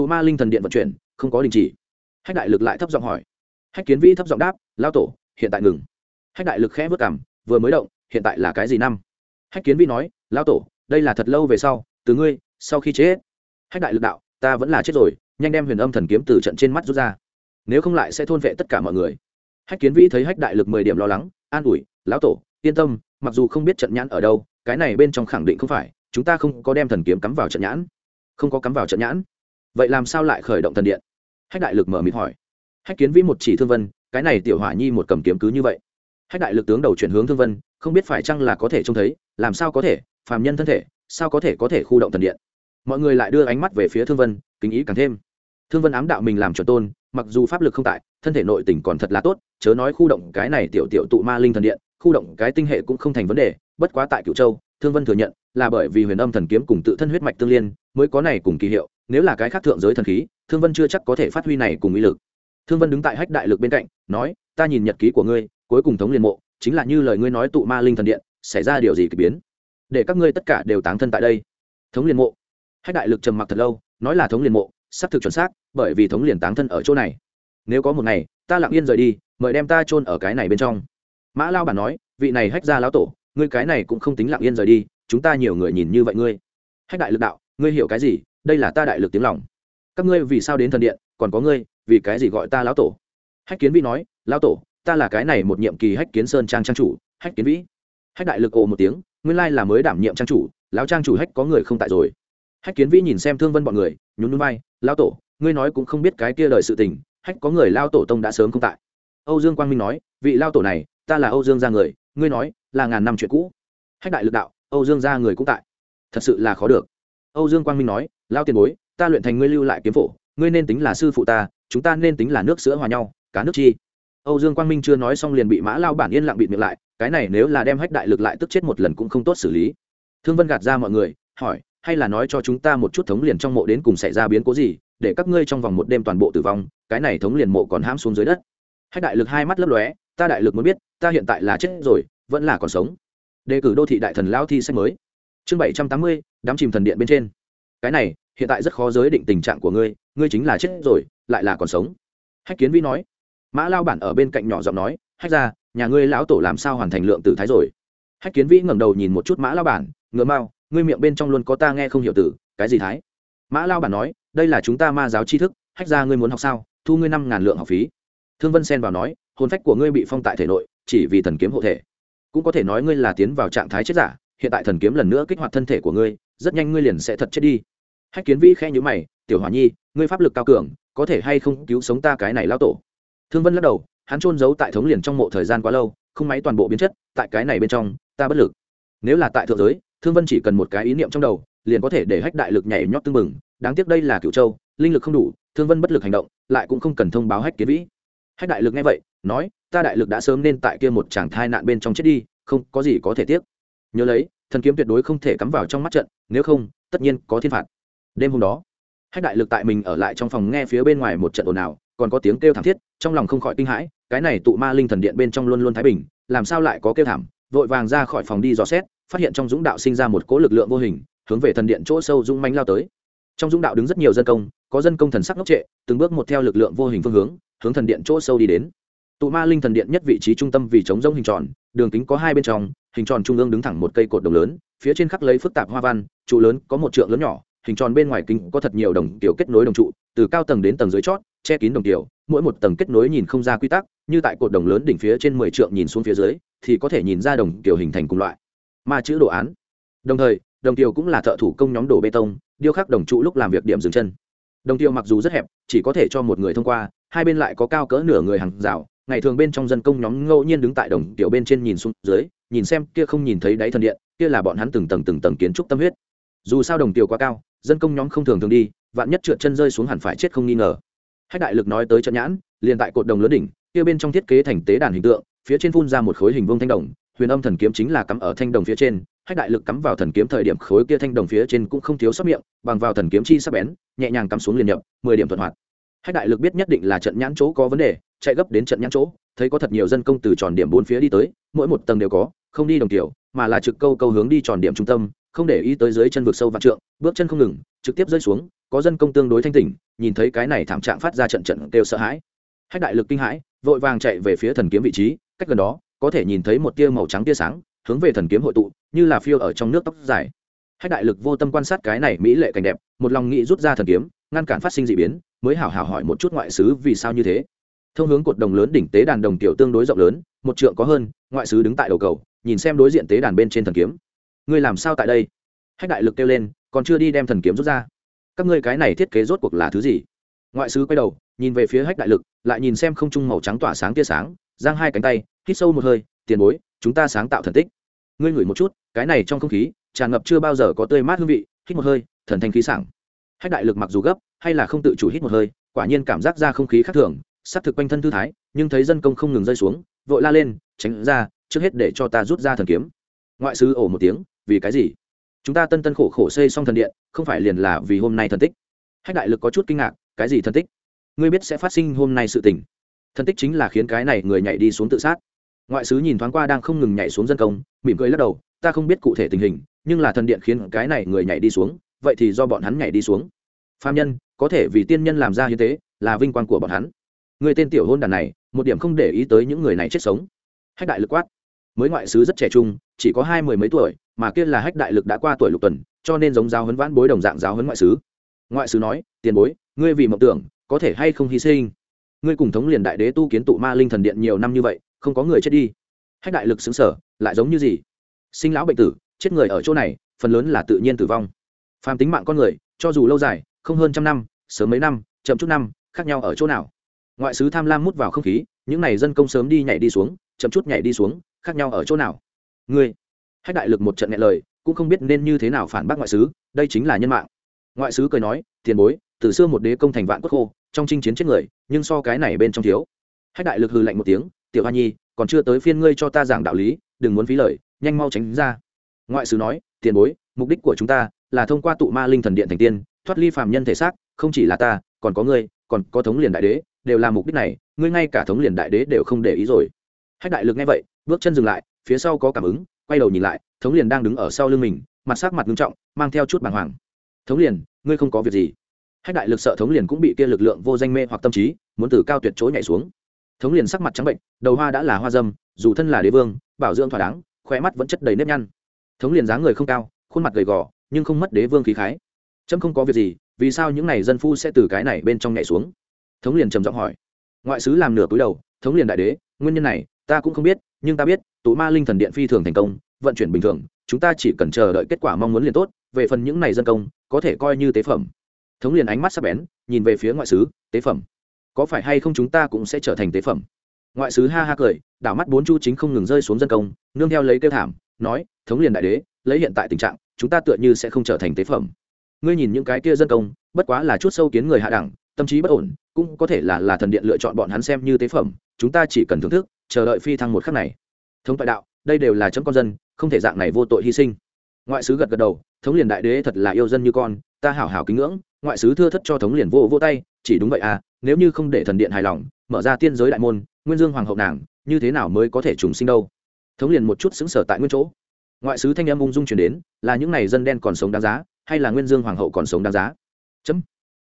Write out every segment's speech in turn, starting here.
thụ ma linh thần điện vận chuyển, không có đình chỉ. Hách đại lực lại thấp giọng hỏi. Hách kiến vĩ thấp giọng đáp lao tổ, hiện tại ngừng. Hách đại lực khẽ vất cảm vừa mới động, hiện tại là cái gì năm? Hách kiến vĩ nói lao tổ, đây là thật lâu về sau, từ ngươi, sau khi chết. Hách đại lực đạo, ta vẫn là chết rồi, nhanh đem huyền âm thần kiếm từ trận trên mắt rút ra. Nếu không lại sẽ thôn vệ tất cả mọi người. Hách kiến vĩ thấy hách đại lực mười điểm lo lắng, an ủi, lão tổ, yên tâm, mặc dù không biết trận nhãn ở đâu, cái này bên trong khẳng định không phải, chúng ta không có đem thần kiếm cắm vào trận nhãn. Không có cắm vào trận nhãn? Vậy làm sao lại khởi động thần điện? Hách đại lực mở mịt hỏi. Hách kiến vĩ một chỉ thương vân, cái này tiểu hỏa nhi một cầm kiếm cứ như vậy. Hách đại lực tướng đầu chuyển hướng thương vân, không biết phải chăng là có thể trông thấy, làm sao có thể, phàm nhân thân thể, sao có thể có thể khu động thần điện? Mọi người lại đưa ánh mắt về phía thương vân, kính ý càng thêm. Thương vân ám đạo mình làm chuẩn tôn, mặc dù pháp lực không tại, thân thể nội tỉnh còn thật là tốt, chớ nói khu động cái này tiểu tiểu tụ ma linh thần điện, khu động cái tinh hệ cũng không thành vấn đề, bất quá tại cựu châu thương vân thừa nhận, là bởi vì huyền âm thần kiếm cùng tự thân huyết mạch tương liên, mới có này cùng kỳ hiệu, nếu là cái khác thượng giới thần khí, thương vân chưa chắc có thể phát huy này cùng ý lực. Thương vân đứng tại hách đại lực bên cạnh, nói, ta nhìn nhật ký của ngươi, cuối cùng thống liên mộ, chính là như lời ngươi nói tụ ma linh thần điện, xảy ra điều gì k ỳ biến? Để các ngươi tất cả đều táng thân tại đây. Thống liên mộ? Hách đại lực trầm mặc thật lâu, nói là thống liên mộ, xác thực chuẩn xác, bởi vì thống liền táng thân ở chỗ này. Nếu có một ngày, ta lặng yên rời đi, mời đem ta chôn ở cái này bên trong. Mã lao bản nói, vị này hách ra lão tổ ngươi cái này cũng không tính lặng yên rời đi, chúng ta nhiều người nhìn như vậy ngươi. Hách đại lực đạo, ngươi hiểu cái gì? Đây là ta đại lực tiếng lòng. Các ngươi vì sao đến thần điện, còn có ngươi, vì cái gì gọi ta lão tổ? Hách kiến vĩ nói, lão tổ, ta là cái này một nhiệm kỳ hách kiến sơn trang trang chủ, hách kiến vĩ. Hách đại lực ồ một tiếng, nguyên lai là mới đảm nhiệm trang chủ, lão trang chủ hách có người không tại rồi. Hách kiến vĩ nhìn xem thương vân bọn người, nhún núi bay lão tổ, ngươi nói cũng không biết cái kia đời sự tình, hách có người lao tổ tông đã sớm không tại. Âu dương quang minh nói, vị lao tổ này, ta là âu dương gia người ngươi nói, là ngàn năm chuyện cũ. Hách đại lực đạo, âu dương gia người cũng tại. Thật sự là khó được. Âu dương quang minh nói lao tiền bối, ta luyện thành ngươi lưu lại kiếm phổ, ngươi nên tính là sư phụ ta, chúng ta nên tính là nước sữa hòa nhau, cá nước chi. Âu dương quang minh chưa nói xong liền bị mã lao bản yên lặng bịt miệng lại, cái này nếu là đem hách đại lực lại tức chết một lần cũng không tốt xử lý. Thương vân gạt ra mọi người, hỏi, hay là nói cho chúng ta một chút thống liền trong mộ đến cùng xảy ra biến cố gì, để các ngươi trong vòng một đêm toàn bộ tử vong, cái này thống liền mộ còn hãm xuống dưới đất. Hách đại lực hai mắt lấp lóe, ta đại lực muốn biết ta hiện tại là chết rồi, vẫn là còn sống. Đề cử đô thị đại thần lao thi sách mới. Chương bảy trăm tám mươi, đám chìm thần điện bên trên. Cái này, hiện tại rất khó giới định tình trạng của ngươi ngươi chính là chết rồi, lại là còn sống. Hách kiến vi nói. Mã lao bản ở bên cạnh nhỏ giọng nói, hách ra nhà ngươi lão tổ làm sao hoàn thành lượng tử thái rồi? Hách kiến vĩ ngẩng đầu nhìn một chút mã lao bản, ngựa mau, ngươi miệng bên trong luôn có ta nghe không hiểu tử, cái gì thái? Mã lao bản nói, đây là chúng ta ma giáo tri thức, hách ra ngươi muốn học sao, thu ngươi năm ngàn lượng học phí. Thương vân xen vào nói, hồn phách của ngươi bị phong tại thể nội chỉ vì thần kiếm hộ thể. Cũng có thể nói ngươi là tiến vào trạng thái chết giả, hiện tại thần kiếm lần nữa kích hoạt thân thể của ngươi, rất nhanh ngươi liền sẽ thật chết đi. Hách kiến vĩ khẽ nhữ mày, tiểu hòa nhi, ngươi pháp lực cao cường, có thể hay không cứu sống ta cái này lao tổ? Thương vân lắc đầu, hắn trôn giấu tại thống liền trong mộ thời gian quá lâu, không máy toàn bộ biến chất, tại cái này bên trong, ta bất lực. Nếu là tại thượng giới, thương vân chỉ cần một cái ý niệm trong đầu, liền có thể để hách đại lực nhảy nhót tưng bừng. Đáng tiếc đây là cựu châu, linh lực không đủ, thương vân bất lực hành động, lại cũng không cần thông báo hách kiến vĩ. Hách đại lực nghe vậy, nói ta đại lực đã sớm nên tại kia một chàng thai nạn bên trong chết đi, không có gì có thể tiếc. Nhớ lấy, thần kiếm tuyệt đối không thể cắm vào trong mắt trận, nếu không, tất nhiên có thiên phạt. Đêm hôm đó, hách đại lực tại mình ở lại trong phòng nghe phía bên ngoài một trận ồn ào, còn có tiếng kêu thảm thiết, trong lòng không khỏi kinh hãi, cái này tụ ma linh thần điện bên trong luôn luôn thái bình, làm sao lại có kêu thảm, vội vàng ra khỏi phòng đi dò xét, phát hiện trong dũng đạo sinh ra một cỗ lực lượng vô hình, hướng về thần điện chỗ sâu dũng manh lao tới. Trong dũng đạo đứng rất nhiều dân công, có dân công thần sắc ngốc trệ, từng bước một theo lực lượng vô hình phương hướng hướng thần điện chỗ sâu đi đến tụ ma linh thần điện nhất vị trí trung tâm vì chống rông hình tròn, đường kính có hai bên trong, hình tròn trung ương đứng thẳng một cây cột đồng lớn, phía trên khắc lấy phức tạp hoa văn, trụ lớn có một trượng lớn nhỏ, hình tròn bên ngoài kính có thật nhiều đồng tiểu kết nối đồng trụ, từ cao tầng đến tầng dưới chót, che kín đồng tiểu. mỗi một tầng kết nối nhìn không ra quy tắc, như tại cột đồng lớn đỉnh phía trên mười trượng nhìn xuống phía dưới, thì có thể nhìn ra đồng tiểu hình thành cùng loại ma chữ đồ án đồng thời, đồng tiểu cũng là thợ thủ công nhóm đổ bê tông, điêu khắc đồng trụ lúc làm việc điểm dừng chân đồng tiêu mặc dù rất hẹp, chỉ có thể cho một người thông qua, hai bên lại có cao cỡ nửa người hàng rào ngày thường bên trong dân công nhóm ngẫu nhiên đứng tại đồng tiểu bên trên nhìn xuống dưới, nhìn xem, kia không nhìn thấy đáy thần điện, kia là bọn hắn từng tầng từng tầng kiến trúc tâm huyết. Dù sao đồng tiểu quá cao, dân công nhóm không thường thường đi, vạn nhất trượt chân rơi xuống hẳn phải chết không nghi ngờ. Hách đại lực nói tới trận nhãn, liền tại cột đồng lớn đỉnh, kia bên trong thiết kế thành tế đàn hình tượng, phía trên phun ra một khối hình vuông thanh đồng, huyền âm thần kiếm chính là cắm ở thanh đồng phía trên, hách đại lực cắm vào thần kiếm thời điểm khối kia thanh đồng phía trên cũng không thiếu sắp miệng, bằng vào thần kiếm chi sắc bén, nhẹ nhàng cắm xuống liền nhập, mười điểm thuận hoạt hách đại lực biết nhất định là trận nhãn chỗ có vấn đề, chạy gấp đến trận nhãn chỗ, thấy có thật nhiều dân công từ tròn điểm bốn phía đi tới, mỗi một tầng đều có, không đi đồng tiểu mà là trực câu câu hướng đi tròn điểm trung tâm, không để ý tới dưới chân vực sâu vạn trượng, bước chân không ngừng, trực tiếp rơi xuống, có dân công tương đối thanh tỉnh, nhìn thấy cái này thảm trạng phát ra trận trận kêu sợ hãi. Hách đại lực kinh hãi, vội vàng chạy về phía thần kiếm vị trí, cách gần đó, có thể nhìn thấy một tia màu trắng tia sáng, hướng về thần kiếm hội tụ, như là phiêu ở trong nước tóc dài. Hách đại lực vô tâm quan sát cái này mỹ lệ cảnh đẹp, một lòng nghĩ rút ra thần kiếm ngăn cản phát sinh d ị biến, mới hảo hảo hỏi một chút ngoại sứ vì sao như thế. Thông hướng cột đồng lớn đỉnh tế đàn đồng tiểu tương đối rộng lớn, một trượng có hơn, ngoại sứ đứng tại đầu cầu, nhìn xem đối diện tế đàn bên trên thần kiếm. Ngươi làm sao tại đây? Hách đại lực kêu lên, còn chưa đi đem thần kiếm rút ra. Các ngươi cái này thiết kế rốt cuộc là thứ gì? Ngoại sứ quay đầu, nhìn về phía hách đại lực, lại nhìn xem không trung màu trắng tỏa sáng tia sáng, giang hai cánh tay, hít sâu một hơi, tiền bối, chúng ta sáng tạo thần tích. Ngươi ngửi một chút, cái này trong không khí, tràn ngập chưa bao giờ có tươi mát hương vị, hít một hơi, thần thanh khí sảng hách đại lực mặc dù gấp, hay là không tự chủ hít một hơi, quả nhiên cảm giác ra không khí khác thường s thực quanh thân thư thái, nhưng thấy dân công không ngừng rơi xuống, vội la lên, tránh ra, trước hết để cho ta rút ra thần kiếm. Ngoại sứ ổ một tiếng, vì cái gì? Chúng ta tân tân khổ khổ xây xong thần điện, không phải liền là vì hôm nay thần tích. Hách đại lực có chút kinh ngạc, cái gì thần tích? Ngươi biết sẽ phát sinh hôm nay sự tình. Thần tích chính là khiến cái này người nhảy đi xuống tự sát. Ngoại sứ nhìn thoáng qua đang không ngừng nhảy xuống dân công, mỉm cười lắc đầu, ta không biết cụ thể tình hình, nhưng là thần điện khiến cái này người nhảy đi xuống vậy thì do bọn hắn nhảy đi xuống. Phạm nhân, có thể vì tiên nhân làm ra hiến tế, là vinh quang của bọn hắn. Người tên tiểu hôn đàn này, một điểm không để ý tới những người này chết sống. Hách đại lực quát. Mới ngoại sứ rất trẻ trung, chỉ có hai mười mấy tuổi, mà kia là hách đại lực đã qua tuổi lục tuần, cho nên giống giáo huấn vãn bối đồng dạng giáo huấn ngoại sứ. Ngoại sứ nói, tiền bối, ngươi vì mộng tưởng, có thể hay không hy sinh? Ngươi cùng thống liền đại đế tu kiến tụ ma linh thần điện nhiều năm như vậy, không có người chết đi. Hách đại lực xứng sở lại giống như gì? Sinh lão bệnh tử, chết người ở chỗ này, phần lớn là tự nhiên tử vong phàm tính mạng con người, cho dù lâu dài, không hơn trăm năm, sớm mấy năm, chậm chút năm, khác nhau ở chỗ nào. Ngoại sứ tham lam mút vào không khí, những n à y dân công sớm đi nhảy đi xuống, chậm chút nhảy đi xuống, khác nhau ở chỗ nào? Ngươi, hách đại lực một trận nghe lời, cũng không biết nên như thế nào phản bác ngoại sứ đây chính là nhân mạng. Ngoại sứ cười nói, tiền bối, từ xưa một đế công thành vạn quốc khô, trong chinh chiến chết người, nhưng so cái này bên trong thiếu. Hách đại lực hừ lạnh một tiếng, tiểu hoa nhi, còn chưa tới phiên ngươi cho ta giảng đạo lý, đừng muốn phí lời, nhanh mau tránh ra. Ngoại sứ nói, tiền bối, mục đích của chúng ta là thông qua tụ ma linh thần điện thành tiên, thoát ly phàm nhân thể xác, không chỉ là ta, còn có ngươi, còn có thống liền đại đế, đều là mục đích này, ngươi ngay cả thống liền đại đế đều không để ý rồi. Hách đại lực nghe vậy, bước chân dừng lại, phía sau có cảm ứng, quay đầu nhìn lại, thống liền đang đứng ở sau lưng mình, mặt sắc mặt nghiêm trọng, mang theo chút bàng hoàng. Thống liền, ngươi không có việc gì. Hách đại lực sợ thống liền cũng bị kia lực lượng vô danh mê hoặc tâm trí, muốn từ cao tuyệt chối nhảy xuống. Thống liền sắc mặt trắng bệnh, đầu hoa đã là hoa dâm, dù thân là đế vương, bảo dưỡng thỏa đáng, khóe mắt vẫn chất đầy nếp nhăn. Thống liền dáng người không cao, khuôn mặt gầy gò nhưng không mất đế vương khí khái. Trâm không có việc gì, vì sao những n à y dân phu sẽ từ cái này bên trong nhảy xuống? Thống liền trầm giọng hỏi. Ngoại sứ làm nửa cúi đầu, thống liền đại đế, nguyên nhân này, ta cũng không biết, nhưng ta biết, tụ ma linh thần điện phi thường thành công, vận chuyển bình thường, chúng ta chỉ cần chờ đợi kết quả mong muốn liền tốt, về phần những này dân công, có thể coi như tế phẩm. Thống liền ánh mắt sắp bén, nhìn về phía ngoại sứ tế phẩm. Có phải hay không chúng ta cũng sẽ trở thành tế phẩm? Ngoại sứ ha ha cười, đảo mắt bốn chu chính không ngừng rơi xuống dân công, nương theo lấy kêu thảm, nói, thống liền đại đế, lấy hiện tại tình trạng chúng ta tựa như sẽ không trở thành tế phẩm. Ngươi nhìn những cái kia dân công, bất quá là chút sâu kiến người hạ đẳng, tâm trí bất ổn, cũng có thể là là thần điện lựa chọn bọn hắn xem như tế phẩm, chúng ta chỉ cần thưởng thức, chờ đợi phi thăng một khắc này. Thống toại đạo, đây đều là chấm con dân, không thể dạng này vô tội hy sinh. Ngoại sứ gật gật đầu, thống liền đại đế thật là yêu dân như con, ta hảo hảo kính ngưỡng, ngoại sứ thưa thất cho thống liền vô vô tay, chỉ đúng vậy à nếu như không để thần điện hài lòng, mở ra tiên giới đại môn, nguyên dương hoàng hậu nàng, như thế nào mới có thể trùng sinh đâu? Thống liền một chút xứng sở tại nguyên chỗ ngoại sứ thanh âm ung dung chuyển đến, là những này dân đen còn sống đáng giá, hay là nguyên dương hoàng hậu còn sống đáng giá? Chấm.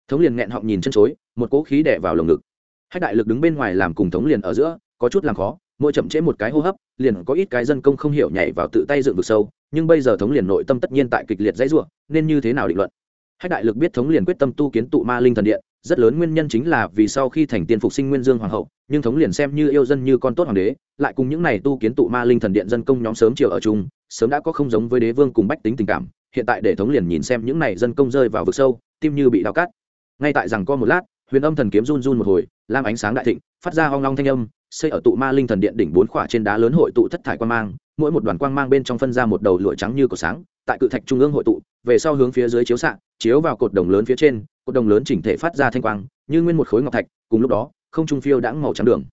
Thống liền nghẹn họng nhìn chân chối, một cỗ khí đẻ vào lồng ngực. Hách đại lực đứng bên ngoài làm cùng thống liền ở giữa, có chút làm khó, mỗi chậm trễ một cái hô hấp, liền có ít cái dân công không hiểu nhảy vào tự tay dựng vực sâu, nhưng bây giờ thống liền nội tâm tất nhiên tại kịch liệt dãy ruộng nên như thế nào định luận? Hách đại lực biết thống liền quyết tâm tu kiến tụ ma linh thần điện, rất lớn nguyên nhân chính là vì sau khi thành tiên phục sinh nguyên dương hoàng hậu, nhưng thống liền xem như yêu dân như con tốt hoàng đế, lại cùng những này tu kiến tụ ma linh thần điện dân công nhóm sớm chiều ở chung sớm đã có không giống với đế vương cùng bách tính tình cảm, hiện tại để thống liền nhìn xem những này dân công rơi vào vực sâu, tim như bị đau cắt. Ngay tại rằng co một lát, huyền âm thần kiếm run run một hồi, lam ánh sáng đại thịnh, phát ra hoang long thanh âm, xây ở tụ ma linh thần điện đỉnh bốn khỏa trên đá lớn hội tụ thất thải quang mang, mỗi một đoàn quang mang bên trong phân ra một đầu lụa trắng như cổ sáng, tại cự thạch trung ương hội tụ, về sau hướng phía dưới chiếu xạ, chiếu vào cột đồng lớn phía trên, cột đồng lớn chỉnh thể phát ra thanh quang, như nguyên một khối ngọc thạch, cùng lúc đó, không trung phiêu đãng màu trắng đường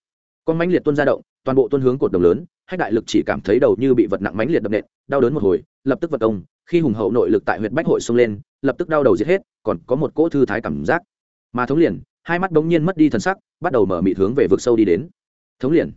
con mãnh liệt tuôn ra động, toàn bộ tuôn hướng cột đồng lớn, hách đại lực chỉ cảm thấy đầu như bị vật nặng mãnh liệt đập nện, đau đớn một hồi, lập tức vật công, khi hùng hậu nội lực tại huyện bách hội xông lên, lập tức đau đầu giết hết, còn có một cỗ thư thái cảm giác. Mà thống liền, hai mắt bỗng nhiên mất đi thần sắc, bắt đầu mở mị hướng về vực sâu đi đến. Thống liền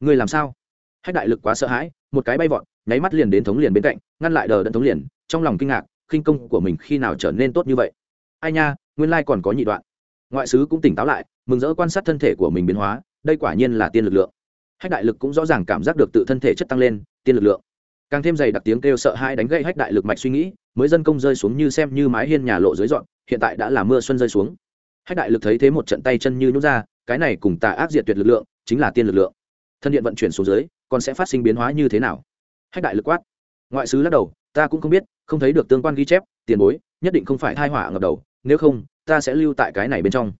người làm sao? Hách đại lực quá sợ hãi, một cái bay vọt, nháy mắt liền đến thống liền bên cạnh, ngăn lại đờ đẫn thống liền, trong lòng kinh ngạc, khinh công của mình khi nào trở nên tốt như vậy? Ai nha, nguyên lai còn có nhị đoạn. Ngoại sứ cũng tỉnh táo lại, mừng rỡ quan sát thân thể của mình biến hóa đây quả nhiên là tiên lực lượng. Hách đại lực cũng rõ ràng cảm giác được tự thân thể chất tăng lên, tiên lực lượng. Càng thêm dày đặc tiếng kêu sợ hai đánh gây hách đại lực mạch suy nghĩ, mới dân công rơi xuống như xem như mái hiên nhà lộ dưới dọn, hiện tại đã là mưa xuân rơi xuống. Hách đại lực thấy thế một trận tay chân như nhút ra, cái này cùng tà ác diệt tuyệt lực lượng, chính là tiên lực lượng. Thân điện vận chuyển xuống dưới, còn sẽ phát sinh biến hóa như thế nào? Hách đại lực quát. Ngoại sứ lắc đầu, ta cũng không biết, không thấy được tương quan ghi chép, tiền bối, nhất định không phải thai họa ngập đầu, nếu không, ta sẽ lưu tại cái này bên trong.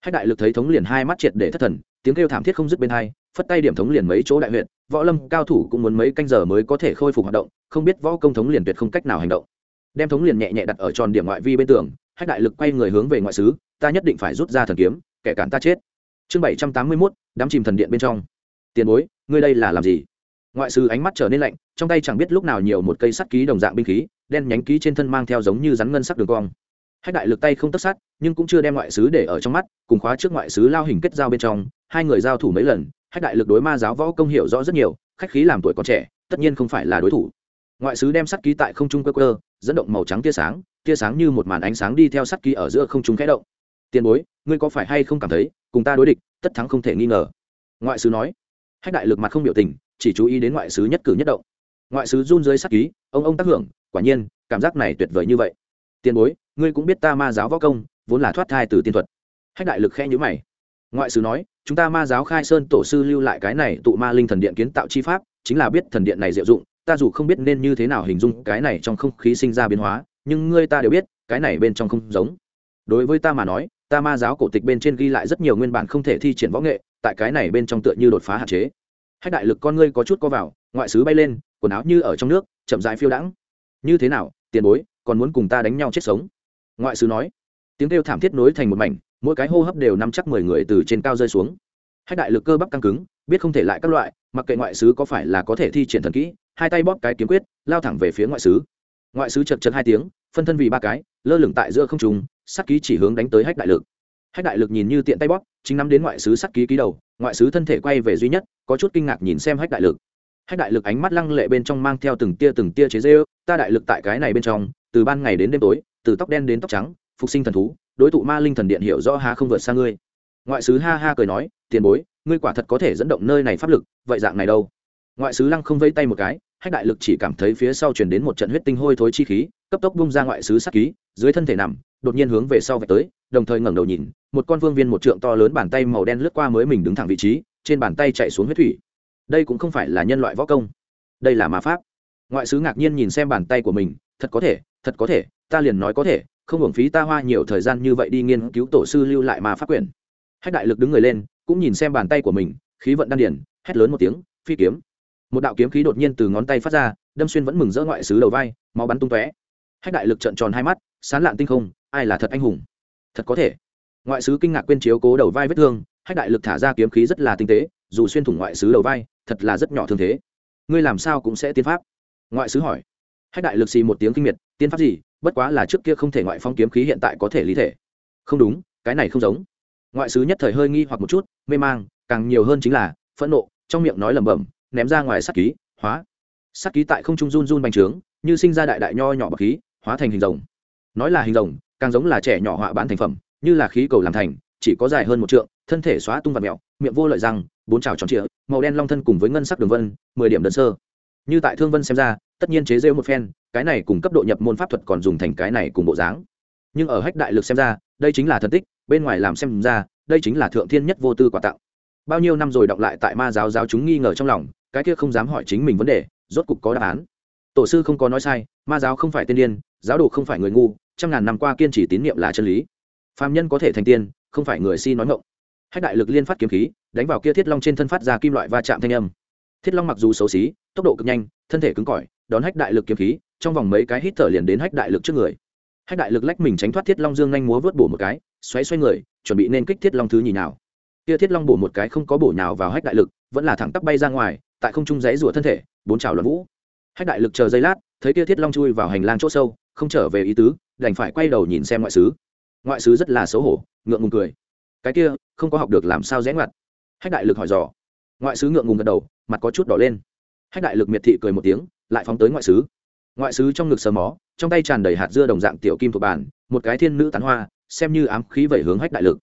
Hách đại lực thấy thống liền hai mắt triệt để thất thần tiếng kêu thảm thiết không dứt bên hai, phất tay điểm thống liền mấy chỗ đại huyện võ lâm cao thủ cũng muốn mấy canh giờ mới có thể khôi phục hoạt động, không biết võ công thống liền tuyệt không cách nào hành động. Đem thống liền nhẹ nhẹ đặt ở tròn điểm ngoại vi bên tường, hách đại lực quay người hướng về ngoại sứ, ta nhất định phải rút ra thần kiếm, kẻ cản ta chết. Chương bảy trăm tám mươi mốt, đám chìm thần điện bên trong. Tiền bối, ngươi đây là làm gì? Ngoại sứ ánh mắt trở nên lạnh, trong tay chẳng biết lúc nào nhiều một cây sắt ký đồng dạng binh khí, đen nhánh ký trên thân mang theo giống như rắn ngân sắc đường cong hách đại lực tay không tất sát, nhưng cũng chưa đem ngoại sứ để ở trong mắt, cùng khóa trước ngoại sứ lao hình kết giao bên trong, hai người giao thủ mấy lần, hách đại lực đối ma giáo võ công hiểu rõ rất nhiều, khách khí làm tuổi còn trẻ, tất nhiên không phải là đối thủ. Ngoại sứ đem sắt ký tại không trung cơ cơ dẫn động màu trắng tia sáng tia sáng như một màn ánh sáng đi theo sắt ký ở giữa không trung khẽ động. Tiền bối, ngươi có phải hay không cảm thấy, cùng ta đối địch, tất thắng không thể nghi ngờ? Ngoại sứ nói. Hách đại lực mặt không biểu tình, chỉ chú ý đến ngoại sứ nhất cử nhất động. Ngoại sứ run dưới sắt ký, ông ông tác hưởng, quả nhiên, cảm giác này tuyệt vời như vậy. Tiền bối ngươi cũng biết ta ma giáo võ công, vốn là thoát thai từ tiên thuật. Hách đại lực khe nhữ mày. Ngoại sứ nói, chúng ta ma giáo khai sơn tổ sư lưu lại cái này tụ ma linh thần điện kiến tạo chi pháp, chính là biết thần điện này diệu dụng, ta dù không biết nên như thế nào hình dung cái này trong không khí sinh ra biến hóa, nhưng ngươi ta đều biết, cái này bên trong không giống. Đối với ta mà nói, ta ma giáo cổ tịch bên trên ghi lại rất nhiều nguyên bản không thể thi triển võ nghệ, tại cái này bên trong tựa như đột phá hạn chế. Hách đại lực con ngươi có chút co vào, ngoại sứ bay lên, quần áo như ở trong nước, chậm dại phiêu đãng. Như thế nào, tiền bối, còn muốn cùng ta đánh nhau chết sống? Ngoại sứ nói, tiếng kêu thảm thiết nối thành một mảnh, mỗi cái hô hấp đều nắm chắc mười người từ trên cao rơi xuống. Hách đại lực cơ bắp căng cứng, biết không thể lại các loại, mặc kệ ngoại sứ có phải là có thể thi triển thần kỹ, hai tay bóp cái kiếm quyết, lao thẳng về phía ngoại sứ ngoại sứ chật chật hai tiếng, phân thân vì ba cái, lơ lửng tại giữa không trùng sắc ký chỉ hướng đánh tới hách đại lực. Hách đại lực nhìn như tiện tay bóp, chính nắm đến ngoại sứ sắc ký ký đầu, ngoại sứ thân thể quay về duy nhất, có chút kinh ngạc nhìn xem hách đại lực. Hách đại lực ánh mắt lăng lệ bên trong mang theo từng tia từng tia chế dê ta đại lực tại cái này bên trong, từ ban ngày đến đêm tối từ tóc đen đến tóc trắng, phục sinh thần thú, đối tụ ma linh thần điện hiểu rõ ha không vượt xa ngươi. Ngoại sứ ha ha cười nói, tiền bối, ngươi quả thật có thể dẫn động nơi này pháp lực, vậy dạng này đâu? Ngoại sứ lăng không vây tay một cái, hách đại lực chỉ cảm thấy phía sau chuyển đến một trận huyết tinh hôi thối chi khí, cấp tốc bung ra ngoại sứ sắc ký, dưới thân thể nằm, đột nhiên hướng về sau vạch tới, đồng thời ngẩng đầu nhìn, một con vương viên một trượng to lớn bàn tay màu đen lướt qua mới mình đứng thẳng vị trí, trên bàn tay chạy xuống huyết thủy. Đây cũng không phải là nhân loại võ công, đây là ma pháp. Ngoại sứ ngạc nhiên nhìn xem bàn tay của mình, thật có thể, thật có thể ta liền nói có thể, không hưởng phí ta hoa nhiều thời gian như vậy đi nghiên cứu tổ sư lưu lại ma pháp quyển. Hách đại lực đứng người lên, cũng nhìn xem bàn tay của mình, khí vận đan điển hét lớn một tiếng, phi kiếm. Một đạo kiếm khí đột nhiên từ ngón tay phát ra, đâm xuyên vẫn mừng rỡ ngoại sứ đầu vai, máu bắn tung tóe. Hách đại lực trợn tròn hai mắt, sán lạn tinh không, ai là thật anh hùng? Thật có thể. Ngoại sứ kinh ngạc quên chiếu cố đầu vai vết thương, hách đại lực thả ra kiếm khí rất là tinh tế, dù xuyên thủng ngoại sứ đầu vai, thật là rất nhỏ thương thế. Ngươi làm sao cũng sẽ tiến pháp? Ngoại sứ hỏi. Hách đại lực xì một tiếng kinh miệt, tiến pháp gì? Bất quá là trước kia không thể ngoại phong kiếm khí hiện tại có thể lý thể. Không đúng, cái này không giống. Ngoại sứ nhất thời hơi nghi hoặc một chút, mê mang, càng nhiều hơn chính là phẫn nộ, trong miệng nói lẩm bẩm, ném ra ngoài sắt ký, hóa. Sắt ký tại không trung run run bành trướng, như sinh ra đại đại nho nhỏ bậc khí, hóa thành hình rồng. Nói là hình rồng, càng giống là trẻ nhỏ họa bán thành phẩm, như là khí cầu làm thành, chỉ có dài hơn một trượng, thân thể xóa tung và mẹo, miệng vô lợi răng, bốn trào tròn trịa, màu đen long thân cùng với ngân sắc đường vân, mười điểm đơn sơ. Như tại thương vân xem ra tất nhiên chế rêu một phen, cái này cùng cấp độ nhập môn pháp thuật còn dùng thành cái này cùng bộ dáng. Nhưng ở hách đại lực xem ra, đây chính là thần tích, bên ngoài làm xem ra, đây chính là thượng thiên nhất vô tư quà tặng. Bao nhiêu năm rồi đọc lại tại ma giáo giáo chúng nghi ngờ trong lòng, cái kia không dám hỏi chính mình vấn đề, rốt cục có đáp án. Tổ sư không có nói sai, ma giáo không phải tiên điên, giáo đồ không phải người ngu, trăm ngàn năm qua kiên trì tín nhiệm là chân lý. Phạm nhân có thể thành tiên, không phải người si nói ngộng hách đại lực liên phát kiếm khí, đánh vào kia thiết long trên thân phát ra kim loại va chạm thanh âm thiết long mặc dù xấu xí, tốc độ cực nhanh, thân thể cứng cỏi, đón hách đại lực kiếm khí, trong vòng mấy cái hít thở liền đến hách đại lực trước người. Hách đại lực lách mình tránh thoát thiết long dương nhanh múa vớt bổ một cái, xoáy xoay người, chuẩn bị nên kích thiết long thứ nhì nào kia thiết long bổ một cái không có bổ nào vào hách đại lực, vẫn là thẳng tắp bay ra ngoài, tại không trung giấy rủa thân thể, bốn chảo luận vũ. Hách đại lực chờ giây lát, thấy kia thiết long chui vào hành lang chỗ sâu, không trở về ý tứ, đành phải quay đầu nhìn xem ngoại sứ ngoại sứ rất là xấu hổ, ngượng ngùng cười. Cái kia, không có học được làm sao rẽ ngoặt. Hách đại lực hỏi dò ngoại sứ ngượng ngùng gật đầu, mặt có chút đỏ lên. Hách đại lực miệt thị cười một tiếng, lại phóng tới ngoại sứ. Ngoại sứ trong ngực sờ mó, trong tay tràn đầy hạt dưa đồng dạng tiểu kim thuộc bản, một cái thiên nữ tán hoa, xem như ám khí vẩy hướng hách đại lực.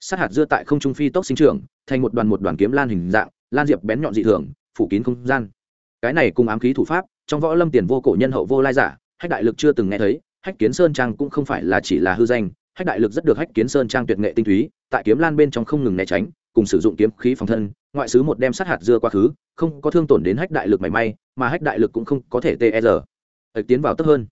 Sát hạt dưa tại không trung phi tốc sinh trưởng, thành một đoàn một đoàn kiếm lan hình dạng, lan diệp bén nhọn dị thường, phủ kín không gian. Cái này cùng ám khí thủ pháp, trong võ lâm tiền vô cổ nhân hậu vô lai giả, hách đại lực chưa từng nghe thấy, hách kiến sơn trang cũng không phải là chỉ là hư danh, hách đại lực rất được hách kiến sơn trang tuyệt nghệ tinh túy, tại kiếm lan bên trong không ngừng né tránh, cùng sử dụng kiếm khí phòng thân ngoại sứ một đem sát hạt dưa quá khứ, không có thương tổn đến hách đại lực mảy may, mà hách đại lực cũng không có thể tr ạch tiến vào tấp hơn.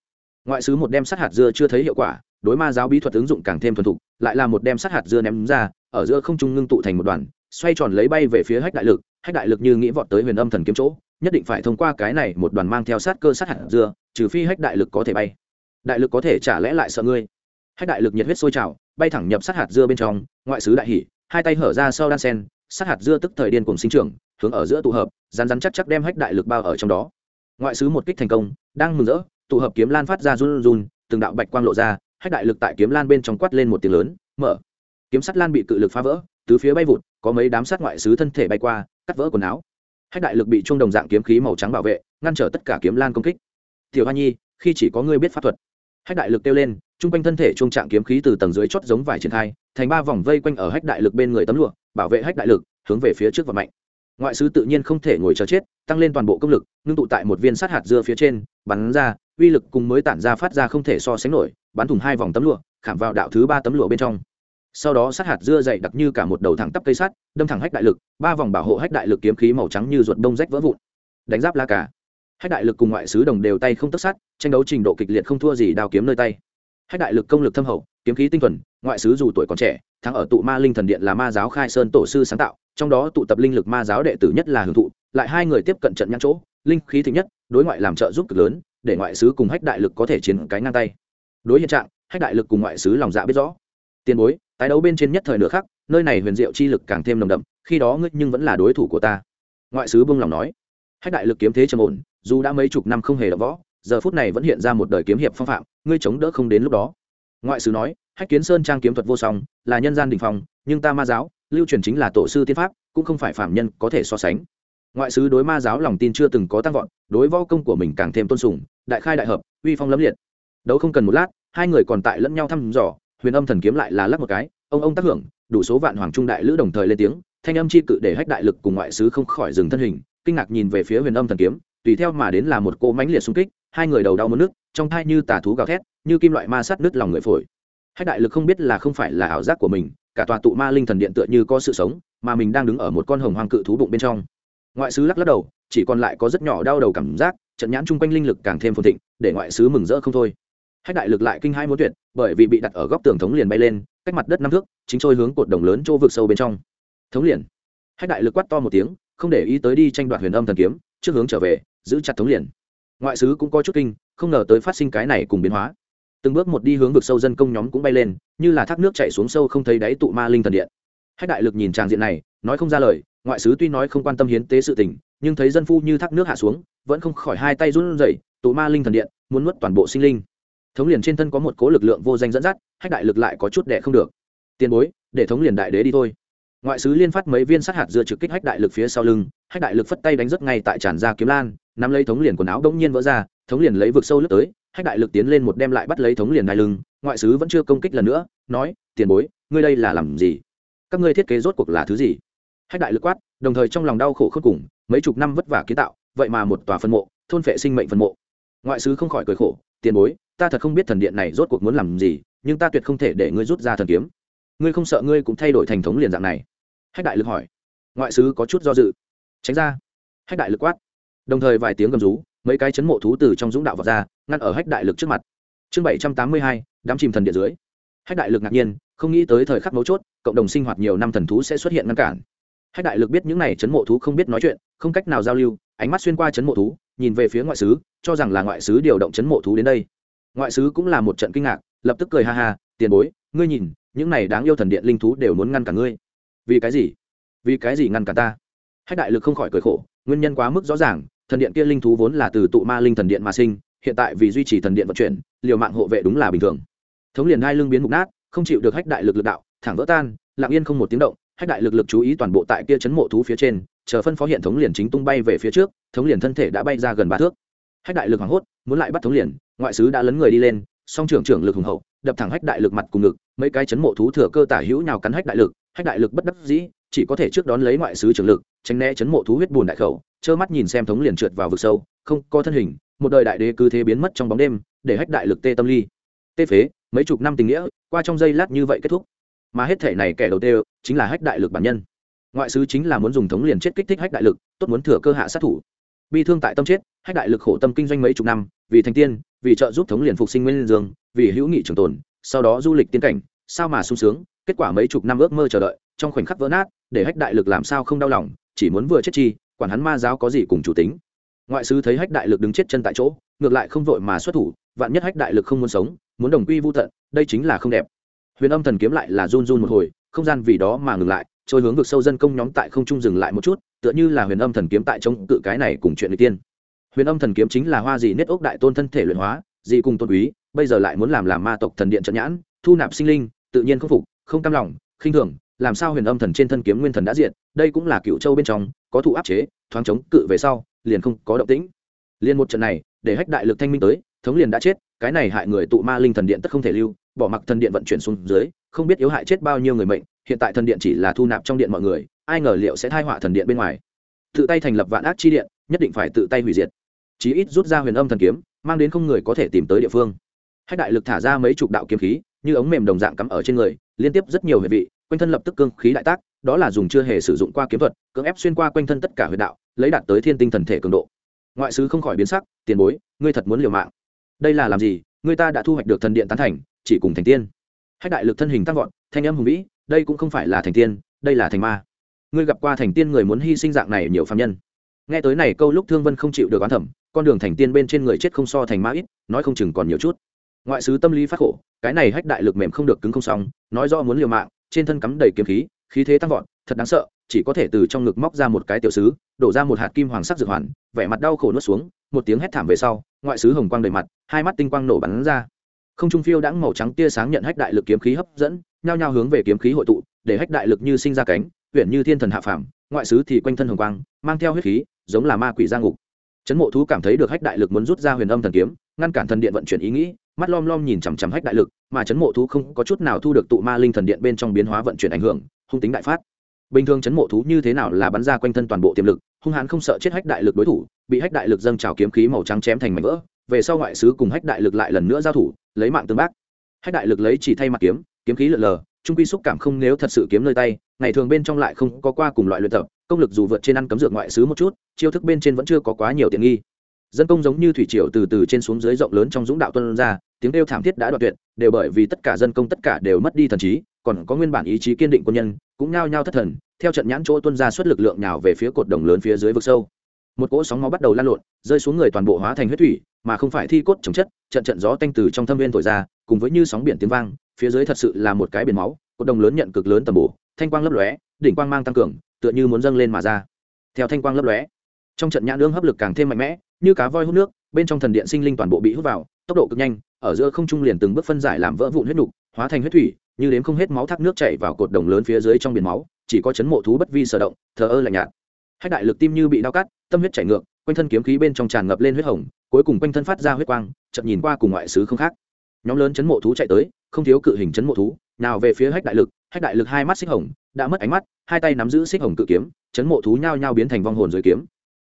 Ngoại sứ một đem sát hạt dưa chưa thấy hiệu quả, đối ma giáo bí thuật ứng dụng càng thêm thuần thục, lại là một đem sát hạt dưa ném ra, ở giữa không trung ngưng tụ thành một đoàn, xoay tròn lấy bay về phía hách đại lực, hách đại lực như nghĩ vọt tới huyền âm thần kiếm chỗ, nhất định phải thông qua cái này một đoàn mang theo sát cơ sát hạt dưa, trừ phi hách đại lực có thể bay. Đại lực có thể trả lẽ lại sợ ngươi? Hách đại lực nhiệt huyết sôi trào, bay thẳng nhập sát hạt dưa bên trong, ngoại sứ đại hỉ, hai tay hở ra sau đan sen sát hạt dưa tức thời điên cùng sinh trưởng, hướng ở giữa tụ hợp rán rán chắc chắc đem hách đại lực bao ở trong đó. Ngoại sứ một kích thành công, đang mừng rỡ, tụ hợp kiếm lan phát ra run run, từng đạo bạch quang lộ ra, hách đại lực tại kiếm lan bên trong quát lên một tiếng lớn, mở. Kiếm sắt lan bị cự lực phá vỡ, tứ phía bay vụt, có mấy đám sát ngoại sứ thân thể bay qua, cắt vỡ quần áo. Hách đại lực bị trung đồng dạng kiếm khí màu trắng bảo vệ, ngăn trở tất cả kiếm lan công kích. Tiểu hoa nhi, khi chỉ có ngươi biết pháp thuật. Hách đại lực kêu lên, trung quanh thân thể trung trạng kiếm khí từ tầng dưới chót giống vải triển khai, thành ba vòng vây quanh ở hách đại lực bên người tấm lụa bảo vệ hách đại lực, hướng về phía trước và mạnh. Ngoại sứ tự nhiên không thể ngồi chờ chết, tăng lên toàn bộ công lực, ngưng tụ tại một viên sát hạt dưa phía trên, bắn ra, uy lực cùng mới tản ra phát ra không thể so sánh nổi, bắn thủng hai vòng tấm lụa, khảm vào đạo thứ ba tấm lụa bên trong. Sau đó sát hạt dưa dày đặc như cả một đầu thẳng tắp cây sắt, đâm thẳng hách đại lực, ba vòng bảo hộ hách đại lực kiếm khí màu trắng như ruột đông rách vỡ vụn. Đánh giáp la cả hách đại lực cùng ngoại sứ đồng đều tay không tất sát, tranh đấu trình độ kịch liệt không thua gì đao kiếm nơi tay. Hách đại lực công lực thâm hậu kiếm khí tinh thuần, ngoại sứ dù tuổi còn trẻ, thắng ở tụ ma linh thần điện là ma giáo khai sơn tổ sư sáng tạo, trong đó tụ tập linh lực ma giáo đệ tử nhất là hưởng thụ, lại hai người tiếp cận trận nhãn chỗ, linh khí thịnh nhất, đối ngoại làm trợ giúp cực lớn, để ngoại sứ cùng hách đại lực có thể chiến cái ngang tay. Đối hiện trạng, hách đại lực cùng ngoại sứ lòng dạ biết rõ. Tiền bối, tái đấu bên trên nhất thời nửa khắc, nơi này huyền diệu chi lực càng thêm nồng đậm, khi đó ngươi nhưng vẫn là đối thủ của ta. Ngoại sứ buông lòng nói. Hách đại lực kiếm thế trầm ổn, dù đã mấy chục năm không hề đ võ, giờ phút này vẫn hiện ra một đời kiếm hiệp phong phạm, ngươi chống đỡ không đến lúc đó ngoại sứ nói, hách kiến sơn trang kiếm thuật vô song, là nhân gian đình phong, nhưng ta ma giáo, lưu truyền chính là tổ sư tiên pháp, cũng không phải phạm nhân có thể so sánh. Ngoại sứ đối ma giáo lòng tin chưa từng có tăng vọt, đối võ công của mình càng thêm tôn sùng, đại khai đại hợp, uy phong lẫm liệt. Đấu không cần một lát, hai người còn tại lẫn nhau thăm dò, huyền âm thần kiếm lại là lắc một cái, ông ông tác hưởng, đủ số vạn hoàng trung đại lữ đồng thời lên tiếng, thanh âm chi cự để hách đại lực cùng ngoại sứ không khỏi dừng thân hình, kinh ngạc nhìn về phía huyền âm thần kiếm, tùy theo mà đến là một cỗ mãnh liệt xung kích, hai người đầu đau mất nước, trong thai như tà thú gào thét như kim loại ma sát nứt lòng người phổi. Hách đại lực không biết là không phải là ảo giác của mình, cả tòa tụ ma linh thần điện tựa như có sự sống, mà mình đang đứng ở một con hồng hoang cự thú bụng bên trong. Ngoại sứ lắc lắc đầu, chỉ còn lại có rất nhỏ đau đầu cảm giác, trận nhãn chung quanh linh lực càng thêm phồn thịnh, để ngoại sứ mừng rỡ không thôi. Hách đại lực lại kinh hai muốn tuyệt, bởi vì bị đặt ở góc tường thống liền bay lên, cách mặt đất năm thước, chính trôi hướng cột đồng lớn chỗ vực sâu bên trong. Thống liền. Hách đại lực quát to một tiếng, không để ý tới đi tranh đoạt huyền âm thần kiếm, trước hướng trở về, giữ chặt thống liền. Ngoại sứ cũng có chút kinh, không ngờ tới phát sinh cái này cùng biến hóa từng bước một đi hướng vực sâu dân công nhóm cũng bay lên, như là thác nước chạy xuống sâu không thấy đáy tụ ma linh thần điện. Hách đại lực nhìn tràng diện này, nói không ra lời, ngoại sứ tuy nói không quan tâm hiến tế sự tình, nhưng thấy dân phu như thác nước hạ xuống, vẫn không khỏi hai tay run rẩy, tụ ma linh thần điện, muốn mất toàn bộ sinh linh. Thống liền trên thân có một cố lực lượng vô danh dẫn dắt, hách đại lực lại có chút đẻ không được. Tiền bối, để thống liền đại đế đi thôi. Ngoại sứ liên phát mấy viên sát hạt dưa trực kích hách đại lực phía sau lưng, hách đại lực phất tay đánh rất ngay tại tràn ra kiếm lan, nắm lấy thống liền quần áo đông nhiên vỡ ra, thống liền lấy vực sâu lướt tới hách đại lực tiến lên một đem lại bắt lấy thống liền đai lưng, ngoại sứ vẫn chưa công kích lần nữa, nói, tiền bối, ngươi đây là làm gì? Các ngươi thiết kế rốt cuộc là thứ gì? Hách đại lực quát, đồng thời trong lòng đau khổ khôn cùng, mấy chục năm vất vả kiến tạo, vậy mà một tòa phân mộ, thôn phệ sinh mệnh phân mộ. Ngoại sứ không khỏi cười khổ, tiền bối, ta thật không biết thần điện này rốt cuộc muốn làm gì, nhưng ta tuyệt không thể để ngươi rút ra thần kiếm. Ngươi không sợ ngươi cũng thay đổi thành thống liền dạng này? Hách đại lực hỏi. Ngoại sứ có chút do dự. Tránh ra. Hách đại lực quát. Đồng thời vài tiếng gầm rú mấy cái chấn mộ thú từ trong dũng đạo vào ra, ngăn ở hách đại lực trước mặt. Chương bảy trăm tám mươi hai, đám chìm thần điện dưới. Hách đại lực ngạc nhiên, không nghĩ tới thời khắc mấu chốt, cộng đồng sinh hoạt nhiều năm thần thú sẽ xuất hiện ngăn cản. Hách đại lực biết những này chấn mộ thú không biết nói chuyện, không cách nào giao lưu, ánh mắt xuyên qua chấn mộ thú, nhìn về phía ngoại sứ cho rằng là ngoại sứ điều động chấn mộ thú đến đây. Ngoại sứ cũng là một trận kinh ngạc, lập tức cười ha ha, tiền bối, ngươi nhìn, những này đáng yêu thần điện linh thú đều muốn ngăn cả ngươi. Vì cái gì? Vì cái gì ngăn cả ta? Hách đại lực không khỏi cười khổ, nguyên nhân quá mức rõ ràng thần điện kia linh thú vốn là từ tụ ma linh thần điện mà sinh, hiện tại vì duy trì thần điện vận chuyển, liều mạng hộ vệ đúng là bình thường. Thống liền hai lưng biến mục nát, không chịu được hách đại lực lực đạo, thẳng vỡ tan, lặng yên không một tiếng động, hách đại lực lực chú ý toàn bộ tại kia chấn mộ thú phía trên, chờ phân phó hiện thống liền chính tung bay về phía trước, thống liền thân thể đã bay ra gần ba thước. Hách đại lực hoảng hốt, muốn lại bắt thống liền, ngoại sứ đã lấn người đi lên, song trưởng trưởng lực hùng hậu, đập thẳng hách đại lực mặt cùng ngực, mấy cái chấn mộ thú thừa cơ tả hữu nhào cắn hách đại lực, hách đại lực bất đắc dĩ, chỉ có thể trước đón lấy ngoại sứ trưởng lực, tránh né chấn mộ thú huyết bùn đại khẩu trơ mắt nhìn xem thống liền trượt vào vực sâu, không có thân hình, một đời đại đế cứ thế biến mất trong bóng đêm, để hách đại lực tê tâm ly. Tê phế, mấy chục năm tình nghĩa, qua trong giây lát như vậy kết thúc. Mà hết thể này kẻ đầu tiên chính là hách đại lực bản nhân. Ngoại sứ chính là muốn dùng thống liền chết kích thích hách đại lực, tốt muốn thừa cơ hạ sát thủ. Bi thương tại tâm chết, hách đại lực khổ tâm kinh doanh mấy chục năm, vì thành tiên, vì trợ giúp thống liền phục sinh nguyên dương, vì hữu nghị trường tồn, sau đó du lịch tiên cảnh, sao mà sung sướng, kết quả mấy chục năm ước mơ chờ đợi, trong khoảnh khắc vỡ nát, để hách đại lực làm sao không đau lòng, chỉ muốn vừa chết chi quản hắn ma giáo có gì cùng chủ tính. Ngoại sứ thấy hách đại lực đứng chết chân tại chỗ, ngược lại không vội mà xuất thủ, vạn nhất hách đại lực không muốn sống, muốn đồng quy vô tận, đây chính là không đẹp. Huyền âm thần kiếm lại là run run một hồi, không gian vì đó mà ngừng lại, trôi hướng vực sâu dân công nhóm tại không trung dừng lại một chút, tựa như là huyền âm thần kiếm tại chống cự cái này cùng chuyện người tiên. Huyền âm thần kiếm chính là hoa gì nết ốc đại tôn thân thể luyện hóa, dị cùng tôn quý, bây giờ lại muốn làm làm ma tộc thần điện trận nhãn, thu nạp sinh linh, tự nhiên không phục, không cam lòng, khinh thường làm sao huyền âm thần trên thân kiếm nguyên thần đã diện đây cũng là cựu châu bên trong, có thụ áp chế, thoáng chống, cự về sau, liền không có động tĩnh. Liền một trận này, để hách đại lực thanh minh tới, thống liền đã chết, cái này hại người tụ ma linh thần điện tất không thể lưu, bỏ mặc thần điện vận chuyển xuống dưới, không biết yếu hại chết bao nhiêu người mệnh, hiện tại thần điện chỉ là thu nạp trong điện mọi người, ai ngờ liệu sẽ thai họa thần điện bên ngoài. Tự tay thành lập vạn ác chi điện, nhất định phải tự tay hủy diệt. Chí ít rút ra huyền âm thần kiếm, mang đến không người có thể tìm tới địa phương. Hách đại lực thả ra mấy chục đạo kiếm khí, như ống mềm đồng dạng cắm ở trên người, liên tiếp rất nhiều hệ vị quanh thân lập tức cương khí đại tác, đó là dùng chưa hề sử dụng qua kiếm thuật, cưỡng ép xuyên qua quanh thân tất cả huyệt đạo, lấy đạt tới thiên tinh thần thể cường độ. Ngoại sứ không khỏi biến sắc, tiền bối, ngươi thật muốn liều mạng. Đây là làm gì? Người ta đã thu hoạch được thần điện tán thành, chỉ cùng thành tiên. Hách đại lực thân hình tăng vọt, thanh âm hùng vĩ, đây cũng không phải là thành tiên, đây là thành ma. Ngươi gặp qua thành tiên người muốn hy sinh dạng này nhiều phạm nhân. Nghe tới này câu lúc thương vân không chịu được oán thẩm, con đường thành tiên bên trên người chết không so thành ma ít, nói không chừng còn nhiều chút. Ngoại sứ tâm lý phát khổ, cái này hách đại lực mềm không được cứng không xong, nói rõ muốn liều mạng trên thân cắm đầy kiếm khí khí thế tăng vọt, thật đáng sợ, chỉ có thể từ trong ngực móc ra một cái tiểu sứ, đổ ra một hạt kim hoàng sắc dược hoàn, vẻ mặt đau khổ nuốt xuống, một tiếng hét thảm về sau, ngoại sứ hồng quang đầy mặt, hai mắt tinh quang nổ bắn ra. Không trung phiêu đãng màu trắng tia sáng nhận hách đại lực kiếm khí hấp dẫn, nhao nhao hướng về kiếm khí hội tụ, để hách đại lực như sinh ra cánh huyện như thiên thần hạ phàm, ngoại sứ thì quanh thân hồng quang, mang theo huyết khí, giống là ma quỷ gia ngục. Chấn mộ thú cảm thấy được hách đại lực muốn rút ra huyền âm thần kiếm, ngăn cản thần điện vận chuyển ý nghĩ mắt lom lom nhìn chằm chằm hách đại lực, mà chấn mộ thú không có chút nào thu được tụ ma linh thần điện bên trong biến hóa vận chuyển ảnh hưởng, hung tính đại phát. Bình thường chấn mộ thú như thế nào là bắn ra quanh thân toàn bộ tiềm lực, hung hãn không sợ chết hách đại lực đối thủ, bị hách đại lực dâng trào kiếm khí màu trắng chém thành mảnh vỡ, về sau ngoại sứ cùng hách đại lực lại lần nữa giao thủ, lấy mạng tương bác. Hách đại lực lấy chỉ thay mặt kiếm kiếm khí lượn lờ, trung quy xúc cảm không nếu thật sự kiếm nơi tay, ngày thường bên trong lại không có qua cùng loại luyện tập, công lực dù vượt trên ăn cấm dược ngoại sứ một chút, chiêu thức bên trên vẫn chưa có quá nhiều tiện nghi dân công giống như thủy triều từ từ trên xuống dưới rộng lớn trong dũng đạo tuân ra, tiếng kêu thảm thiết đã đoạn tuyệt, đều bởi vì tất cả dân công tất cả đều mất đi thần trí, còn có nguyên bản ý chí kiên định quân nhân, cũng nhao nhao thất thần, theo trận nhãn chỗ tuân ra suất lực lượng nhào về phía cột đồng lớn phía dưới vực sâu. Một cỗ sóng máu bắt đầu lan lộn, rơi xuống người toàn bộ hóa thành huyết thủy, mà không phải thi cốt chống chất, trận trận gió tanh từ trong thâm viên thổi ra, cùng với như sóng biển tiếng vang, phía dưới thật sự là một cái biển máu, cột đồng lớn nhận cực lớn tầm bổ, thanh quang lấp lóe, đỉnh quang mang tăng cường, tựa như muốn dâng lên mà ra. Theo thanh quang lấp lóe, trong trận nhãn ương hấp lực càng thêm mạnh mẽ như cá voi hút nước, bên trong thần điện sinh linh toàn bộ bị hút vào, tốc độ cực nhanh, ở giữa không trung liền từng bước phân giải làm vỡ vụn huyết nục, hóa thành huyết thủy, như đến không hết máu thác nước chảy vào cột đồng lớn phía dưới trong biển máu, chỉ có chấn mộ thú bất vi sở động, thờ ơ lạnh nhạt. Hách đại lực tim như bị đau cắt, tâm huyết chảy ngược, quanh thân kiếm khí bên trong tràn ngập lên huyết hồng, cuối cùng quanh thân phát ra huyết quang chậm nhìn qua cùng ngoại sứ không khác. Nhóm lớn chấn mộ thú chạy tới, không thiếu cự hình chấn mộ thú, nào về phía hách đại lực, hách đại lực hai mắt xích hồng, đã mất ánh mắt, hai tay nắm giữ xích hồng cự kiếm, chấn mộ thú nhao nhao biến thành vong hồn dưới kiếm.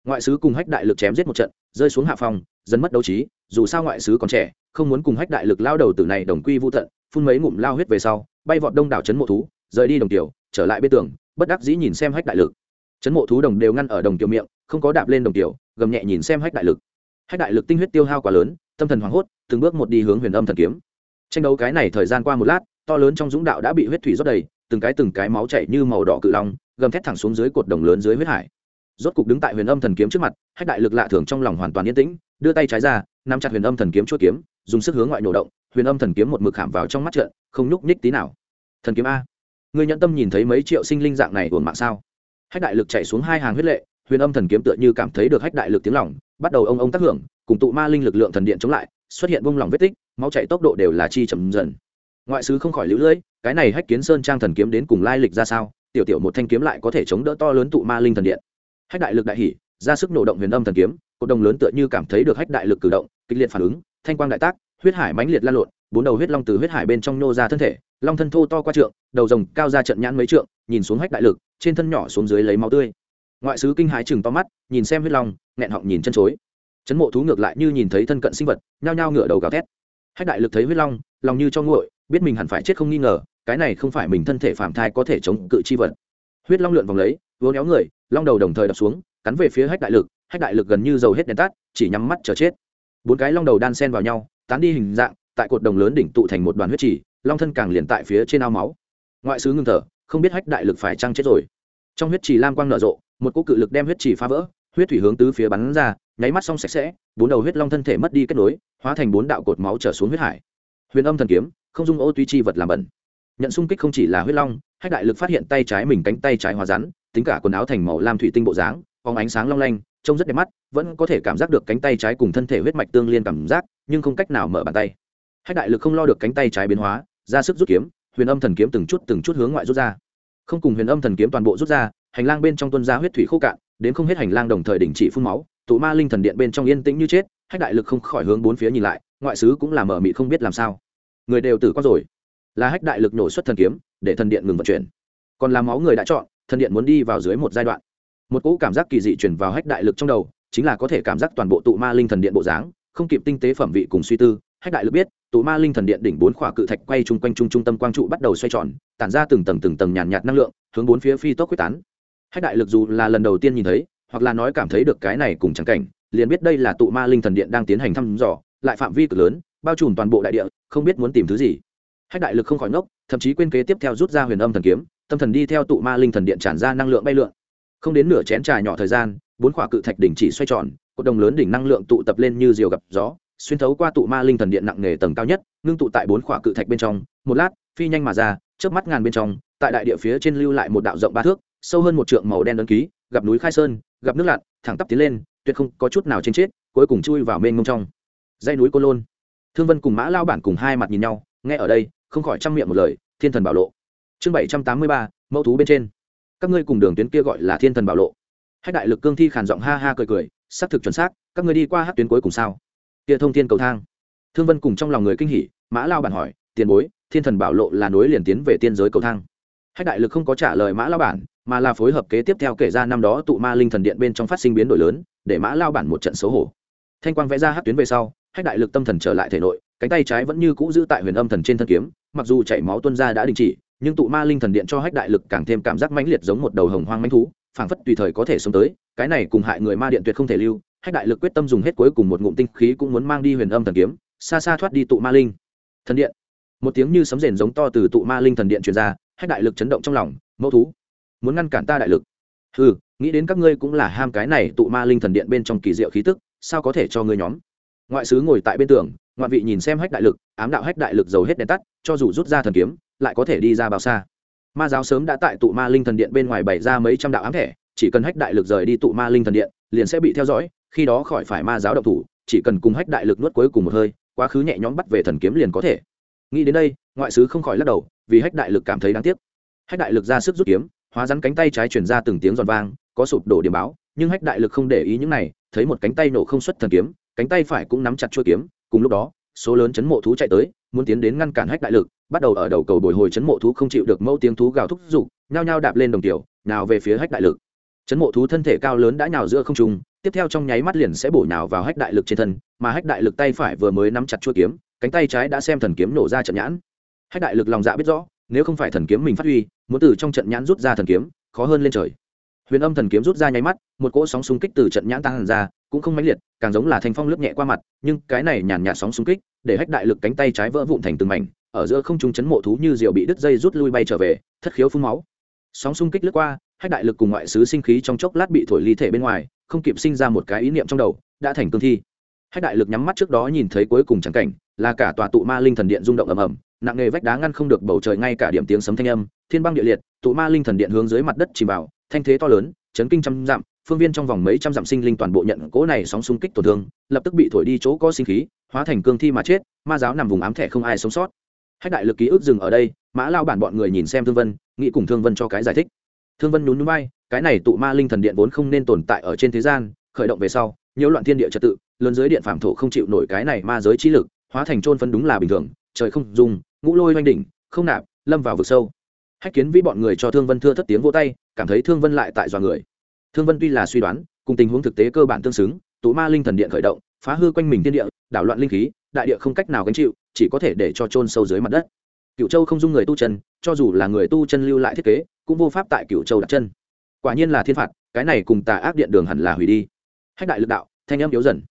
Ngoại sứ cùng hách đại lực chém giết một trận rơi xuống hạ phòng dần mất đấu trí, dù sao ngoại sứ còn trẻ, không muốn cùng hách đại lực lao đầu tử này đồng quy vô tận, phun mấy ngụm lao huyết về sau, bay vọt đông đảo chấn mộ thú, rời đi đồng tiểu, trở lại bên tường, bất đắc dĩ nhìn xem hách đại lực. Chấn mộ thú đồng đều ngăn ở đồng tiểu miệng, không có đạp lên đồng tiểu, gầm nhẹ nhìn xem hách đại lực. Hách đại lực tinh huyết tiêu hao quá lớn, tâm thần hoảng hốt, từng bước một đi hướng huyền âm thần kiếm. Tranh đấu cái này thời gian qua một lát, to lớn trong dũng đạo đã bị huyết thủy rót đầy, từng cái từng cái máu chảy như màu đỏ cự long, gầm thét thẳng xuống dưới cột đồng lớn dưới huyết hải rốt cục đứng tại huyền âm thần kiếm trước mặt, hách đại lực lạ thường trong lòng hoàn toàn yên tĩnh, đưa tay trái ra, nắm chặt huyền âm thần kiếm chuỗi kiếm, dùng sức hướng ngoại nổ động, huyền âm thần kiếm một mực khảm vào trong mắt trận, không nhúc nhích tí nào. Thần kiếm a người nhận tâm nhìn thấy mấy triệu sinh linh dạng này uổng mạng sao? Hách đại lực chạy xuống hai hàng huyết lệ, huyền âm thần kiếm tựa như cảm thấy được hách đại lực tiếng lòng, bắt đầu ông ông tác hưởng, cùng tụ ma linh lực lượng thần điện chống lại, xuất hiện vung lòng vết tích, máu chạy tốc độ đều là chi chậm dần. Ngoại sứ không khỏi lũ lưỡi cái này hách kiến sơn trang thần kiếm đến cùng lai lịch ra sao? Tiểu tiểu một thanh kiếm lại có thể chống đỡ to lớn tụ ma linh thần điện hách đại lực đại hỉ, ra sức nổ động huyền âm thần kiếm cộng đồng lớn tựa như cảm thấy được hách đại lực cử động, kịch liệt phản ứng, thanh quang đại tác, huyết hải mãnh liệt lan lộn, bốn đầu huyết long từ huyết hải bên trong nô ra thân thể, long thân thô to qua trượng, đầu rồng cao ra trận nhãn mấy trượng, nhìn xuống hách đại lực, trên thân nhỏ xuống dưới lấy máu tươi. Ngoại sứ kinh hãi chừng to mắt, nhìn xem huyết long, nghẹn họng nhìn chân chối. Chấn mộ thú ngược lại như nhìn thấy thân cận sinh vật, nhao nhao ngửa đầu gào thét. Hách đại lực thấy huyết long, lòng như cho nguội, biết mình hẳn phải chết không nghi ngờ, cái này không phải mình thân thể phạm thai có thể chống cự chi vật. Huyết long lượn vòng lấy vỗ néo người, long đầu đồng thời đập xuống, cắn về phía hách đại lực, hách đại lực gần như dầu hết đèn tắt, chỉ nhắm mắt chờ chết. Bốn cái long đầu đan sen vào nhau, tán đi hình dạng, tại cột đồng lớn đỉnh tụ thành một đoàn huyết trì, long thân càng liền tại phía trên ao máu. Ngoại sứ ngưng thở, không biết hách đại lực phải trăng chết rồi. Trong huyết trì lam quang nở rộ, một cỗ cự lực đem huyết trì phá vỡ, huyết thủy hướng tứ phía bắn ra, nháy mắt xong sạch sẽ, bốn đầu huyết long thân thể mất đi kết nối, hóa thành bốn đạo cột máu trở xuống huyết hải. Huyền âm thần kiếm, không dung ô tuy chi vật làm bẩn. Nhận xung kích không chỉ là huyết long, hách đại lực phát hiện tay trái mình cánh tay trái hóa rắn tính cả quần áo thành màu lam thủy tinh bộ dáng phóng ánh sáng long lanh, trông rất đẹp mắt, vẫn có thể cảm giác được cánh tay trái cùng thân thể huyết mạch tương liên cảm giác, nhưng không cách nào mở bàn tay. Hách đại lực không lo được cánh tay trái biến hóa, ra sức rút kiếm, huyền âm thần kiếm từng chút từng chút hướng ngoại rút ra. Không cùng huyền âm thần kiếm toàn bộ rút ra, hành lang bên trong tuân ra huyết thủy khô cạn, đến không hết hành lang đồng thời đình chỉ phun máu, tụ ma linh thần điện bên trong yên tĩnh như chết, hách đại lực không khỏi hướng bốn phía nhìn lại, ngoại sứ cũng là mở mị không biết làm sao. Người đều tử con rồi. Là hách đại lực nổ xuất thần kiếm, để thần điện ngừng vận chuyển. Còn làm máu người đã chọn thần điện muốn đi vào dưới một giai đoạn. Một cỗ cảm giác kỳ dị chuyển vào hách đại lực trong đầu, chính là có thể cảm giác toàn bộ tụ ma linh thần điện bộ dáng, không kịp tinh tế phẩm vị cùng suy tư, hách đại lực biết, tụ ma linh thần điện đỉnh bốn khỏa cự thạch quay chung quanh trung trung tâm quang trụ bắt đầu xoay tròn, tản ra từng tầng từng tầng nhàn nhạt năng lượng, hướng bốn phía phi tốc quyết tán. Hách đại lực dù là lần đầu tiên nhìn thấy, hoặc là nói cảm thấy được cái này cùng chẳng cảnh, liền biết đây là tụ ma linh thần điện đang tiến hành thăm dò, lại phạm vi cực lớn, bao trùm toàn bộ đại địa, không biết muốn tìm thứ gì. Hách đại lực không khỏi ngốc, thậm chí quên kế tiếp theo rút ra huyền âm thần kiếm tâm thần đi theo tụ ma linh thần điện tràn ra năng lượng bay lượn. Không đến nửa chén trà nhỏ thời gian, bốn khỏa cự thạch đỉnh chỉ xoay tròn, cột đồng lớn đỉnh năng lượng tụ tập lên như diều gặp gió, xuyên thấu qua tụ ma linh thần điện nặng nề tầng cao nhất, ngưng tụ tại bốn khỏa cự thạch bên trong. Một lát, phi nhanh mà ra trước mắt ngàn bên trong, tại đại địa phía trên lưu lại một đạo rộng ba thước, sâu hơn một trượng màu đen đơn ký, gặp núi khai sơn, gặp nước lặn thẳng tắp tiến lên, tuyệt không có chút nào trên chết, cuối cùng chui vào mênh mông trong. Dây núi côn lôn. Thương vân cùng mã lao bản cùng hai mặt nhìn nhau, nghe ở đây, không khỏi trang miệng một lời, thiên thần bảo lộ chương bảy trăm tám mươi ba, mẫu thú bên trên. Các ngươi cùng đường tuyến kia gọi là thiên thần bảo lộ. Hách đại lực cương thi khản giọng ha ha cười cười, xác thực chuẩn xác, các ngươi đi qua hát tuyến cuối cùng sao? Kia thông thiên cầu thang. Thương vân cùng trong lòng người kinh hỉ, mã lao bản hỏi, tiền bối, thiên thần bảo lộ là nối liền tiến về tiên giới cầu thang? Hách đại lực không có trả lời mã lao bản, mà là phối hợp kế tiếp theo kể ra năm đó tụ ma linh thần điện bên trong phát sinh biến đổi lớn, để mã lao bản một trận xấu hổ. Thanh quang vẽ ra hát tuyến về sau, hách đại lực tâm thần trở lại thể nội, cánh tay trái vẫn như cũ giữ tại huyền âm thần trên thân kiếm, mặc dù chảy máu tuân ra đã đình chỉ nhưng tụ ma linh thần điện cho hách đại lực càng thêm cảm giác mãnh liệt giống một đầu hồng hoang mãnh thú, phảng phất tùy thời có thể sống tới. Cái này cùng hại người ma điện tuyệt không thể lưu. Hách đại lực quyết tâm dùng hết cuối cùng một ngụm tinh khí cũng muốn mang đi huyền âm thần kiếm, xa xa thoát đi tụ ma linh thần điện. Một tiếng như sấm rền giống to từ tụ ma linh thần điện truyền ra, hách đại lực chấn động trong lòng, mẫu thú, muốn ngăn cản ta đại lực? Ừ nghĩ đến các ngươi cũng là ham cái này tụ ma linh thần điện bên trong kỳ diệu khí tức, sao có thể cho ngươi nhóm? Ngoại sứ ngồi tại bên tường ngoại vị nhìn xem hách đại lực, ám đạo hách đại lực giàu hết đèn tắt, cho dù rút ra thần kiếm lại có thể đi ra bao xa. Ma giáo sớm đã tại tụ ma linh thần điện bên ngoài bày ra mấy trăm đạo ám thẻ, chỉ cần hách đại lực rời đi tụ ma linh thần điện, liền sẽ bị theo dõi, khi đó khỏi phải ma giáo độc thủ, chỉ cần cùng hách đại lực nuốt cuối cùng một hơi, quá khứ nhẹ nhõm bắt về thần kiếm liền có thể. Nghĩ đến đây, ngoại sứ không khỏi lắc đầu, vì hách đại lực cảm thấy đáng tiếc. Hách đại lực ra sức rút kiếm, hóa rắn cánh tay trái chuyển ra từng tiếng giòn vang, có sụp đổ điểm báo, nhưng hách đại lực không để ý những này, thấy một cánh tay nổ không xuất thần kiếm, cánh tay phải cũng nắm chặt chuôi kiếm, cùng lúc đó số lớn chấn mộ thú chạy tới, muốn tiến đến ngăn cản hách đại lực, bắt đầu ở đầu cầu bồi hồi chấn mộ thú không chịu được mẫu tiếng thú gào thúc giục nhao nhao đạp lên đồng tiểu, nào về phía hách đại lực. Chấn mộ thú thân thể cao lớn đã nhào giữa không trung, tiếp theo trong nháy mắt liền sẽ bổ nhào vào hách đại lực trên thân, mà hách đại lực tay phải vừa mới nắm chặt chuôi kiếm, cánh tay trái đã xem thần kiếm nổ ra trận nhãn. Hách đại lực lòng dạ biết rõ, nếu không phải thần kiếm mình phát huy, muốn từ trong trận nhãn rút ra thần kiếm, khó hơn lên trời huyền âm thần kiếm rút ra nháy mắt, một cỗ sóng xung kích từ trận nhãn tăng ra, cũng không mãnh liệt, càng giống là thanh phong lướt nhẹ qua mặt, nhưng cái này nhàn nhạt sóng xung kích, để hách đại lực cánh tay trái vỡ vụn thành từng mảnh, ở giữa không trung chấn mộ thú như diều bị đứt dây rút lui bay trở về, thất khiếu phun máu. Sóng xung kích lướt qua, hách đại lực cùng ngoại sứ sinh khí trong chốc lát bị thổi ly thể bên ngoài, không kịp sinh ra một cái ý niệm trong đầu, đã thành cương thi. Hách đại lực nhắm mắt trước đó nhìn thấy cuối cùng trắng cảnh, là cả tòa tụ ma linh thần điện rung động ầm ầm, nặng nghề vách đá ngăn không được bầu trời ngay cả điểm tiếng sấm thanh âm, thiên băng địa liệt, tụ ma linh thần điện hướng dưới mặt đất chìm vào thanh thế to lớn, chấn kinh trăm dặm, phương viên trong vòng mấy trăm dặm sinh linh toàn bộ nhận cỗ này sóng xung kích tổn thương, lập tức bị thổi đi chỗ có sinh khí, hóa thành cương thi mà chết, ma giáo nằm vùng ám thẻ không ai sống sót. Hách đại lực ký ức dừng ở đây, mã lao bản bọn người nhìn xem thương vân, nghĩ cùng thương vân cho cái giải thích. Thương vân nhún núi bay cái này tụ ma linh thần điện vốn không nên tồn tại ở trên thế gian, khởi động về sau, nhiễu loạn thiên địa trật tự, lớn dưới điện phạm thổ không chịu nổi cái này ma giới trí lực, hóa thành trôn phân đúng là bình thường, trời không dùng, ngũ lôi oanh đỉnh, không nạp, lâm vào vực sâu hách kiến vĩ bọn người cho thương vân thưa thất tiếng vô tay, cảm thấy thương vân lại tại dọa người. Thương vân tuy là suy đoán, cùng tình huống thực tế cơ bản tương xứng, tụ ma linh thần điện khởi động, phá hư quanh mình thiên địa, đảo loạn linh khí, đại địa không cách nào gánh chịu, chỉ có thể để cho trôn sâu dưới mặt đất. Cựu châu không dung người tu chân, cho dù là người tu chân lưu lại thiết kế, cũng vô pháp tại cựu châu đặt chân. Quả nhiên là thiên phạt, cái này cùng tà ác điện đường hẳn là hủy đi. Hách đại lực đạo, thanh âm yếu dần.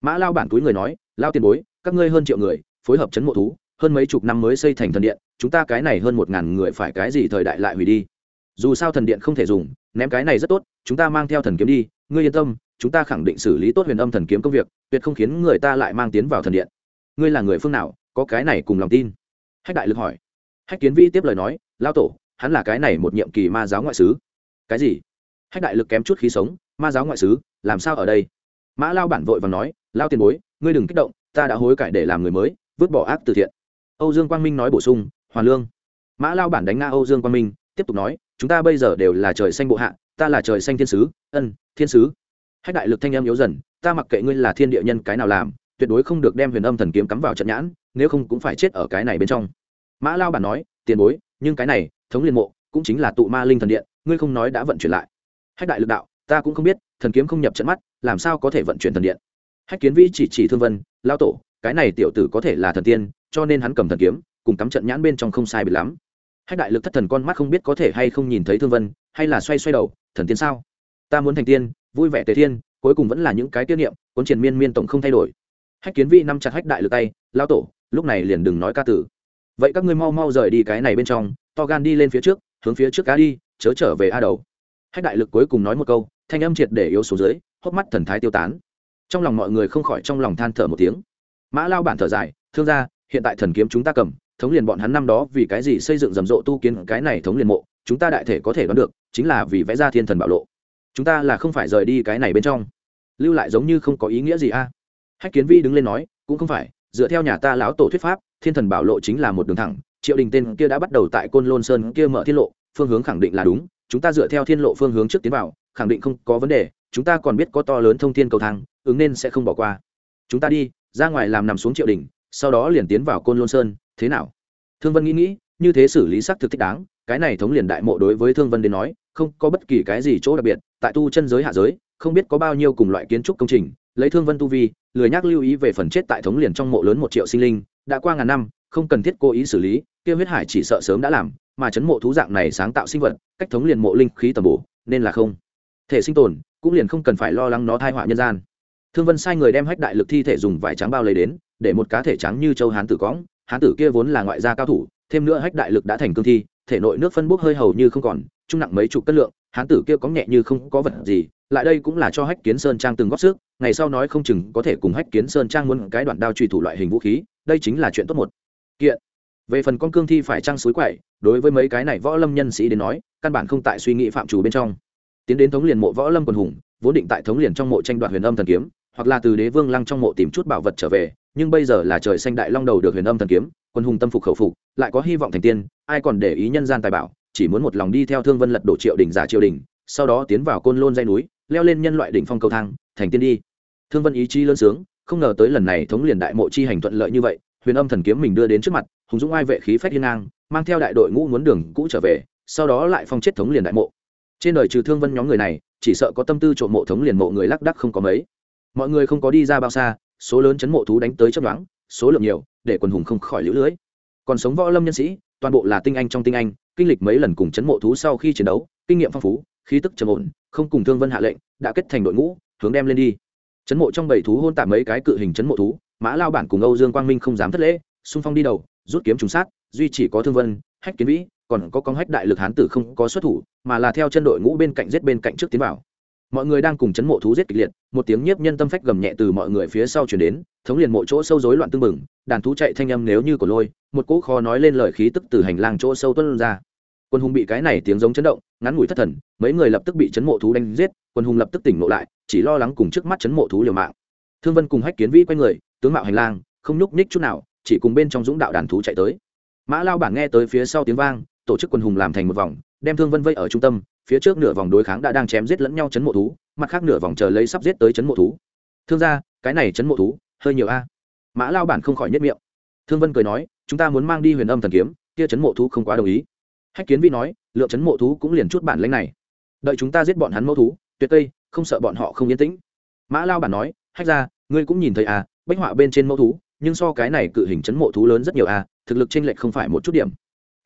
Mã lao bản túi người nói, lao tiền bối, các ngươi hơn triệu người, phối hợp chấn mộ thú hơn mấy chục năm mới xây thành thần điện, chúng ta cái này hơn một ngàn người phải cái gì thời đại lại hủy đi. Dù sao thần điện không thể dùng, ném cái này rất tốt, chúng ta mang theo thần kiếm đi, ngươi yên tâm, chúng ta khẳng định xử lý tốt huyền âm thần kiếm công việc, tuyệt không khiến người ta lại mang tiến vào thần điện. Ngươi là người phương nào, có cái này cùng lòng tin? Hách đại lực hỏi. Hách kiến vi tiếp lời nói lao tổ, hắn là cái này một nhiệm kỳ ma giáo ngoại sứ. Cái gì? Hách đại lực kém chút khí sống, ma giáo ngoại sứ, làm sao ở đây? Mã lao bản vội và nói, lao tiền bối, ngươi đừng kích động, ta đã hối cải để làm người mới, vứt bỏ ác từ thiện âu dương quang minh nói bổ sung, hoàn lương. Mã lao bản đánh nga âu dương quang minh, tiếp tục nói, chúng ta bây giờ đều là trời xanh bộ hạ, ta là trời xanh thiên sứ, ân, thiên sứ. Hách đại lực thanh em yếu dần, ta mặc kệ ngươi là thiên địa nhân cái nào làm, tuyệt đối không được đem huyền âm thần kiếm cắm vào trận nhãn, nếu không cũng phải chết ở cái này bên trong. Mã lao bản nói, tiền bối, nhưng cái này, thống liên mộ, cũng chính là tụ ma linh thần điện, ngươi không nói đã vận chuyển lại. Hách đại lực đạo, ta cũng không biết, thần kiếm không nhập trận mắt, làm sao có thể vận chuyển thần điện? Hách kiến vĩ chỉ chỉ thương vân, lao tổ, cái này tiểu tử có thể là thần tiên cho nên hắn cầm thần kiếm, cùng cắm trận nhãn bên trong không sai bị lắm. Hách đại lực thất thần con mắt không biết có thể hay không nhìn thấy thương vân, hay là xoay xoay đầu, thần tiên sao? Ta muốn thành tiên, vui vẻ tề thiên, cuối cùng vẫn là những cái tiết niệm, cuốn triển miên miên tổng không thay đổi. Hách kiến vi nắm chặt hách đại lực tay lao tổ, lúc này liền đừng nói ca tử. Vậy các ngươi mau mau rời đi cái này bên trong, to gan đi lên phía trước, hướng phía trước cá đi, chớ trở về a đầu. Hách đại lực cuối cùng nói một câu, thanh âm triệt để yếu số dưới, hốc mắt thần thái tiêu tán. Trong lòng mọi người không khỏi trong lòng than thở một tiếng. Mã lao bản thở dài, thương gia hiện tại thần kiếm chúng ta cầm, thống liền bọn hắn năm đó vì cái gì xây dựng rầm rộ tu kiến cái này thống liền mộ, chúng ta đại thể có thể đoán được, chính là vì vẽ ra thiên thần bảo lộ. Chúng ta là không phải rời đi cái này bên trong. Lưu lại giống như không có ý nghĩa gì a. Hách kiến vi đứng lên nói, cũng không phải, dựa theo nhà ta lão tổ thuyết pháp, thiên thần bảo lộ chính là một đường thẳng, triệu đình tên kia đã bắt đầu tại côn lôn sơn kia mở thiên lộ, phương hướng khẳng định là đúng, chúng ta dựa theo thiên lộ phương hướng trước tiến vào, khẳng định không có vấn đề, chúng ta còn biết có to lớn thông thiên cầu thang, ứng nên sẽ không bỏ qua. Chúng ta đi, ra ngoài làm nằm xuống triệu đình sau đó liền tiến vào côn lôn sơn, thế nào? Thương vân nghĩ nghĩ, như thế xử lý xác thực thích đáng, cái này thống liền đại mộ đối với thương vân đến nói, không có bất kỳ cái gì chỗ đặc biệt, tại tu chân giới hạ giới, không biết có bao nhiêu cùng loại kiến trúc công trình, lấy thương vân tu vi, lười nhắc lưu ý về phần chết tại thống liền trong mộ lớn một triệu sinh linh, đã qua ngàn năm, không cần thiết cố ý xử lý, kia huyết hải chỉ sợ sớm đã làm, mà chấn mộ thú dạng này sáng tạo sinh vật, cách thống liền mộ linh khí tầm bổ, nên là không thể sinh tồn, cũng liền không cần phải lo lắng nó thai họa nhân gian. Thương vân sai người đem hách đại lực thi thể dùng vải trắng bao lấy đến để một cá thể trắng như châu hán tử cõng, hán tử kia vốn là ngoại gia cao thủ, thêm nữa hách đại lực đã thành cương thi, thể nội nước phân bốc hơi hầu như không còn, trung nặng mấy chục cân lượng, hán tử kia có nhẹ như không có vật gì, lại đây cũng là cho hách kiến sơn trang từng góp sức, ngày sau nói không chừng có thể cùng hách kiến sơn trang muốn cái đoạn đao truy thủ loại hình vũ khí, đây chính là chuyện tốt một. Kiện. Về phần con cương thi phải trang suối quậy, đối với mấy cái này võ lâm nhân sĩ đến nói, căn bản không tại suy nghĩ phạm chủ bên trong. Tiến đến thống liền mộ võ lâm quần hùng, vốn định tại thống liền trong mộ tranh đoạt huyền âm thần kiếm, hoặc là từ đế vương lăng trong mộ tìm chút bảo vật trở về nhưng bây giờ là trời xanh đại long đầu được huyền âm thần kiếm, quân hùng tâm phục khẩu phục, lại có hy vọng thành tiên, ai còn để ý nhân gian tài bảo, chỉ muốn một lòng đi theo thương vân lật đổ triệu đình giả triều đình sau đó tiến vào côn lôn dây núi, leo lên nhân loại đỉnh phong cầu thang, thành tiên đi. Thương vân ý chí lớn sướng, không ngờ tới lần này thống liền đại mộ chi hành thuận lợi như vậy, huyền âm thần kiếm mình đưa đến trước mặt, hùng dũng ai vệ khí phách hiên ngang, mang theo đại đội ngũ muốn đường cũ trở về, sau đó lại phong chết thống liền đại mộ. Trên đời trừ thương vân nhóm người này, chỉ sợ có tâm tư trộm mộ thống liền mộ người lác đắc không có mấy. Mọi người không có đi ra bao xa số lớn chấn mộ thú đánh tới chấp đoán số lượng nhiều, để quần hùng không khỏi lũ lưới. Còn sống võ lâm nhân sĩ, toàn bộ là tinh anh trong tinh anh, kinh lịch mấy lần cùng chấn mộ thú sau khi chiến đấu, kinh nghiệm phong phú, khí tức trầm ổn, không cùng thương vân hạ lệnh, đã kết thành đội ngũ, hướng đem lên đi. Chấn mộ trong bảy thú hôn tạm mấy cái cự hình chấn mộ thú, mã lao bản cùng âu dương quang minh không dám thất lễ, xung phong đi đầu, rút kiếm trùng sát, duy chỉ có thương vân, hách kiến vĩ, còn có con hách đại lực hán tử không có xuất thủ, mà là theo chân đội ngũ bên cạnh giết bên cạnh trước tiến vào mọi người đang cùng chấn mộ thú giết kịch liệt, một tiếng nhiếp nhân tâm phách gầm nhẹ từ mọi người phía sau chuyển đến, thống liền mộ chỗ sâu rối loạn tưng bừng, đàn thú chạy thanh âm nếu như của lôi, một cỗ kho nói lên lời khí tức từ hành lang chỗ sâu tuân ra. Quân hùng bị cái này tiếng giống chấn động, ngắn ngủi thất thần, mấy người lập tức bị chấn mộ thú đánh giết, quân hùng lập tức tỉnh ngộ lại, chỉ lo lắng cùng trước mắt chấn mộ thú liều mạng. Thương vân cùng hách kiến vĩ quay người, tướng mạo hành lang, không nhúc nhích chút nào, chỉ cùng bên trong dũng đạo đàn thú chạy tới. Mã lao bảng nghe tới phía sau tiếng vang, tổ chức quân hùng làm thành một vòng đem thương vân vây ở trung tâm, phía trước nửa vòng đối kháng đã đang chém giết lẫn nhau chấn mộ thú, mặt khác nửa vòng chờ lấy sắp giết tới chấn mộ thú. Thương gia, cái này chấn mộ thú, hơi nhiều a. Mã lao bản không khỏi nhất miệng. Thương vân cười nói, chúng ta muốn mang đi huyền âm thần kiếm, kia chấn mộ thú không quá đồng ý. Hách kiến vi nói, lượng chấn mộ thú cũng liền chút bản lãnh này. Đợi chúng ta giết bọn hắn mẫu thú, tuyệt tây không sợ bọn họ không yên tĩnh. Mã lao bản nói, hách ra ngươi cũng nhìn thấy à bách họa bên trên mẫu thú, nhưng so cái này cự hình chấn mộ thú lớn rất nhiều à thực lực t r ê n lệch không phải một chút điểm.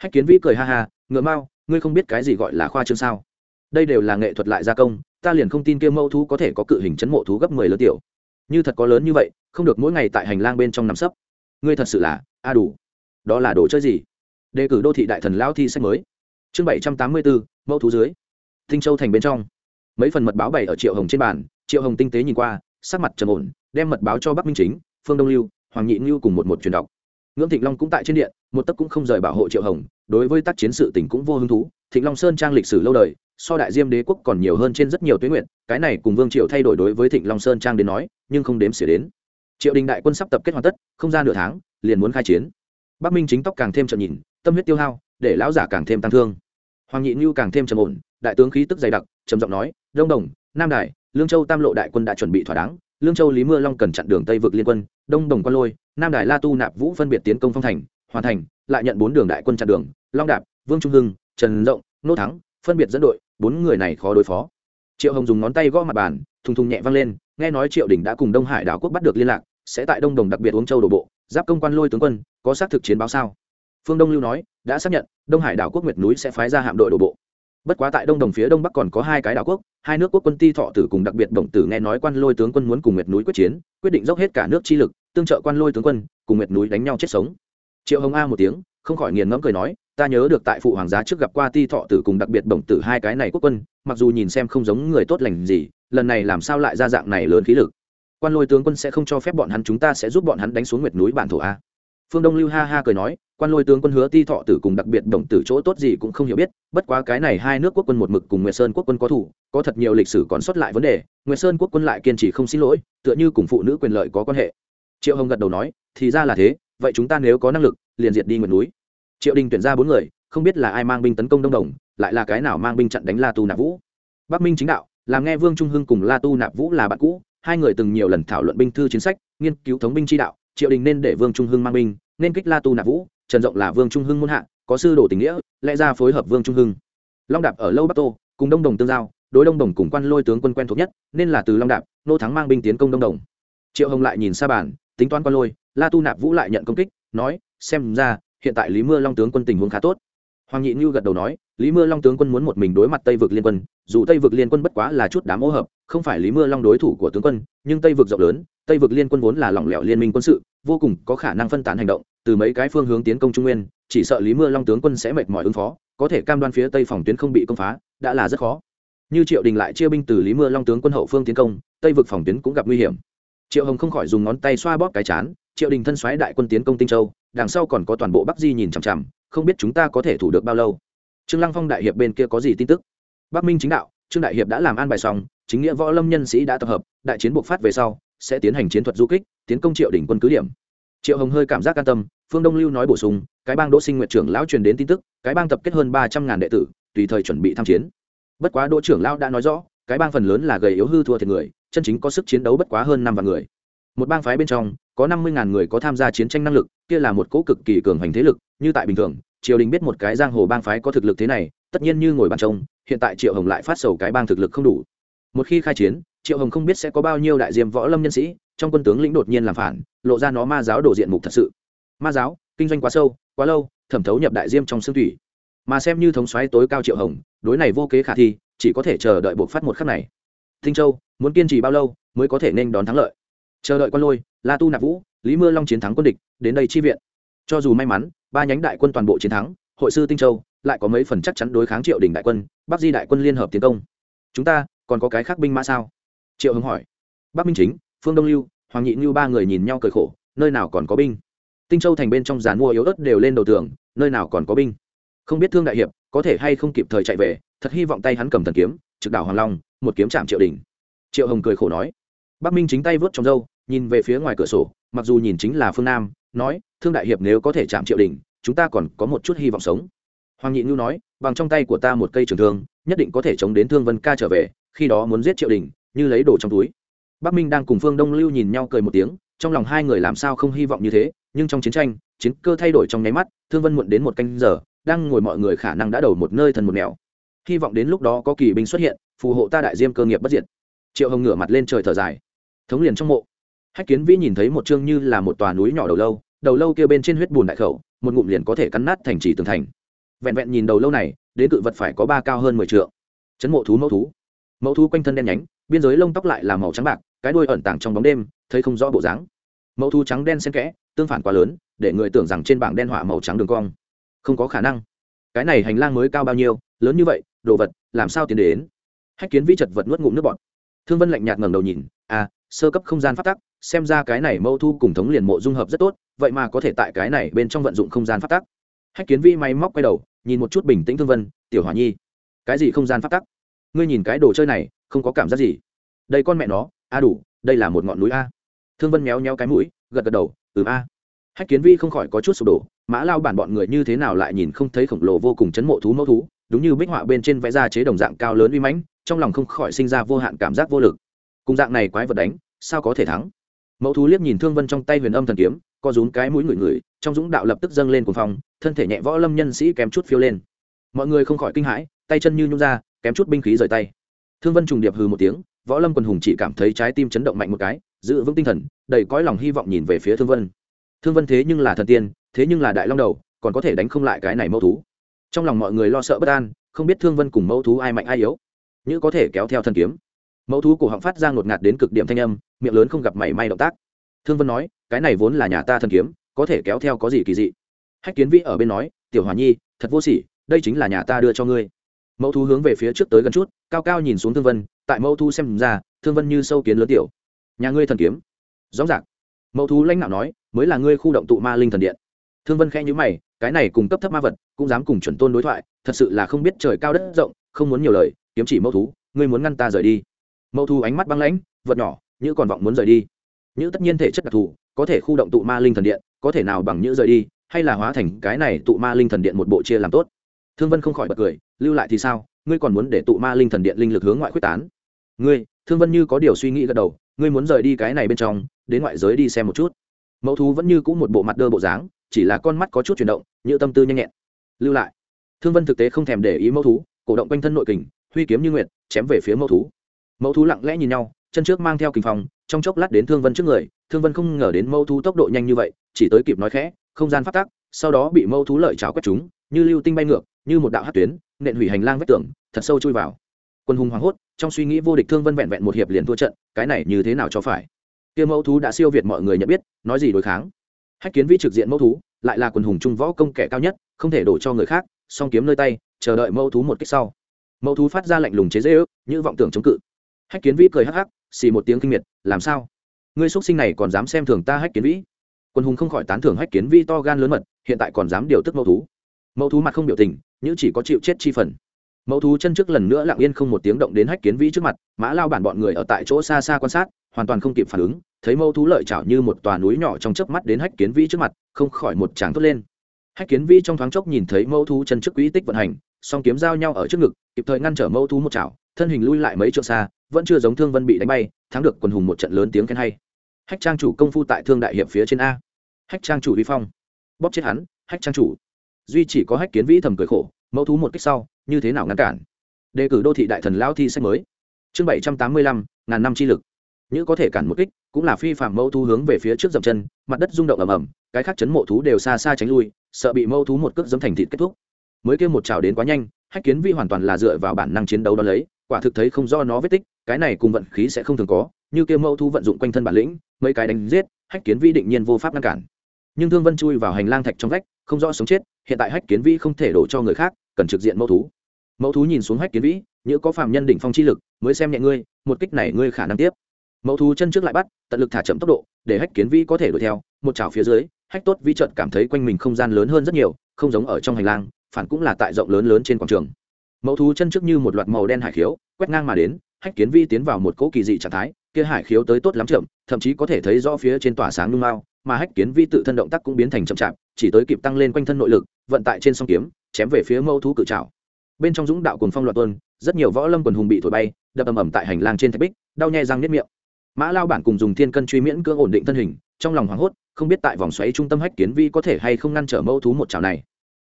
Hách kiến vĩ cười ha ha, ngựa mau ngươi không biết cái gì gọi là khoa trương sao? Đây đều là nghệ thuật lại gia công, ta liền không tin kia mẫu thú có thể có cự hình chấn mộ thú gấp mười lớn tiểu. Như thật có lớn như vậy, không được mỗi ngày tại hành lang bên trong nằm sấp. Ngươi thật sự là, a đủ. Đó là đồ chơi gì? Đề cử đô thị đại thần lão thi sách mới. Chương bảy trăm tám mươi bốn, mẫu thú dưới. Tinh châu thành bên trong. Mấy phần mật báo bày ở triệu hồng trên bàn, triệu hồng tinh tế nhìn qua, sắc mặt trầm ổn, đem mật báo cho bắc minh chính, phương đông lưu, hoàng nhị ngưu cùng một một truyền đọc ngưỡng thịnh long cũng tại trên điện, một tấc cũng không rời bảo hộ triệu hồng, đối với tác chiến sự tỉnh cũng vô hứng thú. Thịnh long sơn trang lịch sử lâu đời, so đại diêm đế quốc còn nhiều hơn trên rất nhiều tuyến nguyện, cái này cùng vương triệu thay đổi đối với thịnh long sơn trang đến nói, nhưng không đếm xỉa đến. Triệu đình đại quân sắp tập kết hoàn tất, không ra nửa tháng, liền muốn khai chiến. Bắc minh chính tóc càng thêm trợn nhìn, tâm huyết tiêu hao, để lão giả càng thêm tăng thương. Hoàng nhị như càng thêm trầm ổn, đại tướng khí tức dày đặc, trầm giọng nói, đông đồng, nam đài, lương châu tam lộ đại quân đã chuẩn bị thỏa đáng lương châu, lý mưa long cần chặn đường tây vực liên quân, đông đồng quan lôi, nam đài la tu nạp vũ phân biệt tiến công phong thành, hoàn thành, lại nhận bốn đường đại quân chặn đường, long đạp, vương trung hưng, trần rộng, nô thắng, phân biệt dẫn đội, bốn người này khó đối phó. Triệu hồng dùng ngón tay gõ mặt bàn, thùng thùng nhẹ vang lên, nghe nói triệu đình đã cùng đông hải đảo quốc bắt được liên lạc, sẽ tại đông đồng đặc biệt uống châu đổ bộ, giáp công quan lôi tướng quân, có xác thực chiến báo sao? Phương đông lưu nói, đã xác nhận, đông hải đảo quốc nguyệt núi sẽ phái ra hạm đội đổ bộ bất quá tại đông đồng phía đông bắc còn có hai cái đảo quốc, hai nước quốc quân ti thọ tử cùng đặc biệt đồng tử nghe nói quan lôi tướng quân muốn cùng nguyệt núi quyết chiến, quyết định dốc hết cả nước chi lực, tương trợ quan lôi tướng quân, cùng nguyệt núi đánh nhau chết sống. Triệu hồng a một tiếng, không khỏi nghiền ngẫm cười nói, ta nhớ được tại phụ hoàng giá trước gặp qua ti thọ tử cùng đặc biệt đồng tử hai cái này quốc quân, mặc dù nhìn xem không giống người tốt lành gì, lần này làm sao lại ra dạng này lớn khí lực? Quan lôi tướng quân sẽ không cho phép bọn hắn, chúng ta sẽ giúp bọn hắn đánh xuống nguyệt núi bản thổ a phương đông lưu ha ha cười nói, quan lôi tướng quân hứa ti thọ tử cùng đặc biệt đồng tử chỗ tốt gì cũng không hiểu biết, bất quá cái này hai nước quốc quân một mực cùng nguyệt sơn quốc quân có thủ, có thật nhiều lịch sử còn sót lại vấn đề, nguyệt sơn quốc quân lại kiên trì không xin lỗi, tựa như cùng phụ nữ quyền lợi có quan hệ. Triệu hồng gật đầu nói, thì ra là thế, vậy chúng ta nếu có năng lực, liền diệt đi nguyệt núi. Triệu đình tuyển ra bốn người, không biết là ai mang binh tấn công đông đồng, lại là cái nào mang binh chặn đánh la tu nạp vũ. Bắc minh chính đạo, làm nghe vương trung hưng cùng la tu nạp vũ là bạn cũ, hai người từng nhiều lần thảo luận binh thư chiến sách, nghiên cứu thống binh chi đạo, triệu đình nên để vương trung hưng mang binh nên kích la tu nạp vũ, trần rộng là vương trung hưng muôn hạ, có sư đồ tình nghĩa, lẽ ra phối hợp vương trung hưng. Long đạp ở lâu bắc tô, cùng đông đồng tương giao, đối đông đồng cùng quan lôi tướng quân quen thuộc nhất, nên là từ long đạp, nô thắng mang binh tiến công đông đồng. Triệu hồng lại nhìn xa bản, tính toán quan lôi, la tu nạp vũ lại nhận công kích, nói, xem ra, hiện tại lý mưa long tướng quân tình huống khá tốt. Hoàng nhị như gật đầu nói, lý mưa long tướng quân muốn một mình đối mặt tây vực liên quân, dù tây vực liên quân bất quá là chút đám ô hợp, không phải lý mưa long đối thủ của tướng quân, nhưng tây vực rộng lớn tây vực liên quân vốn là lỏng lẻo liên minh quân sự, vô cùng có khả năng phân tán hành động, từ mấy cái phương hướng tiến công trung nguyên, chỉ sợ lý mưa long tướng quân sẽ mệt mỏi ứng phó, có thể cam đoan phía tây phòng tuyến không bị công phá, đã là rất khó. Như triệu đình lại chia binh từ lý mưa long tướng quân hậu phương tiến công, tây vực phòng tuyến cũng gặp nguy hiểm. Triệu hồng không khỏi dùng ngón tay xoa bóp cái chán, triệu đình thân xoáy đại quân tiến công tinh châu, đằng sau còn có toàn bộ bắc di nhìn chằm chằm, không biết chúng ta có thể thủ được bao lâu. Trương lăng phong đại hiệp bên kia có gì tin tức? Bắc minh chính đạo, trương đại hiệp đã làm an bài xong, chính nghĩa võ lâm nhân sĩ đã tập hợp, đại chiến buộc phát về sau sẽ tiến hành chiến thuật du kích, tiến công triệu đỉnh quân cứ điểm. Triệu hồng hơi cảm giác an tâm, phương đông lưu nói bổ sung, cái bang đỗ sinh nguyện trưởng lão truyền đến tin tức, cái bang tập kết hơn ba trăm ngàn đệ tử, tùy thời chuẩn bị tham chiến. Bất quá đỗ trưởng lão đã nói rõ, cái bang phần lớn là gầy yếu hư thua thiệt người, chân chính có sức chiến đấu bất quá hơn năm vạn người. Một bang phái bên trong, có năm mươi ngàn người có tham gia chiến tranh năng lực, kia là một cỗ cực kỳ cường hành thế lực, như tại bình thường, triều đình biết một cái giang hồ bang phái có thực lực thế này, tất nhiên như ngồi bàn trông, hiện tại triệu hồng lại phát sầu cái bang thực lực không đủ. Một khi khai chiến triệu hồng không biết sẽ có bao nhiêu đại diêm võ lâm nhân sĩ, trong quân tướng lĩnh đột nhiên làm phản, lộ ra nó ma giáo đổ diện mục thật sự. Ma giáo, kinh doanh quá sâu, quá lâu, thẩm thấu nhập đại diêm trong xương thủy. Mà xem như thống xoáy tối cao triệu hồng, đối này vô kế khả thi, chỉ có thể chờ đợi buộc phát một khắc này. Thinh châu, muốn kiên trì bao lâu mới có thể nên đón thắng lợi? Chờ đợi quan lôi, la tu nạp vũ, lý mưa long chiến thắng quân địch, đến đây chi viện. Cho dù may mắn, ba nhánh đại quân toàn bộ chiến thắng, hội sư tinh châu lại có mấy phần chắc chắn đối kháng triệu đình đại quân, bắc di đại quân liên hợp tiến công. Chúng ta còn có cái khác binh mã sao? Triệu hưng hỏi. Bắc minh chính, phương đông lưu, hoàng nhị như ba người nhìn nhau cười khổ, nơi nào còn có binh? Tinh châu thành bên trong giàn mua yếu ớt đều lên đầu tường, nơi nào còn có binh? Không biết thương đại hiệp có thể hay không kịp thời chạy về, thật hy vọng tay hắn cầm thần kiếm, trực đảo hoàng long, một kiếm chạm triệu đình. Triệu hồng cười khổ nói. Bắc minh chính tay vớt trong râu, nhìn về phía ngoài cửa sổ, mặc dù nhìn chính là phương nam, nói, thương đại hiệp nếu có thể chạm triệu đình, chúng ta còn có một chút hy vọng sống. Hoàng nhị ngưu nói, bằng trong tay của ta một cây trường thương, nhất định có thể chống đến thương vân ca trở về, khi đó muốn giết triệu đình như lấy đồ trong túi. Bắc minh đang cùng phương đông lưu nhìn nhau cười một tiếng, trong lòng hai người làm sao không hy vọng như thế, nhưng trong chiến tranh, chiến cơ thay đổi trong nháy mắt, thương vân muộn đến một canh giờ, đang ngồi mọi người khả năng đã đầu một nơi thần một nẻo. Hy vọng đến lúc đó có kỳ binh xuất hiện, phù hộ ta đại diêm cơ nghiệp bất diệt. Triệu hồng ngửa mặt lên trời thở dài. Thống liền trong mộ. Hách kiến vĩ nhìn thấy một chương như là một tòa núi nhỏ đầu lâu đầu lâu kia bên trên huyết bùn đại khẩu, một ngụm liền có thể cắn nát thành trì tường thành. Vẹn vẹn nhìn đầu lâu này, đến cự vật phải có ba cao hơn mười t chấn mộ thú, mẫu thú. Mẫu thú quanh thân đen nhánh biên giới lông tóc lại là màu trắng bạc, cái đuôi ẩn tàng trong bóng đêm, thấy không rõ bộ dáng. Mẫu thu trắng đen xen kẽ, tương phản quá lớn, để người tưởng rằng trên bảng đen họa màu trắng đường cong. Không có khả năng. Cái này hành lang mới cao bao nhiêu, lớn như vậy, đồ vật, làm sao tiến đến? Hách kiến vi chật vật nuốt ngụm nước bọt. Thương vân lạnh nhạt ngẩng đầu nhìn à sơ cấp không gian phát tắc, xem ra cái này mẫu thu cùng thống liền mộ dung hợp rất tốt, vậy mà có thể tại cái này bên trong vận dụng không gian phát tắc. Hách kiến vi máy móc quay đầu, nhìn một chút bình tĩnh thương vân, tiểu hỏa nhi, cái gì không gian phát tắc? Ngươi nhìn cái đồ chơi này không có cảm giác gì. Đây con mẹ nó, a đủ, đây là một ngọn núi a. Thương vân méo méo cái mũi, gật gật đầu, ừm a. Hách kiến vi không khỏi có chút sụp đổ, mã lao bản bọn người như thế nào lại nhìn không thấy khổng lồ vô cùng chấn mộ thú mẫu thú, đúng như bích họa bên trên vẽ ra chế đồng dạng cao lớn uy mãnh, trong lòng không khỏi sinh ra vô hạn cảm giác vô lực. Cùng dạng này quái vật đánh, sao có thể thắng? Mẫu thú liếc nhìn thương vân trong tay huyền âm thần kiếm, co rúm cái mũi ngửi ngửi, trong dũng đạo lập tức dâng lên cuồng phòng thân thể nhẹ võ lâm nhân sĩ kém chút phiêu lên. Mọi người không khỏi kinh hãi, tay chân như nhung ra, kém chút binh khí rời tay thương vân trùng điệp hừ một tiếng, võ lâm quần hùng chỉ cảm thấy trái tim chấn động mạnh một cái, giữ vững tinh thần, đầy cõi lòng hy vọng nhìn về phía thương vân. Thương vân thế nhưng là thần tiên, thế nhưng là đại long đầu, còn có thể đánh không lại cái này mẫu thú. Trong lòng mọi người lo sợ bất an, không biết thương vân cùng mẫu thú ai mạnh ai yếu. Như có thể kéo theo thần kiếm. Mẫu thú cổ họng phát ra ngột ngạt đến cực điểm thanh âm, miệng lớn không gặp mảy may động tác. Thương vân nói, cái này vốn là nhà ta thần kiếm, có thể kéo theo có gì kỳ dị. Hách kiến vĩ ở bên nói, tiểu hòa nhi, thật vô sỉ, đây chính là nhà ta đưa cho ngươi. Mẫu thú hướng về phía trước tới gần chút cao cao nhìn xuống thương vân, tại mẫu thu xem ra, thương vân như sâu kiến lớn tiểu. Nhà ngươi thần kiếm. Rõ ràng. Mẫu thú lãnh đạo nói, mới là ngươi khu động tụ ma linh thần điện. Thương vân khẽ nhữ mày, cái này cùng cấp thấp ma vật, cũng dám cùng chuẩn tôn đối thoại, thật sự là không biết trời cao đất rộng, không muốn nhiều lời, kiếm chỉ mẫu thú, ngươi muốn ngăn ta rời đi. Mẫu thú ánh mắt băng lãnh, vật nhỏ như còn vọng muốn rời đi. Như tất nhiên thể chất đặc thù, có thể khu động tụ ma linh thần điện, có thể nào bằng như rời đi, hay là hóa thành cái này tụ ma linh thần điện một bộ chia làm tốt. Thương vân không khỏi bật cười, lưu lại thì sao? Ngươi còn muốn để tụ ma linh thần điện linh lực hướng ngoại quyết tán. Ngươi, thương vân như có điều suy nghĩ gật đầu, ngươi muốn rời đi cái này bên trong, đến ngoại giới đi xem một chút. Mẫu thú vẫn như c ũ một bộ mặt đơ bộ dáng, chỉ là con mắt có chút chuyển động như tâm tư nhanh nhẹn. Lưu lại. Thương vân thực tế không thèm để ý mẫu thú, cổ động quanh thân nội kình, huy kiếm như nguyện chém về phía mẫu thú. Mẫu thú lặng lẽ nhìn nhau, chân trước mang theo kình phòng, trong chốc lát đến thương vân trước người, thương vân không ngờ đến mẫu thú tốc độ nhanh như vậy, chỉ tới kịp nói khẽ, không gian phát tác sau đó bị mẫu thú lợi cháo quét chúng, như lưu tinh bay ngược như một đạo hát tuyến, nện hủy hành lang vách tường, thật sâu chui vào. Quân hùng hoảng hốt, trong suy nghĩ vô địch thương vân vẹn vẹn một hiệp liền thua trận, cái này như thế nào cho phải? Kia mẫu thú đã siêu việt mọi người nhận biết, nói gì đối kháng? Hách kiến vi trực diện mẫu thú, lại là quần hùng trung võ công kẻ cao nhất, không thể đổ cho người khác, song kiếm nơi tay, chờ đợi mẫu thú một cách sau. Mẫu thú phát ra lạnh lùng chế dễ ước như vọng tưởng chống cự. Hách kiến Vi cười hắc hắc, xì một tiếng kinh miệt, làm sao? Ngươi xuất sinh này còn dám xem thường ta hách kiến vĩ? Quân hùng không khỏi tán thưởng hách kiến Vi to gan lớn mật, hiện tại còn dám điều tức mẫu thú mẫu thú mặt không biểu tình như chỉ có chịu chết chi phần. Mẫu thú chân trước lần nữa lặng yên không một tiếng động đến hách kiến vĩ trước mặt, mã lao bản bọn người ở tại chỗ xa xa quan sát, hoàn toàn không kịp phản ứng, thấy mẫu thú lợi chảo như một tòa núi nhỏ trong chớp mắt đến hách kiến vĩ trước mặt, không khỏi một tràng thốt lên. Hách kiến vĩ trong thoáng chốc nhìn thấy mẫu thú chân trước quỹ tích vận hành, song kiếm giao nhau ở trước ngực, kịp thời ngăn trở mẫu thú một chảo, thân hình lui lại mấy chỗ xa, vẫn chưa giống thương vân bị đánh bay, thắng được quần hùng một trận lớn tiếng khen hay. Hách trang chủ công phu tại thương đại hiệp phía trên a. Hách trang chủ vi phong. Bóp chết hắn, hách trang chủ duy chỉ có hách kiến vĩ thầm cười khổ, mẫu thú một cách sau, như thế nào ngăn cản? Đề cử đô thị đại thần lao thi sách mới. Chương bảy trăm tám mươi lăm, ngàn năm chi lực. Như có thể cản một kích, cũng là phi phạm mẫu thú hướng về phía trước dậm chân, mặt đất rung động ầm ầm, cái khác chấn mộ thú đều xa xa tránh lui, sợ bị mẫu thú một cước dấm thành thịt kết thúc. Mới kêu một trào đến quá nhanh, hách kiến vi hoàn toàn là dựa vào bản năng chiến đấu đó lấy, quả thực thấy không do nó vết tích, cái này cùng vận khí sẽ không thường có, như kêu mẫu thú vận dụng quanh thân bản lĩnh, mấy cái đánh giết, hách kiến vi định nhiên vô pháp ngăn cản. Nhưng thương vân chui vào hành lang thạch trong vách không rõ sống chết, hiện tại hách kiến vi không thể đổ cho người khác, cần trực diện mẫu thú. Mẫu thú nhìn xuống hách kiến vĩ như có phạm nhân đỉnh phong chi lực, mới xem nhẹ ngươi, một kích này ngươi khả năng tiếp. Mẫu thú chân trước lại bắt, tận lực thả chậm tốc độ, để hách kiến vĩ có thể đuổi theo, một chảo phía dưới, hách tốt vi trợt cảm thấy quanh mình không gian lớn hơn rất nhiều, không giống ở trong hành lang, phản cũng là tại rộng lớn lớn trên quảng trường. Mẫu thú chân trước như một loạt màu đen hải khiếu, quét ngang mà đến, hách kiến vi tiến vào một cỗ kỳ dị trạng thái, kia hải khiếu tới tốt lắm chậm, thậm chí có thể thấy rõ phía trên tỏa sáng nung mao mà hách kiến vi tự thân động tác cũng biến thành chậm chạp, chỉ tới kịp tăng lên quanh thân nội lực, vận tại trên song kiếm, chém về phía mẫu thú cự trào bên trong dũng đạo cùng phong loạt tuân rất nhiều võ lâm quần hùng bị thổi bay, đập ầm ầm tại hành lang trên thạch bích, đau nhè răng nếp miệng. Mã lao bản cùng dùng thiên cân truy miễn cưỡng ổn định thân hình, trong lòng hoảng hốt, không biết tại vòng xoáy trung tâm hách kiến vi có thể hay không ngăn trở mẫu thú một chảo này.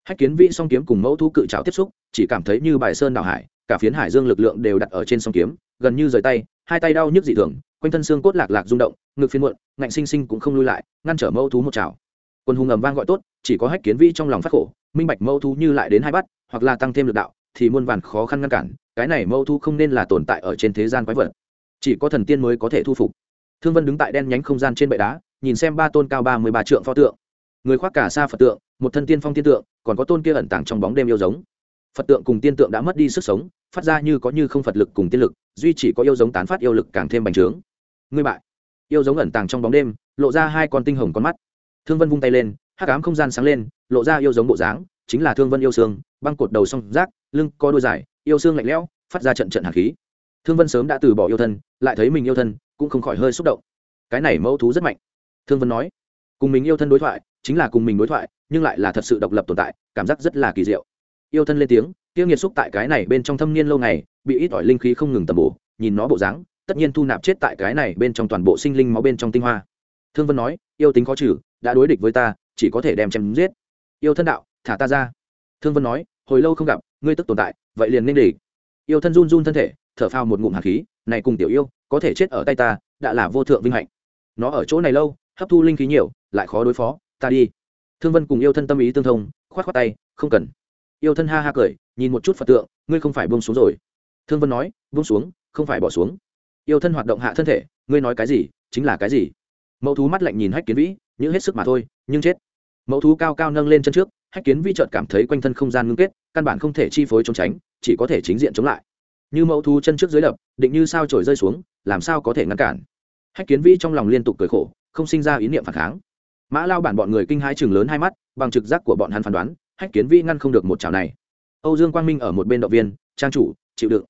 Hách kiến vi song kiếm cùng mẫu thú cự chảo tiếp xúc, chỉ cảm thấy như bài sơn đảo hải, cả phiến hải dương lực lượng đều đặt ở trên song kiếm, gần như rời tay, hai tay đau nhức dị thường quanh thân xương cốt lạc lạc rung động, ngực phiên muộn, ngạnh sinh sinh cũng không lui lại, ngăn trở mẫu thú một chảo quân hùng ầm vang gọi tốt, chỉ có hách kiến vi trong lòng phát khổ, minh bạch mẫu thú như lại đến hai bắt, hoặc là tăng thêm lực đạo, thì muôn vàn khó khăn ngăn cản, cái này mẫu thú không nên là tồn tại ở trên thế gian quái vật. Chỉ có thần tiên mới có thể thu phục. Thương vân đứng tại đen nhánh không gian trên bệ đá, nhìn xem ba tôn cao ba mươi ba trượng pho tượng. Người khoác cả xa phật tượng, một thân tiên phong tiên tượng, còn có tôn kia ẩn tàng trong bóng đêm yêu giống. Phật tượng cùng tiên tượng đã mất đi sức sống, phát ra như có như không phật lực cùng tiên lực, duy chỉ có yêu giống tán phát yêu lực càng thêm bành trướng ngươi bại. Yêu giống ẩn tàng trong bóng đêm, lộ ra hai con tinh hồng con mắt. Thương vân vung tay lên, hắc ám không gian sáng lên, lộ ra yêu giống bộ dáng, chính là thương vân yêu xương băng cột đầu song rác, lưng co đôi dài, yêu xương lạnh lẽo, phát ra trận trận hạt khí. Thương vân sớm đã từ bỏ yêu thân, lại thấy mình yêu thân, cũng không khỏi hơi xúc động. Cái này mẫu thú rất mạnh. Thương vân nói, cùng mình yêu thân đối thoại, chính là cùng mình đối thoại, nhưng lại là thật sự độc lập tồn tại, cảm giác rất là kỳ diệu. Yêu thân lên tiếng, tiêu nghiệt xúc tại cái này bên trong thâm niên lâu ngày, bị ít ỏi linh khí không ngừng tầm bổ, nhìn nó bộ dáng tất nhiên thu nạp chết tại cái này bên trong toàn bộ sinh linh máu bên trong tinh hoa. Thương vân nói, yêu tính khó trừ đã đối địch với ta, chỉ có thể đem chém giết. Yêu thân đạo, thả ta ra. Thương vân nói, hồi lâu không gặp, ngươi tức tồn tại, vậy liền nên để yêu thân run run thân thể, thở phao một ngụm hạt khí, này cùng tiểu yêu, có thể chết ở tay ta, đã là vô thượng vinh hạnh. Nó ở chỗ này lâu, hấp thu linh khí nhiều, lại khó đối phó, ta đi. Thương vân cùng yêu thân tâm ý tương thông, khoát khoát tay, không cần. Yêu thân ha ha cười, nhìn một chút phật tượng, ngươi không phải buông xuống rồi. Thương vân nói, buông xuống, không phải bỏ xuống yêu thân hoạt động hạ thân thể, ngươi nói cái gì, chính là cái gì? Mẫu thú mắt lạnh nhìn hách kiến vĩ những hết sức mà thôi, nhưng chết. Mẫu thú cao cao nâng lên chân trước, hách kiến vĩ trợt cảm thấy quanh thân không gian ngưng kết, căn bản không thể chi phối trốn tránh, chỉ có thể chính diện chống lại. Như mẫu thú chân trước dưới đập, định như sao trổi rơi xuống, làm sao có thể ngăn cản? Hách kiến vĩ trong lòng liên tục cười khổ, không sinh ra ý niệm phản kháng. Mã lao bản bọn người kinh hai chừng lớn hai mắt, bằng trực giác của bọn hắn phán đoán, hách kiến vĩ ngăn không được một chảo này. Âu dương quang minh ở một bên động viên, trang chủ, chịu đựng.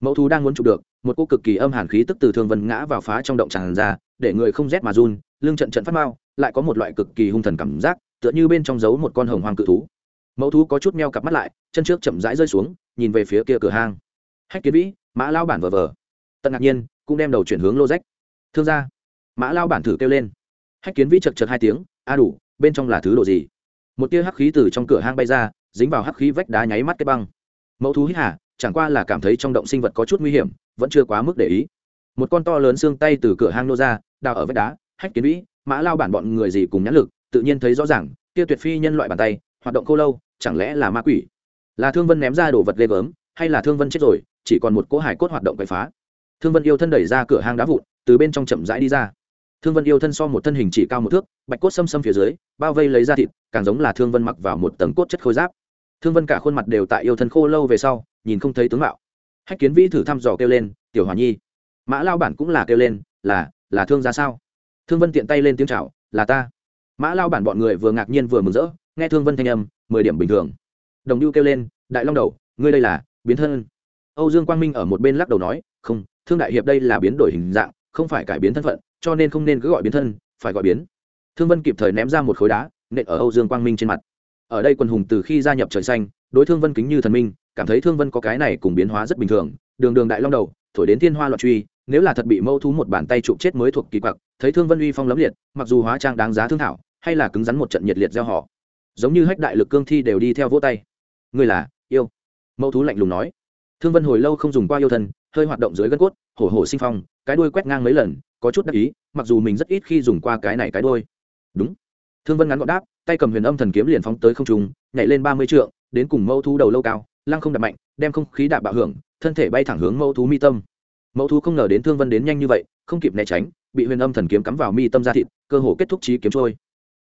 Mẫu thú đang muốn chụp được một cô cực kỳ âm hàn khí tức từ thương vân ngã vào phá trong động tràn ra, để người không rét mà run, lưng trận trận phát mau, lại có một loại cực kỳ hung thần cảm giác, tựa như bên trong giấu một con hồng hoàng cự thú. Mẫu thú có chút meo cặp mắt lại, chân trước chậm rãi rơi xuống, nhìn về phía kia cửa hang. Hách kiến vĩ, mã lao bản vờ vờ. Tận ngạc nhiên cũng đem đầu chuyển hướng lô rách. Thương gia. Mã lao bản thử kêu lên. Hách kiến vĩ chật chật hai tiếng, a đủ, bên trong là thứ đồ gì? Một tia hắc khí từ trong cửa hang bay ra, dính vào hắc khí vách đá nháy mắt cái băng. Mẫu thú hít hà, chẳng qua là cảm thấy trong động sinh vật có chút nguy hiểm vẫn chưa quá mức để ý. Một con to lớn xương tay từ cửa hang nô ra, đào ở vách đá, hách kiến vĩ, mã lao bản bọn người gì cùng nhãn lực, tự nhiên thấy rõ ràng, kia tuyệt phi nhân loại bàn tay, hoạt động khô lâu, chẳng lẽ là ma quỷ? Là thương vân ném ra đồ vật ghê gớm, hay là thương vân chết rồi, chỉ còn một cỗ hải cốt hoạt động quậy phá. Thương vân yêu thân đẩy ra cửa hang đá vụn, từ bên trong chậm rãi đi ra. Thương vân yêu thân so một thân hình chỉ cao một thước, bạch cốt xâm xâm phía dưới, bao vây lấy ra thịt, càng giống là thương vân mặc vào một tầng cốt chất khôi giáp. Thương vân cả khuôn mặt đều tại yêu thân khô lâu về sau, nhìn không thấy tướng mạo hách kiến vĩ thử thăm dò kêu lên, tiểu hòa nhi, mã lao bản cũng là kêu lên, là là thương ra sao? Thương vân tiện tay lên tiếng chào, là ta. Mã lao bản bọn người vừa ngạc nhiên vừa mừng rỡ, nghe thương vân thanh âm, mười điểm bình thường. Đồng lưu kêu lên, đại long đầu, ngươi đây là biến thân. Âu dương quang minh ở một bên lắc đầu nói, không, thương đại hiệp đây là biến đổi hình dạng, không phải cải biến thân phận, cho nên không nên cứ gọi biến thân, phải gọi biến. Thương vân kịp thời ném ra một khối đá, nện ở âu dương quang minh trên mặt. Ở đây quần hùng từ khi gia nhập trời xanh, đối thương vân kính như thần minh cảm thấy thương vân có cái này cùng biến hóa rất bình thường, đường đường đại long đầu, thổi đến thiên hoa loạn truy, nếu là thật bị mâu thú một bàn tay chụp chết mới thuộc kỳ quặc, thấy thương vân uy phong lấm liệt, mặc dù hóa trang đáng giá thương thảo, hay là cứng rắn một trận nhiệt liệt gieo họ. Giống như hách đại lực cương thi đều đi theo vỗ tay. Người là, yêu. Mâu thú lạnh lùng nói. Thương vân hồi lâu không dùng qua yêu thân, hơi hoạt động dưới gân cốt, hổ hổ sinh phong, cái đuôi quét ngang mấy lần, có chút đắc ý, mặc dù mình rất ít khi dùng qua cái này cái đuôi. Đúng. Thương vân ngắn gọn đáp, tay cầm huyền âm thần kiếm liền phóng tới không trung, nhảy lên ba mươi trượng, đến cùng mâu thú đầu lâu cao lăng không đạp mạnh, đem không khí đạp bạo hưởng, thân thể bay thẳng hướng Mẫu thú mi tâm. Mẫu thú không ngờ đến thương vân đến nhanh như vậy, không kịp né tránh, bị huyền âm thần kiếm cắm vào mi tâm ra thịt, cơ hồ kết thúc trí kiếm trôi.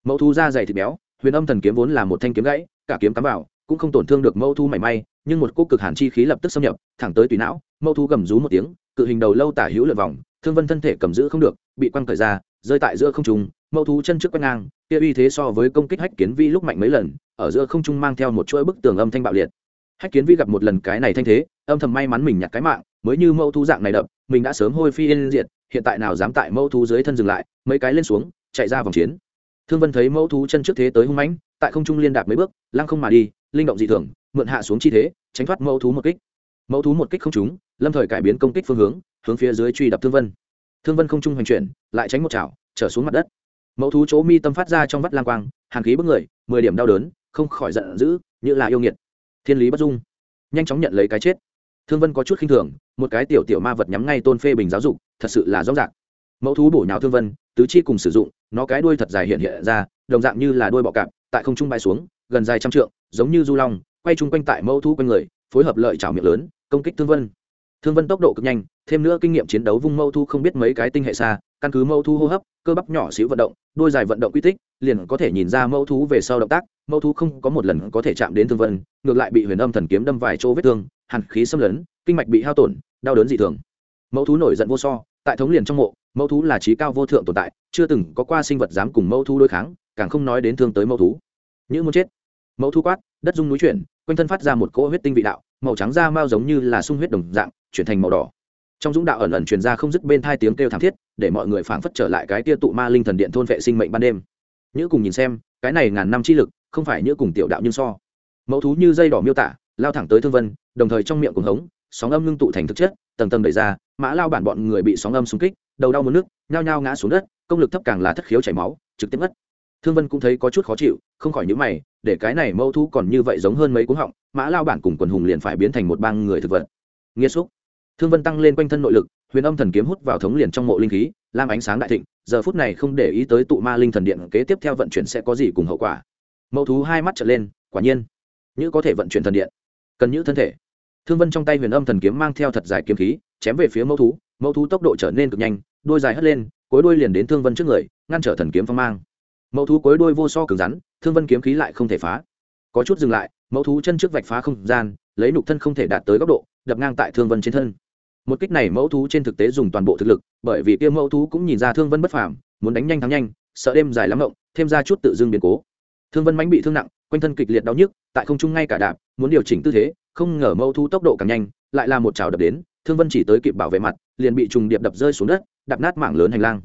Mẫu thú da dày thịt béo, huyền âm thần kiếm vốn là một thanh kiếm gãy, cả kiếm cắm vào, cũng không tổn thương được Mẫu thú mảy may, nhưng một cỗ cực hàn chi khí lập tức xâm nhập, thẳng tới tùy não, Mẫu thú gầm rú một tiếng, cự hình đầu lâu tả hữu lượt vòng, thương vân thân thể cầm giữ không được, bị quăng cởi ra, rơi tại giữa không trung, Mẫu thú chân trước quét ngang, kia uy thế so với công kích hách kiến vi lúc mạnh mấy lần, ở giữa không trung mang theo một chuỗi bức tường âm thanh bạo liệt hách kiến vi gặp một lần cái này thanh thế, âm thầm may mắn mình nhặt cái mạng, mới như mâu thú dạng này đập, mình đã sớm hôi phi yên diệt, hiện tại nào dám tại mâu thú dưới thân dừng lại, mấy cái lên xuống, chạy ra vòng chiến. Thương vân thấy mâu thú chân trước thế tới hung mãnh, tại không trung liên đạp mấy bước, lăng không mà đi, linh động dị thường, mượn hạ xuống chi thế, tránh thoát mâu thú một kích. Mâu thú một kích không trúng, lâm thời cải biến công kích phương hướng hướng phía dưới truy đập thương vân. Thương vân không trung hoành chuyển, lại tránh một chảo, trở xuống mặt đất. Mẫu thú chỗ mi tâm phát ra trong vắt lang quang hàn khí bức người, mười điểm đau đớn, không khỏi giận dữ, như là yêu nghiệt thiên lý bất dung. Nhanh chóng nhận lấy cái chết. Thương vân có chút khinh thường, một cái tiểu tiểu ma vật nhắm ngay tôn phê bình giáo dục, thật sự là rõ ràng. Mẫu thú bổ nhào thương vân, tứ chi cùng sử dụng, nó cái đuôi thật dài hiện hiện ra, đồng dạng như là đuôi bọ cạp, tại không trung bay xuống, gần dài trăm trượng, giống như du long, quay chung quanh tại mẫu thú quanh người, phối hợp lợi chảo miệng lớn, công kích thương vân thương vân tốc độ cực nhanh, thêm nữa kinh nghiệm chiến đấu vung mâu thu không biết mấy cái tinh hệ xa, căn cứ mâu thu hô hấp, cơ bắp nhỏ xíu vận động, đôi dài vận động quy tích, liền có thể nhìn ra mâu thú về sau động tác. Mâu thú không có một lần có thể chạm đến thương vân, ngược lại bị huyền âm thần kiếm đâm vài chỗ vết thương, hàn khí xâm lấn, kinh mạch bị hao tổn, đau đớn dị thường. Mẫu thú nổi giận vô so, tại thống liền trong mộ mẫu thú là trí cao vô thượng tồn tại, chưa từng có qua sinh vật dám cùng mẫu thú đối kháng, càng không nói đến thương tới mẫu thú những muốn chết. Mẫu thú quát, đất dung núi chuyển, quanh thân phát ra một cỗ huyết tinh vị đạo màu trắng da mao giống như là sung huyết đồng dạng, chuyển thành màu đỏ. Trong dũng đạo ẩn ẩn truyền ra không dứt bên thai tiếng kêu thảm thiết, để mọi người phảng phất trở lại cái tia tụ ma linh thần điện thôn vệ sinh mệnh ban đêm. Nhữ cùng nhìn xem, cái này ngàn năm chi lực, không phải nhữ cùng tiểu đạo nhưng so. Mẫu thú như dây đỏ miêu tả, lao thẳng tới thương vân, đồng thời trong miệng cuồng hống, sóng âm ngưng tụ thành thực chất, tầng tầng đẩy ra, mã lao bản bọn người bị sóng âm xung kích, đầu đau mất nước, nhao nhao ngã xuống đất, công lực thấp càng là thất khiếu chảy máu, trực tiếp mất thương vân cũng thấy có chút khó chịu, không khỏi nhíu mày, để cái này mâu thú còn như vậy giống hơn mấy cú họng, mã lao bản cùng quần hùng liền phải biến thành một bang người thực vật. Nghĩa xúc. Thương vân tăng lên quanh thân nội lực, huyền âm thần kiếm hút vào thống liền trong mộ linh khí, lam ánh sáng đại thịnh, giờ phút này không để ý tới tụ ma linh thần điện kế tiếp theo vận chuyển sẽ có gì cùng hậu quả. Mẫu thú hai mắt trở lên, quả nhiên, như có thể vận chuyển thần điện, cần như thân thể. Thương vân trong tay huyền âm thần kiếm mang theo thật dài kiếm khí, chém về phía mẫu thú mẫu thú tốc độ trở nên cực nhanh, đôi dài hất lên cối đuôi liền đến thương vân trước người, ngăn trở thần kiếm phong mang mẫu thú cối đuôi vô so cứng rắn, thương vân kiếm khí lại không thể phá. Có chút dừng lại, mẫu thú chân trước vạch phá không gian, lấy nục thân không thể đạt tới góc độ, đập ngang tại thương vân trên thân. Một kích này mẫu thú trên thực tế dùng toàn bộ thực lực, bởi vì kia mẫu thú cũng nhìn ra thương vân bất phàm, muốn đánh nhanh thắng nhanh, sợ đêm dài lắm rộng thêm ra chút tự dưng biến cố. Thương vân mánh bị thương nặng, quanh thân kịch liệt đau nhức, tại không trung ngay cả đạp, muốn điều chỉnh tư thế, không ngờ mẫu thú tốc độ càng nhanh, lại là một trào đập đến, thương vân chỉ tới kịp bảo vệ mặt, liền bị trùng điệp đập rơi xuống đất đập nát mảng lớn hành lang.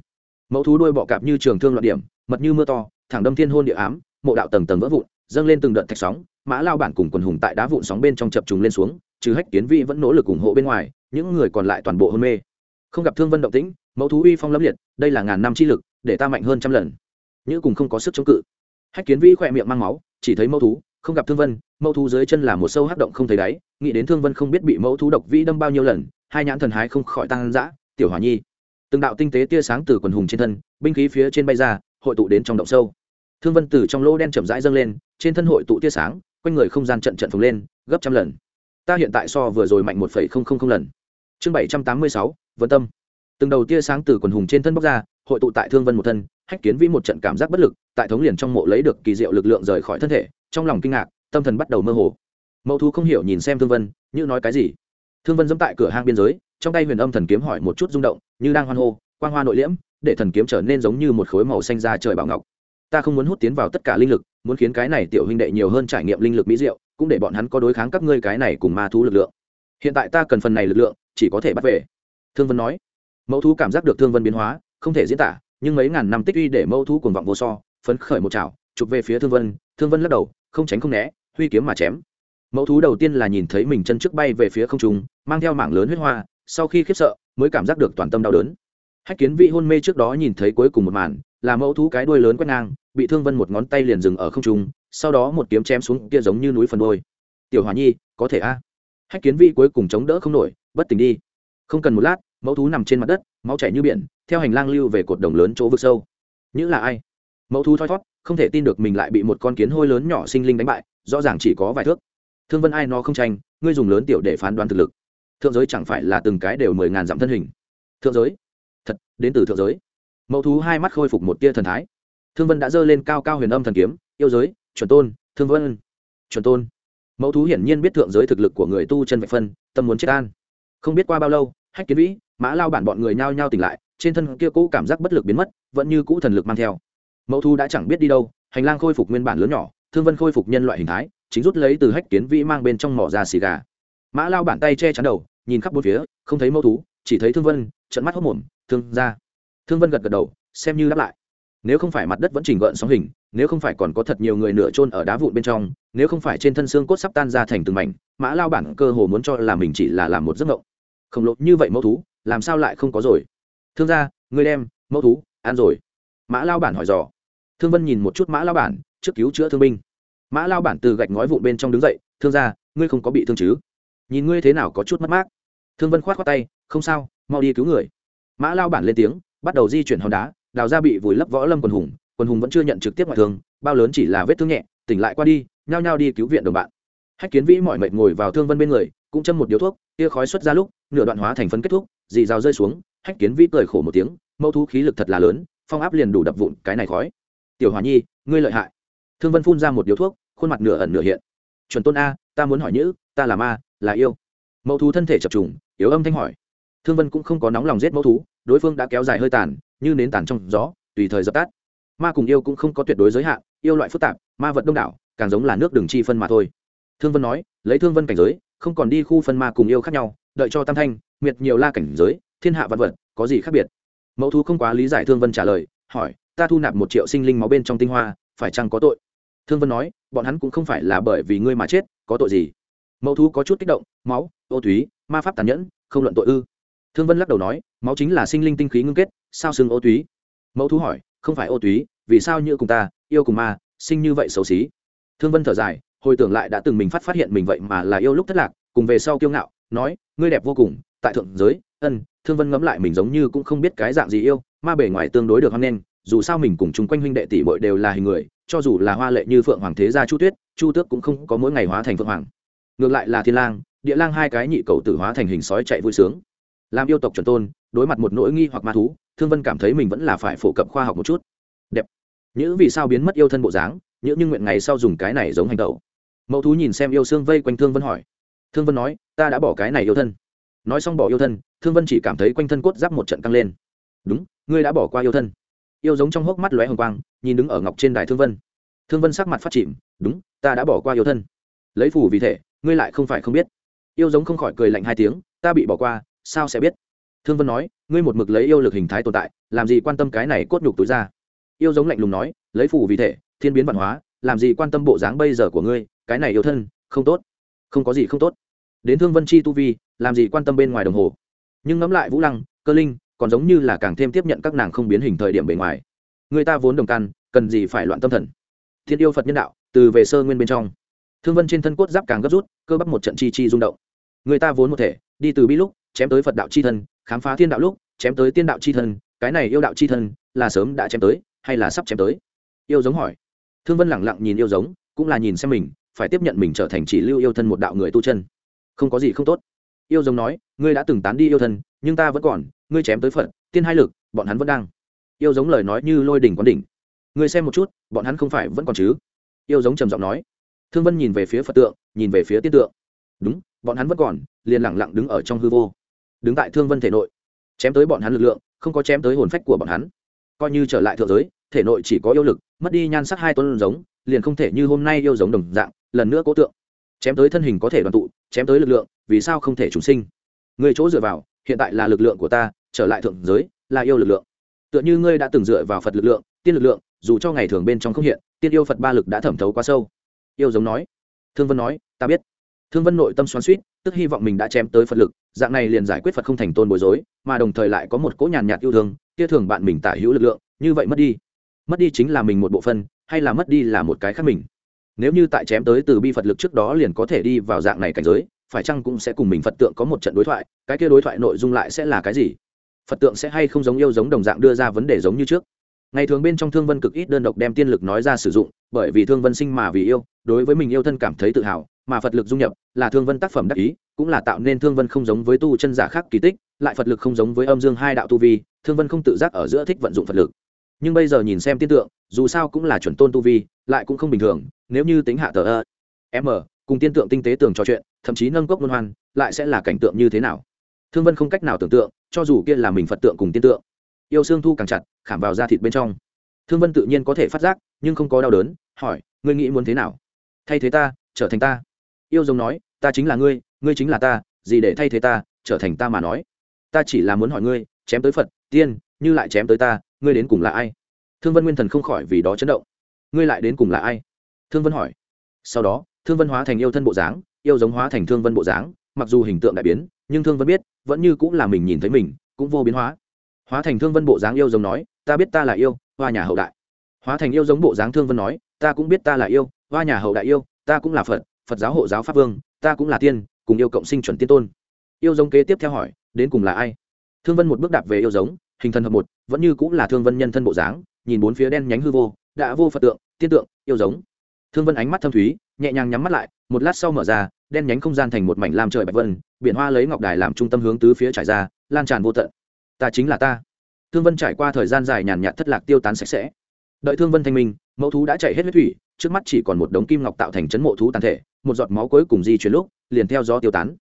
Mẫu thú đuôi bọ cạp như trường thương loạn điểm mật như mưa to, thẳng đâm thiên hôn địa ám, mộ đạo tầng tầng vỡ vụn, dâng lên từng đợt thạch sóng, mã lao bản cùng quần hùng tại đá vụn sóng bên trong chập trùng lên xuống, trừ hách kiến vi vẫn nỗ lực ủng hộ bên ngoài, những người còn lại toàn bộ hôn mê. Không gặp thương vân động tĩnh, mẫu thú uy phong lâm liệt, đây là ngàn năm chi lực, để ta mạnh hơn trăm lần. Như cùng không có sức chống cự. Hách kiến vi khỏe miệng mang máu, chỉ thấy mẫu thú, không gặp thương vân, mẫu thú dưới chân là một sâu hắc động không thấy đáy, nghĩ đến thương vân không biết bị mẫu thú độc vĩ đâm bao nhiêu lần, hai nhãn thần hái không khỏi tăng dã, tiểu hỏa nhi. Từng đạo tinh tế tia sáng từ quần hùng trên thân, binh khí phía trên bay ra hội tụ đến trong động sâu. Thương vân từ trong lỗ đen chậm rãi dâng lên, trên thân hội tụ tia sáng, quanh người không gian trận trận phồng lên, gấp trăm lần. Ta hiện tại so vừa rồi mạnh một phẩy không không không lần. Chương bảy trăm tám mươi sáu, vân tâm. Từng đầu tia sáng từ quần hùng trên thân bóc ra, hội tụ tại thương vân một thân, hách kiến vĩ một trận cảm giác bất lực, tại thống liền trong mộ lấy được kỳ diệu lực lượng rời khỏi thân thể, trong lòng kinh ngạc, tâm thần bắt đầu mơ hồ. Mẫu thú không hiểu nhìn xem thương vân, như nói cái gì? Thương vân dẫm tại cửa hang biên giới, trong tay huyền âm thần kiếm hỏi một chút rung động, như đang hoan hô, quang hoa nội liễm để thần kiếm trở nên giống như một khối màu xanh ra trời bảo ngọc. Ta không muốn hút tiến vào tất cả linh lực, muốn khiến cái này tiểu huynh đệ nhiều hơn trải nghiệm linh lực mỹ diệu, cũng để bọn hắn có đối kháng các ngươi cái này cùng ma thú lực lượng. Hiện tại ta cần phần này lực lượng, chỉ có thể bắt về. Thương vân nói. Mẫu thú cảm giác được thương vân biến hóa, không thể diễn tả, nhưng mấy ngàn năm tích uy để mẫu thú cuồng vọng vô so, phấn khởi một chảo chụp về phía thương vân thương vân lắc đầu, không tránh không né, huy kiếm mà chém. Mẫu thú đầu tiên là nhìn thấy mình chân trước bay về phía không trung, mang theo mảng lớn huyết hoa, sau khi khiếp sợ, mới cảm giác được toàn tâm đau đớn hách kiến vĩ hôn mê trước đó nhìn thấy cuối cùng một màn, là mẫu thú cái đuôi lớn quét ngang, bị thương vân một ngón tay liền dừng ở không trung, sau đó một kiếm chém xuống kia giống như núi phần đôi tiểu hòa nhi, có thể a? Hách kiến vĩ cuối cùng chống đỡ không nổi, bất tỉnh đi. Không cần một lát, mẫu thú nằm trên mặt đất, máu chảy như biển, theo hành lang lưu về cột đồng lớn chỗ vực sâu. Những là ai? Mẫu thú thoi thót, không thể tin được mình lại bị một con kiến hôi lớn nhỏ sinh linh đánh bại, rõ ràng chỉ có vài thước. Thương vân ai nó không tranh, ngươi dùng lớn tiểu để phán đoán thực lực. Thượng giới chẳng phải là từng cái đều mười ngàn dặm thân hình. Thượng giới? Thật, đến từ thượng giới. Mẫu thú hai mắt khôi phục một tia thần thái. Thương vân đã dơ lên cao cao huyền âm thần kiếm, yêu giới, chuẩn tôn, thương vân. Chuẩn tôn. Mẫu thú hiển nhiên biết thượng giới thực lực của người tu chân vạch phân, tâm muốn chết an. Không biết qua bao lâu, hách kiến vĩ, mã lao bản bọn người nhao nhao tỉnh lại, trên thân kia cũ cảm giác bất lực biến mất, vẫn như cũ thần lực mang theo. Mẫu thú đã chẳng biết đi đâu, hành lang khôi phục nguyên bản lớn nhỏ, thương vân khôi phục nhân loại hình thái, chính rút lấy từ hách kiến vĩ mang bên trong mỏ ra xì gà. Mã lao bản tay che chắn đầu, nhìn khắp bốn phía, không thấy mẫu thú, chỉ thấy thương vân trận mắt hốc mồm thương ra thương vân gật gật đầu, xem như đáp lại. Nếu không phải mặt đất vẫn chỉnh gợn sóng hình, nếu không phải còn có thật nhiều người nửa trôn ở đá vụn bên trong, nếu không phải trên thân xương cốt sắp tan ra thành từng mảnh, mã lao bản cơ hồ muốn cho là mình chỉ là làm một giấc mộng. Khổng lồ như vậy mẫu thú, làm sao lại không có rồi? Thương gia, ngươi đem, mẫu thú, ăn rồi. Mã lao bản hỏi dò. Thương vân nhìn một chút mã lao bản, trước cứu chữa thương binh. Mã lao bản từ gạch ngói vụn bên trong đứng dậy, thương gia, ngươi không có bị thương chứ? Nhìn ngươi thế nào có chút mất mát. Thương vân khoát khoát tay, không sao, mau đi cứu người mã lao bản lên tiếng, bắt đầu di chuyển hòn đá, đào ra bị vùi lấp võ lâm quần hùng quần hùng vẫn chưa nhận trực tiếp ngoại thương, bao lớn chỉ là vết thương nhẹ, tỉnh lại qua đi, nhao nhao đi cứu viện đồng bạn. Hách kiến vĩ mọi mệt ngồi vào thương vân bên người, cũng châm một điếu thuốc, tia khói xuất ra lúc, nửa đoạn hóa thành phân kết thúc, dì rào rơi xuống, hách kiến vĩ cười khổ một tiếng, mẫu thú khí lực thật là lớn, phong áp liền đủ đập vụn cái này khói. Tiểu hòa nhi, ngươi lợi hại. Thương vân phun ra một điếu thuốc, khuôn mặt nửa ẩn nửa hiện. Chuẩn tôn a, ta muốn hỏi nhữ, ta là ma, là yêu. Mẫu thú thân thể chập trùng, yếu âm thanh hỏi thương vân cũng không có nóng lòng giết mẫu thú đối phương đã kéo dài hơi tàn như nến tàn trong gió tùy thời dập tắt. Ma cùng yêu cũng không có tuyệt đối giới hạn yêu loại phức tạp ma vật đông đảo càng giống là nước đường chi phân mà thôi. Thương vân nói lấy thương vân cảnh giới không còn đi khu phân ma cùng yêu khác nhau đợi cho tam thanh miệt nhiều la cảnh giới thiên hạ vật vật có gì khác biệt? Mẫu thú không quá lý giải thương vân trả lời hỏi ta thu nạp một triệu sinh linh máu bên trong tinh hoa phải chăng có tội? Thương vân nói bọn hắn cũng không phải là bởi vì ngươi mà chết có tội gì? Mẫu thú có chút kích động máu ô thúy, ma pháp tàn nhẫn không luận tội ư thương vân lắc đầu nói, máu chính là sinh linh tinh khí ngưng kết, sao xương ô túy? Mẫu thú hỏi, không phải ô túy, vì sao như cùng ta, yêu cùng ma, sinh như vậy xấu xí? Thương vân thở dài, hồi tưởng lại đã từng mình phát phát hiện mình vậy mà là yêu lúc thất lạc, cùng về sau kiêu ngạo, nói, ngươi đẹp vô cùng, tại thượng giới, ân, thương vân ngẫm lại mình giống như cũng không biết cái dạng gì yêu, ma bề ngoài tương đối được hoan nghênh, dù sao mình cùng chung quanh huynh đệ tỷ bội đều là hình người, cho dù là hoa lệ như phượng hoàng thế gia chu tuyết, chu tước cũng không có mỗi ngày hóa thành phượng hoàng. Ngược lại là thiên lang, địa lang hai cái nhị cầu tử hóa thành hình sói chạy vui sướng làm yêu tộc chuẩn tôn, đối mặt một nỗi nghi hoặc ma thú, thương vân cảm thấy mình vẫn là phải phổ cập khoa học một chút. Đẹp. Nhữ vì sao biến mất yêu thân bộ dáng, nhữ nhưng nguyện ngày sau dùng cái này giống hành tẩu. Mẫu thú nhìn xem yêu xương vây quanh thương vân hỏi. Thương vân nói, ta đã bỏ cái này yêu thân. Nói xong bỏ yêu thân, thương vân chỉ cảm thấy quanh thân cốt giáp một trận căng lên. Đúng, ngươi đã bỏ qua yêu thân. Yêu giống trong hốc mắt lóe hồng quang, nhìn đứng ở ngọc trên đài thương vân. Thương vân sắc mặt phát chìm, đúng, ta đã bỏ qua yêu thân. Lấy phù vì thể, ngươi lại không phải không biết. Yêu giống không khỏi cười lạnh hai tiếng, ta bị bỏ qua sao sẽ biết? Thương vân nói, ngươi một mực lấy yêu lực hình thái tồn tại, làm gì quan tâm cái này cốt nhục túi ra? Yêu giống lạnh lùng nói, lấy phù vì thể, thiên biến văn hóa, làm gì quan tâm bộ dáng bây giờ của ngươi, cái này yêu thân, không tốt. Không có gì không tốt. Đến thương vân chi tu vi, làm gì quan tâm bên ngoài đồng hồ? Nhưng ngẫm lại vũ lăng, cơ linh, còn giống như là càng thêm tiếp nhận các nàng không biến hình thời điểm bề ngoài. Người ta vốn đồng căn cần gì phải loạn tâm thần? Thiên yêu phật nhân đạo, từ về sơ nguyên bên trong. Thương vân trên thân cốt giáp càng gấp rút, cơ bắp một trận chi chi rung động. Người ta vốn một thể, đi từ bi lúc chém tới phật đạo chi thân, khám phá thiên đạo lúc, chém tới tiên đạo chi thân, cái này yêu đạo chi thân là sớm đã chém tới, hay là sắp chém tới? Yêu giống hỏi. Thương vân lẳng lặng nhìn yêu giống, cũng là nhìn xem mình, phải tiếp nhận mình trở thành chỉ lưu yêu thân một đạo người tu chân. Không có gì không tốt. Yêu giống nói, ngươi đã từng tán đi yêu thân, nhưng ta vẫn còn, ngươi chém tới phật, tiên hai lực, bọn hắn vẫn đang. Yêu giống lời nói như lôi đỉnh quán đỉnh. Ngươi xem một chút, bọn hắn không phải vẫn còn chứ? Yêu giống trầm giọng nói. Thương vân nhìn về phía phật tượng, nhìn về phía tiên tượng. Đúng, bọn hắn vẫn còn, liền lẳng lặng đứng ở trong hư vô đứng tại thương vân thể nội, chém tới bọn hắn lực lượng, không có chém tới hồn phách của bọn hắn. Coi như trở lại thượng giới, thể nội chỉ có yêu lực, mất đi nhan sắc hai tuấn giống, liền không thể như hôm nay yêu giống đồng dạng, lần nữa cố tượng. Chém tới thân hình có thể đoàn tụ, chém tới lực lượng, vì sao không thể chúng sinh? Người chỗ dựa vào, hiện tại là lực lượng của ta, trở lại thượng giới, là yêu lực lượng. Tựa như ngươi đã từng dựa vào phật lực lượng, tiên lực lượng, dù cho ngày thường bên trong không hiện, tiên yêu phật ba lực đã thẩm thấu quá sâu. Yêu giống nói, thương vân nói, ta biết thương vân nội tâm xoắn suýt tức hy vọng mình đã chém tới phật lực, dạng này liền giải quyết phật không thành tôn bối rối, mà đồng thời lại có một cỗ nhàn nhạt yêu thương, kia thường bạn mình tả hữu lực lượng, như vậy mất đi. Mất đi chính là mình một bộ phân hay là mất đi là một cái khác mình? Nếu như tại chém tới từ bi phật lực trước đó liền có thể đi vào dạng này cảnh giới, phải chăng cũng sẽ cùng mình phật tượng có một trận đối thoại, cái kia đối thoại nội dung lại sẽ là cái gì? Phật tượng sẽ hay không giống yêu giống đồng dạng đưa ra vấn đề giống như trước? Ngày thường bên trong thương vân cực ít đơn độc đem tiên lực nói ra sử dụng, bởi vì thương vân sinh mà vì yêu, đối với mình yêu thân cảm thấy tự hào mà phật lực dung nhập là thương vân tác phẩm đắc ý, cũng là tạo nên thương vân không giống với tu chân giả khác kỳ tích, lại phật lực không giống với âm dương hai đạo tu vi, thương vân không tự giác ở giữa thích vận dụng phật lực. Nhưng bây giờ nhìn xem tiên tượng, dù sao cũng là chuẩn tôn tu vi, lại cũng không bình thường, nếu như tính hạ tờ ơ m cùng tiên tượng tinh tế tường trò chuyện, thậm chí nâng cốc luân hoan, lại sẽ là cảnh tượng như thế nào? Thương vân không cách nào tưởng tượng, cho dù kia là mình phật tượng cùng tiên tượng, yêu xương thu càng chặt, khảm vào da thịt bên trong. Thương vân tự nhiên có thể phát giác, nhưng không có đau đớn, hỏi, ngươi nghĩ muốn thế nào? Thay thế ta, trở thành ta yêu giống nói, ta chính là ngươi ngươi chính là ta, gì để thay thế ta, trở thành ta mà nói. Ta chỉ là muốn hỏi ngươi, chém tới phật, tiên, như lại chém tới ta, ngươi đến cùng là ai? Thương vân nguyên thần không khỏi vì đó chấn động. Ngươi lại đến cùng là ai? Thương vân hỏi. Sau đó, thương vân hóa thành yêu thân bộ dáng, yêu giống hóa thành thương vân bộ dáng, mặc dù hình tượng đại biến, nhưng thương vân biết, vẫn như cũng là mình nhìn thấy mình, cũng vô biến hóa. Hóa thành thương vân bộ dáng yêu giống nói, ta biết ta là yêu, hoa nhà hậu đại. Hóa thành yêu giống bộ dáng thương vân nói, ta cũng biết ta là yêu, hoa nhà hậu đại yêu, ta cũng là phật phật giáo hộ giáo pháp vương, ta cũng là tiên, cùng yêu cộng sinh chuẩn tiên tôn. Yêu giống kế tiếp theo hỏi, đến cùng là ai? Thương vân một bước đạp về yêu giống, hình thần hợp một, vẫn như cũng là thương vân nhân thân bộ dáng, nhìn bốn phía đen nhánh hư vô, đã vô phật tượng, tiên tượng, yêu giống. Thương vân ánh mắt thâm thúy, nhẹ nhàng nhắm mắt lại, một lát sau mở ra, đen nhánh không gian thành một mảnh lam trời bạch vân, biển hoa lấy ngọc đài làm trung tâm hướng tứ phía trải ra, lan tràn vô tận. Ta chính là ta. Thương vân trải qua thời gian dài nhàn nhạt thất lạc tiêu tán sạch sẽ. Đợi thương vân thanh minh, mẫu thú đã chạy hết huyết thủy, trước mắt chỉ còn một đống kim ngọc tạo thành chấn mộ thú tàn thể một giọt máu cuối cùng di chuyển lúc, liền theo gió tiêu tán.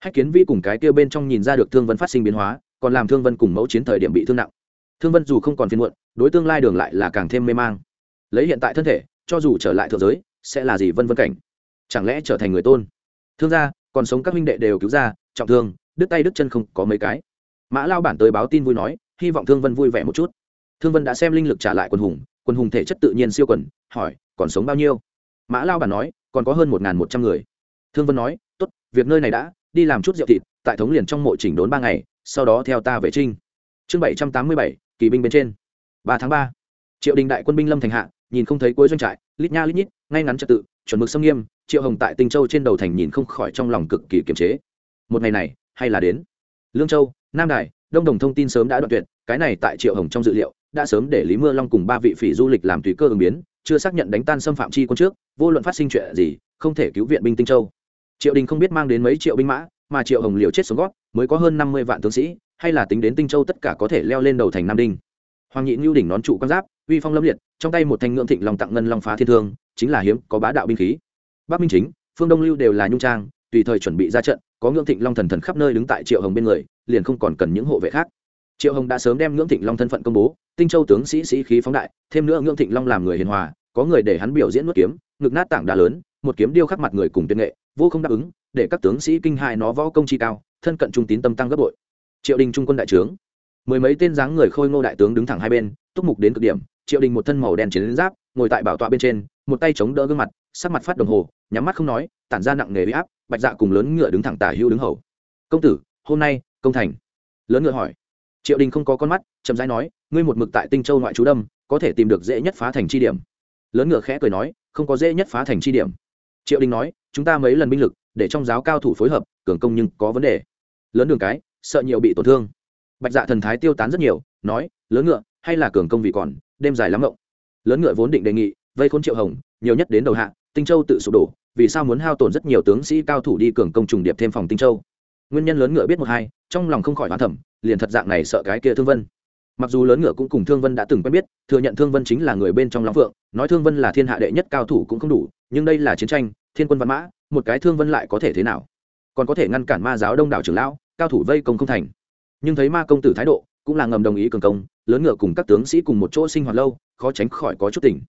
Hách kiến vi cùng cái kia bên trong nhìn ra được thương vân phát sinh biến hóa, còn làm thương vân cùng mẫu chiến thời điểm bị thương nặng. Thương vân dù không còn phiên muộn, đối tương lai đường lại là càng thêm mê mang. Lấy hiện tại thân thể, cho dù trở lại thượng giới, sẽ là gì vân vân cảnh? Chẳng lẽ trở thành người tôn? Thương gia, còn sống các huynh đệ đều cứu ra trọng thương, đứt tay đứt chân không có mấy cái. Mã lao bản tới báo tin vui nói, hy vọng thương vân vui vẻ một chút. Thương vân đã xem linh lực trả lại quân hùng quân hùng thể chất tự nhiên siêu quần, hỏi, còn sống bao nhiêu? Mã lao bản nói còn có hơn một một trăm người. Thương vân nói t ố t việc nơi này đã, đi làm chút rượu thịt, tại thống liền trong mộ chỉnh đốn ba ngày, sau đó theo ta về trinh. Chương bảy trăm tám mươi bảy, kỳ binh bên trên. Ba tháng ba, triệu đình đại quân binh lâm thành hạ, nhìn không thấy cuối doanh trại, lít nha lít nhít, ngay ngắn trật tự, chuẩn mực xâm nghiêm, triệu hồng tại tinh châu trên đầu thành nhìn không khỏi trong lòng cực kỳ kiềm chế. Một ngày này, hay là đến. Lương châu, nam đài, đông đồng thông tin sớm đã đoạn tuyệt, cái này tại triệu hồng trong dự liệu đã sớm để lý mưa long cùng ba vị phỉ du lịch làm tùy cơ ứng biến, chưa xác nhận đánh tan xâm phạm chi quân trước, vô luận phát sinh chuyện gì, không thể cứu viện binh tinh châu. Triệu đình không biết mang đến mấy triệu binh mã, mà triệu hồng liều chết xuống gót mới có hơn năm mươi vạn tướng sĩ, hay là tính đến tinh châu tất cả có thể leo lên đầu thành nam đinh. Hoàng nhị ngưu đỉnh nón trụ quan giáp, uy phong lâm liệt, trong tay một thanh ngưỡng thịnh lòng tặng ngân long phá thiên thương, chính là hiếm, có bá đạo binh khí. Bắc minh chính, phương đông lưu đều là nhung trang, tùy thời chuẩn bị ra trận, có ngưỡng thịnh long thần thần khắp nơi đứng tại triệu hồng bên người, liền không còn cần những hộ vệ khác. Triệu hồng đã sớm đem ngưỡng thịnh long thân phận công bố tinh châu tướng sĩ sĩ khí phóng đại, thêm nữa ngưỡng thịnh long làm người hiền hòa, có người để hắn biểu diễn nuốt kiếm, ngực nát tảng đá lớn, một kiếm điêu khắc mặt người cùng tuyên nghệ, vô không đáp ứng, để các tướng sĩ kinh hại nó võ công chi cao, thân cận trung tín tâm tăng gấp bội. Triệu đình trung quân đại trướng. Mười mấy tên dáng người khôi ngô đại tướng đứng thẳng hai bên, túc mục đến cực điểm, triệu đình một thân màu đen chiến giáp, ngồi tại bảo tọa bên trên, một tay chống đỡ gương mặt, sắc mặt phát đồng hồ, nhắm mắt không nói, tản ra nặng nề huy áp, bạch dạ cùng lớn ngựa đứng thẳng tả hữu đứng hầu. Công tử, hôm nay công thành. Lớn ngựa hỏi triệu đình không có con mắt, chậm rãi nói, ngươi một mực tại tinh châu ngoại trú đâm, có thể tìm được dễ nhất phá thành chi điểm. Lớn ngựa khẽ cười nói, không có dễ nhất phá thành chi điểm. Triệu đình nói, chúng ta mấy lần binh lực, để trong giáo cao thủ phối hợp, cường công nhưng có vấn đề. Lớn đường cái, sợ nhiều bị tổn thương. Bạch dạ thần thái tiêu tán rất nhiều, nói, lớn ngựa, hay là cường công vì còn, đêm dài lắm ngộng. Lớn ngựa vốn định đề nghị, vây khốn triệu hồng, nhiều nhất đến đầu hạ, tinh châu tự sụp đổ, vì sao muốn hao tổn rất nhiều tướng sĩ cao thủ đi cường công trùng điệp thêm phòng tinh châu? Nguyên nhân lớn ngựa biết một hai, trong lòng không khỏi hoán thẩm liền thật dạng này sợ cái kia thương vân. Mặc dù lớn ngựa cũng cùng thương vân đã từng quen biết, thừa nhận thương vân chính là người bên trong long phượng, nói thương vân là thiên hạ đệ nhất cao thủ cũng không đủ, nhưng đây là chiến tranh, thiên quân văn mã, một cái thương vân lại có thể thế nào? Còn có thể ngăn cản ma giáo đông đảo trưởng lão, cao thủ vây công không thành. Nhưng thấy ma công tử thái độ, cũng là ngầm đồng ý cường công, lớn ngựa cùng các tướng sĩ cùng một chỗ sinh hoạt lâu, khó tránh khỏi có chút tình.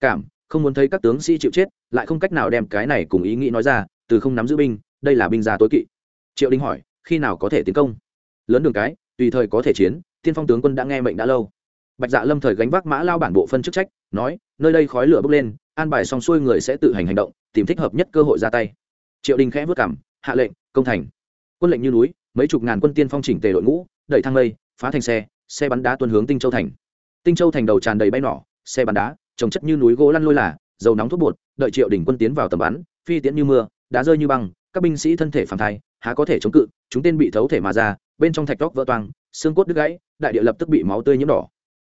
Cảm, không muốn thấy các tướng sĩ chịu chết, lại không cách nào đem cái này cùng ý nghĩ nói ra, từ không nắm giữ binh, đây là binh gia tối kỵ triệu đinh hỏi, khi nào có thể tiến công? Lớn đường cái, tùy thời có thể chiến, tiên phong tướng quân đã nghe mệnh đã lâu. Bạch dạ lâm thời gánh vác mã lao bản bộ phân chức trách, nói, nơi đây khói lửa bốc lên, an bài xong xuôi người sẽ tự hành hành động, tìm thích hợp nhất cơ hội ra tay. Triệu đình khẽ vất cảm hạ lệnh, công thành. Quân lệnh như núi, mấy chục ngàn quân tiên phong chỉnh tề đội ngũ, đẩy thang lây, phá thành xe xe bắn đá tuân hướng tinh châu thành. Tinh châu thành đầu tràn đầy bay nỏ, xe bắn đá, trồng chất như núi gỗ lăn lôi là, dầu nóng thuốc bột, đợi triệu Đình quân tiến vào tầm bắn, phi tiễn như mưa, đá rơi như băng, các binh sĩ thân thể phản thai há có thể chống cự, chúng tên bị thấu thể mà ra, bên trong thạch tóc vỡ toang, xương cốt đứt gãy, đại địa lập tức bị máu tươi nhiễm đỏ.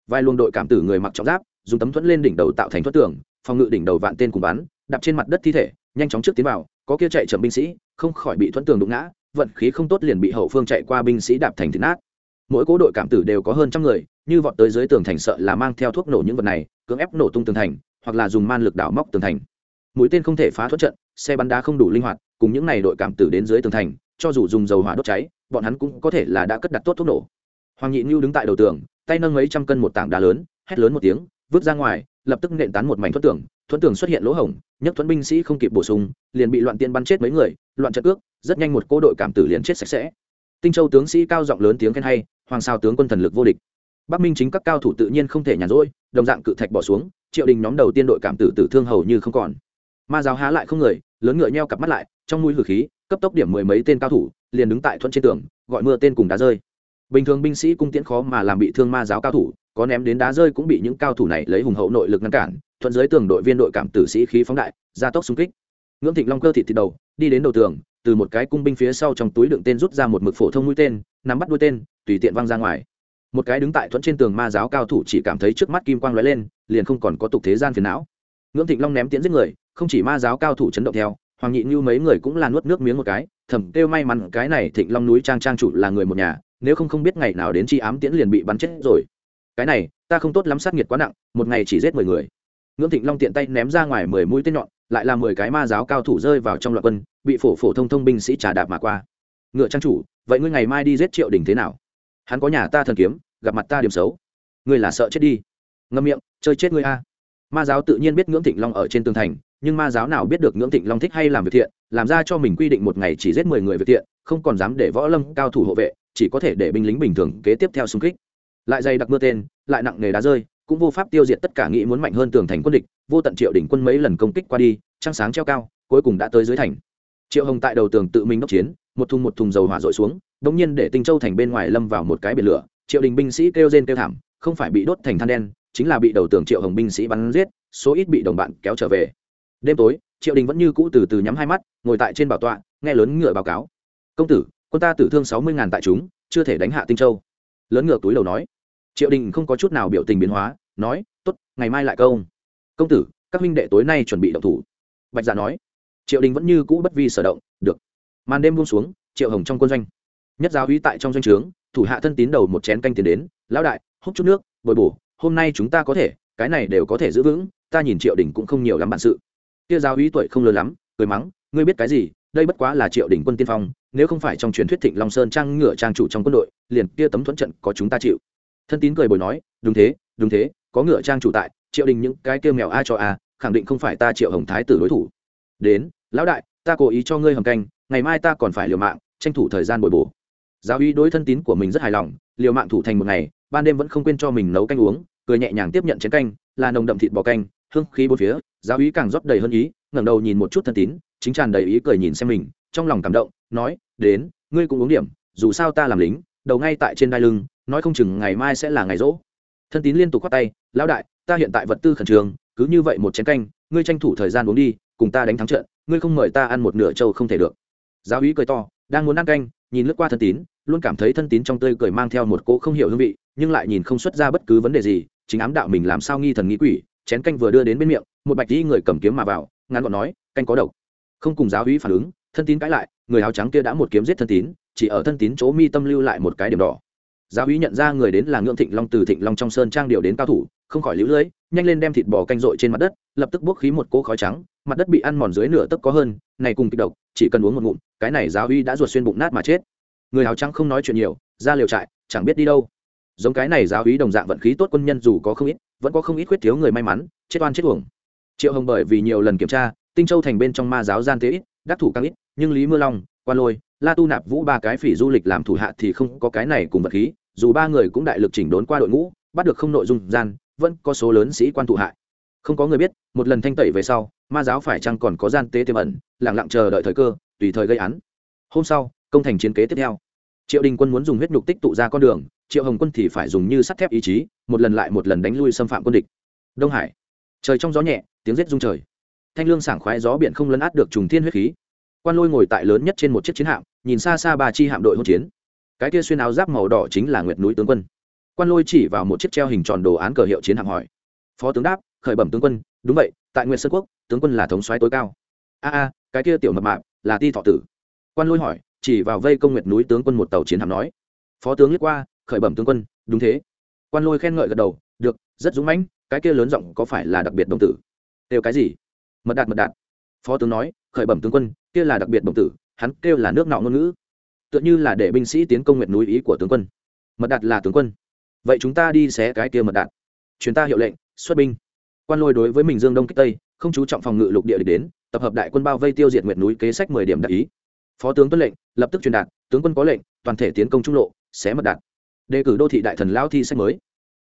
Vài luồng đội cảm tử người mặc trọng giáp, dùng tấm thuẫn lên đỉnh đầu tạo thành thoát tường, phòng ngự đỉnh đầu vạn tên cùng bắn, đạp trên mặt đất thi thể, nhanh chóng trước tiến vào, có kia chạy chậm binh sĩ, không khỏi bị thuẫn tường đụng ngã, vận khí không tốt liền bị hậu phương chạy qua binh sĩ đạp thành thịt nát. Mỗi cố đội cảm tử đều có hơn trăm người, như vọt tới dưới tường thành sợ là mang theo thuốc nổ những vật này, cưỡng ép nổ tung tường thành, hoặc là dùng man lực đảo móc tường thành. Mũi tên không thể phá thoát trận, xe bắn đá không đủ linh hoạt, cùng những này đội cảm tử đến dưới tường thành cho dù dùng dầu hỏa đốt cháy, bọn hắn cũng có thể là đã cất đặt tốt thuốc nổ. Hoàng nhị nhu đứng tại đầu tường, tay nâng mấy trăm cân một tảng đá lớn, hét lớn một tiếng, vứt ra ngoài, lập tức nện tán một mảnh thuẫn tường. Thuẫn tường xuất hiện lỗ hổng nhất thuẫn binh sĩ không kịp bổ sung, liền bị loạn tiên bắn chết mấy người, loạn trận ước rất nhanh một cô đội cảm tử liền chết sạch sẽ. Tinh châu tướng sĩ cao giọng lớn tiếng khen hay, hoàng sao tướng quân thần lực vô địch. Bắc minh chính các cao thủ tự nhiên không thể nhàn rỗi, đồng dạng cự thạch bỏ xuống, triệu đình nhóm đầu tiên đội cảm tử tử thương hầu như không còn ma giáo há lại không người, lớn ngựa nheo cặp mắt lại, trong mũi hử khí, cấp tốc điểm mười mấy tên cao thủ, liền đứng tại thuận trên tường, gọi mưa tên cùng đá rơi. Bình thường binh sĩ cung tiễn khó mà làm bị thương ma giáo cao thủ, có ném đến đá rơi cũng bị những cao thủ này lấy hùng hậu nội lực ngăn cản, thuận dưới tường đội viên đội cảm tử sĩ khí phóng đại, gia tốc xung kích. Ngưỡng thịnh long cơ thịt thịt đầu, đi đến đầu tường, từ một cái cung binh phía sau trong túi đựng tên rút ra một mực phổ thông mũi tên, nắm bắt đuôi tên, tùy tiện văng ra ngoài. Một cái đứng tại thuận trên tường ma giáo cao thủ chỉ cảm thấy trước mắt kim quang lóe lên, liền không còn có tục thế gian phiền não ngưỡng thịnh long ném tiễn giết người, không chỉ ma giáo cao thủ chấn động theo, hoàng nhị như mấy người cũng là nuốt nước miếng một cái, thầm kêu may mắn cái này thịnh long núi trang trang chủ là người một nhà, nếu không không biết ngày nào đến chi ám tiễn liền bị bắn chết rồi. Cái này, ta không tốt lắm sát nghiệt quá nặng, một ngày chỉ giết mười người. Ngưỡng thịnh long tiện tay ném ra ngoài mười mũi tên nhọn, lại là mười cái ma giáo cao thủ rơi vào trong loạt quân, bị phổ phổ thông thông binh sĩ trà đạp mà qua. Ngựa trang chủ, vậy ngươi ngày mai đi giết triệu đình thế nào? Hắn có nhà ta thần kiếm, gặp mặt ta điểm xấu. Ngươi là sợ chết đi. Ngâm miệng, chơi chết ngươi a ma giáo tự nhiên biết ngưỡng thịnh long ở trên tường thành, nhưng ma giáo nào biết được ngưỡng thịnh long thích hay làm việc thiện, làm ra cho mình quy định một ngày chỉ giết mười người việc thiện, không còn dám để võ lâm cao thủ hộ vệ, chỉ có thể để binh lính bình thường kế tiếp theo xung kích. Lại dày đặc mưa tên, lại nặng nề đá rơi, cũng vô pháp tiêu diệt tất cả nghĩ muốn mạnh hơn tường thành quân địch, vô tận triệu đỉnh quân mấy lần công kích qua đi, trăng sáng treo cao, cuối cùng đã tới dưới thành. Triệu hồng tại đầu tường tự mình đốc chiến, một thùng một thùng dầu hỏa dội xuống, đống nhiên để tinh châu thành bên ngoài lâm vào một cái biển lửa, triệu đình binh sĩ kêu rên kêu thảm, không phải bị đốt thành than đen chính là bị đầu tường triệu hồng binh sĩ bắn giết, số ít bị đồng bạn kéo trở về. Đêm tối, triệu đình vẫn như cũ từ từ nhắm hai mắt, ngồi tại trên bảo tọa, nghe lớn ngựa báo cáo. Công tử, quân ta tử thương sáu mươi ngàn tại chúng, chưa thể đánh hạ tinh châu. Lớn ngựa túi đầu nói. Triệu đình không có chút nào biểu tình biến hóa, nói t ố t ngày mai lại công công tử, các huynh đệ tối nay chuẩn bị động thủ. Bạch dạ nói. Triệu đình vẫn như cũ bất vi sở động, được. Màn đêm buông xuống, triệu hồng trong quân doanh. Nhất giáo hí tại trong doanh trướng, thủ hạ thân tín đầu một chén canh tiền đến, lão đại, hút chút nước, bồi bổ hôm nay chúng ta có thể, cái này đều có thể giữ vững, ta nhìn triệu đình cũng không nhiều lắm bản sự. Kia giáo hí tuổi không lớn lắm, cười mắng, ngươi biết cái gì, đây bất quá là triệu đình quân tiên phong, nếu không phải trong truyền thuyết thịnh long sơn trang ngựa trang chủ trong quân đội, liền kia tấm thuẫn trận có chúng ta chịu. Thân tín cười bồi nói, đúng thế đúng thế, có ngựa trang chủ tại, triệu đình những cái kêu mèo a cho a, khẳng định không phải ta triệu hồng thái tử đối thủ. Đến, lão đại, ta cố ý cho ngươi hầm canh, ngày mai ta còn phải liều mạng, tranh thủ thời gian bồi bổ. Giáo uy đối thân tín của mình rất hài lòng, liều mạng thủ thành một ngày, ban đêm vẫn không quên cho mình nấu canh uống cười nhẹ nhàng tiếp nhận chén canh, là nồng đậm thịt bò canh, hương khí bốn phía, giáo úy càng rót đầy hơn ý, ngẩng đầu nhìn một chút thân tín, chính tràn đầy ý cười nhìn xem mình, trong lòng cảm động, nói, đến, ngươi cũng uống điểm, dù sao ta làm lính, đầu ngay tại trên đai lưng, nói không chừng ngày mai sẽ là ngày rỗ. Thân tín liên tục khoát tay, lão đại, ta hiện tại vật tư khẩn trương, cứ như vậy một chén canh, ngươi tranh thủ thời gian uống đi, cùng ta đánh thắng trận, ngươi không mời ta ăn một nửa trâu không thể được. Giáo úy cười to, đang muốn ăn canh, nhìn lướt qua thân tín, luôn cảm thấy thân tín trong tươi cười mang theo một cỗ không hiểu hương vị, nhưng lại nhìn không xuất ra bất cứ vấn đề gì chính ám đạo mình làm sao nghi thần nghĩ quỷ, chén canh vừa đưa đến bên miệng, một bạch dĩ người cầm kiếm mà vào, ngắn gọn nói, canh có độc. Không cùng giáo hí phản ứng, thân tín cãi lại, người áo trắng kia đã một kiếm giết thân tín, chỉ ở thân tín chỗ mi tâm lưu lại một cái điểm đỏ. Giáo hí nhận ra người đến là ngưỡng thịnh long từ thịnh long trong sơn trang điều đến cao thủ, không khỏi lũ lưỡi nhanh lên đem thịt bò canh rội trên mặt đất, lập tức bốc khí một cỗ khói trắng, mặt đất bị ăn mòn dưới nửa tấc có hơn, này cùng kịch độc, chỉ cần uống một ngụm, cái này giáo uy đã ruột xuyên bụng nát mà chết. Người áo trắng không nói chuyện nhiều, ra liều trại, chẳng biết đi đâu giống cái này giáo uy đồng dạng vận khí tốt quân nhân dù có không ít, vẫn có không ít khuyết thiếu người may mắn, chết oan chết uổng. Triệu hồng bởi vì nhiều lần kiểm tra, tinh châu thành bên trong ma giáo gian tế ít, đắc thủ càng ít, nhưng lý mưa long, quan lôi, la tu nạp vũ ba cái phỉ du lịch làm thủ hạ thì không có cái này cùng vật khí, dù ba người cũng đại lực chỉnh đốn qua đội ngũ, bắt được không nội dung gian, vẫn có số lớn sĩ quan thủ hại không có người biết, một lần thanh tẩy về sau, ma giáo phải chăng còn có gian tế tiềm ẩn lẳng lặng chờ đợi thời cơ, tùy thời gây án. Hôm sau, công thành chiến kế tiếp theo. Triệu đình quân muốn dùng huyết nhục tích tụ ra con đường triệu hồng quân thì phải dùng như sắt thép ý chí, một lần lại một lần đánh lui xâm phạm quân địch. Đông hải. Trời trong gió nhẹ, tiếng rết rung trời. Thanh lương sảng khoái gió biển không lấn át được trùng thiên huyết khí. Quan lôi ngồi tại lớn nhất trên một chiếc chiến hạm, nhìn xa xa ba chi hạm đội hỗn chiến. Cái kia xuyên áo giáp màu đỏ chính là nguyệt núi tướng quân. Quan lôi chỉ vào một chiếc treo hình tròn đồ án cờ hiệu chiến hạm hỏi. Phó tướng đáp, khởi bẩm tướng quân, đúng vậy, tại nguyệt sơn quốc, tướng quân là thống soái tối cao. A a, cái kia tiểu mập mạp, là ti thọ tử. Quan lôi hỏi, chỉ vào vây công nguyệt núi tướng quân một tàu chiến hạm nói. Phó tướng liếc qua khởi bẩm tướng quân, đúng thế. Quan lôi khen ngợi gật đầu, được, rất dũng mãnh, cái kia lớn giọng có phải là đặc biệt đồng tử? Kêu cái gì? Mật đạt mật đạt. Phó tướng nói, khởi bẩm tướng quân, kia là đặc biệt đồng tử, hắn kêu là nước nọ ngôn ngữ. Tựa như là để binh sĩ tiến công nguyệt núi ý của tướng quân. Mật đạt là tướng quân. Vậy chúng ta đi xé cái kia mật đạt. Chuyến ta hiệu lệnh, xuất binh. Quan lôi đối với mình dương đông kích tây, không chú trọng phòng ngự lục địa địch đến, tập hợp đại quân bao vây tiêu diệt nguyệt núi kế sách mười điểm đặc ý. Phó tướng tuân lệnh, lập tức truyền đạt, tướng quân có lệnh, toàn thể tiến công trung lộ, xé mật đạt đề cử đô thị đại thần lao thi sách mới.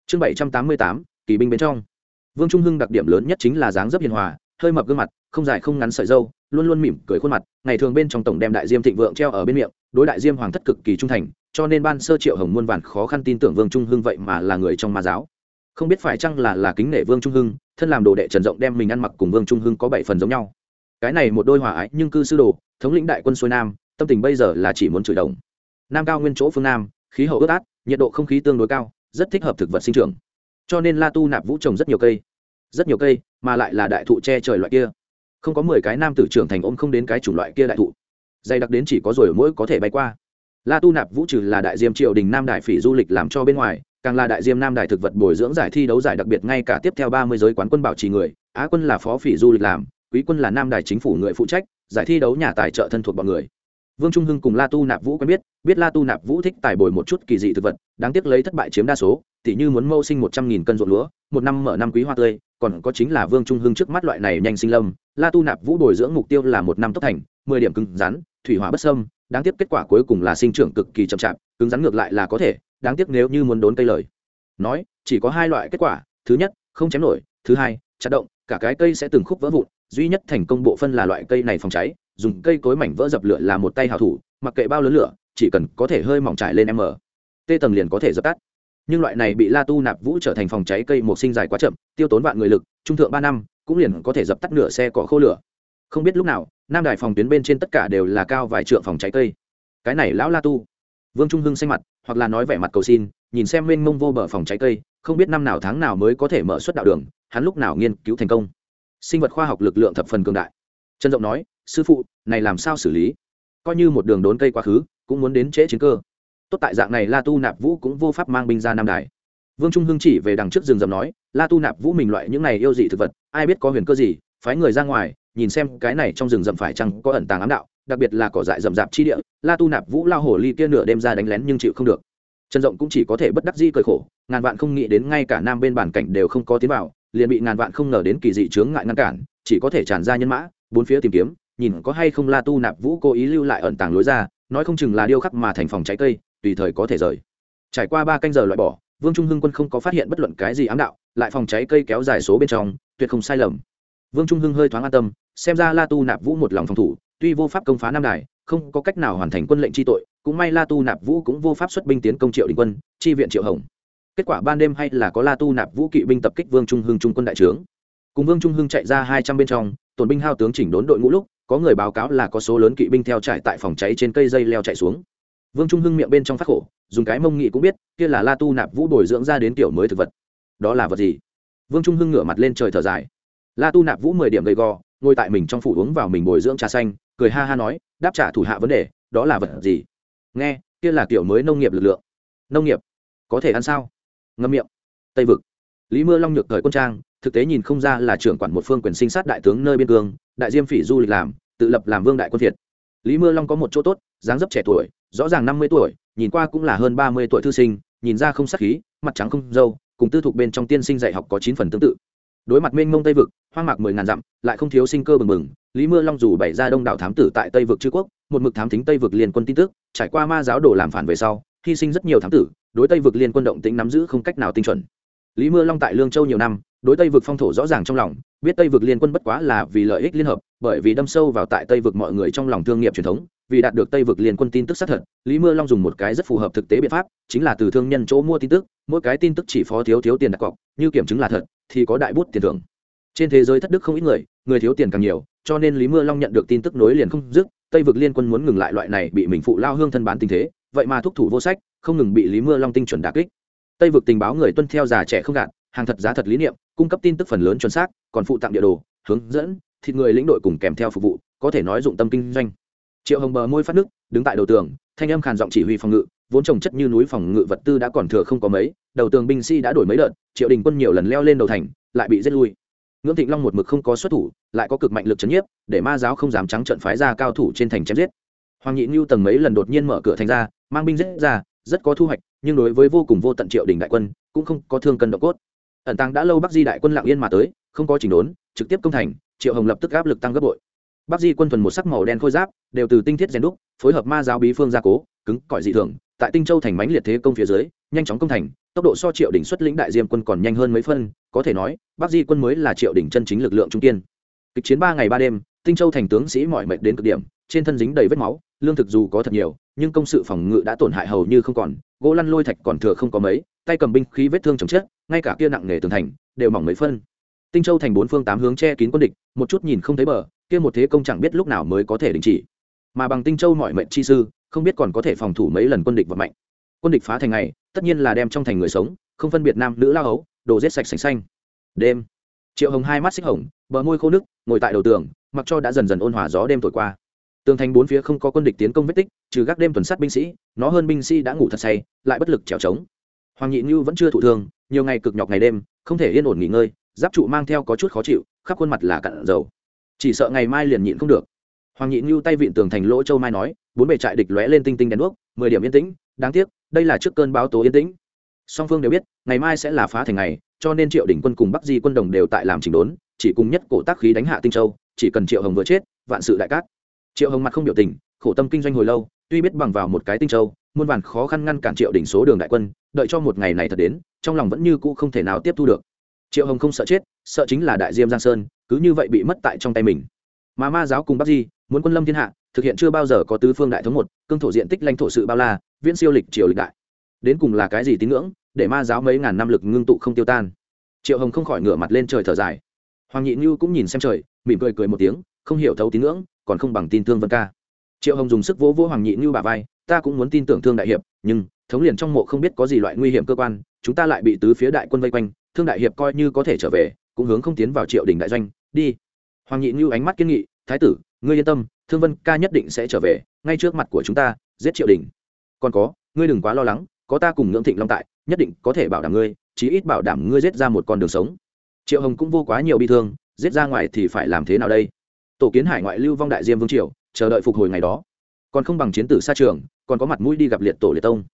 Chương bảy trăm tám mươi tám, kỳ binh bên trong. Vương trung hưng đặc điểm lớn nhất chính là dáng dấp hiền hòa, hơi mập gương mặt, không dài không ngắn sợi dâu luôn luôn mỉm cười khuôn mặt, ngày thường bên trong tổng đem đại diêm thịnh vượng treo ở bên miệng, đối đại diêm hoàng thất cực kỳ trung thành, cho nên ban sơ triệu hồng muôn vàn khó khăn tin tưởng vương trung hưng vậy mà là người trong ma giáo. Không biết phải chăng là là kính nể vương trung hưng, thân làm đồ đệ trần rộng đem mình ăn mặc cùng vương trung hưng có bảy phần giống nhau. Cái này một đôi hòa ái nhưng cư sư đồ, thống lĩnh đại quân xuôi nam, tâm tình bây giờ là chỉ muốn chửi đồng. Nam cao nguyên chỗ phương nam, khí hậu ướt át nhiệt độ không khí tương đối cao, rất thích hợp thực vật sinh trưởng. Cho nên la tu nạp vũ trồng rất nhiều cây. Rất nhiều cây, mà lại là đại thụ che trời loại kia. Không có mười cái nam tử trưởng thành ôm không đến cái chủng loại kia đại thụ. Dày đặc đến chỉ có rồi mỗi có thể bay qua. La tu nạp vũ trừ là đại diêm triều đình nam đại phỉ du lịch làm cho bên ngoài, càng là đại diêm nam đại thực vật bồi dưỡng giải thi đấu giải đặc biệt ngay cả tiếp theo ba mươi giới quán quân bảo trì người, á quân là phó phỉ du lịch làm, quý quân là nam đại chính phủ người phụ trách, giải thi đấu nhà tài trợ thân thuộc bọn người vương trung hưng cùng la tu nạp vũ quen biết biết la tu nạp vũ thích tài bồi một chút kỳ dị thực vật, đáng tiếc lấy thất bại chiếm đa số, tỉ như muốn mâu sinh một trăm nghìn cân ruộng lúa, một năm mở năm quý hoa tươi, còn có chính là vương trung hưng trước mắt loại này nhanh sinh lâm, la tu nạp vũ bồi dưỡng mục tiêu là một năm tốc thành, mười điểm cứng rắn, thủy hỏa bất sâm đáng tiếc kết quả cuối cùng là sinh trưởng cực kỳ chậm chạp, cứng rắn ngược lại là có thể, đáng tiếc nếu như muốn đốn cây lời. Nói, chỉ có hai loại kết quả, thứ nhất, không chém nổi, thứ hai, chặt động, cả cái cây sẽ từng khúc vỡ vụn, duy nhất thành công bộ phân là loại cây này phòng cháy dùng cây cối mảnh vỡ dập lửa là một tay hào thủ, mặc kệ bao lớn lửa, chỉ cần có thể hơi mỏng trải lên m tê tầng liền có thể dập tắt. Nhưng loại này bị la tu nạp vũ trở thành phòng cháy cây một sinh dài quá chậm, tiêu tốn vạn người lực, trung thượng ba năm, cũng liền có thể dập tắt nửa xe cỏ khô lửa. Không biết lúc nào, nam đài phòng tuyến bên trên tất cả đều là cao vài trượng phòng cháy cây. Cái này lão la tu. Vương trung hưng xanh mặt, hoặc là nói vẻ mặt cầu xin, nhìn xem mênh mông vô bờ phòng cháy cây, không biết năm nào tháng nào mới có thể mở xuất đạo đường, hắn lúc nào nghiên cứu thành công. Sinh vật khoa học lực lượng thập phần cường đại. Trân rộng nói sư phụ, này làm sao xử lý? Coi như một đường đốn cây quá khứ, cũng muốn đến trễ chiến cơ. Tốt tại dạng này la tu nạp vũ cũng vô pháp mang binh ra nam đài. Vương trung hưng chỉ về đằng trước rừng rầm nói, la tu nạp vũ mình loại những này yêu dị thực vật, ai biết có huyền cơ gì, phái người ra ngoài, nhìn xem cái này trong rừng rậm phải chăng có ẩn tàng ám đạo, đặc biệt là cỏ dại rậm rạp chi địa, la tu nạp vũ lao hổ ly kia nửa đêm ra đánh lén nhưng chịu không được. Trần rộng cũng chỉ có thể bất đắc di cởi khổ, ngàn vạn không nghĩ đến ngay cả nam bên bản cảnh đều không có tiến vào, liền bị ngàn vạn không ngờ đến kỳ dị chướng ngại ngăn cản, chỉ có thể tràn ra nhân mã, bốn phía tìm kiếm nhìn có hay không la tu nạp vũ cố ý lưu lại ẩn tàng lối ra, nói không chừng là điêu khắc mà thành phòng cháy cây, tùy thời có thể rời. Trải qua ba canh giờ loại bỏ, vương trung hưng quân không có phát hiện bất luận cái gì ám đạo, lại phòng cháy cây kéo dài số bên trong, tuyệt không sai lầm. Vương trung hưng hơi thoáng an tâm, xem ra la tu nạp vũ một lòng phòng thủ, tuy vô pháp công phá nam đài, không có cách nào hoàn thành quân lệnh chi tội, cũng may la tu nạp vũ cũng vô pháp xuất binh tiến công triệu đình quân, chi viện triệu hồng. Kết quả ban đêm hay là có la tu nạp vũ kỵ binh tập kích vương trung hưng trung quân đại trướng. Cùng vương trung hưng chạy ra hai trăm bên trong, tổn binh hao tướng chỉnh đốn đội ngũ lúc có người báo cáo là có số lớn kỵ binh theo trải tại phòng cháy trên cây dây leo chạy xuống. Vương trung hưng miệng bên trong phát khổ, dùng cái mông nghị cũng biết, kia là la tu nạp vũ bồi dưỡng ra đến tiểu mới thực vật. Đó là vật gì? Vương trung hưng ngửa mặt lên trời thở dài. La tu nạp vũ mười điểm gầy gò, ngồi tại mình trong phủ uống vào mình bồi dưỡng trà xanh, cười ha ha nói, đáp trả thủ hạ vấn đề, đó là vật gì? Nghe, kia là kiểu mới nông nghiệp lực lượng. Nông nghiệp? Có thể ăn sao? Ngâm miệng. Tây vực. Lý mưa long nhược thời quân trang, thực tế nhìn không ra là trưởng quản một phương quyền sinh sát đại tướng nơi biên cương, đại diêm phỉ du lịch làm tự lập làm vương đại quân việt lý mưa long có một chỗ tốt, dáng dấp trẻ tuổi, rõ ràng năm mươi tuổi, nhìn qua cũng là hơn ba mươi tuổi thư sinh, nhìn ra không sắc khí, mặt trắng không dâu cùng tư thục bên trong tiên sinh dạy học có chín phần tương tự. Đối mặt mênh mông tây vực, hoang mạc mười ngàn dặm, lại không thiếu sinh cơ bừng bừng, lý mưa long dù bày ra đông đảo thám tử tại tây vực chư quốc, một mực thám thính tây vực liên quân tin tức, trải qua ma giáo đồ làm phản về sau, hy sinh rất nhiều thám tử, đối tây vực liên quân động tĩnh nắm giữ không cách nào tinh chuẩn. Lý mưa long tại lương châu nhiều năm đối tây vực phong thổ rõ ràng trong lòng, biết tây vực liên quân bất quá là vì lợi ích liên hợp, bởi vì đâm sâu vào tại tây vực mọi người trong lòng thương nghiệp truyền thống, vì đạt được tây vực liên quân tin tức xác thật, lý mưa long dùng một cái rất phù hợp thực tế biện pháp, chính là từ thương nhân chỗ mua tin tức, mỗi cái tin tức chỉ phó thiếu thiếu tiền đặt cọc, như kiểm chứng là thật, thì có đại bút tiền thưởng. Trên thế giới thất đức không ít người người thiếu tiền càng nhiều, cho nên lý mưa long nhận được tin tức nối liền không dứt, tây vực liên quân muốn ngừng lại loại này bị mình phụ lao hương thân bán tình thế, vậy mà thúc thủ vô sách, không ngừng bị lý mưa long tinh chuẩn đà kích. Tây vực tình báo người tuân theo già trẻ không gạt hàng thật giá thật lý niệm, cung cấp tin tức phần lớn chuẩn xác, còn phụ tặng địa đồ, hướng dẫn, thịt người lĩnh đội cùng kèm theo phục vụ, có thể nói dụng tâm kinh doanh. Triệu hồng bờ môi phát nước, đứng tại đầu tường, thanh âm khàn giọng chỉ huy phòng ngự, vốn trồng chất như núi phòng ngự vật tư đã còn thừa không có mấy, đầu tường binh sĩ đã đổi mấy đợt, triệu đình quân nhiều lần leo lên đầu thành, lại bị giết lui. Ngưỡng thịnh long một mực không có xuất thủ, lại có cực mạnh lực c h ấ n nhiếp, để ma giáo không dám trắng trận phái ra cao thủ trên thành chém giết. Hoàng nhị ngưu tầng mấy lần đột nhiên mở cửa thành ra, mang binh giết ra, rất có thu hoạch, nhưng đối với vô cùng vô tận triệu đình đại quân, cũng không có thương cân độ cốt ẩn tăng đã lâu bắc di đại quân lạng yên mà tới không có chỉnh đốn trực tiếp công thành triệu hồng lập tức áp lực tăng gấp bội bắc di quân thuần một sắc màu đen khôi giáp đều từ tinh thiết rèn đúc phối hợp ma giáo bí phương gia cố cứng cỏi dị thường tại tinh châu thành mánh liệt thế công phía dưới nhanh chóng công thành tốc độ so triệu đỉnh xuất lĩnh đại diêm quân còn nhanh hơn mấy phân có thể nói bắc di quân mới là triệu đỉnh chân chính lực lượng trung kiên kịch chiến ba ngày ba đêm tinh châu thành tướng sĩ mọi mệt đến cực điểm trên thân dính đầy vết máu lương thực dù có thật nhiều nhưng công sự phòng ngự đã tổn hại hầu như không còn, gỗ lăn lôi thạch còn thừa không có mấy, tay cầm binh khí vết thương chồng chết, ngay cả kia nặng nghề tường thành, đều mỏng mấy phân. Tinh châu thành bốn phương tám hướng che kín quân địch, một chút nhìn không thấy bờ, kia một thế công chẳng biết lúc nào mới có thể đình chỉ. Mà bằng tinh châu mọi mệnh chi sư, không biết còn có thể phòng thủ mấy lần quân địch vật mạnh quân địch phá thành này, tất nhiên là đem trong thành người sống, không phân biệt nam nữ lao ấu đồ rết sạch sành xanh. Đêm, triệu hồng hai mắt xích hồng, bờ môi khô nước ngồi tại đầu tường, mặc cho đã dần dần ôn hòa gió đêm thổi qua tường thành bốn phía không có quân địch tiến công vết tích, trừ gác đêm tuần sát binh sĩ, nó hơn binh sĩ đã ngủ thật say, lại bất lực trèo trống. Hoàng nhị như vẫn chưa thụ thương, nhiều ngày cực nhọc ngày đêm, không thể yên ổn nghỉ ngơi, giáp trụ mang theo có chút khó chịu, khắp khuôn mặt là cặn dầu. Chỉ sợ ngày mai liền nhịn không được. Hoàng nhị như tay vịn tường thành lỗ châu mai nói, bốn bề trại địch lóe lên tinh tinh đèn đuốc, mười điểm yên tĩnh, đáng tiếc, đây là trước cơn báo tố yên tĩnh. Song phương đều biết, ngày mai sẽ là phá thành ngày, cho nên triệu đỉnh quân cùng bắc di quân đồng đều tại làm chỉnh đốn, chỉ cùng nhất cổ tác khí đánh hạ tinh châu, chỉ cần triệu hồng vừa chết, vạn sự đại cát triệu hồng mặt không biểu tình, khổ tâm kinh doanh hồi lâu, tuy biết bằng vào một cái tinh châu, muôn vàn khó khăn ngăn cản triệu đỉnh số đường đại quân, đợi cho một ngày này thật đến, trong lòng vẫn như cũ không thể nào tiếp thu được. Triệu hồng không sợ chết, sợ chính là đại diêm giang sơn, cứ như vậy bị mất tại trong tay mình. Mà ma giáo cùng bắc di, muốn quân lâm thiên hạ, thực hiện chưa bao giờ có tứ phương đại thống một, cương thổ diện tích lãnh thổ sự bao la, viễn siêu lịch triều lịch đại. Đến cùng là cái gì tín ngưỡng, để ma giáo mấy ngàn năm lực ngưng tụ không tiêu tan. Triệu hồng không khỏi ngửa mặt lên trời thở dài. Hoàng nhị như cũng nhìn xem trời, mỉm cười cười một tiếng, không hiểu thấu tín ngưỡng còn không bằng tin thương vân ca. Triệu hồng dùng sức vỗ vỗ hoàng nhị như bà vai, ta cũng muốn tin tưởng thương đại hiệp, nhưng thống liền trong mộ không biết có gì loại nguy hiểm cơ quan, chúng ta lại bị tứ phía đại quân vây quanh, thương đại hiệp coi như có thể trở về, cũng hướng không tiến vào triệu đình đại doanh, đi. Hoàng nhị như ánh mắt kiên nghị, thái tử, ngươi yên tâm, thương vân ca nhất định sẽ trở về, ngay trước mặt của chúng ta, giết triệu đình. Còn có, ngươi đừng quá lo lắng, có ta cùng ngưỡng thịnh long tại, nhất định có thể bảo đảm ngươi, chí ít bảo đảm ngươi giết ra một con đường sống. Triệu hồng cũng vô quá nhiều bi thương, giết ra ngoài thì phải làm thế nào đây? Tổ kiến hải ngoại lưu vong đại diêm vương triều, chờ đợi phục hồi ngày đó. Còn không bằng chiến tử xa trường, còn có mặt mũi đi gặp liệt tổ liệt tông.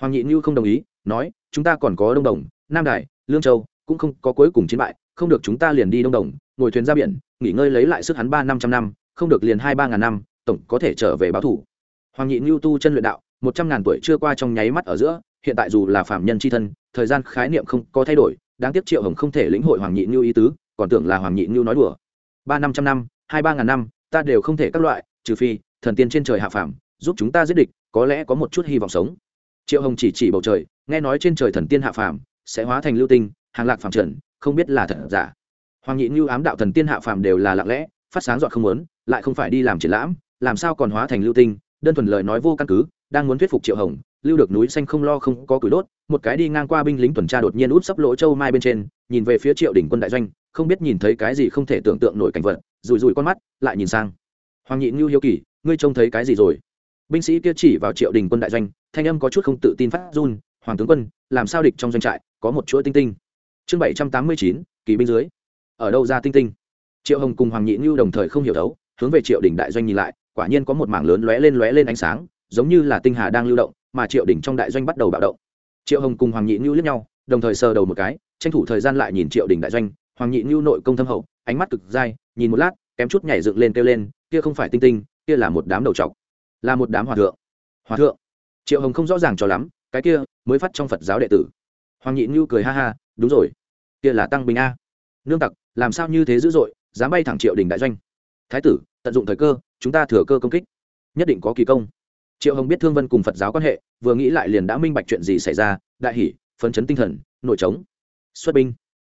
Hoàng nhị như không đồng ý, nói, chúng ta còn có đông đồng, nam đại lương châu, cũng không có cuối cùng chiến bại, không được chúng ta liền đi đông đồng, ngồi thuyền ra biển, nghỉ ngơi lấy lại sức hắn ba năm trăm năm, không được liền hai ba ngàn năm, tổng có thể trở về báo thủ. Hoàng nhị như tu chân luyện đạo, một trăm ngàn tuổi chưa qua trong nháy mắt ở giữa, hiện tại dù là phạm nhân c h i thân, thời gian khái niệm không có thay đổi, đáng tiếc triệu hồng không thể lĩnh hội hoàng nhị như ý tứ, còn tưởng là hoàng nhị như nói đùa. Ba năm trăm năm hai ba ngàn năm, ta đều không thể các loại, trừ phi, thần tiên trên trời hạ phàm, giúp chúng ta giết địch, có lẽ có một chút hy vọng sống. Triệu hồng chỉ chỉ bầu trời, nghe nói trên trời thần tiên hạ phàm, sẽ hóa thành lưu tinh, hàng lạc phàm trần, không biết là thật giả. Hoàng nhị như ám đạo thần tiên hạ phàm đều là lặng lẽ, phát sáng dọn không muốn, lại không phải đi làm triển lãm, làm sao còn hóa thành lưu tinh, đơn thuần lời nói vô căn cứ, đang muốn thuyết phục triệu hồng, lưu được núi xanh không lo không có củi đốt, một cái đi ngang qua binh lính tuần tra đột nhiên út sấp lỗ châu mai bên trên, nhìn về phía triệu đỉnh quân đại doanh, không biết nhìn thấy cái gì không thể tưởng tượng nổi cảnh vật rùi rùi con mắt lại nhìn sang. Hoàng nhị ngưu hiếu kỳ ngươi trông thấy cái gì rồi? Binh sĩ kia chỉ vào triệu đình quân đại doanh thanh âm có chút không tự tin phát run hoàng tướng quân làm sao địch trong doanh trại có một chuỗi tinh tinh? Chương bảy trăm tám mươi chín kỳ binh dưới. Ở đâu ra tinh tinh? Triệu hồng cùng hoàng nhị ngưu đồng thời không hiểu thấu, hướng về triệu đình đại doanh nhìn lại quả nhiên có một mảng lớn lóe lên lóe lên ánh sáng giống như là tinh hà đang lưu động mà triệu đình trong đại doanh bắt đầu bạo động. Triệu hồng cùng hoàng nhị ngưu liếc nhau đồng thời sờ đầu một cái tranh thủ thời gian lại nhìn triệu đình đại doanh hoàng nhị ngưu nội công thâm hậu ánh mắt cực dai, nhìn một lát, kém chút nhảy dựng lên kêu lên, kia không phải tinh tinh, kia là một đám đầu trọc là một đám hòa thượng. Hòa thượng? Triệu hồng không rõ ràng cho lắm, cái kia, mới phát trong phật giáo đệ tử. Hoàng nhị ngưu cười ha ha, đúng rồi, kia là tăng bình a. Nương tặc, làm sao như thế dữ dội, dám bay thẳng triệu đình đại doanh. Thái tử, tận dụng thời cơ, chúng ta thừa cơ công kích, nhất định có kỳ công. Triệu hồng biết thương vân cùng phật giáo quan hệ, vừa nghĩ lại liền đã minh bạch chuyện gì xảy ra, đại hỷ, phấn chấn tinh thần, nội trống. Xuất binh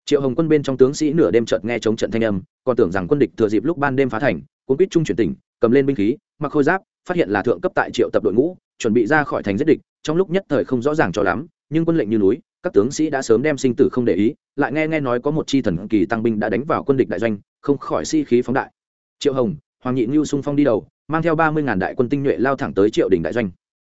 triệu hồng quân bên trong tướng sĩ nửa đêm chợt nghe chống trận thanh âm, còn tưởng rằng quân địch thừa dịp lúc ban đêm phá thành cũng quýt trung chuyển tỉnh, cầm lên binh khí, mặc khôi giáp, phát hiện là thượng cấp tại triệu tập đội ngũ, chuẩn bị ra khỏi thành giết địch, trong lúc nhất thời không rõ ràng cho lắm, nhưng quân lệnh như núi, các tướng sĩ đã sớm đem sinh tử không để ý, lại nghe nghe nói có một chi thần kỳ tăng binh đã đánh vào quân địch đại doanh, không khỏi si khí phóng đại. Triệu hồng, hoàng nhị ngưu sung phong đi đầu, mang theo ba mươi ngàn đại quân tinh nhuệ lao thẳng tới triệu đình đại doanh.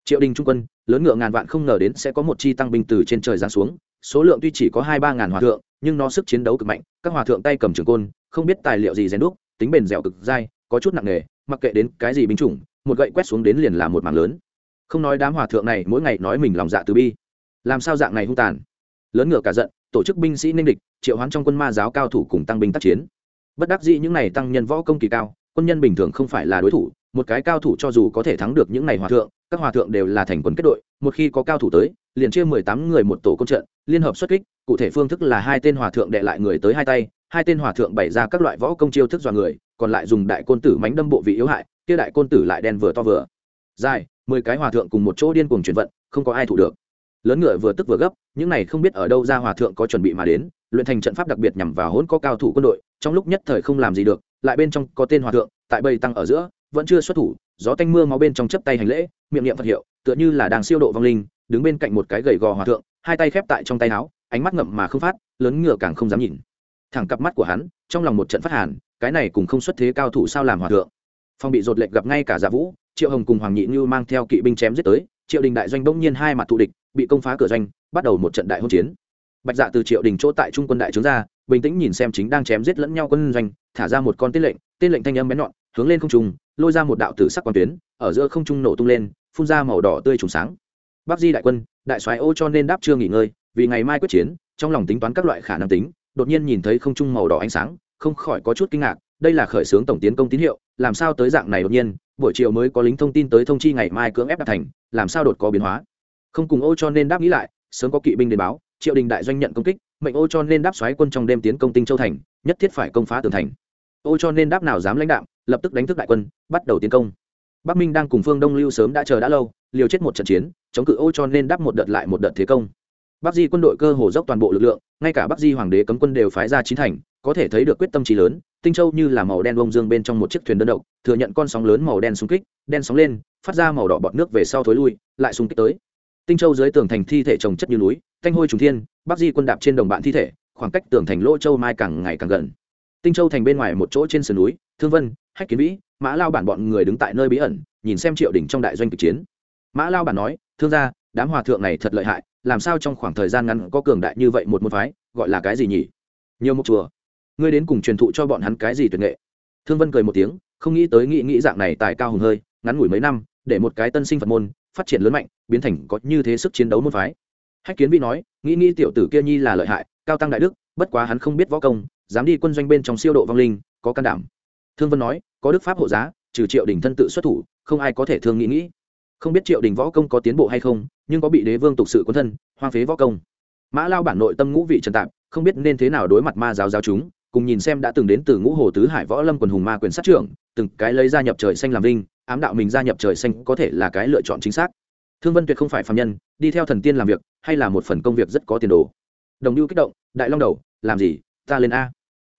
Triệu đình trung quân, lớn ngựa ngàn vạn không ngờ đến sẽ có một chi tăng binh từ trên trời giáng xuống, số lượng tuy chỉ có hai ba ngàn hòa thượng nhưng nó sức chiến đấu cực mạnh, các hòa thượng tay cầm trường côn, không biết tài liệu gì rèn đúc, tính bền dẻo cực dai, có chút nặng nề, mặc kệ đến cái gì binh chủng, một gậy quét xuống đến liền là một mảng lớn. Không nói đám hòa thượng này mỗi ngày nói mình lòng dạ từ bi, làm sao dạng này hung tàn? Lớn ngựa cả giận, tổ chức binh sĩ ninh địch, triệu hoán trong quân ma giáo cao thủ cùng tăng binh tác chiến. Bất đắc dĩ những này tăng nhân võ công kỳ cao, quân nhân bình thường không phải là đối thủ, một cái cao thủ cho dù có thể thắng được những này hòa thượng, các hòa thượng đều là thành quần kết đội, một khi có cao thủ tới, liền chia mười tám người một tổ công trận, liên hợp xuất kích cụ thể phương thức là hai tên hòa thượng đệ lại người tới hai tay, hai tên hòa thượng bày ra các loại võ công chiêu thức dọa người, còn lại dùng đại côn tử mánh đâm bộ vị yếu hại, kia đại côn tử lại đen vừa to vừa. Dài, mười cái hòa thượng cùng một chỗ điên cuồng chuyển vận, không có ai thủ được. Lớn ngựa vừa tức vừa gấp, những này không biết ở đâu ra hòa thượng có chuẩn bị mà đến, luyện thành trận pháp đặc biệt nhằm vào hỗn có cao thủ quân đội, trong lúc nhất thời không làm gì được, lại bên trong có tên hòa thượng, tại bầy tăng ở giữa, vẫn chưa xuất thủ, gió tanh mưa máu bên trong chấp tay hành lễ, miệng niệm phật hiệu, tựa như là đang siêu độ vong linh, đứng bên cạnh một cái gầy gò hòa thượng, hai tay khép tại trong tay áo ánh mắt ngậm mà không phát, lớn ngựa càng không dám nhìn. Thẳng cặp mắt của hắn, trong lòng một trận phát hàn, cái này cùng không xuất thế cao thủ sao làm hòa thượng. Phong bị dột lệch gặp ngay cả giả vũ, triệu hồng cùng hoàng nhị như mang theo kỵ binh chém giết tới, triệu đình đại doanh bỗng nhiên hai mặt thù địch, bị công phá cửa doanh, bắt đầu một trận đại hỗn chiến. Bạch dạ từ triệu đình chỗ tại trung quân đại trướng ra, bình tĩnh nhìn xem chính đang chém giết lẫn nhau quân doanh, thả ra một con tên lệnh tên lệnh thanh âm bén nhọn, hướng lên không trung, lôi ra một đạo tử sắc quan tuyến, ở giữa không trung nổ tung lên, phun ra màu đỏ tươi trùng sáng. Bắc di đại quân, đại soái ô cho nên đáp chưa nghỉ ngơi vì ngày mai quyết chiến, trong lòng tính toán các loại khả năng tính, đột nhiên nhìn thấy không trung màu đỏ ánh sáng, không khỏi có chút kinh ngạc, đây là khởi xướng tổng tiến công tín hiệu, làm sao tới dạng này đột nhiên, buổi chiều mới có lính thông tin tới thông chi ngày mai cưỡng ép đạt thành, làm sao đột có biến hóa. Không cùng ô cho nên đáp nghĩ lại, sớm có kỵ binh đến báo, triệu đình đại doanh nhận công kích, mệnh ô cho nên đáp xoáy quân trong đêm tiến công tinh châu thành, nhất thiết phải công phá tường thành. Ô cho nên đáp nào dám lãnh đạo lập tức đánh thức đại quân, bắt đầu tiến công. Bắc minh đang cùng phương đông lưu sớm đã chờ đã lâu, liều chết một trận chiến, chống cự ô cho nên đáp một đợt lại một đợt thế công bắc di quân đội cơ hồ dốc toàn bộ lực lượng, ngay cả bắc di hoàng đế cấm quân đều phái ra chín thành, có thể thấy được quyết tâm trí lớn, tinh châu như là màu đen bông dương bên trong một chiếc thuyền đơn độc, thừa nhận con sóng lớn màu đen xung kích, đen sóng lên, phát ra màu đỏ bọt nước về sau thối lui, lại xung kích tới. Tinh châu dưới tường thành thi thể trồng chất như núi, thanh hôi trùng thiên, bắc di quân đạp trên đồng bạn thi thể, khoảng cách tường thành lỗ châu mai càng ngày càng gần. Tinh châu thành bên ngoài một chỗ trên sườn núi, thương vân, hách kiến vĩ, mã lao bản bọn người đứng tại nơi bí ẩn, nhìn xem triệu đỉnh trong đại doanh kịch chiến. Mã lao bản nói, thương gia, đám hòa thượng này thật lợi hại làm sao trong khoảng thời gian ngắn có cường đại như vậy một môn phái, gọi là cái gì nhỉ? Nhiều một chùa. Ngươi đến cùng truyền thụ cho bọn hắn cái gì tuyệt nghệ? Thương vân cười một tiếng, không nghĩ tới nghĩ nghĩ dạng này tài cao hùng hơi, ngắn ngủi mấy năm, để một cái tân sinh phật môn, phát triển lớn mạnh, biến thành có như thế sức chiến đấu môn phái. Hách kiến vi nói, nghĩ nghĩ tiểu tử kia nhi là lợi hại, cao tăng đại đức, bất quá hắn không biết võ công, dám đi quân doanh bên trong siêu độ vong linh, có can đảm. Thương vân nói, có đức pháp hộ giá, trừ triệu đình thân tự xuất thủ, không ai có thể thương nghĩ nghĩ không biết triệu đình võ công có tiến bộ hay không, nhưng có bị đế vương tục sự quân thân, hoang phế võ công. Mã lao bản nội tâm ngũ vị trần tạp, không biết nên thế nào đối mặt ma giáo giáo chúng, cùng nhìn xem đã từng đến từ ngũ hồ tứ hải võ lâm quần hùng ma quyền sát trưởng, từng cái lấy gia nhập trời xanh làm vinh, ám đạo mình gia nhập trời xanh có thể là cái lựa chọn chính xác. Thương vân tuyệt không phải phạm nhân, đi theo thần tiên làm việc, hay là một phần công việc rất có tiền đồ. Đồng lưu kích động, đại long đầu, làm gì? Ta lên a.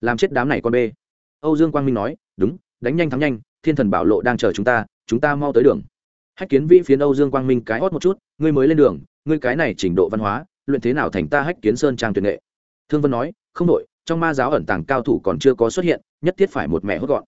Làm chết đám này con b âu dương quang minh nói, đúng, đánh nhanh thắng nhanh, thiên thần bảo lộ đang chờ chúng ta chúng ta mau tới đường hách kiến vĩ phiến âu dương quang minh cái hót một chút, ngươi mới lên đường, ngươi cái này trình độ văn hóa, luyện thế nào thành ta hách kiến sơn trang tuyệt nghệ? Thương vân nói, không đội trong ma giáo ẩn tàng cao thủ còn chưa có xuất hiện, nhất thiết phải một mẹ hốt gọn.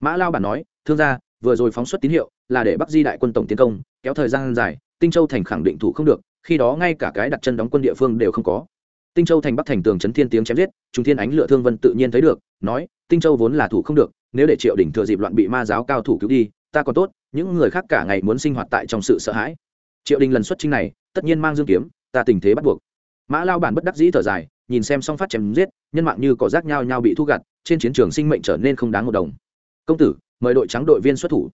Mã lao bản nói, thương gia, vừa rồi phóng xuất tín hiệu là để bắc di đại quân tổng tiến công, kéo thời gian dài, tinh châu thành khẳng định thủ không được, khi đó ngay cả cái đặt chân đóng quân địa phương đều không có. Tinh châu thành bắc thành tường chấn thiên tiếng chém giết, trung thiên ánh lựa thương vân tự nhiên thấy được, nói, tinh châu vốn là thủ không được, nếu để triệu đỉnh thừa dịp loạn bị ma giáo cao thủ cứu đi ta còn tốt, những người khác cả ngày muốn sinh hoạt tại trong sự sợ hãi. Triệu đình lần xuất chinh này, tất nhiên mang dương kiếm, ta tình thế bắt buộc. Mã lao bản bất đắc dĩ thở dài, nhìn xem song phát chém giết, nhân mạng như cỏ rác nhau nhau bị thu gặt, trên chiến trường sinh mệnh trở nên không đáng một đồng. Công tử, mời đội trắng đội viên xuất thủ.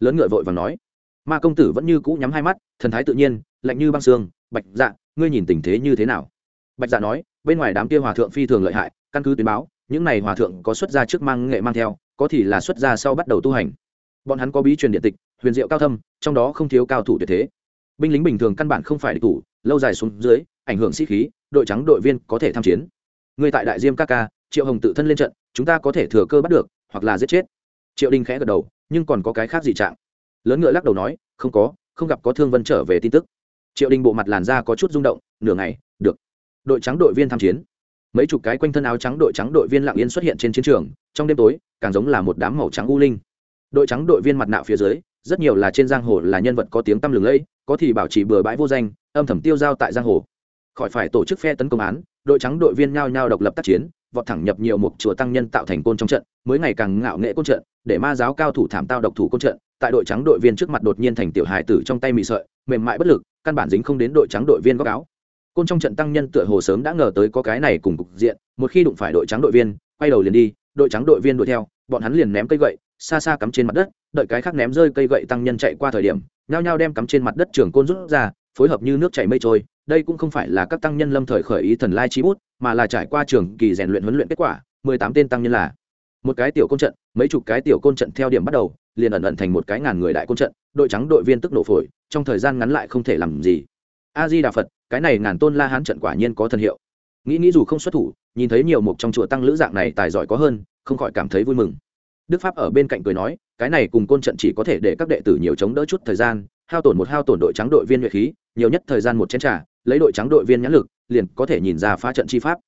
Lớn ngựa vội và nói. Ma công tử vẫn như cũ nhắm hai mắt, thần thái tự nhiên, lạnh như băng xương, bạch dạ ngươi nhìn tình thế như thế nào? Bạch dạ nói, bên ngoài đám kia hòa thượng phi thường lợi hại, căn cứ tuyến báo, những này hòa thượng có xuất gia trước mang nghệ mang theo, có thì là xuất gia sau bắt đầu tu hành bọn hắn có bí truyền điện tịch, huyền diệu cao thâm, trong đó không thiếu cao thủ tuyệt thế. Binh lính bình thường căn bản không phải địch thủ, lâu dài xuống dưới, ảnh hưởng sĩ khí, đội trắng đội viên có thể tham chiến. Người tại đại diêm ca ca, triệu hồng tự thân lên trận, chúng ta có thể thừa cơ bắt được, hoặc là giết chết. Triệu đình khẽ gật đầu, nhưng còn có cái khác gì trạng. Lớn ngựa lắc đầu nói, không có, không gặp có thương vân trở về tin tức. Triệu đình bộ mặt làn da có chút rung động, nửa ngày, được. Đội trắng đội viên tham chiến. Mấy chục cái quanh thân áo trắng đội trắng đội viên lặng yên xuất hiện trên chiến trường, trong đêm tối, càng giống là một đám màu trắng u linh đội trắng đội viên mặt nạ phía dưới, rất nhiều là trên giang hồ là nhân vật có tiếng tăm lừng lẫy, có thì bảo trì bừa bãi vô danh, âm thầm tiêu giao tại giang hồ. Khỏi phải tổ chức phe tấn công án, đội trắng đội viên nhao nhao độc lập tác chiến, vọt thẳng nhập nhiều mục chùa tăng nhân tạo thành côn trong trận, mới ngày càng ngạo nghệ côn trận, để ma giáo cao thủ thảm tao độc thủ côn trận, tại đội trắng đội viên trước mặt đột nhiên thành tiểu hài tử trong tay mị sợi, mềm mại bất lực, căn bản dính không đến đội trắng đội viên góc áo. Côn trong trận tăng nhân tựa hồ sớm đã ngờ tới có cái này cùng cục diện, một khi đụng phải đội trắng đội viên, quay đầu liền đi, đội trắng đội viên đuổi theo, bọn hắn liền ném cây gậy xa xa cắm trên mặt đất, đợi cái khác ném rơi cây gậy tăng nhân chạy qua thời điểm, nhao nhao đem cắm trên mặt đất trường côn rút ra, phối hợp như nước chảy mây trôi. Đây cũng không phải là các tăng nhân lâm thời khởi ý thần lai trí bút, mà là trải qua trường kỳ rèn luyện huấn luyện kết quả, mười tám tên tăng nhân là. Một cái tiểu côn trận, mấy chục cái tiểu côn trận theo điểm bắt đầu, liền ẩn ẩn thành một cái ngàn người đại côn trận, đội trắng đội viên tức nổ phổi, trong thời gian ngắn lại không thể làm gì. A di đà phật cái này ngàn tôn la hán trận quả nhiên có thần hiệu. Nghĩ nghĩ dù không xuất thủ, nhìn thấy nhiều mục trong chùa tăng lữ dạng này tài giỏi có hơn, không khỏi cảm thấy vui mừng đức pháp ở bên cạnh cười nói, cái này cùng côn trận chỉ có thể để các đệ tử nhiều chống đỡ chút thời gian, hao tổn một hao tổn đội trắng đội viên nhuệ khí, nhiều nhất thời gian một chén trà, lấy đội trắng đội viên nhãn lực, liền có thể nhìn ra phá trận chi pháp.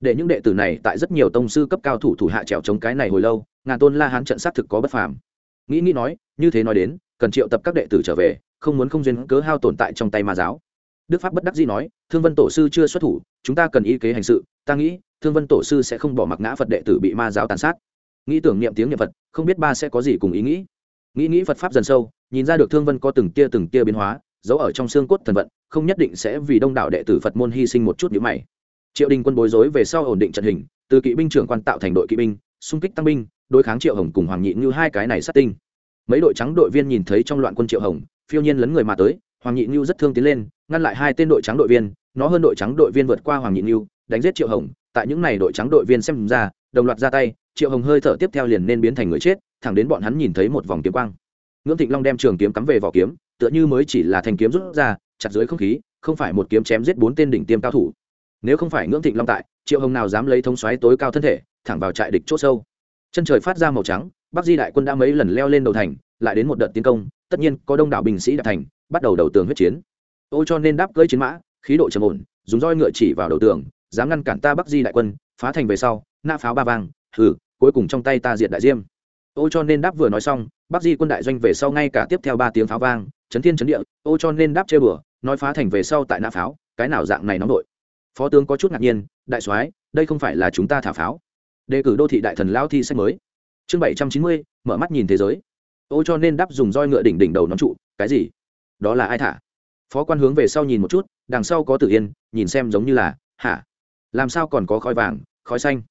Để những đệ tử này tại rất nhiều tông sư cấp cao thủ thủ hạ trèo chống cái này hồi lâu, ngàn tôn la hán trận xác thực có bất phàm. Nghĩ nghĩ nói, như thế nói đến, cần triệu tập các đệ tử trở về, không muốn không duyên cớ hao tồn tại trong tay ma giáo. Đức pháp bất đắc dĩ nói, thương vân tổ sư chưa xuất thủ, chúng ta cần y kế hành sự, ta nghĩ, thương vân tổ sư sẽ không bỏ mặc ngã phật đệ tử bị ma giáo tàn sát nghĩ tưởng niệm tiếng niệm phật, không biết ba sẽ có gì cùng ý nghĩ. Nghĩ nghĩ phật pháp dần sâu, nhìn ra được thương vân có từng tia từng tia biến hóa, giấu ở trong xương cốt thần vận, không nhất định sẽ vì đông đảo đệ tử phật môn hy sinh một chút nhữ mày. Triệu đình quân bối rối về sau ổn định trận hình, từ kỵ binh trưởng quan tạo thành đội kỵ binh, xung kích tăng binh, đối kháng triệu hồng cùng hoàng nhị như hai cái này sát tinh. Mấy đội trắng đội viên nhìn thấy trong loạn quân triệu hồng, phiêu nhiên lấn người mà tới, hoàng nhị như rất thương tiến lên, ngăn lại hai tên đội trắng đội viên, nó hơn đội trắng đội viên vượt qua hoàng nhị như đánh giết triệu hồng, tại những n à y đội trắng đội viên xem ra, đồng loạt ra tay triệu hồng hơi thở tiếp theo liền nên biến thành người chết, thẳng đến bọn hắn nhìn thấy một vòng kiếm quang. Ngưỡng thịnh long đem trường kiếm cắm về vỏ kiếm, tựa như mới chỉ là thành kiếm rút ra, chặt dưới không khí, không phải một kiếm chém giết bốn tên đỉnh tiêm cao thủ. Nếu không phải ngưỡng thịnh long tại, triệu hồng nào dám lấy thông xoáy tối cao thân thể, thẳng vào trại địch c h ỗ sâu. Chân trời phát ra màu trắng, bắc di đại quân đã mấy lần leo lên đầu thành, lại đến một đợt tiến công, tất nhiên có đông đảo binh sĩ đạt thành, bắt đầu đầu tường huyết chiến. Ô cho nên đáp cưỡi chiến mã, khí độ trầm ổn, dùng roi ngựa chỉ vào đầu tường, dám ngăn cản ta bắc di đại quân, phá thành về sau, nã pháo ba vang, hừ cuối cùng trong tay ta diệt đại diêm. Ô cho nên đáp vừa nói xong, bắc di quân đại doanh về sau ngay cả tiếp theo ba tiếng pháo vang, chấn thiên chấn địa, ô cho nên đáp chơi bừa, nói phá thành về sau tại nã pháo, cái nào dạng này nóng đội. Phó tướng có chút ngạc nhiên, đại soái, đây không phải là chúng ta thả pháo. Đề cử đô thị đại thần lao thi sách mới. Chương bảy trăm chín mươi, mở mắt nhìn thế giới. Ô cho nên đáp dùng roi ngựa đỉnh đỉnh đầu nón trụ, cái gì? Đó là ai thả? Phó quan hướng về sau nhìn một chút, đằng sau có tử yên, nhìn xem giống như là, hả? Làm sao còn có khói vàng, khói xanh?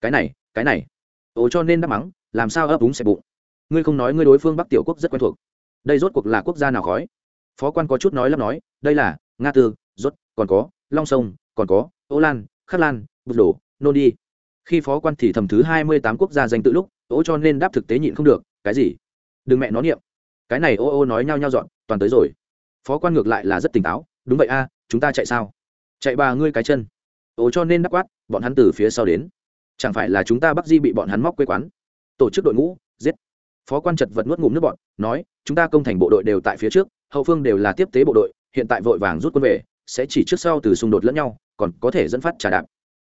Cái này cái này ồ cho nên đáp mắng, làm sao ấp úng xẹp bụng? Ngươi không nói ngươi đối phương bắc tiểu quốc rất quen thuộc. Đây rốt cuộc là quốc gia nào khói? Phó quan có chút nói lắm nói, đây là nga tư, rốt, còn có long sông, còn có ô lan, khắc lan, bụt đổ, nôn đi. Khi phó quan thì thầm thứ hai mươi tám quốc gia danh tự lúc ô cho nên đáp thực tế nhịn không được, cái gì? Đừng mẹ nó niệm. Cái này ô ô nói nhau nhau dọn, toàn tới rồi. Phó quan ngược lại là rất tỉnh táo, đúng vậy a, chúng ta chạy sao? Chạy bà ngươi cái chân. Ồ cho nên đắc quát, bọn hắn từ phía sau đến chẳng phải là chúng ta Bắc di bị bọn hắn móc quê quán. Tổ chức đội ngũ, giết. Phó quan chật vật nuốt ngụm nước bọn nói, chúng ta công thành bộ đội đều tại phía trước, hậu phương đều là tiếp tế bộ đội, hiện tại vội vàng rút quân về, sẽ chỉ trước sau từ xung đột lẫn nhau, còn có thể dẫn phát trả đạp.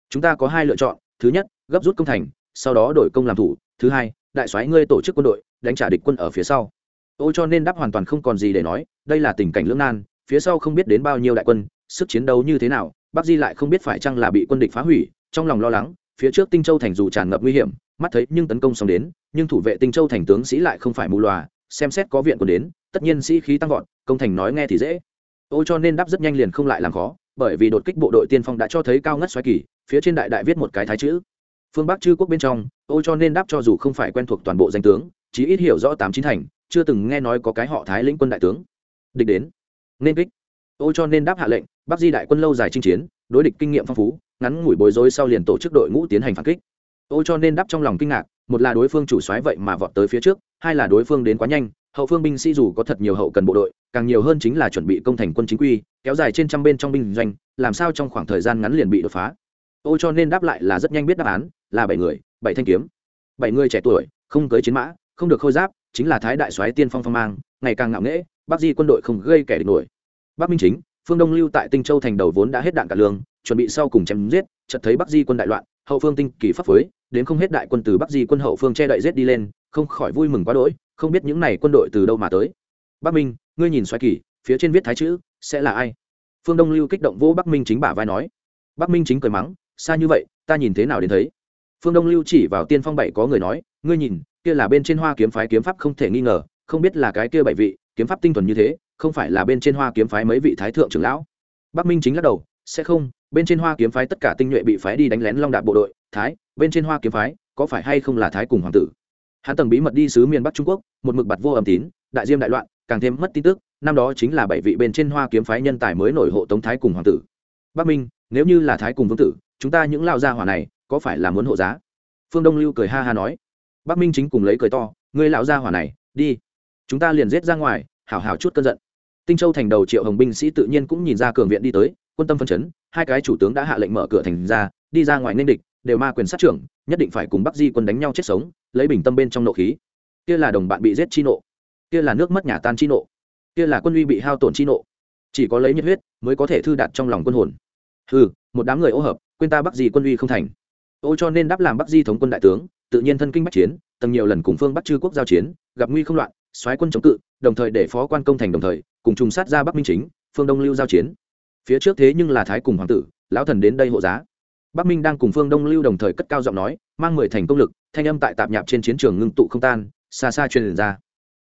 Chúng ta có hai lựa chọn, thứ nhất, gấp rút công thành, sau đó đổi công làm thủ, thứ hai, đại soái ngươi tổ chức quân đội, đánh trả địch quân ở phía sau. Ô cho nên đáp hoàn toàn không còn gì để nói, đây là tình cảnh lưỡng nan, phía sau không biết đến bao nhiêu đại quân, sức chiến đấu như thế nào, bắc di lại không biết phải chăng là bị quân địch phá hủy, trong lòng lo lắng phía trước tinh châu thành dù tràn ngập nguy hiểm, mắt thấy nhưng tấn công xong đến, nhưng thủ vệ tinh châu thành tướng sĩ lại không phải mù loà, xem xét có viện quân đến, tất nhiên sĩ khí tăng vọt, công thành nói nghe thì dễ. Ô cho nên đáp rất nhanh liền không lại làm khó, bởi vì đột kích bộ đội tiên phong đã cho thấy cao ngất xoáy kỳ, phía trên đại đại viết một cái thái chữ. Phương bắc chư quốc bên trong, ô cho nên đáp cho dù không phải quen thuộc toàn bộ danh tướng, chí ít hiểu rõ tám chín thành, chưa từng nghe nói có cái họ thái lĩnh quân đại tướng. Địch đến. Nên kích. Ô cho nên đáp hạ lệnh, bắc di đại quân lâu dài chinh chiến, đối địch kinh nghiệm phong phú ngắn ngủi bối rối sau liền tổ chức đội ngũ tiến hành phản kích. Ô cho nên đáp trong lòng kinh ngạc, một là đối phương chủ soái vậy mà vọt tới phía trước, hai là đối phương đến quá nhanh, hậu phương binh sĩ dù có thật nhiều hậu cần bộ đội, càng nhiều hơn chính là chuẩn bị công thành quân chính quy, kéo dài trên trăm bên trong binh doanh, làm sao trong khoảng thời gian ngắn liền bị đột phá. Ô cho nên đáp lại là rất nhanh biết đáp án, là bảy người, bảy thanh kiếm. Bảy người trẻ tuổi, không cưới chiến mã, không được khôi giáp, chính là thái đại soái tiên phong phong mang, ngày càng ngạo nghễ, bắc di quân đội không gây kẻ địch nổi. Bắc minh chính, phương đông lưu tại tinh châu thành đầu vốn đã hết đạn cả lương chuẩn bị sau cùng chém giết, chợt thấy bắc di quân đại loạn, hậu phương tinh kỳ pháp phối đến không hết đại quân từ bắc di quân hậu phương che đậy giết đi lên, không khỏi vui mừng quá đỗi, không biết những này quân đội từ đâu mà tới. Bắc minh, ngươi nhìn xoáy kỳ, phía trên viết thái chữ, sẽ là ai? Phương đông lưu kích động vỗ bắc minh chính bả vai nói. Bắc minh chính cười mắng, xa như vậy, ta nhìn thế nào đến thấy? Phương đông lưu chỉ vào tiên phong bảy có người nói, ngươi nhìn, kia là bên trên hoa kiếm phái kiếm pháp không thể nghi ngờ, không biết là cái kia bảy vị, kiếm pháp tinh thuần như thế, không phải là bên trên hoa kiếm phái mấy vị thái thượng trưởng lão. Bắc minh chính lắc đầu, sẽ không bên trên hoa kiếm phái tất cả tinh nhuệ bị phái đi đánh lén long đạp bộ đội, thái, bên trên hoa kiếm phái, có phải hay không là thái cùng hoàng tử? Hắn tầng bí mật đi sứ miền bắc trung quốc, một mực bặt vô âm tín, đại diêm đại loạn, càng thêm mất tin tức, năm đó chính là bảy vị bên trên hoa kiếm phái nhân tài mới nổi hộ tống thái cùng hoàng tử. Bắc minh, nếu như là thái cùng vương tử, chúng ta những lao gia hỏa này, có phải là muốn hộ giá? Phương đông lưu cười ha ha nói. Bắc minh chính cùng lấy cười to, ngươi lão gia hỏa này, đi. Chúng ta liền giết ra ngoài, hảo hảo chút cơn giận. Tinh châu thành đầu triệu hồng binh sĩ tự nhiên cũng nhìn ra cường viện đi tới, quân tâm phân chấn hai cái chủ tướng đã hạ lệnh mở cửa thành ra, đi ra ngoài nên địch, đều ma quyền sát trưởng, nhất định phải cùng bắc di quân đánh nhau chết sống, lấy bình tâm bên trong nộ khí. Kia là đồng bạn bị giết chi nộ. Kia là nước mất nhà tan chi nộ. Kia là quân uy bị hao tổn chi nộ. Chỉ có lấy nhiệt huyết mới có thể thư đạt trong lòng quân hồn. Ừ một đám người ô hợp, quên ta bắc di quân uy không thành. Ô cho nên đáp làm bắc di thống quân đại tướng, tự nhiên thân kinh bắc chiến, tầng nhiều lần cùng phương bắc chư quốc giao chiến, gặp nguy không loạn xoáy quân chống cự, đồng thời để phó quan công thành đồng thời, cùng trùng sát ra bắc minh chính, phương đông lưu giao chiến phía trước thế nhưng là thái cùng hoàng tử, lão thần đến đây hộ giá. Bắc minh đang cùng phương đông lưu đồng thời cất cao giọng nói, mang mười thành công lực, thanh âm tại tạp nhạp trên chiến trường ngưng tụ không tan, xa xa truyền ra.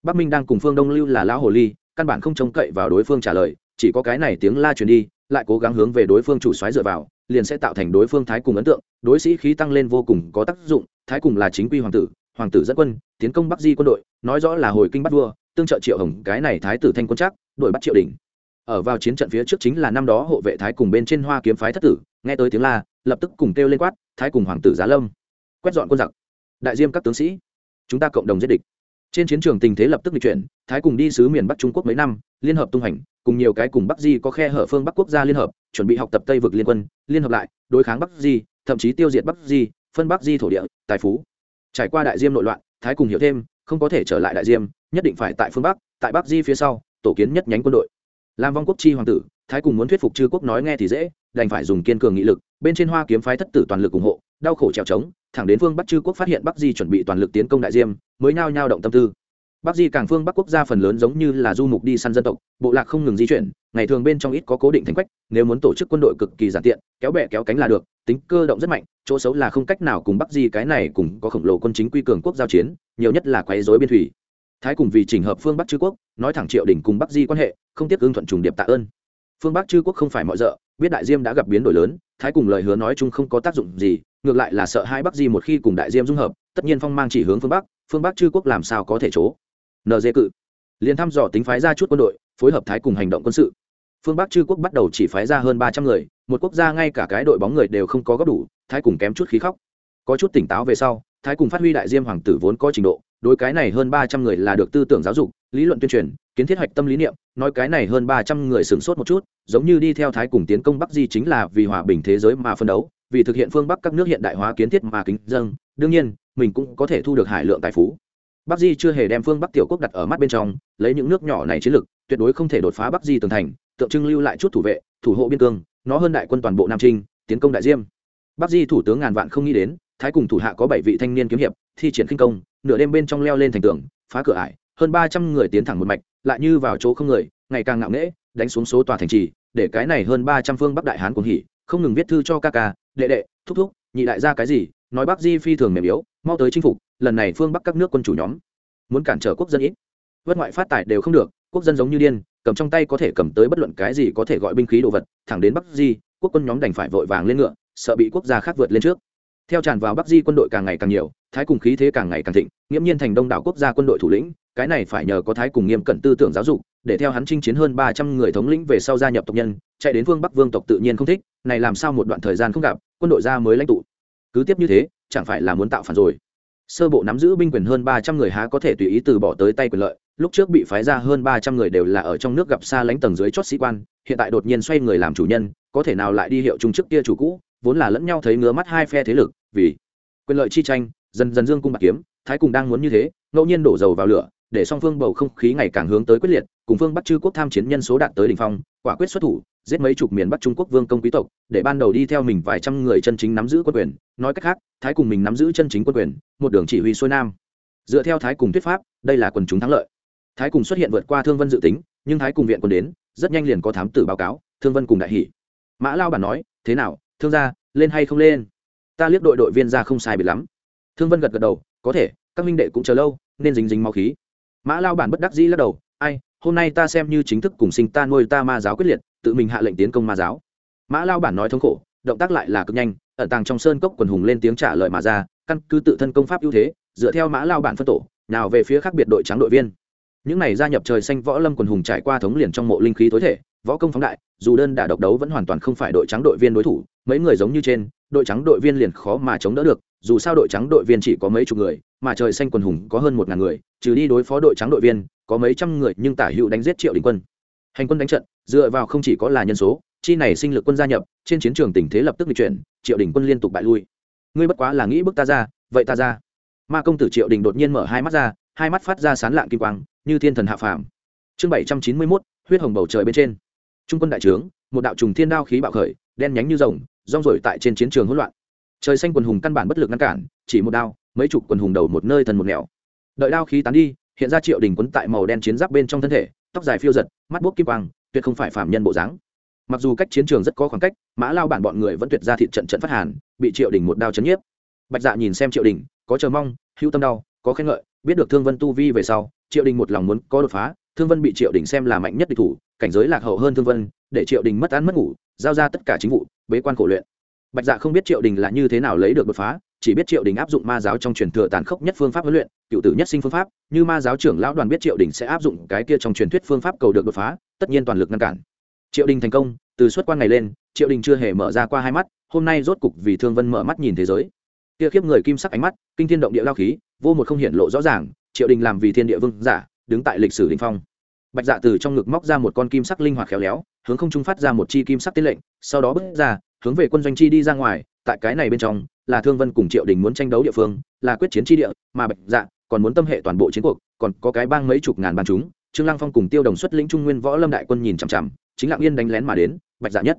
Bắc minh đang cùng phương đông lưu là lão hồ ly, căn bản không trông cậy vào đối phương trả lời, chỉ có cái này tiếng la truyền đi, lại cố gắng hướng về đối phương chủ xoáy dựa vào, liền sẽ tạo thành đối phương thái cùng ấn tượng, đối sĩ khí tăng lên vô cùng có tác dụng, thái cùng là chính quy hoàng tử hoàng tử dẫn quân, tiến công bắc di quân đội, nói rõ là hồi kinh bắt vua, tương trợ triệu hồng, cái này thái tử thanh quân chắc, đuổi bắt triệu đình ở vào chiến trận phía trước chính là năm đó hộ vệ thái cùng bên trên hoa kiếm phái thất tử, nghe tới tiếng la, lập tức cùng kêu lên quát, thái cùng hoàng tử giá lâm. Quét dọn quân giặc. Đại diêm các tướng sĩ, chúng ta cộng đồng giết địch. Trên chiến trường tình thế lập tức bị chuyển, thái cùng đi sứ miền bắc trung quốc mấy năm, liên hợp tung hành, cùng nhiều cái cùng bắc di có khe hở phương bắc quốc gia liên hợp, chuẩn bị học tập tây vực liên quân, liên hợp lại, đối kháng bắc di, thậm chí tiêu diệt bắc di, phân bắc di thổ địa, tài phú. Trải qua đại diêm nội loạn, thái cùng hiểu thêm, không có thể trở lại đại diêm, nhất định phải tại phương bắc, tại bắc di phía sau, tổ kiến nhất nhánh quân đội làm vong quốc chi hoàng tử, thái cùng muốn thuyết phục chư quốc nói nghe thì dễ, đành phải dùng kiên cường nghị lực, bên trên hoa kiếm phái thất tử toàn lực ủng hộ, đau khổ trèo trống, thẳng đến phương bắc chư quốc phát hiện bắc di chuẩn bị toàn lực tiến công đại diêm, mới nhao nhao động tâm tư. Bắc di càng phương bắc quốc gia phần lớn giống như là du mục đi săn dân tộc, bộ lạc không ngừng di chuyển, ngày thường bên trong ít có cố định thành quách, nếu muốn tổ chức quân đội cực kỳ giản tiện, kéo bẹ kéo cánh là được, tính cơ động rất mạnh, chỗ xấu là không cách nào cùng bắc di cái này cùng có khổng lồ quân chính quy cường quốc giao chiến, nhiều nhất là quấy dối biên thủy thái cùng vì chỉnh hợp phương bắc chư quốc, nói thẳng triệu đình cùng bắc di quan hệ, không tiếp ưng thuận trùng điệp tạ ơn. Phương bắc chư quốc không phải mọi d biết đại diêm đã gặp biến đổi lớn, thái cùng lời hứa nói chung không có tác dụng gì, ngược lại là sợ hai bắc di một khi cùng đại diêm dung hợp, tất nhiên phong mang chỉ hướng phương bắc phương bắc chư quốc làm sao có thể chố nd cự. Liền thăm dò tính phái ra chút quân đội, phối hợp thái cùng hành động quân sự. Phương bắc chư quốc bắt đầu chỉ phái ra hơn ba trăm người, một quốc gia ngay cả cái đội bóng người đều không có góp đủ, thái cùng kém chút khí khóc. Có chút tỉnh táo về sau, thái cùng phát huy đại diêm hoàng tử vốn có trình độ đối cái này hơn ba trăm người là được tư tưởng giáo dục, lý luận tuyên truyền, kiến thiết hoạch tâm lý niệm, nói cái này hơn ba trăm người sửng sốt một chút, giống như đi theo thái cùng tiến công bắc di chính là vì hòa bình thế giới mà phân đấu, vì thực hiện phương bắc các nước hiện đại hóa kiến thiết mà kính dâng đương nhiên, mình cũng có thể thu được hải lượng tài phú. Bắc di chưa hề đem phương bắc tiểu quốc đặt ở mắt bên trong, lấy những nước nhỏ này chiến lực, tuyệt đối không thể đột phá bắc di tường thành, tượng trưng lưu lại chút thủ vệ, thủ hộ biên cương, nó hơn đại quân toàn bộ nam trinh tiến công đại diêm. Bắc di thủ tướng ngàn vạn không nghĩ đến, thái cùng thủ hạ có bảy vị thanh niên kiếm hiệp, thi triển khinh công nửa đêm bên trong leo lên thành tường, phá cửa ải, hơn ba trăm người tiến thẳng một mạch, lại như vào chỗ không người, ngày càng ngạo nghễ, đánh xuống số tòa thành trì, để cái này hơn ba trăm phương bắc đại hán cuồng hỉ, không ngừng viết thư cho ca ca, đệ đệ, thúc thúc, nhị đại gia cái gì, nói bắc di phi thường mềm yếu, mau tới chinh phục, lần này phương bắc các nước quân chủ nhóm muốn cản trở quốc dân ít. Vất ngoại phát tài đều không được, quốc dân giống như điên, cầm trong tay có thể cầm tới bất luận cái gì có thể gọi binh khí đồ vật, thẳng đến bắc di, quốc quân nhóm đành phải vội vàng lên ngựa, sợ bị quốc gia khác vượt lên trước theo tràn vào bắc di quân đội càng ngày càng nhiều, thái cùng khí thế càng ngày càng thịnh, nghiễm nhiên thành đông đảo quốc gia quân đội thủ lĩnh, cái này phải nhờ có thái cùng nghiêm cẩn tư tưởng giáo dục, để theo hắn chinh chiến hơn ba trăm người thống lĩnh về sau gia nhập tộc nhân, chạy đến vương bắc vương tộc tự nhiên không thích, này làm sao một đoạn thời gian không gặp, quân đội ra mới lãnh tụ. Cứ tiếp như thế, chẳng phải là muốn tạo phản rồi. Sơ bộ nắm giữ binh quyền hơn ba trăm người há có thể tùy ý từ bỏ tới tay quyền lợi, lúc trước bị phái ra hơn ba trăm người đều là ở trong nước gặp xa lánh tầng dưới chót sĩ quan, hiện tại đột nhiên xoay người làm chủ nhân, có thể nào lại đi hiệu trung chức kia chủ cũ, vốn là lẫn nhau thấy ngứa mắt hai phe thế lực vì quyền lợi chi tranh, dần dần dương cung bạc kiếm, thái cùng đang muốn như thế, ngẫu nhiên đổ dầu vào lửa, để song phương bầu không khí ngày càng hướng tới quyết liệt, cùng phương bắc chư quốc tham chiến nhân số đạt tới đỉnh phong, quả quyết xuất thủ, giết mấy chục miền bắc trung quốc vương công quý tộc, để ban đầu đi theo mình vài trăm người chân chính nắm giữ quân quyền, nói cách khác, thái cùng mình nắm giữ chân chính quân quyền, một đường chỉ huy xuôi nam. Dựa theo thái cùng thuyết pháp, đây là quần chúng thắng lợi. Thái cùng xuất hiện vượt qua thương vân dự tính, nhưng thái cùng viện quân đến, rất nhanh liền có thám tử báo cáo, thương vân cùng đại hỷ. Mã lao bản nói, thế nào, thương gia, lên hay không lên? Ta liếc đội đội viên ra không sai biệt lắm. Thương vân gật gật đầu, có thể, các minh đệ cũng chờ lâu, nên dính dính máu khí. Mã lao bản bất đắc dĩ lắc đầu, ai, hôm nay ta xem như chính thức cùng sinh ta nuôi ta ma giáo quyết liệt, tự mình hạ lệnh tiến công ma giáo. Mã lao bản nói thống khổ, động tác lại là cực nhanh, ẩn tàng trong sơn cốc quần hùng lên tiếng trả lời mà ra, căn cứ tự thân công pháp ưu thế, dựa theo mã lao bản phân tổ, nào về phía khác biệt đội trắng đội viên. Những này gia nhập trời xanh võ lâm quần hùng trải qua thống liền trong mộ linh khí tối thể, võ công phóng đại, dù đơn đả độc đấu vẫn hoàn toàn không phải đội trắng đội viên đối thủ, mấy người giống như trên đội trắng đội viên liền khó mà chống đỡ được, dù sao đội trắng đội viên chỉ có mấy chục người, mà trời xanh quần hùng có hơn một ngàn người, trừ đi đối phó đội trắng đội viên, có mấy trăm người nhưng tả hữu đánh giết triệu đình quân. Hành quân đánh trận, dựa vào không chỉ có là nhân số, chi này sinh lực quân gia nhập, trên chiến trường tình thế lập tức bị chuyển, triệu đình quân liên tục bại lui. Ngươi bất quá là nghĩ bức ta ra, vậy ta ra. Ma công tử triệu đình đột nhiên mở hai mắt ra, hai mắt phát ra sán lạng kim quang, như thiên thần hạ phàm. Chương bảy trăm chín mươi mốt, huyết hồng bầu trời bên trên. Trung quân đại trướng, một đạo trùng thiên đao khí bạo khởi, đen nhánh như rồng rong rổi tại trên chiến trường hỗn loạn. Trời xanh quần hùng căn bản bất lực ngăn cản, chỉ một đao, mấy chục quần hùng đầu một nơi thần một nẻo. Đợi đao khí tán đi, hiện ra triệu đình quấn tại màu đen chiến giáp bên trong thân thể, tóc dài phiêu giật, mắt bốc kim quang, tuyệt không phải phạm nhân bộ dáng. Mặc dù cách chiến trường rất có khoảng cách, mã lao bản bọn người vẫn tuyệt ra thịt trận trận phát hàn, bị triệu đình một đao chấn nhiếp. Bạch dạ nhìn xem triệu đình, có chờ mong hữu tâm đau, có khen ngợi, biết được thương vân tu vi về sau, triệu đình một lòng muốn có đột phá thương vân bị triệu đình xem là mạnh nhất địch thủ, cảnh giới lạc hậu hơn thương vân, để triệu đình mất ăn mất ngủ, giao ra tất cả chính vụ, bế quan khổ luyện. Bạch dạ không biết triệu đình là như thế nào lấy được đột phá, chỉ biết triệu đình áp dụng ma giáo trong truyền thừa tàn khốc nhất phương pháp huấn luyện, cựu tử nhất sinh phương pháp, như ma giáo trưởng lão đoàn biết triệu đình sẽ áp dụng cái kia trong truyền thuyết phương pháp cầu được đột phá, tất nhiên toàn lực ngăn cản. Triệu đình thành công, từ xuất quan ngày lên, triệu đình chưa hề mở ra qua hai mắt, hôm nay rốt cục vì thương vân mở mắt nhìn thế giới. Kia khiếp người kim sắc ánh mắt, kinh thiên động địa lao khí, vô một không hiện lộ rõ ràng, triệu đình làm vì thiên địa vương giả đứng tại lịch sử đỉnh phong. Bạch dạ từ trong ngực móc ra một con kim sắc linh hoạt khéo léo, hướng không trung phát ra một chi kim sắc tiến lệnh, sau đó bước ra, hướng về quân doanh chi đi ra ngoài, tại cái này bên trong, là thương vân cùng triệu đình muốn tranh đấu địa phương, là quyết chiến chi địa, mà bạch dạ còn muốn tâm hệ toàn bộ chiến cuộc, còn có cái bang mấy chục ngàn ban chúng, trương lăng phong cùng tiêu đồng xuất lĩnh trung nguyên võ lâm đại quân nhìn chằm chằm, chính lạng yên đánh lén mà đến, bạch dạ nhất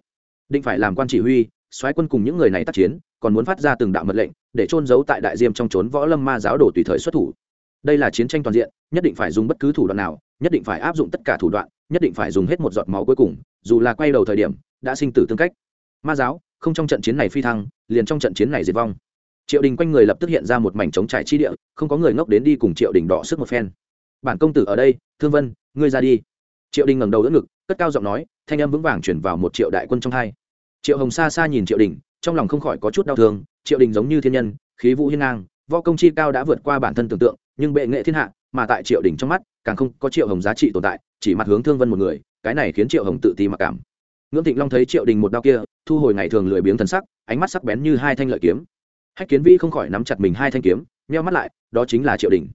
định phải làm quan chỉ huy xoáy quân cùng những người này tác chiến, còn muốn phát ra từng đạo mật lệnh, để trôn giấu tại đại diêm trong trốn võ lâm ma giáo đồ tùy thời xuất thủ đây là chiến tranh toàn diện, nhất định phải dùng bất cứ thủ đoạn nào, nhất định phải áp dụng tất cả thủ đoạn, nhất định phải dùng hết một giọt máu cuối cùng, dù là quay đầu thời điểm, đã sinh tử tương cách. Ma giáo, không trong trận chiến này phi thăng, liền trong trận chiến này diệt vong. Triệu đình quanh người lập tức hiện ra một mảnh trống trải chi địa, không có người ngốc đến đi cùng triệu đình đọ sức một phen. Bản công tử ở đây, thương vân, ngươi ra đi. Triệu đình ngẩng đầu đỡ ngực, cất cao giọng nói, thanh âm vững vàng chuyển vào một triệu đại quân trong hai. Triệu hồng xa xa nhìn triệu đình, trong lòng không khỏi có chút đau thương, triệu đình giống như thiên nhân, khí vũ hiên ngang, võ công chi cao đã vượt qua bản thân tưởng tượng nhưng bệ nghệ thiên hạ, mà tại triệu đình trong mắt, càng không có triệu hồng giá trị tồn tại, chỉ mặt hướng thương vân một người, cái này khiến triệu hồng tự ti mặc cảm. Ngưỡng thịnh long thấy triệu đình một đao kia, thu hồi ngày thường lười biếng thần sắc, ánh mắt sắc bén như hai thanh lợi kiếm. Hách kiến vĩ không khỏi nắm chặt mình hai thanh kiếm, nheo mắt lại, đó chính là triệu đình.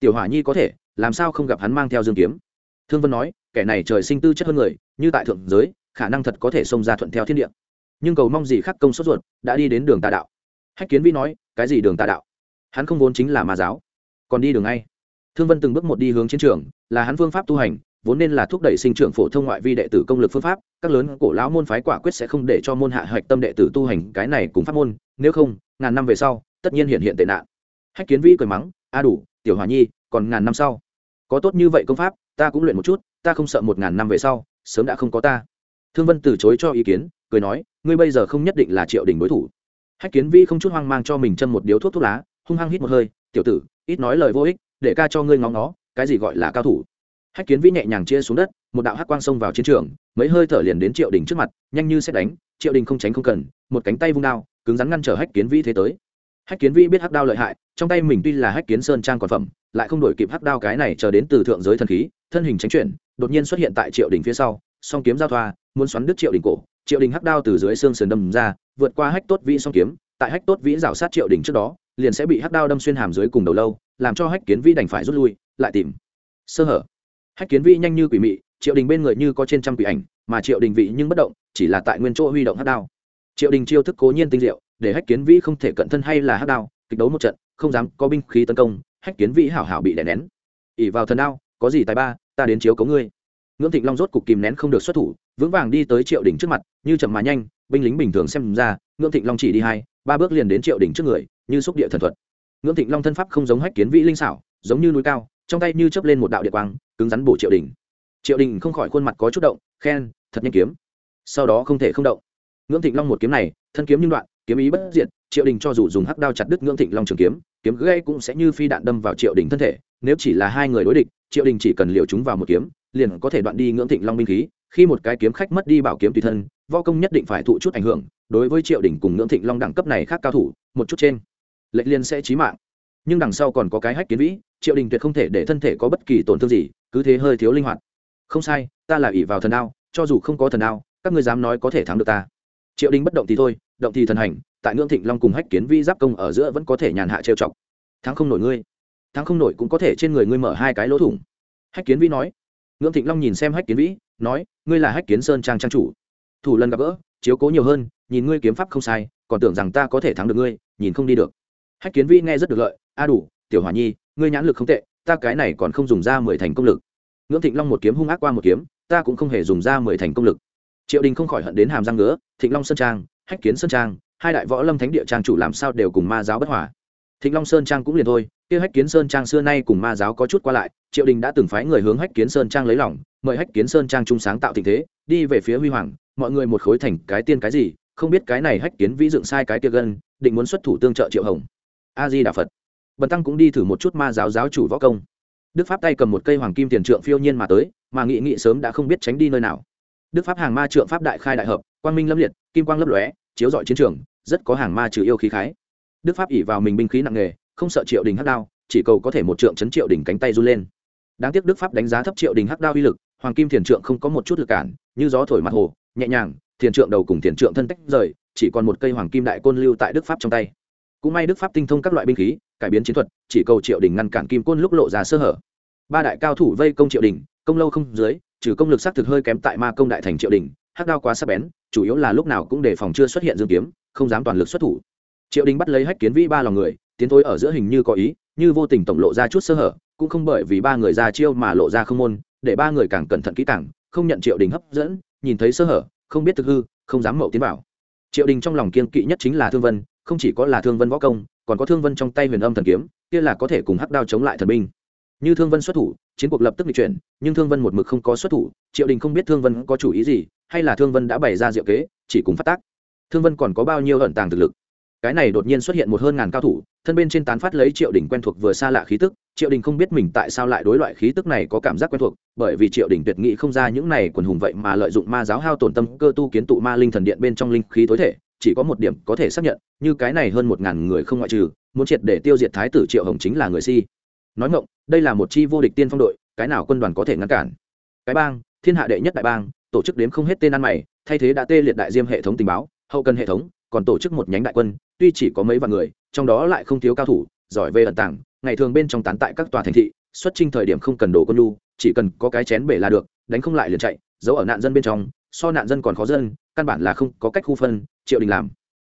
Tiểu hỏa nhi có thể, làm sao không gặp hắn mang theo dương kiếm? Thương vân nói, kẻ này trời sinh tư chất hơn người, như tại thượng giới, khả năng thật có thể xông ra thuận theo thiên địa. Nhưng cầu mong gì khắc công sốt ruột, đã đi đến đường tà đạo. Hách kiến vĩ nói, cái gì đường tà đạo? Hắn không vốn chính là ma giáo còn đi đường ngay. Thương vân từng bước một đi hướng chiến trường, là hắn phương pháp tu hành, vốn nên là thúc đẩy sinh trưởng phổ thông ngoại vi đệ tử công lực phương pháp, các lớn cổ lão môn phái quả quyết sẽ không để cho môn hạ hạch tâm đệ tử tu hành cái này cùng pháp môn, nếu không, ngàn năm về sau, tất nhiên hiện hiện tệ nạn. Hách kiến vĩ cười mắng, a đủ, tiểu hòa nhi, còn ngàn năm sau? Có tốt như vậy công pháp, ta cũng luyện một chút, ta không sợ một ngàn năm về sau, sớm đã không có ta. Thương vân từ chối cho ý kiến, cười nói, ngươi bây giờ không nhất định là triệu đình đối thủ. Hách kiến vĩ không chút hoang mang cho mình châm một điếu thuốc thuốc lá, hung hăng hít một hơi, tiểu tử ít nói lời vô ích, để ca cho ngươi ngóng nó, cái gì gọi là cao thủ. Hách kiến vĩ nhẹ nhàng chia xuống đất, một đạo hắc quang xông vào chiến trường, mấy hơi thở liền đến triệu đình trước mặt, nhanh như xét đánh, triệu đình không tránh không cần, một cánh tay vung đao, cứng rắn ngăn trở hách kiến vĩ thế tới. Hách kiến vĩ biết hắc đao lợi hại, trong tay mình tuy là hách kiến sơn trang còn phẩm, lại không đổi kịp hắc đao cái này chờ đến từ thượng giới thần khí, thân hình tránh chuyển, đột nhiên xuất hiện tại triệu đình phía sau, song kiếm giao thoa, muốn xoắn đứt triệu đình cổ. Triệu đình hắc đao từ dưới xương sườn đâm ra, vượt qua hách tốt vĩ song kiếm, tại hách tốt vĩ rào sát triệu đình trước đó liền sẽ bị hắc đao đâm xuyên hàm dưới cùng đầu lâu, làm cho hách kiến vĩ đành phải rút lui, lại tìm. Sơ hở. Hách kiến vĩ nhanh như quỷ mị, triệu đình bên người như có trên trăm quỷ ảnh, mà triệu đình vị nhưng bất động, chỉ là tại nguyên chỗ huy động hắc đao. Triệu đình chiêu thức cố nhiên tinh diệu, để hách kiến vĩ không thể cận thân hay là hắc đao, kịch đấu một trận, không dám có binh khí tấn công, hách kiến vĩ hảo hảo bị đè nén. Ỉ vào thần đao, có gì tài ba, ta đến chiếu cấu ngươi. Ngưỡng thịnh long rốt cục kìm nén không được xuất thủ, vững vàng đi tới triệu đình trước mặt, như chậm mà nhanh, binh lính bình thường xem ra, ngưỡng thịnh long chỉ đi hai, ba bước liền đến triệu đình trước người như xúc địa thần thuật. Ngưỡng thịnh long thân pháp không giống hách kiến vĩ linh xảo, giống như núi cao, trong tay như chấp lên một đạo địa quang, cứng rắn bổ triệu đình. Triệu đình không khỏi khuôn mặt có chút động, khen, thật nhanh kiếm. Sau đó không thể không động. Ngưỡng thịnh long một kiếm này, thân kiếm nhưng đoạn, kiếm ý bất diệt, triệu đình cho dù dùng hắc đao chặt đứt ngưỡng thịnh long trường kiếm kiếm gây cũng sẽ như phi đạn đâm vào triệu đình thân thể, nếu chỉ là hai người đối địch, triệu đình chỉ cần liều chúng vào một kiếm, liền có thể đoạn đi ngưỡng thịnh long binh khí, khi một cái kiếm khách mất đi bảo kiếm tùy thân, võ công nhất định phải thụ chút ảnh hưởng, đối với triệu đình cùng ngưỡng thịnh long đẳng cấp này khác cao thủ, một chút trên lệnh liên sẽ chí mạng. Nhưng đằng sau còn có cái hách kiến vĩ, triệu đình tuyệt không thể để thân thể có bất kỳ tổn thương gì, cứ thế hơi thiếu linh hoạt. Không sai, ta là ỷ vào thần đao, cho dù không có thần đao, các ngươi dám nói có thể thắng được ta. Triệu đình bất động thì thôi, động thì thần hành, tại ngưỡng thịnh long cùng hách kiến vi giáp công ở giữa vẫn có thể nhàn hạ trêu chọc. Thắng không nổi ngươi, thắng không nổi cũng có thể trên người ngươi mở hai cái lỗ thủng. Hách kiến vĩ nói, ngưỡng thịnh long nhìn xem hách kiến vĩ, nói, ngươi là hách kiến sơn trang trang chủ. Thủ lần gặp gỡ, chiếu cố nhiều hơn, nhìn ngươi kiếm pháp không sai, còn tưởng rằng ta có thể thắng được ngươi, nhìn không đi được hách kiến vĩ nghe rất được lợi, a đủ, tiểu hòa nhi, ngươi nhãn lực không tệ, ta cái này còn không dùng ra mười thành công lực. Ngưỡng thịnh long một kiếm hung ác qua một kiếm, ta cũng không hề dùng ra mười thành công lực. Triệu đình không khỏi hận đến hàm răng ngứa, thịnh long sơn trang, hách kiến sơn trang, hai đại võ lâm thánh địa trang chủ làm sao đều cùng ma giáo bất hòa. Thịnh long sơn trang cũng liền thôi, kia hách kiến sơn trang xưa nay cùng ma giáo có chút qua lại, triệu đình đã từng phái người hướng hách kiến sơn trang lấy lòng, mời hách kiến sơn trang trung sáng tạo tình thế, đi về phía huy hoàng, mọi người một khối thành cái tiên cái gì, không biết cái này hách kiến vĩ dựng sai cái kia gân, định muốn xuất thủ tương trợ triệu hồng a di đà phật. Bần tăng cũng đi thử một chút ma giáo giáo chủ võ công. Đức pháp tay cầm một cây hoàng kim tiền trượng phiêu nhiên mà tới, mà nghị nghị sớm đã không biết tránh đi nơi nào. Đức pháp hàng ma trượng pháp đại khai đại hợp, quang minh lâm liệt, kim quang lấp lóe, chiếu dọi chiến trường, rất có hàng ma trừ yêu khí khái. Đức pháp ỉ vào mình binh khí nặng nghề không sợ triệu đình hắc đao, chỉ cầu có thể một trượng chấn triệu đình cánh tay run lên. Đáng tiếc đức pháp đánh giá thấp triệu đình hắc đao uy lực, hoàng kim thiền trượng không có một chút lực cản, như gió thổi mặt hồ, nhẹ nhàng thiền trượng đầu cùng thiền trượng thân tách rời, chỉ còn một cây hoàng kim đại côn lưu tại đức pháp trong tay cũng may đức pháp tinh thông các loại binh khí, cải biến chiến thuật, chỉ cầu triệu đình ngăn cản kim côn lúc lộ ra sơ hở. Ba đại cao thủ vây công triệu đình, công lâu không dưới, trừ công lực xác thực hơi kém tại ma công đại thành triệu đình, hắc đao quá sắc bén, chủ yếu là lúc nào cũng đề phòng chưa xuất hiện dương kiếm, không dám toàn lực xuất thủ. Triệu đình bắt lấy hách kiến vĩ ba lòng người, tiến thối ở giữa hình như có ý, như vô tình tổng lộ ra chút sơ hở, cũng không bởi vì ba người ra chiêu mà lộ ra không môn, để ba người càng cẩn thận kỹ càng, không nhận triệu đình hấp dẫn, nhìn thấy sơ hở, không biết thực hư, không dám mậu tiến vào. Triệu đình trong lòng kiên kỵ nhất chính là thương vân không chỉ có là thương vân võ công, còn có thương vân trong tay huyền âm thần kiếm, kia là có thể cùng hắc đao chống lại thần binh. Như thương vân xuất thủ, chiến cuộc lập tức bị chuyển, nhưng thương vân một mực không có xuất thủ, triệu đình không biết thương vân có chủ ý gì, hay là thương vân đã bày ra diệu kế, chỉ cùng phát tác. Thương vân còn có bao nhiêu ẩn tàng thực lực? Cái này đột nhiên xuất hiện một hơn ngàn cao thủ, thân bên trên tán phát lấy triệu đình quen thuộc vừa xa lạ khí tức. Triệu đình không biết mình tại sao lại đối loại khí tức này có cảm giác quen thuộc, bởi vì triệu đình tuyệt nghị không ra những này quần hùng vậy mà lợi dụng ma giáo hao tổn tâm cơ tu kiến tụ ma linh thần điện bên trong linh khí tối thể chỉ có một điểm có thể xác nhận, như cái này hơn một ngàn người không ngoại trừ, muốn triệt để tiêu diệt thái tử triệu hồng chính là người si. Nói ngộng đây là một chi vô địch tiên phong đội, cái nào quân đoàn có thể ngăn cản? Cái bang, thiên hạ đệ nhất đại bang, tổ chức đếm không hết tên ăn mày, thay thế đã tê liệt đại diêm hệ thống tình báo, hậu cần hệ thống, còn tổ chức một nhánh đại quân, tuy chỉ có mấy vạn người, trong đó lại không thiếu cao thủ, giỏi về ẩn tàng, ngày thường bên trong tán tại các tòa thành thị, xuất trình thời điểm không cần đổ quân lu chỉ cần có cái chén bể là được, đánh không lại liền chạy, giấu ở nạn dân bên trong, so nạn dân còn khó dân căn bản là không có cách khu phân, triệu đình làm.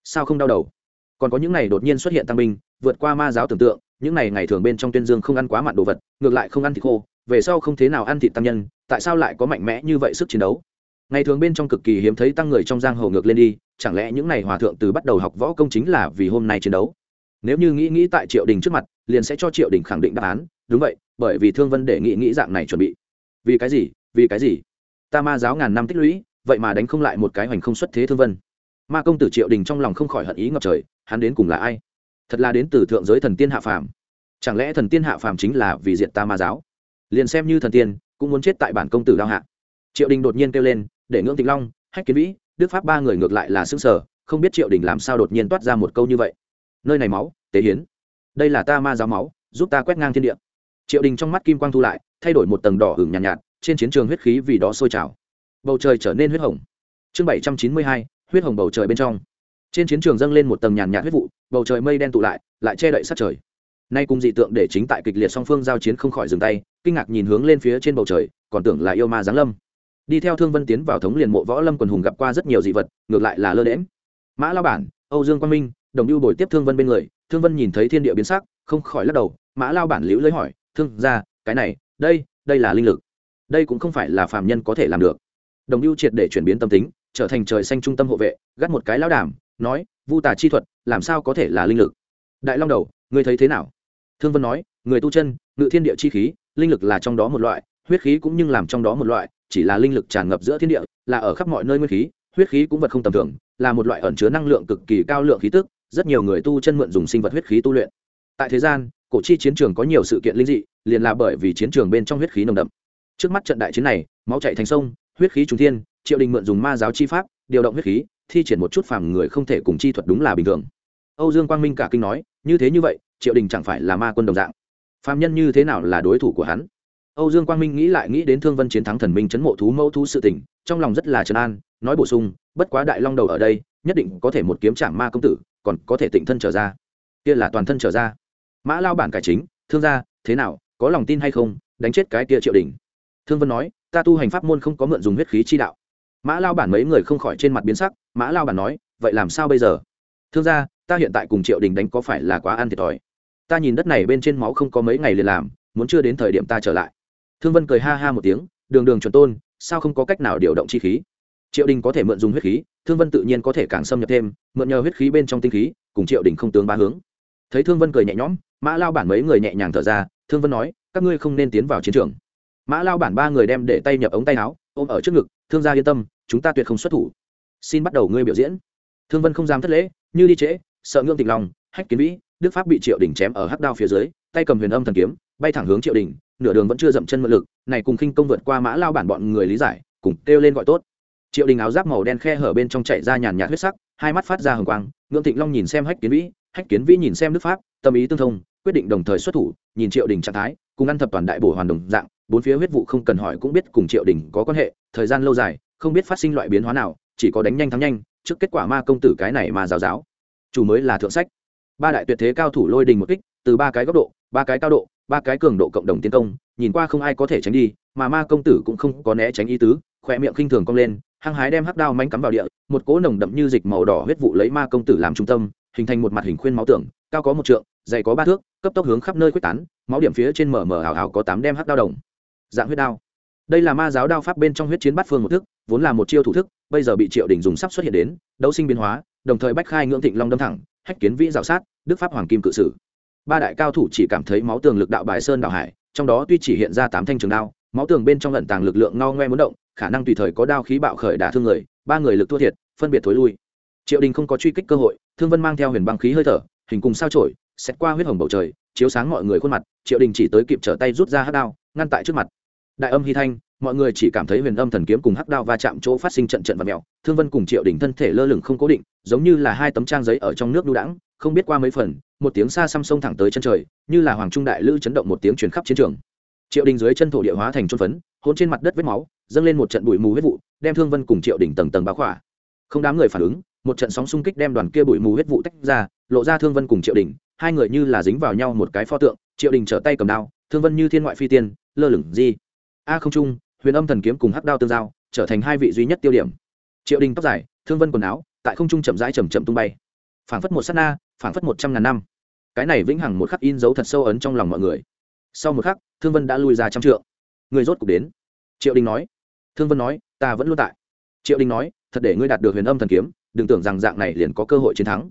Sao không đau đầu? Còn có những này đột nhiên xuất hiện tăng binh, vượt qua ma giáo tưởng tượng, những này ngày thường bên trong tuyên dương không ăn quá mặn đồ vật, ngược lại không ăn thịt khô, về sau không thế nào ăn thịt tăng nhân, tại sao lại có mạnh mẽ như vậy sức chiến đấu? Ngày thường bên trong cực kỳ hiếm thấy tăng người trong giang hồ ngược lên đi, chẳng lẽ những này hòa thượng từ bắt đầu học võ công chính là vì hôm nay chiến đấu? Nếu như nghĩ nghĩ tại triệu đình trước mặt, liền sẽ cho triệu đình khẳng định đáp án, đúng vậy, bởi vì thương vân để nghĩ nghĩ dạng này chuẩn bị. Vì cái gì? Vì cái gì? Ta ma giáo ngàn năm tích lũy vậy mà đánh không lại một cái hoành không xuất thế thương vân. Ma công tử triệu đình trong lòng không khỏi hận ý ngập trời hắn đến cùng là ai? Thật là đến từ thượng giới thần tiên hạ phàm. Chẳng lẽ thần tiên hạ phàm chính là vì diện ta ma giáo? Liền xem như thần tiên cũng muốn chết tại bản công tử đao hạ. Triệu đình đột nhiên kêu lên để ngưỡng tịnh long hách kiến vĩ đức pháp ba người ngược lại là xương sở không biết triệu đình làm sao đột nhiên toát ra một câu như vậy. Nơi này máu tế hiến. Đây là ta ma giáo máu giúp ta quét ngang thiên địa. Triệu đình trong mắt kim quang thu lại thay đổi một tầng đỏ hửng nhàn nhạt, nhạt trên chiến trường huyết khí vì đó sôi trào bầu trời trở nên huyết hồng. Chương bảy trăm chín mươi hai, huyết hồng bầu trời bên trong. Trên chiến trường dâng lên một tầng nhàn nhạt huyết vụ, bầu trời mây đen tụ lại lại che đậy sát trời. Nay cùng dị tượng để chính tại kịch liệt song phương giao chiến không khỏi dừng tay, kinh ngạc nhìn hướng lên phía trên bầu trời, còn tưởng là yêu ma giáng lâm. Đi theo thương vân tiến vào thống liền mộ võ lâm quần hùng gặp qua rất nhiều dị vật, ngược lại là lơ đễm. Mã lao bản, âu dương quang minh, đồng lưu bồi tiếp thương vân bên người, thương vân nhìn thấy thiên địa biến sắc, không khỏi lắc đầu, mã lao bản liễu lấy hỏi, thương ra cái này, đây đây là linh lực. Đây cũng không phải là phàm nhân có thể làm được đồng lưu triệt để chuyển biến tâm tính, trở thành trời xanh trung tâm hộ vệ, gắt một cái lao đảm nói, vu tà chi thuật, làm sao có thể là linh lực? Đại long đầu, ngươi thấy thế nào? Thương vân nói, người tu chân, ngự thiên địa chi khí, linh lực là trong đó một loại, huyết khí cũng nhưng làm trong đó một loại, chỉ là linh lực tràn ngập giữa thiên địa, là ở khắp mọi nơi nguyên khí, huyết khí cũng vật không tầm thường, là một loại ẩn chứa năng lượng cực kỳ cao lượng khí tức, rất nhiều người tu chân mượn dùng sinh vật huyết khí tu luyện. Tại thế gian, cổ chi chiến trường có nhiều sự kiện linh dị, liền là bởi vì chiến trường bên trong huyết khí nồng đậm. Trước mắt trận đại chiến này, máu chạy thành sông huyết khí trùng thiên, triệu đình mượn dùng ma giáo chi pháp, điều động huyết khí, thi triển một chút phàm người không thể cùng chi thuật đúng là bình thường. Âu dương quang minh cả kinh nói, như thế như vậy, triệu đình chẳng phải là ma quân đồng dạng. Phàm nhân như thế nào là đối thủ của hắn? Âu dương quang minh nghĩ lại nghĩ đến thương vân chiến thắng thần minh chấn mộ thú mẫu thú sự tình, trong lòng rất là trấn an, nói bổ sung, bất quá đại long đầu ở đây, nhất định có thể một kiếm chạm ma công tử, còn có thể tịnh thân trở ra. Kia là toàn thân trở ra. Mã lao bản cải chính, thương gia, thế nào, có lòng tin hay không, đánh chết cái kia triệu đình? Thương vân nói, ta tu hành pháp môn không có mượn dùng huyết khí chi đạo. Mã lao bản mấy người không khỏi trên mặt biến sắc, mã lao bản nói, vậy làm sao bây giờ? Thương gia, ta hiện tại cùng triệu đình đánh có phải là quá ăn thiệt thòi? Ta nhìn đất này bên trên máu không có mấy ngày liền làm, muốn chưa đến thời điểm ta trở lại. Thương vân cười ha ha một tiếng, đường đường chuẩn tôn, sao không có cách nào điều động chi khí? Triệu đình có thể mượn dùng huyết khí, thương vân tự nhiên có thể càng xâm nhập thêm, mượn nhờ huyết khí bên trong tinh khí, cùng triệu đình không tướng ba hướng. Thấy thương vân cười nhẹ nhõm, mã lao bản mấy người nhẹ nhàng thở ra, thương vân nói, các ngươi không nên tiến vào chiến trường mã lao bản ba người đem để tay nhập ống tay áo, ôm ở trước ngực, thương gia yên tâm, chúng ta tuyệt không xuất thủ. Xin bắt đầu ngươi biểu diễn. Thương vân không dám thất lễ, như đi trễ, sợ ngưỡng tịnh lòng, hách kiến vĩ, đức pháp bị triệu đình chém ở hắc đao phía dưới, tay cầm huyền âm thần kiếm, bay thẳng hướng triệu đình, nửa đường vẫn chưa dậm chân mượn lực, này cùng khinh công vượt qua mã lao bản bọn người lý giải, cùng kêu lên gọi tốt. Triệu đình áo giáp màu đen khe hở bên trong chạy ra nhàn nhạt huyết sắc, hai mắt phát ra hồng quang ngưỡng tịnh long nhìn xem hách kiến vĩ, hách kiến vĩ nhìn xem đức pháp, tâm ý tương thông, quyết định đồng thời xuất thủ, nhìn triệu đình trạng thái, cùng ăn thập toàn đại bổ hoàn đồng dạng bốn phía huyết vụ không cần hỏi cũng biết cùng triệu đình có quan hệ, thời gian lâu dài, không biết phát sinh loại biến hóa nào, chỉ có đánh nhanh thắng nhanh, trước kết quả ma công tử cái này mà giáo giáo chủ mới là thượng sách. Ba đại tuyệt thế cao thủ lôi đình một kích, từ ba cái góc độ, ba cái cao độ, ba cái cường độ cộng đồng tiến công, nhìn qua không ai có thể tránh đi, mà ma công tử cũng không có né tránh ý tứ khỏe miệng khinh thường cong lên, hăng hái đem hắc đao manh cắm vào địa, một cỗ nồng đậm như dịch màu đỏ huyết vụ lấy ma công tử làm trung tâm, hình thành một mặt hình khuyên máu tưởng, cao có một trượng, dày có ba thước, cấp tốc hướng khắp nơi quyết tán, máu điểm phía trên mở mở hào hào có tám đem hắc đao đồng dạng huyết đao. Đây là ma giáo đao pháp bên trong huyết chiến bắt phương một thức, vốn là một chiêu thủ thức, bây giờ bị triệu đình dùng sắp xuất hiện đến, đấu sinh biến hóa, đồng thời bách khai ngưỡng thịnh long đâm thẳng, hách kiến vĩ dạo sát, đức pháp hoàng kim cự sử. Ba đại cao thủ chỉ cảm thấy máu tường lực đạo bài sơn đạo hải, trong đó tuy chỉ hiện ra tám thanh trường đao, máu tường bên trong lận tàng lực lượng ngao ngoe muốn động, khả năng tùy thời có đao khí bạo khởi đả thương người, ba người lực thua thiệt, phân biệt thối lui. Triệu đình không có truy kích cơ hội, thương vân mang theo huyền băng khí hơi thở, hình cùng sao trổi xét qua huyết hồng bầu trời, chiếu sáng mọi người khuôn mặt, triệu đình chỉ tới kịp trở tay rút ra hát đao, ngăn tại trước mặt đại âm hy thanh, mọi người chỉ cảm thấy huyền âm thần kiếm cùng hắc đao va chạm chỗ phát sinh trận trận và mèo. Thương vân cùng triệu đỉnh thân thể lơ lửng không cố định, giống như là hai tấm trang giấy ở trong nước đu đãng, không biết qua mấy phần, một tiếng xa xăm sông thẳng tới chân trời, như là hoàng trung đại lữ chấn động một tiếng truyền khắp chiến trường. Triệu đình dưới chân thổ địa hóa thành trôn phấn, hôn trên mặt đất vết máu, dâng lên một trận bụi mù huyết vụ, đem thương vân cùng triệu đình tầng tầng báo khỏa. Không đám người phản ứng, một trận sóng xung kích đem đoàn kia bụi mù huyết vụ tách ra, lộ ra thương vân cùng triệu đình, hai người như là dính vào nhau một cái pho tượng, triệu đình trở tay cầm đao, thương vân như thiên ngoại phi tiên, lơ lửng di a không trung, huyền âm thần kiếm cùng hắc đao tương giao, trở thành hai vị duy nhất tiêu điểm. Triệu đình tóc dài, thương vân quần áo, tại không trung chậm rãi chầm chậm tung bay. Phảng phất một s á t na, phảng phất một trăm ngàn năm. Cái này vĩnh hằng một khắc in dấu thật sâu ấn trong lòng mọi người. Sau một khắc, thương vân đã lui ra trăm trượng. Người rốt cục đến. Triệu đình nói. Thương vân nói, ta vẫn luôn tại. Triệu đình nói, thật để ngươi đạt được huyền âm thần kiếm, đừng tưởng rằng dạng này liền có cơ hội chiến thắng.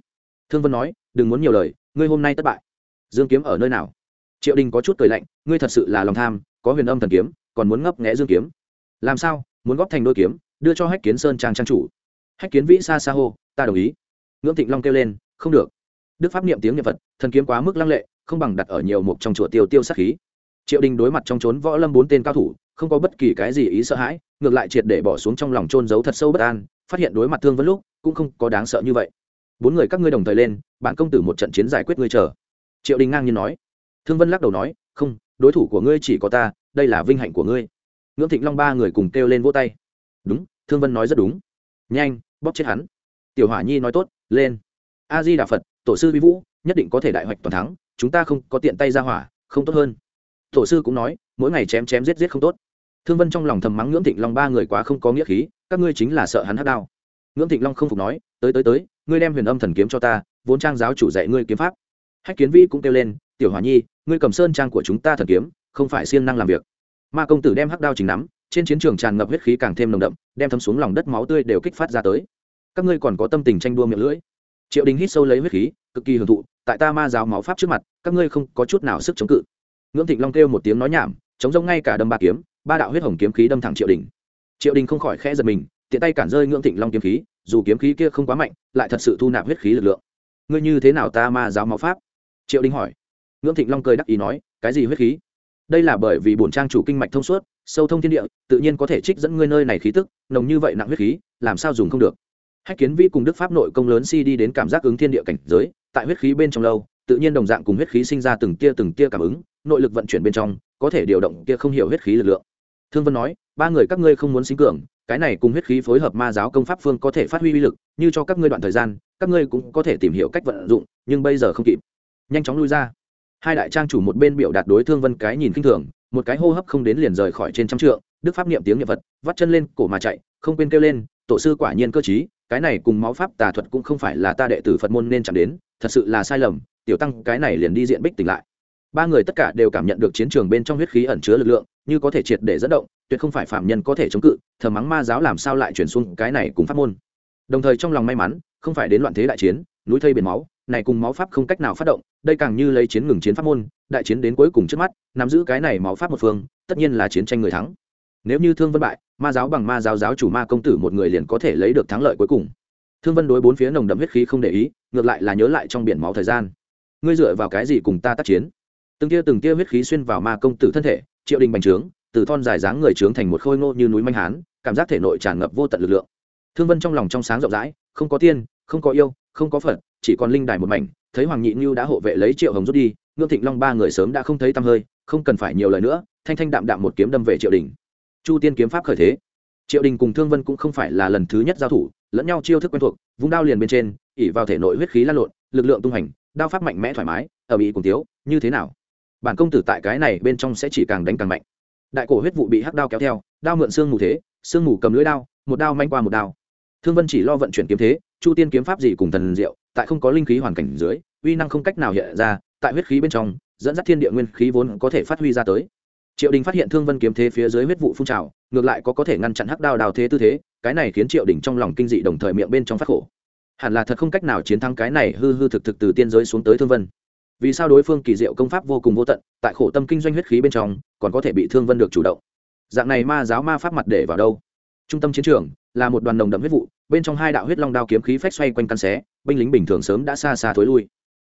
Thương vân nói, đừng muốn nhiều lời, ngươi hôm nay thất bại. Dương kiếm ở nơi nào? Triệu đình có chút cười lạnh, ngươi thật sự là lòng tham, có huyền âm thần kiếm còn muốn ngấp nghẽ dương kiếm. Làm sao? Muốn góp thành đôi kiếm, đưa cho hách kiến sơn trang trang chủ. Hách kiến vĩ xa xa hô, ta đồng ý. Ngưỡng thịnh long kêu lên, không được. Đức pháp niệm tiếng nhật vật thần kiếm quá mức lăng lệ, không bằng đặt ở nhiều mục trong chùa tiêu tiêu sát khí. Triệu đình đối mặt trong trốn võ lâm bốn tên cao thủ, không có bất kỳ cái gì ý sợ hãi, ngược lại triệt để bỏ xuống trong lòng trôn giấu thật sâu bất an, phát hiện đối mặt thương vân lúc, cũng không có đáng sợ như vậy. Bốn người các ngươi đồng thời lên, bạn công tử một trận chiến giải quyết ngươi chờ. Triệu đình ngang nhiên nói. Thương vân lắc đầu nói, không, đối thủ của ngươi chỉ có ta đây là vinh hạnh của ngươi. Ngưỡng thịnh long ba người cùng kêu lên vỗ tay. Đúng, thương vân nói rất đúng. Nhanh, bóp chết hắn. Tiểu hỏa nhi nói tốt, lên. A di đà phật, tổ sư vi vũ, nhất định có thể đại hoạch toàn thắng, chúng ta không có tiện tay ra hỏa, không tốt hơn. Tổ sư cũng nói, mỗi ngày chém chém giết giết không tốt. Thương vân trong lòng thầm mắng ngưỡng thịnh long ba người quá không có nghĩa khí, các ngươi chính là sợ hắn hát đao. Ngưỡng thịnh long không phục nói, tới tới tới, ngươi đem huyền âm thần kiếm cho ta, vốn trang giáo chủ dạy ngươi kiếm pháp. Hách kiến vĩ cũng kêu lên, tiểu hòa nhi, ngươi cầm sơn trang của chúng ta thần kiếm không phải siêng năng làm việc. Ma công tử đem hắc đao chính nắm, trên chiến trường tràn ngập huyết khí càng thêm nồng đậm, đem thấm xuống lòng đất máu tươi đều kích phát ra tới. Các ngươi còn có tâm tình tranh đua miệng lưỡi. Triệu đình hít sâu lấy huyết khí, cực kỳ hưởng thụ, tại ta ma giáo máu pháp trước mặt, các ngươi không có chút nào sức chống cự. Ngưỡng thịnh long kêu một tiếng nói nhảm, chống rông ngay cả đâm ba kiếm, ba đạo huyết hồng kiếm khí đâm thẳng triệu đình. Triệu đình không khỏi khẽ giật mình, tiện tay cản rơi ngưỡng thịnh long kiếm khí, dù kiếm khí kia không quá mạnh, lại thật sự thu nạp huyết khí lực lượng. Ngươi như thế nào ta ma giáo máu pháp? Triệu đình hỏi. Ngưỡng thịnh long cười đắc ý nói, cái gì huyết khí? Đây là bởi vì bổn trang chủ kinh mạch thông suốt, sâu thông thiên địa, tự nhiên có thể trích dẫn ngươi nơi này khí tức, nồng như vậy nặng huyết khí, làm sao dùng không được. Hách kiến vĩ cùng đức pháp nội công lớn si đi đến cảm giác ứng thiên địa cảnh giới, tại huyết khí bên trong lâu, tự nhiên đồng dạng cùng huyết khí sinh ra từng tia từng tia cảm ứng, nội lực vận chuyển bên trong, có thể điều động kia không hiểu huyết khí lực lượng. Thương vân nói, ba người các ngươi không muốn sinh cường, cái này cùng huyết khí phối hợp ma giáo công pháp phương có thể phát huy uy lực, như cho các ngươi đoạn thời gian, các ngươi cũng có thể tìm hiểu cách vận dụng, nhưng bây giờ không kịp. Nhanh chóng lui ra hai đại trang chủ một bên biểu đạt đối thương vân cái nhìn kinh thường, một cái hô hấp không đến liền rời khỏi trên trăm trượng, đức pháp niệm tiếng niệm vật vắt chân lên, cổ mà chạy, không quên kêu lên, tổ sư quả nhiên cơ chí cái này cùng máu pháp tà thuật cũng không phải là ta đệ tử phật môn nên chạm đến, thật sự là sai lầm, tiểu tăng cái này liền đi diện bích tỉnh lại. Ba người tất cả đều cảm nhận được chiến trường bên trong huyết khí ẩn chứa lực lượng, như có thể triệt để dẫn động, tuyệt không phải phạm nhân có thể chống cự, thờ mắng ma giáo làm sao lại chuyển xuống cái này cùng pháp môn. Đồng thời trong lòng may mắn, không phải đến loạn thế đại chiến, núi thây biển máu này cùng máu pháp không cách nào phát động, đây càng như lấy chiến ngừng chiến pháp môn, đại chiến đến cuối cùng trước mắt, nắm giữ cái này máu pháp một phương, tất nhiên là chiến tranh người thắng. Nếu như thương vân bại, ma giáo bằng ma giáo giáo chủ ma công tử một người liền có thể lấy được thắng lợi cuối cùng. Thương vân đối bốn phía nồng đậm huyết khí không để ý, ngược lại là nhớ lại trong biển máu thời gian. Ngươi dựa vào cái gì cùng ta tác chiến? Từng tia từng tia huyết khí xuyên vào ma công tử thân thể, triệu đình bành trướng, từ thon dài dáng người trướng thành một khôi ngô như núi manh hán, cảm giác thể nội tràn ngập vô tận lực lượng. Thương vân trong lòng trong sáng rộng rãi, không có tiên, không có yêu, không có phật chỉ còn linh đài một mảnh, thấy hoàng nhị như đã hộ vệ lấy triệu hồng rút đi, ngưỡng thịnh long ba người sớm đã không thấy tăm hơi, không cần phải nhiều lời nữa, thanh thanh đạm đạm một kiếm đâm về triệu đình. Chu tiên kiếm pháp khởi thế. Triệu đình cùng thương vân cũng không phải là lần thứ nhất giao thủ, lẫn nhau chiêu thức quen thuộc, vung đao liền bên trên ỉ vào thể nội huyết khí lan lộn, lực lượng tung hành, đao pháp mạnh mẽ thoải mái ở bị cùng tiếu, như thế nào? Bản công tử tại cái này bên trong sẽ chỉ càng đánh càng mạnh. Đại cổ huyết vụ bị hắc đao kéo theo, đao mượn xương mù thế, xương mù cầm lưỡi đao, một đao manh qua một đao. Thương vân chỉ lo vận chuyển kiếm thế, chu tiên kiếm pháp gì cùng thần diệu tại không có linh khí hoàn cảnh dưới, uy năng không cách nào hiện ra, tại huyết khí bên trong, dẫn dắt thiên địa nguyên khí vốn có thể phát huy ra tới. Triệu đình phát hiện thương vân kiếm thế phía dưới huyết vụ phun trào, ngược lại có có thể ngăn chặn hắc đao đào thế tư thế, cái này khiến triệu đình trong lòng kinh dị đồng thời miệng bên trong phát khổ. Hẳn là thật không cách nào chiến thắng cái này hư hư thực thực từ tiên giới xuống tới thương vân. Vì sao đối phương kỳ diệu công pháp vô cùng vô tận, tại khổ tâm kinh doanh huyết khí bên trong, còn có thể bị thương vân được chủ động? Dạng này ma giáo ma pháp mặt để vào đâu? Trung tâm chiến trường là một đoàn nồng đậm huyết vụ, bên trong hai đạo huyết long đao kiếm khí phách xoay quanh căn xé, binh lính bình thường sớm đã xa xa thối lui.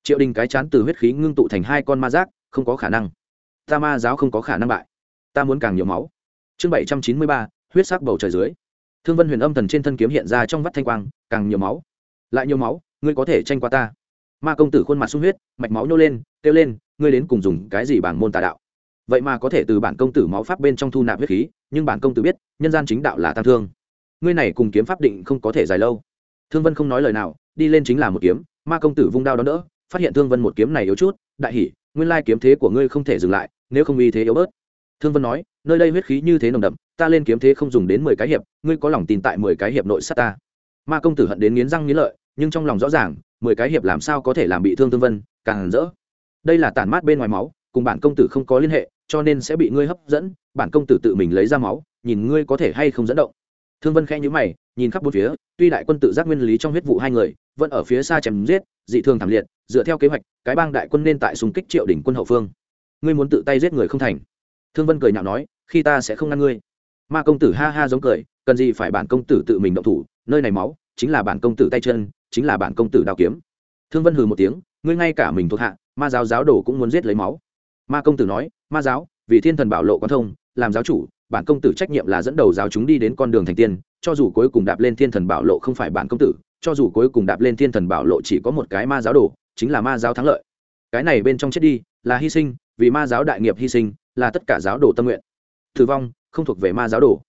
Triệu đình cái chán từ huyết khí ngưng tụ thành hai con ma giác, không có khả năng. Ta ma giáo không có khả năng bại. Ta muốn càng nhiều máu. Chương bảy trăm chín mươi ba, huyết sắc bầu trời dưới. Thương vân huyền âm thần trên thân kiếm hiện ra trong vắt thanh quang, càng nhiều máu. Lại nhiều máu, ngươi có thể tranh qua ta. Ma công tử khuôn mặt sung huyết, mạch máu nhô lên, kêu lên, ngươi đến cùng dùng cái gì bảng môn tà đạo? Vậy mà có thể từ bản công tử máu pháp bên trong thu nạp huyết khí, nhưng bản công tử biết, nhân gian chính đạo là tăng thương ngươi này cùng kiếm pháp định không có thể dài lâu. Thương vân không nói lời nào, đi lên chính là một kiếm, ma công tử vung đao đón đỡ, phát hiện thương vân một kiếm này yếu chút, đại hỉ, nguyên lai kiếm thế của ngươi không thể dừng lại, nếu không uy thế yếu bớt. Thương vân nói, nơi đây huyết khí như thế nồng đậm, ta lên kiếm thế không dùng đến mười cái hiệp, ngươi có lòng tin tại mười cái hiệp nội sát ta. Ma công tử hận đến nghiến răng nghiến lợi, nhưng trong lòng rõ ràng, mười cái hiệp làm sao có thể làm bị thương thương vân, càng rỡ. Đây là tản mát bên ngoài máu, cùng bản công tử không có liên hệ, cho nên sẽ bị ngươi hấp dẫn, bản công tử tự mình lấy ra máu, nhìn ngươi có thể hay không dẫn động thương vân khẽ nhữ mày, nhìn khắp bốn phía, tuy đại quân tự giác nguyên lý trong huyết vụ hai người, vẫn ở phía xa chém giết, dị thường thảm liệt, dựa theo kế hoạch, cái bang đại quân nên tại xung kích triệu đỉnh quân hậu phương. Ngươi muốn tự tay giết người không thành. Thương vân cười nhạo nói, khi ta sẽ không ngăn ngươi. Ma công tử ha ha giống cười, cần gì phải bản công tử tự mình động thủ, nơi này máu, chính là bản công tử tay chân, chính là bản công tử đao kiếm. Thương vân hừ một tiếng, ngươi ngay cả mình thuộc hạ, ma giáo giáo đồ cũng muốn giết lấy máu. Ma công tử nói, ma giáo, vì thiên thần bảo lộ quan thông, làm giáo chủ bản công tử trách nhiệm là dẫn đầu giáo chúng đi đến con đường thành tiên, cho dù cuối cùng đạp lên thiên thần bảo lộ không phải bản công tử, cho dù cuối cùng đạp lên thiên thần bảo lộ chỉ có một cái ma giáo đồ, chính là ma giáo thắng lợi. Cái này bên trong chết đi, là hy sinh, vì ma giáo đại nghiệp hy sinh, là tất cả giáo đồ tâm nguyện. Tử vong không thuộc về ma giáo đồ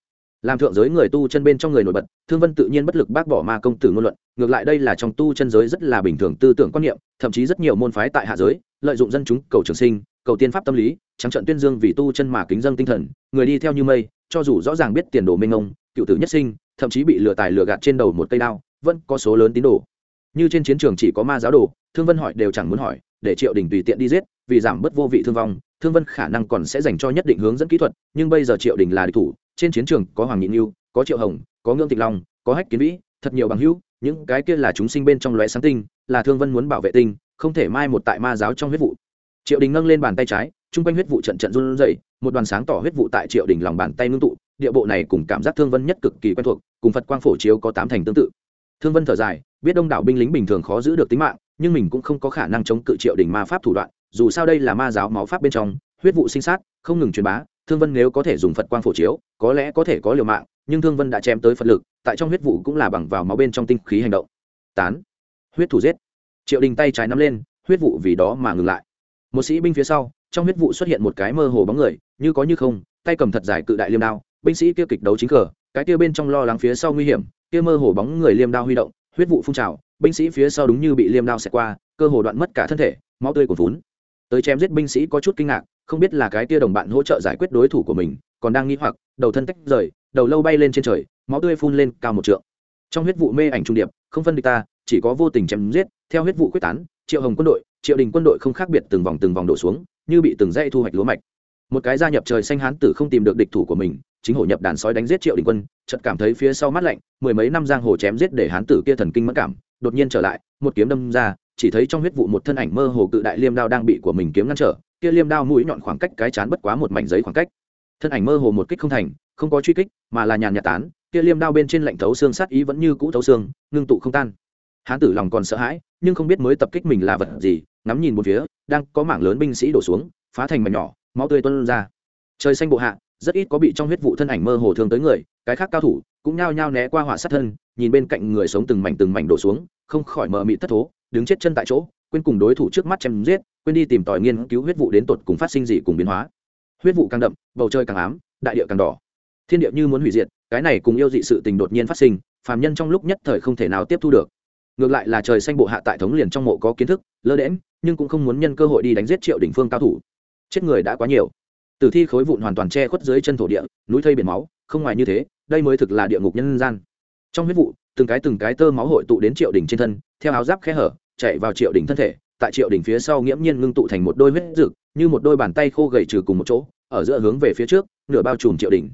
làm thượng giới người tu chân bên trong người nổi bật, thương vân tự nhiên bất lực bác bỏ ma công tử ngôn luận, ngược lại đây là trong tu chân giới rất là bình thường tư tưởng quan niệm, thậm chí rất nhiều môn phái tại hạ giới, lợi dụng dân chúng, cầu trường sinh, cầu tiên pháp tâm lý, trắng trận tuyên dương vì tu chân mà kính dân tinh thần, người đi theo như mây, cho dù rõ ràng biết tiền đồ minh ông cựu tử nhất sinh, thậm chí bị lừa tài lừa gạt trên đầu một cây đao, vẫn có số lớn tín đồ. Như trên chiến trường chỉ có ma giáo đồ, thương vân hỏi đều chẳng muốn hỏi, để triệu đình tùy tiện đi giết, vì giảm bớt vô vị thương vong, thương vân khả năng còn sẽ dành cho nhất định hướng dẫn kỹ thuật, nhưng bây giờ triệu đình là địch thủ trên chiến trường có hoàng nhị yêu có triệu hồng, có ngưỡng tịch long, có hách kiến vĩ, thật nhiều bằng hữu, những cái kia là chúng sinh bên trong lóe sáng tinh, là thương vân muốn bảo vệ tinh, không thể mai một tại ma giáo trong huyết vụ. Triệu đình nâng lên bàn tay trái, chung quanh huyết vụ trận trận run rẩy, một đoàn sáng tỏ huyết vụ tại triệu đình lòng bàn tay ngưng tụ, địa bộ này cùng cảm giác thương vân nhất cực kỳ quen thuộc, cùng phật quang phổ chiếu có tám thành tương tự. Thương vân thở dài, biết đông đảo binh lính bình thường khó giữ được tính mạng, nhưng mình cũng không có khả năng chống cự triệu đình ma pháp thủ đoạn, dù sao đây là ma giáo máu pháp bên trong, huyết vụ sinh sát, không ngừng truyền bá thương vân nếu có thể dùng phật quang phổ chiếu, có lẽ có thể có liều mạng, nhưng thương vân đã chém tới phật lực, tại trong huyết vụ cũng là bằng vào máu bên trong tinh khí hành động. Tán. Huyết thủ giết. Triệu đình tay trái nắm lên, huyết vụ vì đó mà ngừng lại. Một sĩ binh phía sau, trong huyết vụ xuất hiện một cái mơ hồ bóng người, như có như không, tay cầm thật dài cự đại liêm đao, binh sĩ kia kịch đấu chính cờ, cái kia bên trong lo lắng phía sau nguy hiểm, kia mơ hồ bóng người liêm đao huy động, huyết vụ phun trào, binh sĩ phía sau đúng như bị liêm đao xẹt qua, cơ hồ đoạn mất cả thân thể, máu tươi cuồn vốn tới chém giết binh sĩ có chút kinh ngạc không biết là cái tia đồng bạn hỗ trợ giải quyết đối thủ của mình, còn đang nghĩ hoặc, đầu thân tách rời, đầu lâu bay lên trên trời, máu tươi phun lên cao một trượng. Trong huyết vụ mê ảnh trung điệp, không phân địch ta, chỉ có vô tình chém giết, theo huyết vụ quyết tán, triệu hồng quân đội, triệu đình quân đội không khác biệt từng vòng từng vòng đổ xuống, như bị từng dây thu hoạch lúa mạch. Một cái gia nhập trời xanh hán tử không tìm được địch thủ của mình, chính hổ nhập đàn sói đánh giết triệu đình quân, chợt cảm thấy phía sau mắt lạnh, mười mấy năm giang hồ chém giết để hán tử kia thần kinh mất cảm, đột nhiên trở lại, một kiếm đâm ra, chỉ thấy trong huyết vụ một thân ảnh mơ hồ cự đại liêm đao đang bị của mình kiếm ngăn trở kia liêm đao mũi nhọn khoảng cách cái chán bất quá một mảnh giấy khoảng cách. Thân ảnh mơ hồ một kích không thành, không có truy kích, mà là nhàn nhạt tán, kia liêm đao bên trên lạnh thấu xương sát ý vẫn như cũ thấu xương, ngưng tụ không tan. Hán tử lòng còn sợ hãi, nhưng không biết mới tập kích mình là vật gì, ngắm nhìn một phía, đang có mảng lớn binh sĩ đổ xuống, phá thành mảnh nhỏ, máu tươi tuôn ra. Trời xanh bộ hạ, rất ít có bị trong huyết vụ thân ảnh mơ hồ thương tới người, cái khác cao thủ cũng nhao nhao né qua hỏa sát thân, nhìn bên cạnh người sống từng mảnh từng mảnh đổ xuống, không khỏi mờ mị thất thố, đứng chết chân tại chỗ quên cùng đối thủ trước mắt chém giết, quên đi tìm tòi nghiên cứu huyết vụ đến tột cùng phát sinh gì cùng biến hóa. Huyết vụ càng đậm, bầu trời càng ám, đại địa càng đỏ. Thiên địa như muốn hủy diệt, cái này cùng yêu dị sự tình đột nhiên phát sinh, phàm nhân trong lúc nhất thời không thể nào tiếp thu được. Ngược lại là trời xanh bộ hạ tại thống liền trong mộ có kiến thức, lơ đễm nhưng cũng không muốn nhân cơ hội đi đánh giết triệu đỉnh phương cao thủ. Chết người đã quá nhiều. Tử thi khối vụn hoàn toàn che khuất dưới chân thổ địa, núi thây biển máu, không ngoài như thế, đây mới thực là địa ngục nhân gian. Trong huyết vụ, từng cái từng cái tơ máu hội tụ đến triệu đỉnh trên thân, theo áo giáp khe hở chạy vào triệu đỉnh thân thể, tại triệu đỉnh phía sau nghiễm nhiên ngưng tụ thành một đôi huyết rực như một đôi bàn tay khô gầy trừ cùng một chỗ, ở giữa hướng về phía trước, nửa bao trùm triệu đỉnh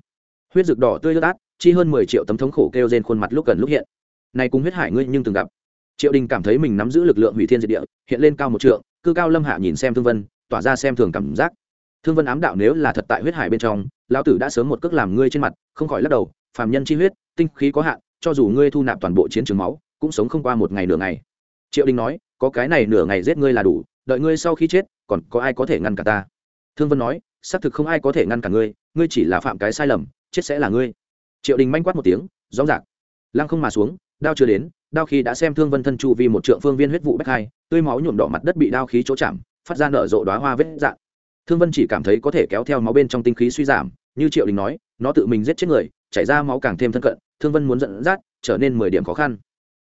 huyết rực đỏ tươi ướt chi hơn mười triệu tấm thống khổ kêu trên khuôn mặt lúc gần lúc hiện. Này cùng huyết hải ngươi nhưng từng gặp. Triệu đình cảm thấy mình nắm giữ lực lượng hủy thiên diệt địa, hiện lên cao một trượng, cư cao lâm hạ nhìn xem thương vân, tỏa ra xem thường cảm giác. Thương vân ám đạo nếu là thật tại huyết hải bên trong, lão tử đã sớm một cước làm ngươi trên mặt, không khỏi lắc đầu, phàm nhân chi huyết, tinh khí có hạn, cho dù ngươi thu nạp toàn bộ chiến trường máu, cũng sống không qua một ngày nửa ngày triệu đình nói, có cái này nửa ngày giết ngươi là đủ, đợi ngươi sau khi chết, còn có ai có thể ngăn cả ta? Thương vân nói, xác thực không ai có thể ngăn cả ngươi ngươi chỉ là phạm cái sai lầm, chết sẽ là ngươi. Triệu đình manh quát một tiếng, rõ rạc lăng không mà xuống, đao chưa đến, đao khí đã xem thương vân thân chu vì một trượng phương viên huyết vụ bách hai, tươi máu nhuộm đỏ mặt đất bị đao khí chỗ chạm, phát ra nở rộ đoá hoa vết dạng. thương vân chỉ cảm thấy có thể kéo theo máu bên trong tinh khí suy giảm, như triệu đình nói, nó tự mình giết chết người, chảy ra máu càng thêm thân cận. Thương vân muốn dẫn dắt, trở nên mười điểm khó khăn.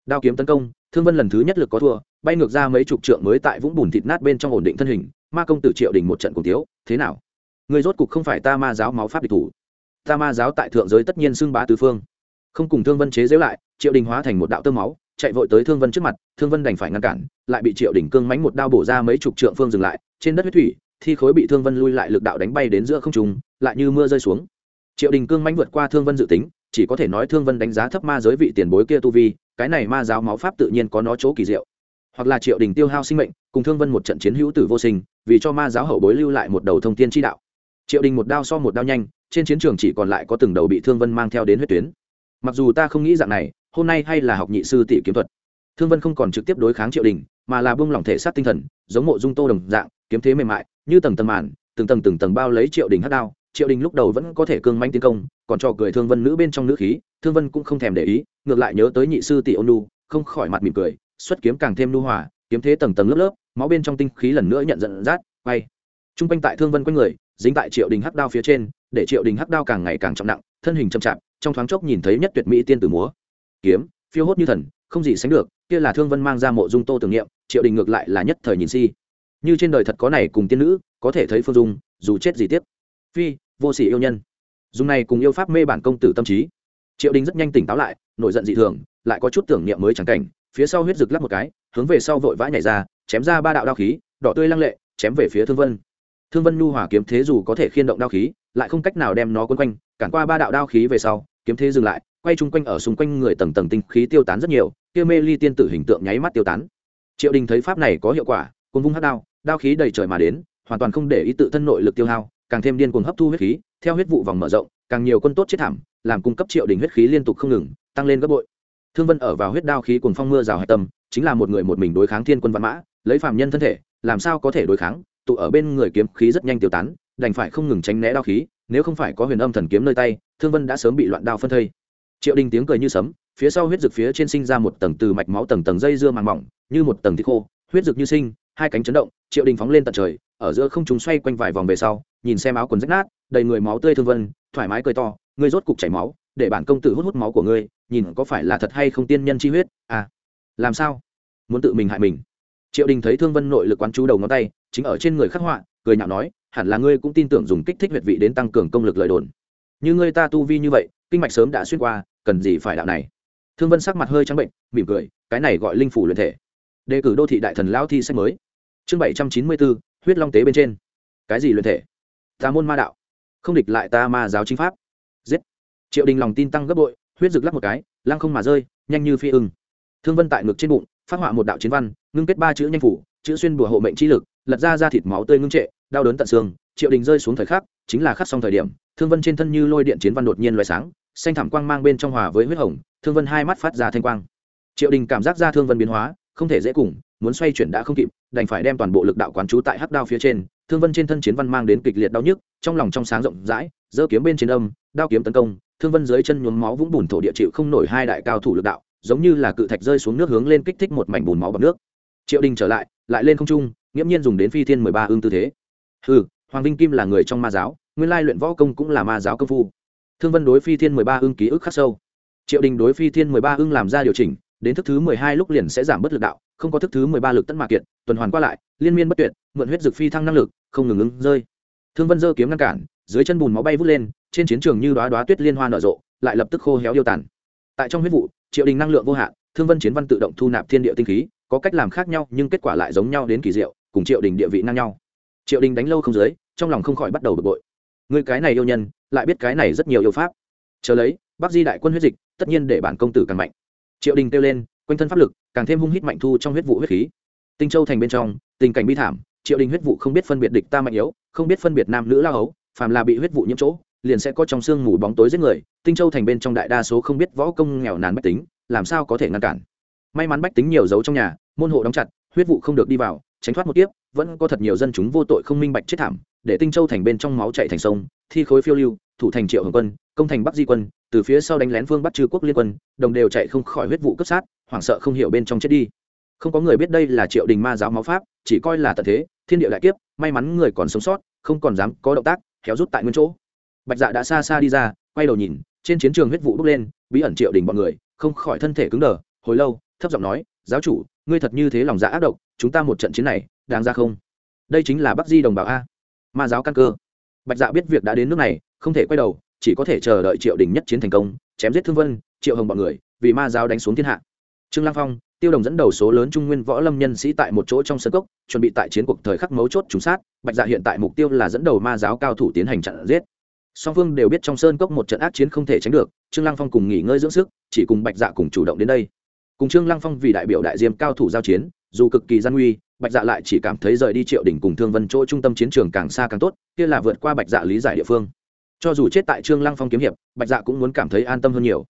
Đao kiếm tấn công thương vân lần thứ nhất lực có thua, bay ngược ra mấy chục trượng mới tại vũng bùn thịt nát bên trong ổn định thân hình, ma công tử triệu đình một trận cùng tiếu, thế nào? Người rốt cục không phải ta ma giáo máu pháp địch thủ. Ta ma giáo tại thượng giới tất nhiên xưng bá tứ phương. Không cùng thương vân chế giễu lại, triệu đình hóa thành một đạo tơ máu, chạy vội tới thương vân trước mặt, thương vân đành phải ngăn cản, lại bị triệu đình cương mánh một đao bổ ra mấy chục trượng phương dừng lại, trên đất huyết thủy, thi khối bị thương vân lui lại lực đạo đánh bay đến giữa không trùng lại như mưa rơi xuống. Triệu đình cương mánh vượt qua thương vân dự tính chỉ có thể nói thương vân đánh giá thấp ma giới vị tiền bối kia tu vi, cái này ma giáo máu pháp tự nhiên có nó chỗ kỳ diệu. Hoặc là triệu đình tiêu hao sinh mệnh, cùng thương vân một trận chiến hữu tử vô sinh, vì cho ma giáo hậu bối lưu lại một đầu thông tiên tri đạo. Triệu đình một đao so một đao nhanh, trên chiến trường chỉ còn lại có từng đầu bị thương vân mang theo đến huyết tuyến. Mặc dù ta không nghĩ dạng này, hôm nay hay là học nhị sư tỷ kiếm thuật. Thương vân không còn trực tiếp đối kháng triệu đình, mà là bung lỏng thể xác tinh thần, giống mộ dung tô đồng dạng, kiếm thế mềm mại, như tầng tầng màn, từng tầng từng tầng bao lấy triệu đình hát đao triệu đình lúc đầu vẫn có thể cương manh tiến công, còn cho cười thương vân nữ bên trong nữ khí, thương vân cũng không thèm để ý, ngược lại nhớ tới nhị sư tỷ ôn nu, không khỏi mặt mỉm cười, xuất kiếm càng thêm nu hòa, kiếm thế tầng tầng lớp lớp, máu bên trong tinh khí lần nữa nhận dẫn dắt bay. t r u n g quanh tại thương vân quanh người, dính tại triệu đình hắc đao phía trên, để triệu đình hắc đao càng ngày càng trọng nặng, thân hình chậm chạp, trong thoáng chốc nhìn thấy nhất tuyệt mỹ tiên tử múa. Kiếm, phiêu hốt như thần, không gì sánh được, kia là thương vân mang ra mộ dung tô tưởng niệm, triệu đình ngược lại là nhất thời nhìn si. Như trên đời thật có này cùng tiên nữ, có thể thấy phương dung, dù chết gì tiếp phi, vô sỉ yêu nhân. Dùng này cùng yêu pháp mê bản công tử tâm trí. Triệu đình rất nhanh tỉnh táo lại, nổi giận dị thường, lại có chút tưởng niệm mới chẳng cảnh, phía sau huyết rực lắp một cái, hướng về sau vội vã nhảy ra, chém ra ba đạo đao khí, đỏ tươi lăng lệ, chém về phía thương vân. Thương vân nhu hòa kiếm thế dù có thể khiên động đao khí, lại không cách nào đem nó quấn quanh, cản qua ba đạo đao khí về sau, kiếm thế dừng lại, quay chung quanh ở xung quanh người tầng tầng tinh khí tiêu tán rất nhiều, kia mê ly tiên tử hình tượng nháy mắt tiêu tán. Triệu đình thấy pháp này có hiệu quả cùng vung hát đao đao khí đầy trời mà đến, hoàn toàn không để ý tự thân nội lực tiêu hao càng thêm điên cuồng hấp thu huyết khí, theo huyết vụ vòng mở rộng, càng nhiều quân tốt chết thảm, làm cung cấp triệu đình huyết khí liên tục không ngừng, tăng lên gấp bội. Thương vân ở vào huyết đao khí cùng phong mưa rào hạch tâm, chính là một người một mình đối kháng thiên quân văn mã, lấy phạm nhân thân thể, làm sao có thể đối kháng, tụ ở bên người kiếm khí rất nhanh tiêu tán, đành phải không ngừng tránh né đao khí, nếu không phải có huyền âm thần kiếm nơi tay, thương vân đã sớm bị loạn đao phân thây. Triệu đình tiếng cười như sấm, phía sau huyết dực phía trên sinh ra một tầng từ mạch máu tầng tầng dây dưa màng mỏng, như một tầng thịt khô, huyết dực như sinh, hai cánh chấn động, triệu đình phóng lên tận trời ở giữa không chúng xoay quanh vài vòng về sau, nhìn xem áo quần rách nát, đầy người máu tươi thương vân, thoải mái cười to, ngươi rốt cục chảy máu, để bản công tử hút hút máu của ngươi, nhìn có phải là thật hay không tiên nhân chi huyết à làm sao? Muốn tự mình hại mình. Triệu đình thấy thương vân nội lực quán chú đầu ngón tay, chính ở trên người khắc họa, cười nhạo nói, hẳn là ngươi cũng tin tưởng dùng kích thích huyệt vị đến tăng cường công lực lợi đồn. Như ngươi ta tu vi như vậy, kinh mạch sớm đã xuyên qua, cần gì phải đạo này? Thương vân sắc mặt hơi trắng bệnh, mỉm cười, cái này gọi linh phủ luyện thể. Đề cử đô thị đại thần lao thi sách mới. Chương bảy trăm chín mươi bốn huyết long tế bên trên. Cái gì luyện thể? Ta môn ma đạo. Không địch lại ta ma giáo chính pháp. Giết. Triệu đình lòng tin tăng gấp bội, huyết rực lắc một cái, lăng không mà rơi, nhanh như phi ưng. Thương vân tại ngực trên bụng, phát họa một đạo chiến văn, ngưng kết ba chữ nhanh phủ, chữ xuyên bùa hộ mệnh chi lực, lật ra ra thịt máu tươi ngưng trệ, đau đớn tận xương. Triệu đình rơi xuống thời khắc, chính là khắc xong thời điểm, thương vân trên thân như lôi điện chiến văn đột nhiên loại sáng, xanh thảm quang mang bên trong hòa với huyết hồng, thương vân hai mắt phát ra thanh quang. Triệu đình cảm giác ra thương vân biến hóa, không thể dễ cùng muốn xoay chuyển đã không kịp, đành phải đem toàn bộ lực đạo quán trú tại hắc đao phía trên, thương vân trên thân chiến văn mang đến kịch liệt đau nhức, trong lòng trong sáng rộng rãi, giơ kiếm bên trên âm, đao kiếm tấn công, thương vân dưới chân nhuốm máu vũng bùn thổ địa chịu không nổi hai đại cao thủ lực đạo, giống như là cự thạch rơi xuống nước hướng lên kích thích một mảnh bùn máu bằng nước. Triệu đình trở lại lại lên không trung, nghiễm nhiên dùng đến phi thiên mười ba ương tư thế. Ừ hoàng vinh kim là người trong ma giáo, nguyên lai luyện võ công cũng là ma giáo công phu. Thương vân đối phi thiên mười ba ương ký ức khắc sâu. Triệu đình đối phi thiên mười ba ương làm ra điều chỉnh, đến thức thứ mười hai lúc liền sẽ giảm bất lực đạo không có thức thứ mười ba lực tấn mạc kiệt, tuần hoàn qua lại, liên miên bất tuyệt, mượn huyết dực phi thăng năng lực, không ngừng ứng rơi. Thương vân dơ kiếm ngăn cản, dưới chân bùn máu bay vút lên, trên chiến trường như đoá đoá tuyết liên hoa nở rộ, lại lập tức khô héo yêu tàn. Tại trong huyết vụ, triệu đình năng lượng vô hạn, thương vân chiến văn tự động thu nạp thiên địa tinh khí, có cách làm khác nhau, nhưng kết quả lại giống nhau đến kỳ diệu, cùng triệu đình địa vị ngang nhau. Triệu đình đánh lâu không dưới, trong lòng không khỏi bắt đầu bực bội. Người cái này yêu nhân, lại biết cái này rất nhiều yêu pháp. Chờ lấy bác di đại quân huyết dịch, tất nhiên để bản công tử càng mạnh. Triệu đình kêu lên quanh thân pháp lực, càng thêm hung hít mạnh thu trong huyết vụ huyết khí. Tinh châu thành bên trong, tình cảnh bi thảm, triệu đình huyết vụ không biết phân biệt địch ta mạnh yếu, không biết phân biệt nam nữ lao ấu phàm là bị huyết vụ nhiễm chỗ, liền sẽ có trong sương mù bóng tối giết người. Tinh châu thành bên trong đại đa số không biết võ công nghèo nàn bách tính, làm sao có thể ngăn cản? May mắn bách tính nhiều dấu trong nhà, môn hộ đóng chặt, huyết vụ không được đi vào, tránh thoát một tiếp vẫn có thật nhiều dân chúng vô tội không minh bạch chết thảm, để tinh châu thành bên trong máu chạy thành sông, thi khối phiêu lưu, thủ thành triệu hồng quân, công thành bắc di quân, từ phía sau đánh lén phương bắt trừ quốc liên quân, đồng đều chạy không khỏi huyết vụ cấp sát hoảng sợ không hiểu bên trong chết đi. Không có người biết đây là triệu đình ma giáo máu pháp, chỉ coi là tận thế, thiên địa đại kiếp, may mắn người còn sống sót, không còn dám có động tác kéo rút tại nguyên chỗ. Bạch dạ đã xa xa đi ra, quay đầu nhìn, trên chiến trường huyết vụ bốc lên, bí ẩn triệu đình bọn người, không khỏi thân thể cứng đờ, hồi lâu, thấp giọng nói, giáo chủ, ngươi thật như thế lòng dạ ác độc, chúng ta một trận chiến này, đáng ra không? Đây chính là bắc di đồng bào a. Ma giáo căn cơ. Bạch dạ biết việc đã đến nước này, không thể quay đầu, chỉ có thể chờ đợi triệu đình nhất chiến thành công, chém giết thương vân, triệu hồng bọn người, vì ma giáo đánh xuống thiên hạ trương lăng phong, tiêu đồng dẫn đầu số lớn trung nguyên võ lâm nhân sĩ tại một chỗ trong sân cốc, chuẩn bị tại chiến cuộc thời khắc mấu chốt trúng sát, bạch dạ hiện tại mục tiêu là dẫn đầu ma giáo cao thủ tiến hành chặn giết. Song phương đều biết trong sơn cốc một trận ác chiến không thể tránh được, trương lăng phong cùng nghỉ ngơi dưỡng sức, chỉ cùng bạch dạ cùng chủ động đến đây. Cùng trương lăng phong vì đại biểu đại diêm cao thủ giao chiến, dù cực kỳ gian nguy, bạch dạ lại chỉ cảm thấy rời đi triệu đỉnh cùng thương vân chỗ trung tâm chiến trường càng xa càng tốt, kia là vượt qua bạch dạ lý giải địa phương. Cho dù chết tại trương lăng phong kiếm hiệp, bạch dạ cũng muốn cảm thấy an tâm hơn nhiều.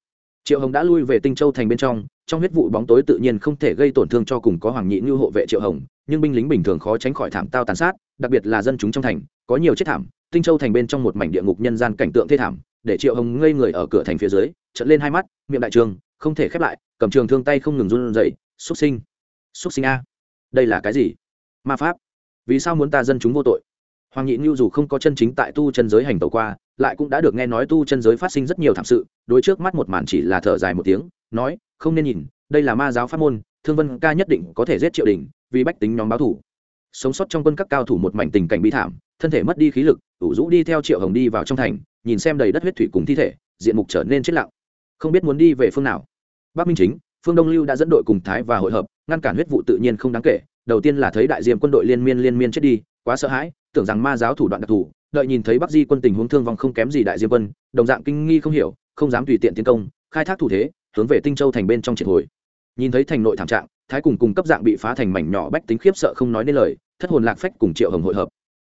Triệu hồng đã lui về tinh châu thành bên trong trong huyết vụ bóng tối tự nhiên không thể gây tổn thương cho cùng có hoàng nhị như hộ vệ triệu hồng, nhưng binh lính bình thường khó tránh khỏi thảm tao tàn sát, đặc biệt là dân chúng trong thành, có nhiều chết thảm. Tinh châu thành bên trong một mảnh địa ngục nhân gian cảnh tượng thê thảm, để triệu hồng ngây người ở cửa thành phía dưới trận lên hai mắt, miệng đại trường, không thể khép lại, cầm trường thương tay không ngừng run rẩy xúc sinh xúc sinh a, đây là cái gì? Ma pháp, vì sao muốn ta dân chúng vô tội? Hoàng nhị như dù không có chân chính tại tu chân giới hành tẩu qua, lại cũng đã được nghe nói tu chân giới phát sinh rất nhiều thảm sự, đối trước mắt một màn chỉ là thở dài một tiếng nói, không nên nhìn, đây là ma giáo pháp môn, thương vân ca nhất định có thể giết triệu đình, vì bách tính nhóm báo thủ. Sống sót trong quân các cao thủ một mảnh tình cảnh bi thảm, thân thể mất đi khí lực, ủ rũ đi theo triệu hồng đi vào trong thành, nhìn xem đầy đất huyết thủy cùng thi thể, diện mục trở nên chết lặng. Không biết muốn đi về phương nào. Bắc minh chính, phương đông lưu đã dẫn đội cùng thái và hội hợp, ngăn cản huyết vụ tự nhiên không đáng kể, đầu tiên là thấy đại diệm quân đội liên miên liên miên chết đi, quá sợ hãi, tưởng rằng ma giáo thủ đoạn đặc thù, đợi nhìn thấy bắc di quân tình huống thương vong không kém gì đại diêm quân, đồng dạng kinh nghi không hiểu, không dám tùy tiện tiến công, khai thác thủ thế hướng về tinh châu thành bên trong triệt hồi. Nhìn thấy thành nội thảm trạng, thái cùng cùng cấp dạng bị phá thành mảnh nhỏ bách tính khiếp sợ không nói nên lời, thất hồn lạc phách cùng triệu hồng hội hợp.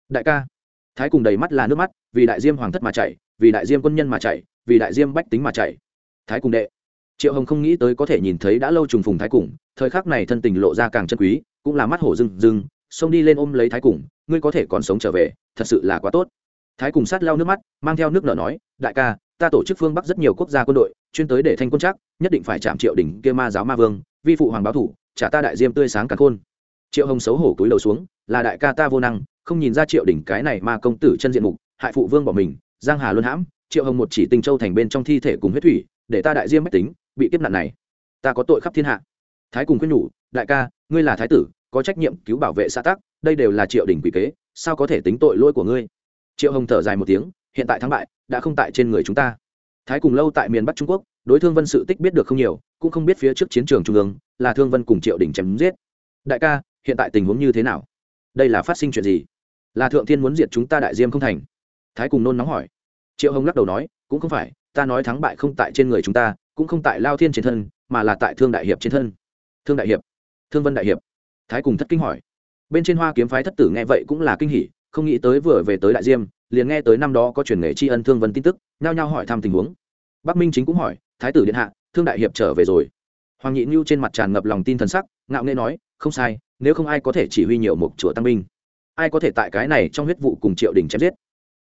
Đại ca. Thái cùng đầy mắt là nước mắt, vì đại diêm hoàng thất mà chạy, vì đại diêm quân nhân mà chạy, vì đại diêm bách tính mà chạy. Thái cùng đệ. Triệu hồng không nghĩ tới có thể nhìn thấy đã lâu trùng phùng thái cùng, thời khắc này thân tình lộ ra càng chân quý, cũng là mắt hổ rừng rừng xông đi lên ôm lấy thái cùng, ngươi có thể còn sống trở về, thật sự là quá tốt. Thái cùng sát lau nước mắt, mang theo nước nở nói, đại ca ta tổ chức phương bắc rất nhiều quốc gia quân đội, chuyên tới để thanh quân chắc, nhất định phải chạm triệu đỉnh kia ma giáo ma vương, vi phụ hoàng báo thủ, trả ta đại diêm tươi sáng cả khôn. Triệu hồng xấu hổ túi đầu xuống, là đại ca ta vô năng, không nhìn ra triệu đỉnh cái này ma công tử chân diện mục, hại phụ vương bỏ mình, giang hà luân hãm, triệu hồng một chỉ tinh châu thành bên trong thi thể cùng huyết thủy, để ta đại diêm mách tính, bị kiếp nạn này. Ta có tội khắp thiên hạ. Thái cùng khuyên nhủ, đại ca, ngươi là thái tử, có trách nhiệm cứu bảo vệ xã tắc, đây đều là triệu đình quỷ kế, sao có thể tính tội lỗi của ngươi? Triệu hồng thở dài một tiếng hiện tại thắng bại, đã không tại trên người chúng ta. Thái cùng lâu tại miền bắc trung quốc, đối thương vân sự tích biết được không nhiều, cũng không biết phía trước chiến trường trung ương là thương vân cùng triệu đình chém giết. Đại ca, hiện tại tình huống như thế nào? Đây là phát sinh chuyện gì? Là thượng thiên muốn diệt chúng ta đại diêm không thành? Thái cùng nôn nóng hỏi. Triệu hồng lắc đầu nói, cũng không phải, ta nói thắng bại không tại trên người chúng ta, cũng không tại lao thiên trên thân, mà là tại thương đại hiệp trên thân. Thương đại hiệp, thương vân đại hiệp. Thái cùng thất kinh hỏi. Bên trên hoa kiếm phái thất tử nghe vậy cũng là kinh hỉ, không nghĩ tới vừa về tới đại diêm liền nghe tới năm đó có truyền nghề tri ân thương vân tin tức, nhao nhao hỏi thăm tình huống. Bắc minh chính cũng hỏi, thái tử điện hạ, thương đại hiệp trở về rồi. Hoàng nhị nhu trên mặt tràn ngập lòng tin thần sắc, ngạo nghê nói, không sai, nếu không ai có thể chỉ huy nhiều một chùa tăng binh, ai có thể tại cái này trong huyết vụ cùng triệu đình chém giết?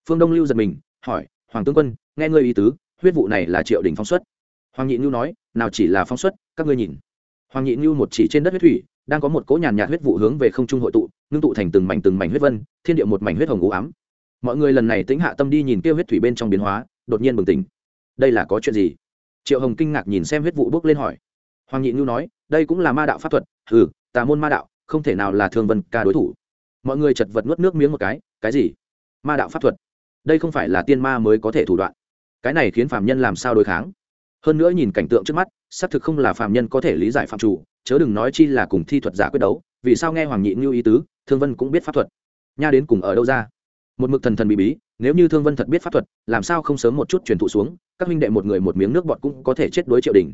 Phương đông lưu giật mình, hỏi, hoàng tướng quân, nghe ngươi ý tứ, huyết vụ này là triệu đình phong xuất. Hoàng nhị nhu nói, nào chỉ là phong xuất, các ngươi nhìn. Hoàng nhị nhu một chỉ trên đất huyết thủy, đang có một cỗ nhàn nhạt huyết vụ hướng về không trung hội tụ, ngưng tụ thành từng mảnh từng mảnh huyết vân, thiên địa một mảnh huyết hồng u ám mọi người lần này tính hạ tâm đi nhìn kia huyết thủy bên trong biến hóa, đột nhiên bừng tỉnh. Đây là có chuyện gì? Triệu hồng kinh ngạc nhìn xem huyết vụ bước lên hỏi. Hoàng nhị nhu nói, đây cũng là ma đạo pháp thuật. Ừ tà môn ma đạo, không thể nào là thương vân ca đối thủ. Mọi người chật vật nuốt nước miếng một cái cái gì? Ma đạo pháp thuật? Đây không phải là tiên ma mới có thể thủ đoạn. Cái này khiến phạm nhân làm sao đối kháng? Hơn nữa nhìn cảnh tượng trước mắt, xác thực không là phạm nhân có thể lý giải phạm chủ, chớ đừng nói chi là cùng thi thuật giả quyết đấu, vì sao nghe hoàng nhị ngưu ý tứ, thương vân cũng biết pháp thuật. Nha đến cùng ở đâu ra? Một mực thần thần bí bí, nếu như thương vân thật biết pháp thuật, làm sao không sớm một chút truyền thụ xuống, các huynh đệ một người một miếng nước bọt cũng có thể chết đối triệu đình.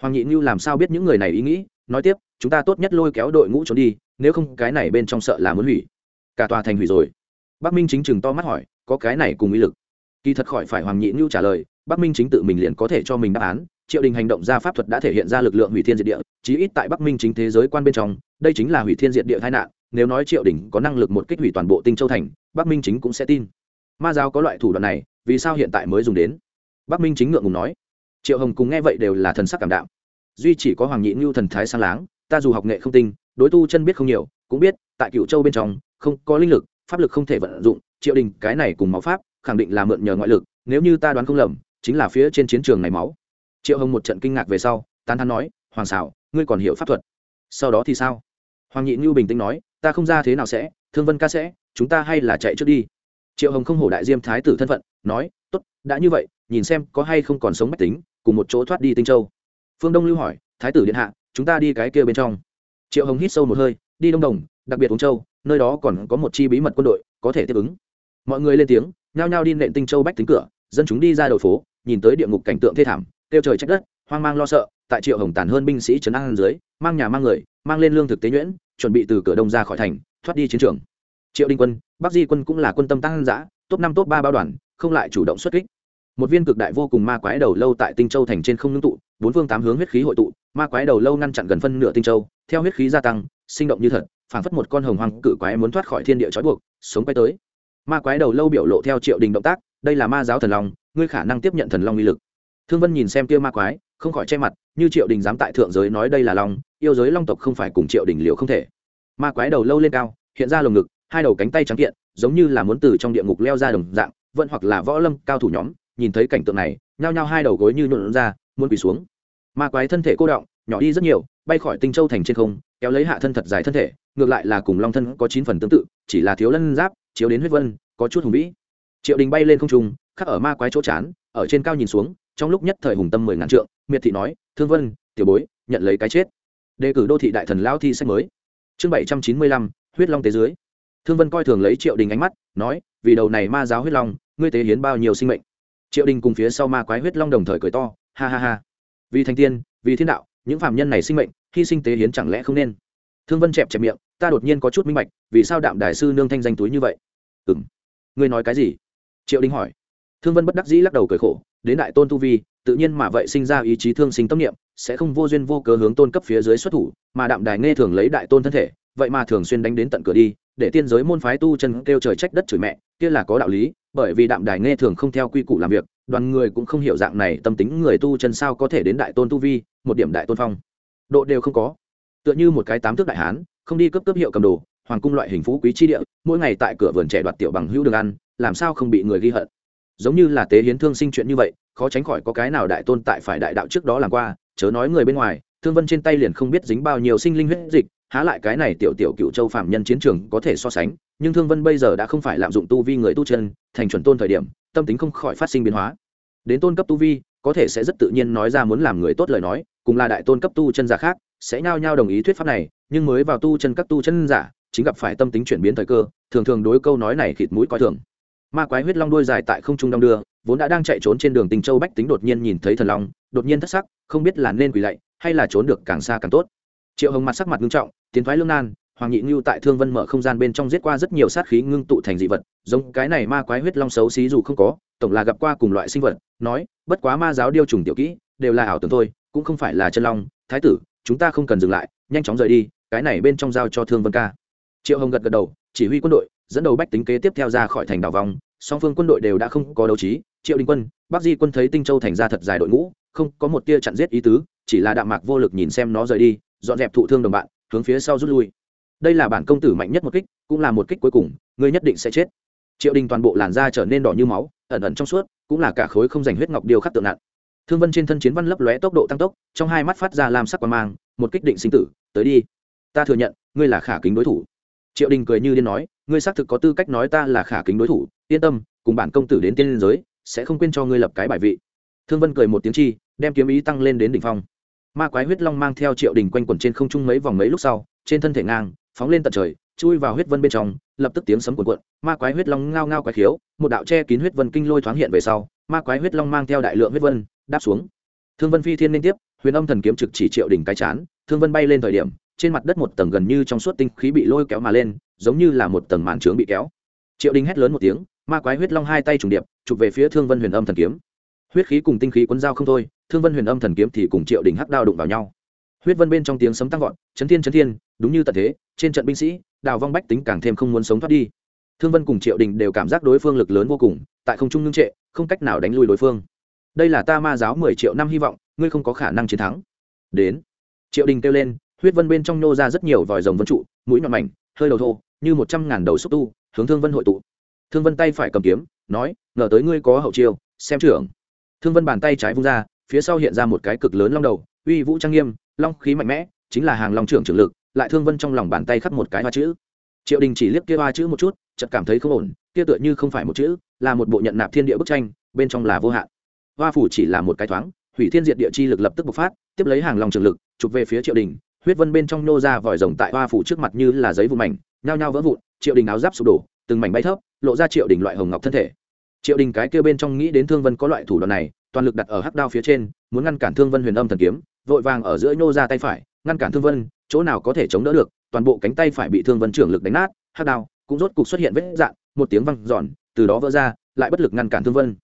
Hoàng nhị như làm sao biết những người này ý nghĩ, nói tiếp, chúng ta tốt nhất lôi kéo đội ngũ trốn đi, nếu không cái này bên trong sợ là muốn hủy. Cả tòa thành hủy rồi. Bắc minh chính chừng to mắt hỏi, có cái này cùng ý lực. Kỳ thật khỏi phải hoàng nhị như trả lời, bắc minh chính tự mình liền có thể cho mình đáp án triệu đình hành động ra pháp thuật đã thể hiện ra lực lượng hủy thiên diệt địa, chí ít tại bắc minh chính thế giới quan bên trong, đây chính là hủy thiên diệt địa tai nạn, nếu nói triệu đình có năng lực một kích hủy toàn bộ tinh châu thành, bắc minh chính cũng sẽ tin. Ma giáo có loại thủ đoạn này, vì sao hiện tại mới dùng đến? Bắc minh chính ngượng ngùng nói. Triệu hồng cùng nghe vậy đều là thần sắc cảm đạo duy chỉ có hoàng nhị ngưu thần thái sang láng, ta dù học nghệ không tinh, đối tu chân biết không nhiều, cũng biết, tại cựu châu bên trong, không có linh lực, pháp lực không thể vận dụng triệu đình cái này cùng máu pháp, khẳng định là mượn nhờ ngoại lực, nếu như ta đoán không lầm, chính là phía trên chiến trường này máu triệu hồng một trận kinh ngạc về sau, tán thán nói, hoàng xảo ngươi còn hiểu pháp thuật. Sau đó thì sao? Hoàng nhị như bình tĩnh nói, ta không ra thế nào sẽ, thương vân ca sẽ, chúng ta hay là chạy trước đi. Triệu hồng không hổ đại diêm thái tử thân phận, nói t ố t đã như vậy, nhìn xem có hay không còn sống mách tính, cùng một chỗ thoát đi tinh châu. Phương đông lưu hỏi, thái tử điện hạ, chúng ta đi cái kia bên trong. Triệu hồng hít sâu một hơi, đi đông đồng, đặc biệt uống châu, nơi đó còn có một chi bí mật quân đội, có thể tiếp ứng. Mọi người lên tiếng, nhao nhao đi nện tinh châu bách tính cửa, dân chúng đi ra đầu phố, nhìn tới địa ngục cảnh tượng thê thảm kêu trời trách đất, hoang mang lo sợ, tại triệu hồng tàn hơn binh sĩ trấn an dưới, mang nhà mang người, mang lên lương thực tế nhuyễn, chuẩn bị từ cửa đông ra khỏi thành, thoát đi chiến trường. Triệu đinh quân, bắc di quân cũng là quân tâm tăng giã top năm, top ba bao đoàn, không lại chủ động xuất kích. Một viên cực đại vô cùng ma quái đầu lâu tại tinh châu thành trên không ngưng tụ, bốn phương tám hướng huyết khí hội tụ, ma quái đầu lâu ngăn chặn gần phân nửa tinh châu, theo huyết khí gia tăng, sinh động như thật, phảng phất một con hồng hoàng cự quái muốn thoát khỏi thiên địa trói buộc, sống quay tới. Ma quái đầu lâu biểu lộ theo triệu đình động tác, đây là ma giáo thần long, ngươi khả năng tiếp nhận thần long uy lực thương vân nhìn xem kia ma quái, không khỏi che mặt, như triệu đình dám tại thượng giới nói đây là long, yêu giới long tộc không phải cùng triệu đình liệu không thể. Ma quái đầu lâu lên cao, hiện ra lồng ngực, hai đầu cánh tay trắng kiện, giống như là muốn từ trong địa ngục leo ra đồng dạng, vẫn hoặc là võ lâm cao thủ nhóm, nhìn thấy cảnh tượng này, nhao nhao hai đầu gối như nhuộn ra, muốn quỳ xuống. Ma quái thân thể cô động, nhỏ đi rất nhiều, bay khỏi tinh châu thành trên không, kéo lấy hạ thân thật dài thân thể, ngược lại là cùng long thân có chín phần tương tự, chỉ là thiếu lân giáp, chiếu đến huyết vân, có chút hùng vĩ. Triệu đình bay lên không trung, khắc ở ma quái chỗ chán, ở trên cao nhìn xuống trong lúc nhất thời hùng tâm mười ngàn trượng, miệt thị nói, thương vân, tiểu bối, nhận lấy cái chết. Đề cử đô thị đại thần lao thi sách mới. Chương bảy trăm chín mươi lăm, huyết long tế dưới. Thương vân coi thường lấy triệu đình ánh mắt, nói, vì đầu này ma giáo huyết long, ngươi tế hiến bao nhiêu sinh mệnh? Triệu đình cùng phía sau ma quái huyết long đồng thời cười to, ha ha ha. Vì thành tiên, vì thiên đạo, những phạm nhân này sinh mệnh, hy sinh tế hiến chẳng lẽ không nên? Thương vân chẹp chẹp miệng, ta đột nhiên có chút minh bạch, vì sao đạm đại sư nương thanh danh túi như vậy? Ừ m ngươi nói cái gì? Triệu đình hỏi. Thương vân bất đắc dĩ lắc đầu cười khổ đến đại tôn tu vi, tự nhiên mà vậy sinh ra ý chí thương sinh tâm niệm, sẽ không vô duyên vô cớ hướng tôn cấp phía dưới xuất thủ, mà đạm đài nghe thường lấy đại tôn thân thể, vậy mà thường xuyên đánh đến tận cửa đi, để tiên giới môn phái tu chân kêu trời trách đất chửi mẹ, kia là có đạo lý, bởi vì đạm đài nghe thường không theo quy củ làm việc, đoàn người cũng không hiểu dạng này tâm tính người tu chân sao có thể đến đại tôn tu vi, một điểm đại tôn phong. Độ đều không có. Tựa như một cái tám thước đại hán, không đi cấp cấp hiệu cầm đồ, hoàng cung loại hình phú quý chi địa, mỗi ngày tại cửa vườn trẻ đoạt tiểu bằng hữu đường ăn, làm sao không bị người ghi hận? Giống như là tế hiến thương sinh chuyện như vậy, khó tránh khỏi có cái nào đại tôn tại phải đại đạo trước đó làm qua, chớ nói người bên ngoài, thương vân trên tay liền không biết dính bao nhiêu sinh linh huyết dịch, há lại cái này tiểu tiểu cựu châu phạm nhân chiến trường có thể so sánh, nhưng thương vân bây giờ đã không phải lạm dụng tu vi người tu chân, thành chuẩn tôn thời điểm, tâm tính không khỏi phát sinh biến hóa. Đến tôn cấp tu vi, có thể sẽ rất tự nhiên nói ra muốn làm người tốt lời nói, cùng là đại tôn cấp tu chân giả khác, sẽ nhao nhao đồng ý thuyết pháp này, nhưng mới vào tu chân các tu chân giả, chính gặp phải tâm tính chuyển biến thời cơ, thường thường đối câu nói này khịt mũi coi thường ma quái huyết long đuôi dài tại không trung đong đưa, vốn đã đang chạy trốn trên đường tình châu bách tính đột nhiên nhìn thấy thần long, đột nhiên thất sắc, không biết là nên quỳ lạy hay là trốn được càng xa càng tốt. Triệu hồng mặt sắc mặt nghiêm trọng, tiến thoái lương nan, hoàng nhị ngưu tại thương vân mở không gian bên trong giết qua rất nhiều sát khí ngưng tụ thành dị vật, giống cái này ma quái huyết long xấu xí dù không có, tổng là gặp qua cùng loại sinh vật, nói, bất quá ma giáo điêu trùng tiểu kỹ, đều là ảo tưởng thôi, cũng không phải là chân long, thái tử, chúng ta không cần dừng lại, nhanh chóng rời đi, cái này bên trong giao cho thương vân ca. Triệu hồng gật gật đầu, chỉ huy quân đội dẫn đầu bách tính kế tiếp theo ra khỏi thành đảo vòng, song phương quân đội đều đã không có đấu trí, triệu đình quân, bắc di quân thấy tinh châu thành ra thật dài đội ngũ, không có một tia chặn giết ý tứ, chỉ là đạm mạc vô lực nhìn xem nó rời đi, dọn dẹp thụ thương đồng bạn, hướng phía sau rút lui. Đây là bản công tử mạnh nhất một kích, cũng là một kích cuối cùng, ngươi nhất định sẽ chết. Triệu đình toàn bộ làn da trở nên đỏ như máu, ẩn ẩn trong suốt, cũng là cả khối không dành huyết ngọc điều khắc tượng nạn thương vân trên thân chiến văn lấp lóe tốc độ tăng tốc, trong hai mắt phát ra làm sắc quan mang, một kích định sinh tử, tới đi. Ta thừa nhận, ngươi là khả kính đối thủ triệu đình cười như điên nói, ngươi xác thực có tư cách nói ta là khả kính đối thủ, yên tâm, cùng bản công tử đến tiên liên giới, sẽ không quên cho ngươi lập cái bài vị. Thương vân cười một tiếng chi, đem kiếm ý tăng lên đến đỉnh phong. Ma quái huyết long mang theo triệu đình quanh quẩn trên không trung mấy vòng mấy lúc sau, trên thân thể ngang, phóng lên tận trời, chui vào huyết vân bên trong, lập tức tiếng sấm cuộn cuộn, ma quái huyết long ngao ngao quái khiếu, một đạo che kín huyết vân kinh lôi thoáng hiện về sau, ma quái huyết long mang theo đại lượng huyết vân, đáp xuống. Thương vân phi thiên liên tiếp, huyền âm thần kiếm trực chỉ triệu Đình cái chán, thương vân bay lên thời điểm trên mặt đất một tầng gần như trong suốt tinh khí bị lôi kéo mà lên, giống như là một tầng màn trướng bị kéo. Triệu đình hét lớn một tiếng, ma quái huyết long hai tay trùng điệp, chụp về phía thương vân huyền âm thần kiếm. Huyết khí cùng tinh khí quấn dao không thôi, thương vân huyền âm thần kiếm thì cùng triệu đình hắc đao đụng vào nhau. Huyết vân bên trong tiếng sấm tăng vọt, chấn thiên chấn thiên, đúng như tận thế, trên trận binh sĩ, đào vong bách tính càng thêm không muốn sống thoát đi. Thương vân cùng triệu đình đều cảm giác đối phương lực lớn vô cùng, tại không trung ngưng trệ, không cách nào đánh lui đối phương. Đây là ta ma giáo mười triệu năm hy vọng, ngươi không có khả năng chiến thắng. Đến. Triệu đình kêu lên huyết vân bên trong nô ra rất nhiều vòi rồng vân trụ, mũi nhọn mảnh, hơi đầu thô, như một trăm ngàn đầu xúc tu, hướng thương vân hội tụ. Thương vân tay phải cầm kiếm, nói, ngờ tới ngươi có hậu chiêu, xem trưởng. Thương vân bàn tay trái vung ra, phía sau hiện ra một cái cực lớn long đầu, uy vũ trang nghiêm, long khí mạnh mẽ, chính là hàng long trưởng trưởng lực, lại thương vân trong lòng bàn tay khắc một cái hoa chữ. Triệu đình chỉ liếc kia hoa chữ một chút, chợt cảm thấy không ổn, kia tựa như không phải một chữ, là một bộ nhận nạp thiên địa bức tranh, bên trong là vô hạn. Hoa phủ chỉ là một cái thoáng, hủy thiên diệt địa chi lực lập tức bộc phát, tiếp lấy hàng long trường lực, chụp về phía triệu đình huyết vân bên trong nô ra vòi rồng tại hoa phủ trước mặt như là giấy vụ mảnh, nhao nhao vỡ vụn, triệu đình áo giáp sụp đổ, từng mảnh bay thấp, lộ ra triệu đình loại hồng ngọc thân thể. Triệu đình cái kia bên trong nghĩ đến thương vân có loại thủ đoạn này, toàn lực đặt ở hắc đao phía trên, muốn ngăn cản thương vân huyền âm thần kiếm, vội vàng ở giữa nhô ra tay phải, ngăn cản thương vân, chỗ nào có thể chống đỡ được, toàn bộ cánh tay phải bị thương vân trưởng lực đánh nát, hắc đao cũng rốt cục xuất hiện vết dạn một tiếng văng giòn từ đó vỡ ra, lại bất lực ngăn cản thương vân.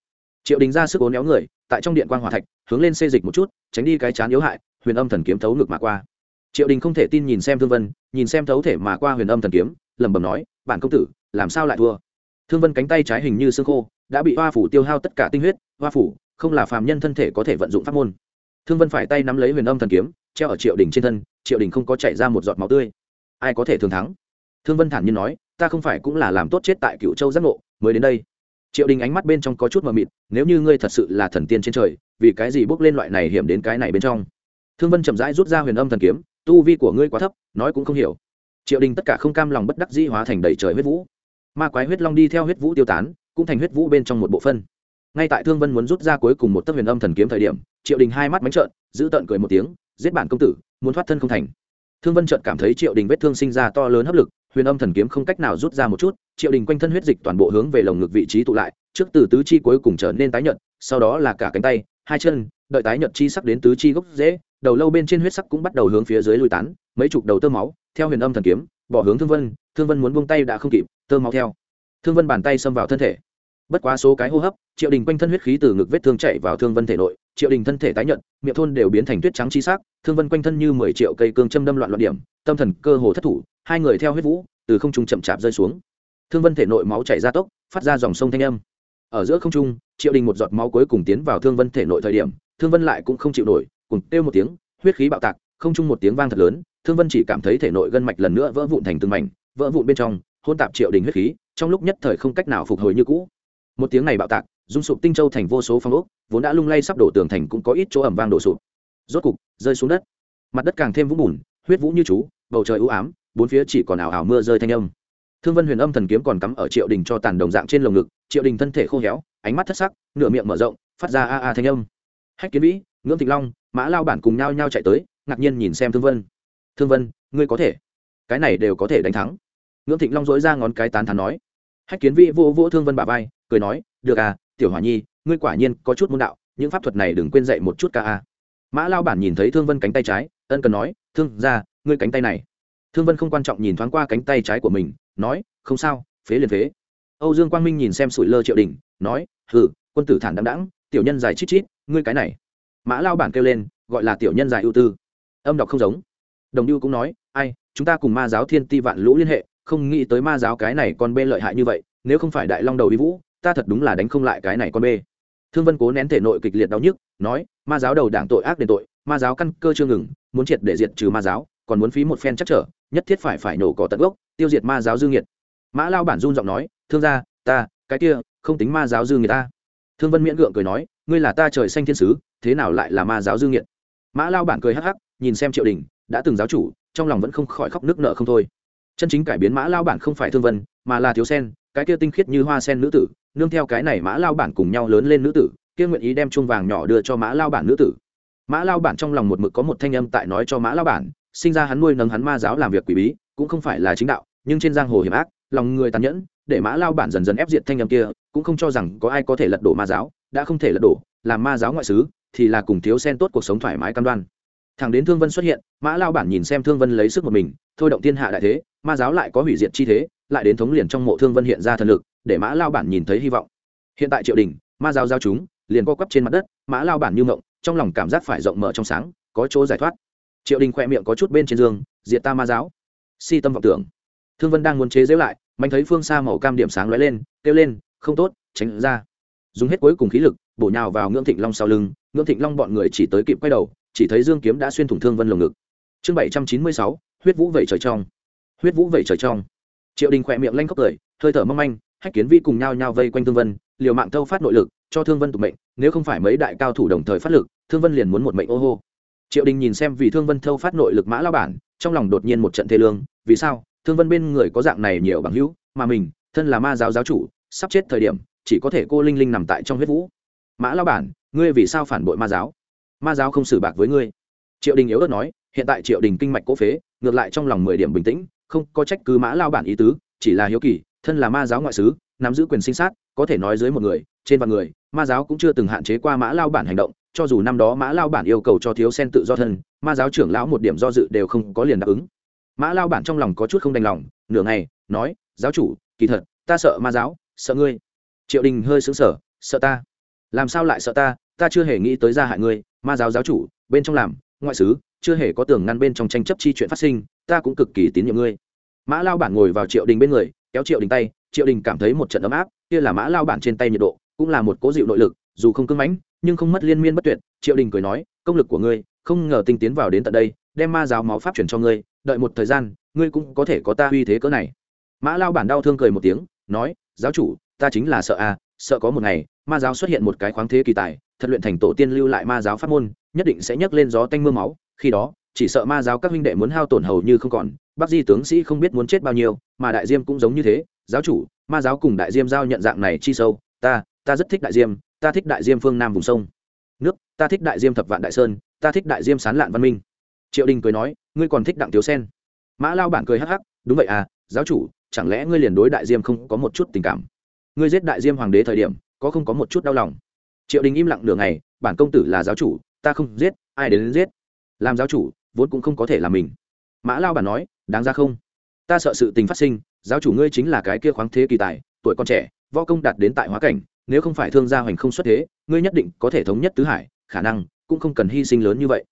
Triệu đình ra sức ố néo người, tại trong điện quan hòa thạch, hướng lên xê dịch một chút, tránh đi cái chán yếu hại, huyền âm thần kiếm thấu ngực mà qua triệu đình không thể tin nhìn xem thương vân, nhìn xem thấu thể mà qua huyền âm thần kiếm, lẩm bẩm nói, bản công tử, làm sao lại thua? Thương vân cánh tay trái hình như xương khô, đã bị hoa phủ tiêu hao tất cả tinh huyết, hoa phủ, không là phàm nhân thân thể có thể vận dụng pháp môn. Thương vân phải tay nắm lấy huyền âm thần kiếm, treo ở triệu đình trên thân, triệu đình không có chảy ra một giọt máu tươi. Ai có thể thường thắng? Thương vân thản nhiên nói, ta không phải cũng là làm tốt chết tại cựu châu giác ngộ, mới đến đây. Triệu đình ánh mắt bên trong có chút mờ mịt, nếu như ngươi thật sự là thần tiên trên trời, vì cái gì bước lên loại này hiểm đến cái này bên trong? Thương vân chậm rãi rút ra huyền âm thần kiếm tu vi của ngươi quá thấp, nói cũng không hiểu. Triệu đình tất cả không cam lòng bất đắc dĩ hóa thành đầy trời huyết vũ. Ma quái huyết long đi theo huyết vũ tiêu tán, cũng thành huyết vũ bên trong một bộ phân ngay tại thương vân muốn rút ra cuối cùng một tấc huyền âm thần kiếm thời điểm, triệu đình hai mắt bánh trợn, giữ tợn cười một tiếng, giết bản công tử, muốn thoát thân không thành. Thương vân trợn cảm thấy triệu đình vết thương sinh ra to lớn hấp lực, huyền âm thần kiếm không cách nào rút ra một chút, triệu đình quanh thân huyết dịch toàn bộ hướng về lồng ngực vị trí tụ lại, trước từ tứ chi cuối cùng trở nên tái nhợt, sau đó là cả cánh tay, hai chân, đợi tái nhợt chi sắp đến tứ chi gốc dễ đầu lâu bên trên huyết sắc cũng bắt đầu hướng phía dưới lui tán, mấy chục đầu tơ máu, theo huyền âm thần kiếm, bỏ hướng thương vân thương vân muốn buông tay đã không kịp, tơ máu theo. Thương vân bàn tay xâm vào thân thể. Bất quá số cái hô hấp, triệu đình quanh thân huyết khí từ ngực vết thương chạy vào thương vân thể nội, triệu đình thân thể tái nhận miệng thôn đều biến thành tuyết trắng chi sắc, thương vân quanh thân như mười triệu cây cương châm đâm loạn loạn điểm, tâm thần cơ hồ thất thủ, hai người theo huyết vũ, từ không trung chậm chạp rơi xuống. Thương vân thể nội máu chảy ra tốc, phát ra dòng sông thanh âm. Ở giữa không trung, triệu đình một giọt máu cuối cùng tiến vào thương vân thể nội thời điểm, thương vân lại cũng không chịu nổi cùng kêu một tiếng, huyết khí bạo tạc, không trung một tiếng vang thật lớn, thương vân chỉ cảm thấy thể nội gân mạch lần nữa vỡ vụn thành từng mảnh, vỡ vụn bên trong hôn tạp triệu đình huyết khí, trong lúc nhất thời không cách nào phục hồi như cũ. Một tiếng này bạo tạc rung sụp tinh châu thành vô số phong ốc, vốn đã lung lay sắp đổ tường thành cũng có ít chỗ ẩm vang đổ sụp. Rốt cục, rơi xuống đất. Mặt đất càng thêm vũng bùn, huyết vũ như chú, bầu trời ưu ám, bốn phía chỉ còn ảo ảo mưa rơi thanh âm. Thương vân huyền âm thần kiếm còn cắm ở triệu đình cho tàn đồng dạng trên lồng ngực, triệu đình thân thể khô héo, ánh mắt thất sắc, nửa miệng mở rộng, phát ra a a thanh âm. Hách kiến vĩ ngưỡng thịnh long, mã lao bản cùng nhau nhau chạy tới, ngạc nhiên nhìn xem thương vân. Thương vân, ngươi có thể. Cái này đều có thể đánh thắng. Ngưỡng thịnh long dối ra ngón cái tán thán nói. Hách kiến vĩ vô vô thương vân bà vai, cười nói, được à tiểu hỏa nhi, ngươi quả nhiên có chút môn đạo, những pháp thuật này đừng quên dạy một chút ca a. Mã lao bản nhìn thấy thương vân cánh tay trái, ân cần nói, thương ra ngươi cánh tay này. Thương vân không quan trọng nhìn thoáng qua cánh tay trái của mình, nói, không sao, phế liền phế. Âu dương quang minh nhìn xem sủi lơ triệu đình, nói, hừ, quân tử thản đ đãng, tiểu nhân dài chít chít, ngươi cái này mã lao bản kêu lên, gọi là tiểu nhân dài ưu tư. Âm đọc không giống. Đồng lưu cũng nói, ai, chúng ta cùng ma giáo thiên ti vạn lũ liên hệ, không nghĩ tới ma giáo cái này con bê lợi hại như vậy, nếu không phải đại long đầu đi vũ, ta thật đúng là đánh không lại cái này con bê. Thương vân cố nén thể nội kịch liệt đau nhức, nói, ma giáo đầu đảng tội ác đền tội, ma giáo căn cơ chưa ngừng, muốn triệt để diệt trừ ma giáo, còn muốn phí một phen chắc trở, nhất thiết phải phải nổ cỏ tận gốc, tiêu diệt ma giáo dương nhiệt mã lao bản run giọng nói, thương gia, ta, cái kia, không tính ma giáo dương nhiệt ta. Thương vân miễn gượng cười nói ngươi là ta trời xanh thiên sứ, thế nào lại là ma giáo dương nghiện? mã lao bản cười hắc hắc, nhìn xem triệu đình, đã từng giáo chủ, trong lòng vẫn không khỏi khóc nước nợ không thôi. Chân chính cải biến mã lao bản không phải thương vân, mà là thiếu sen, cái kia tinh khiết như hoa sen nữ tử, nương theo cái này mã lao bản cùng nhau lớn lên nữ tử, kia nguyện ý đem chuông vàng nhỏ đưa cho mã lao bản nữ tử. Mã lao bản trong lòng một mực có một thanh âm tại nói cho mã lao bản, sinh ra hắn nuôi nấng hắn ma giáo làm việc quỷ bí, cũng không phải là chính đạo, nhưng trên giang hồ hiểm ác, lòng người tàn nhẫn, để mã lao bản dần dần ép diệt thanh âm kia, cũng không cho rằng có ai có thể lật đổ ma giáo đã không thể lật đổ, làm ma giáo ngoại sứ thì là cùng thiếu sen tốt cuộc sống thoải mái cam đoan. Thằng đến thương vân xuất hiện, mã lao bản nhìn xem thương vân lấy sức một mình, thôi động thiên hạ đại thế, ma giáo lại có hủy diệt chi thế, lại đến thống liền trong mộ thương vân hiện ra thần lực, để mã lao bản nhìn thấy hy vọng. Hiện tại triệu đình, ma giáo giao chúng, liền co quắp trên mặt đất, mã lao bản như ngộng trong lòng cảm giác phải rộng mở trong sáng, có chỗ giải thoát. Triệu đình khoe miệng có chút bên trên giường, diệt ta ma giáo. Si tâm vọng tưởng. Thương vân đang muốn chế giễu lại mạnh thấy phương xa màu cam điểm sáng lóe lên, kêu lên, không tốt, tránh ra dùng hết cuối cùng khí lực, bổ nhào vào ngưỡng thịnh long sau lưng, ngưỡng thịnh long bọn người chỉ tới kịp quay đầu, chỉ thấy dương kiếm đã xuyên thủng thương vân lồng ngực. Chương bảy trăm chín mươi sáu, huyết vũ vẩy trời trong. Huyết vũ vẩy trời trong. Triệu đình khỏe miệng lanh khóc cười, hơi thở mong manh, hách kiến vi cùng nhau nhau vây quanh thương vân, liều mạng thâu phát nội lực, cho thương vân tục mệnh, nếu không phải mấy đại cao thủ đồng thời phát lực, thương vân liền muốn một mệnh ô hô. Triệu đình nhìn xem vì thương vân thâu phát nội lực mã lao bản, trong lòng đột nhiên một trận thê lương, vì sao? Thương vân bên người có dạng này nhiều bằng hữu, mà mình, thân là ma giáo giáo chủ, sắp chết thời điểm chỉ có thể cô linh linh nằm tại trong huyết vũ. Mã lao bản, ngươi vì sao phản bội ma giáo? Ma giáo không xử bạc với ngươi. Triệu đình yếu ớt nói, hiện tại triệu đình kinh mạch cố phế, ngược lại trong lòng mười điểm bình tĩnh, không có trách cứ mã lao bản ý tứ, chỉ là hiếu kỳ, thân là ma giáo ngoại sứ nắm giữ quyền sinh sát, có thể nói dưới một người, trên vạn người, ma giáo cũng chưa từng hạn chế qua mã lao bản hành động, cho dù năm đó mã lao bản yêu cầu cho thiếu sen tự do thân, ma giáo trưởng lão một điểm do dự đều không có liền đáp ứng. Mã lao bản trong lòng có chút không đành lòng, nửa ngày, nói, giáo chủ, kỳ thật, ta sợ ma giáo, sợ ngươi triệu đình hơi xứng sở sợ ta? Làm sao lại sợ ta? Ta chưa hề nghĩ tới gia hại ngươi, ma giáo giáo chủ, bên trong làm, ngoại sứ chưa hề có tưởng ngăn bên trong tranh chấp chi chuyện phát sinh, ta cũng cực kỳ tín nhiệm ngươi. Mã lao bản ngồi vào triệu đình bên người, kéo triệu đình tay, triệu đình cảm thấy một trận ấm áp, kia là mã lao bản trên tay nhiệt độ, cũng là một cố dịu nội lực, dù không cưng mãnh, nhưng không mất liên miên bất tuyệt, triệu đình cười nói, công lực của ngươi, không ngờ tinh tiến vào đến tận đây, đem ma giáo máu pháp chuyển cho ngươi, đợi một thời gian, ngươi cũng có thể có ta uy thế cỡ này. Mã lao bản đau thương cười một tiếng, nói, giáo chủ ta chính là sợ a, sợ có một ngày, ma giáo xuất hiện một cái khoáng thế kỳ tài, thật luyện thành tổ tiên lưu lại ma giáo pháp môn, nhất định sẽ nhấc lên gió tanh mưa máu, khi đó, chỉ sợ ma giáo các huynh đệ muốn hao tổn hầu như không còn, bác di tướng sĩ không biết muốn chết bao nhiêu, mà đại diêm cũng giống như thế, giáo chủ, ma giáo cùng đại diêm giao nhận dạng này chi sâu, ta ta rất thích đại diêm, ta thích đại diêm phương nam vùng sông. Nước, ta thích đại diêm thập vạn đại sơn, ta thích đại diêm sán lạn văn minh. Triệu đình cười nói, ngươi còn thích đặng tiếu sen. Mã lao bản cười hắc hắc, đúng vậy à giáo chủ, chẳng lẽ ngươi liền đối đại diêm không có một chút tình cảm? Ngươi giết đại diêm hoàng đế thời điểm có không có một chút đau lòng? Triệu đình im lặng nửa ngày bản công tử là giáo chủ ta không giết ai đến, đến giết? Làm giáo chủ vốn cũng không có thể là mình. Mã lao bản nói đáng ra không? Ta sợ sự tình phát sinh giáo chủ ngươi chính là cái kia khoáng thế kỳ tài tuổi con trẻ võ công đạt đến tại hóa cảnh nếu không phải thương gia hoành không xuất thế ngươi nhất định có thể thống nhất tứ hải khả năng cũng không cần hy sinh lớn như vậy.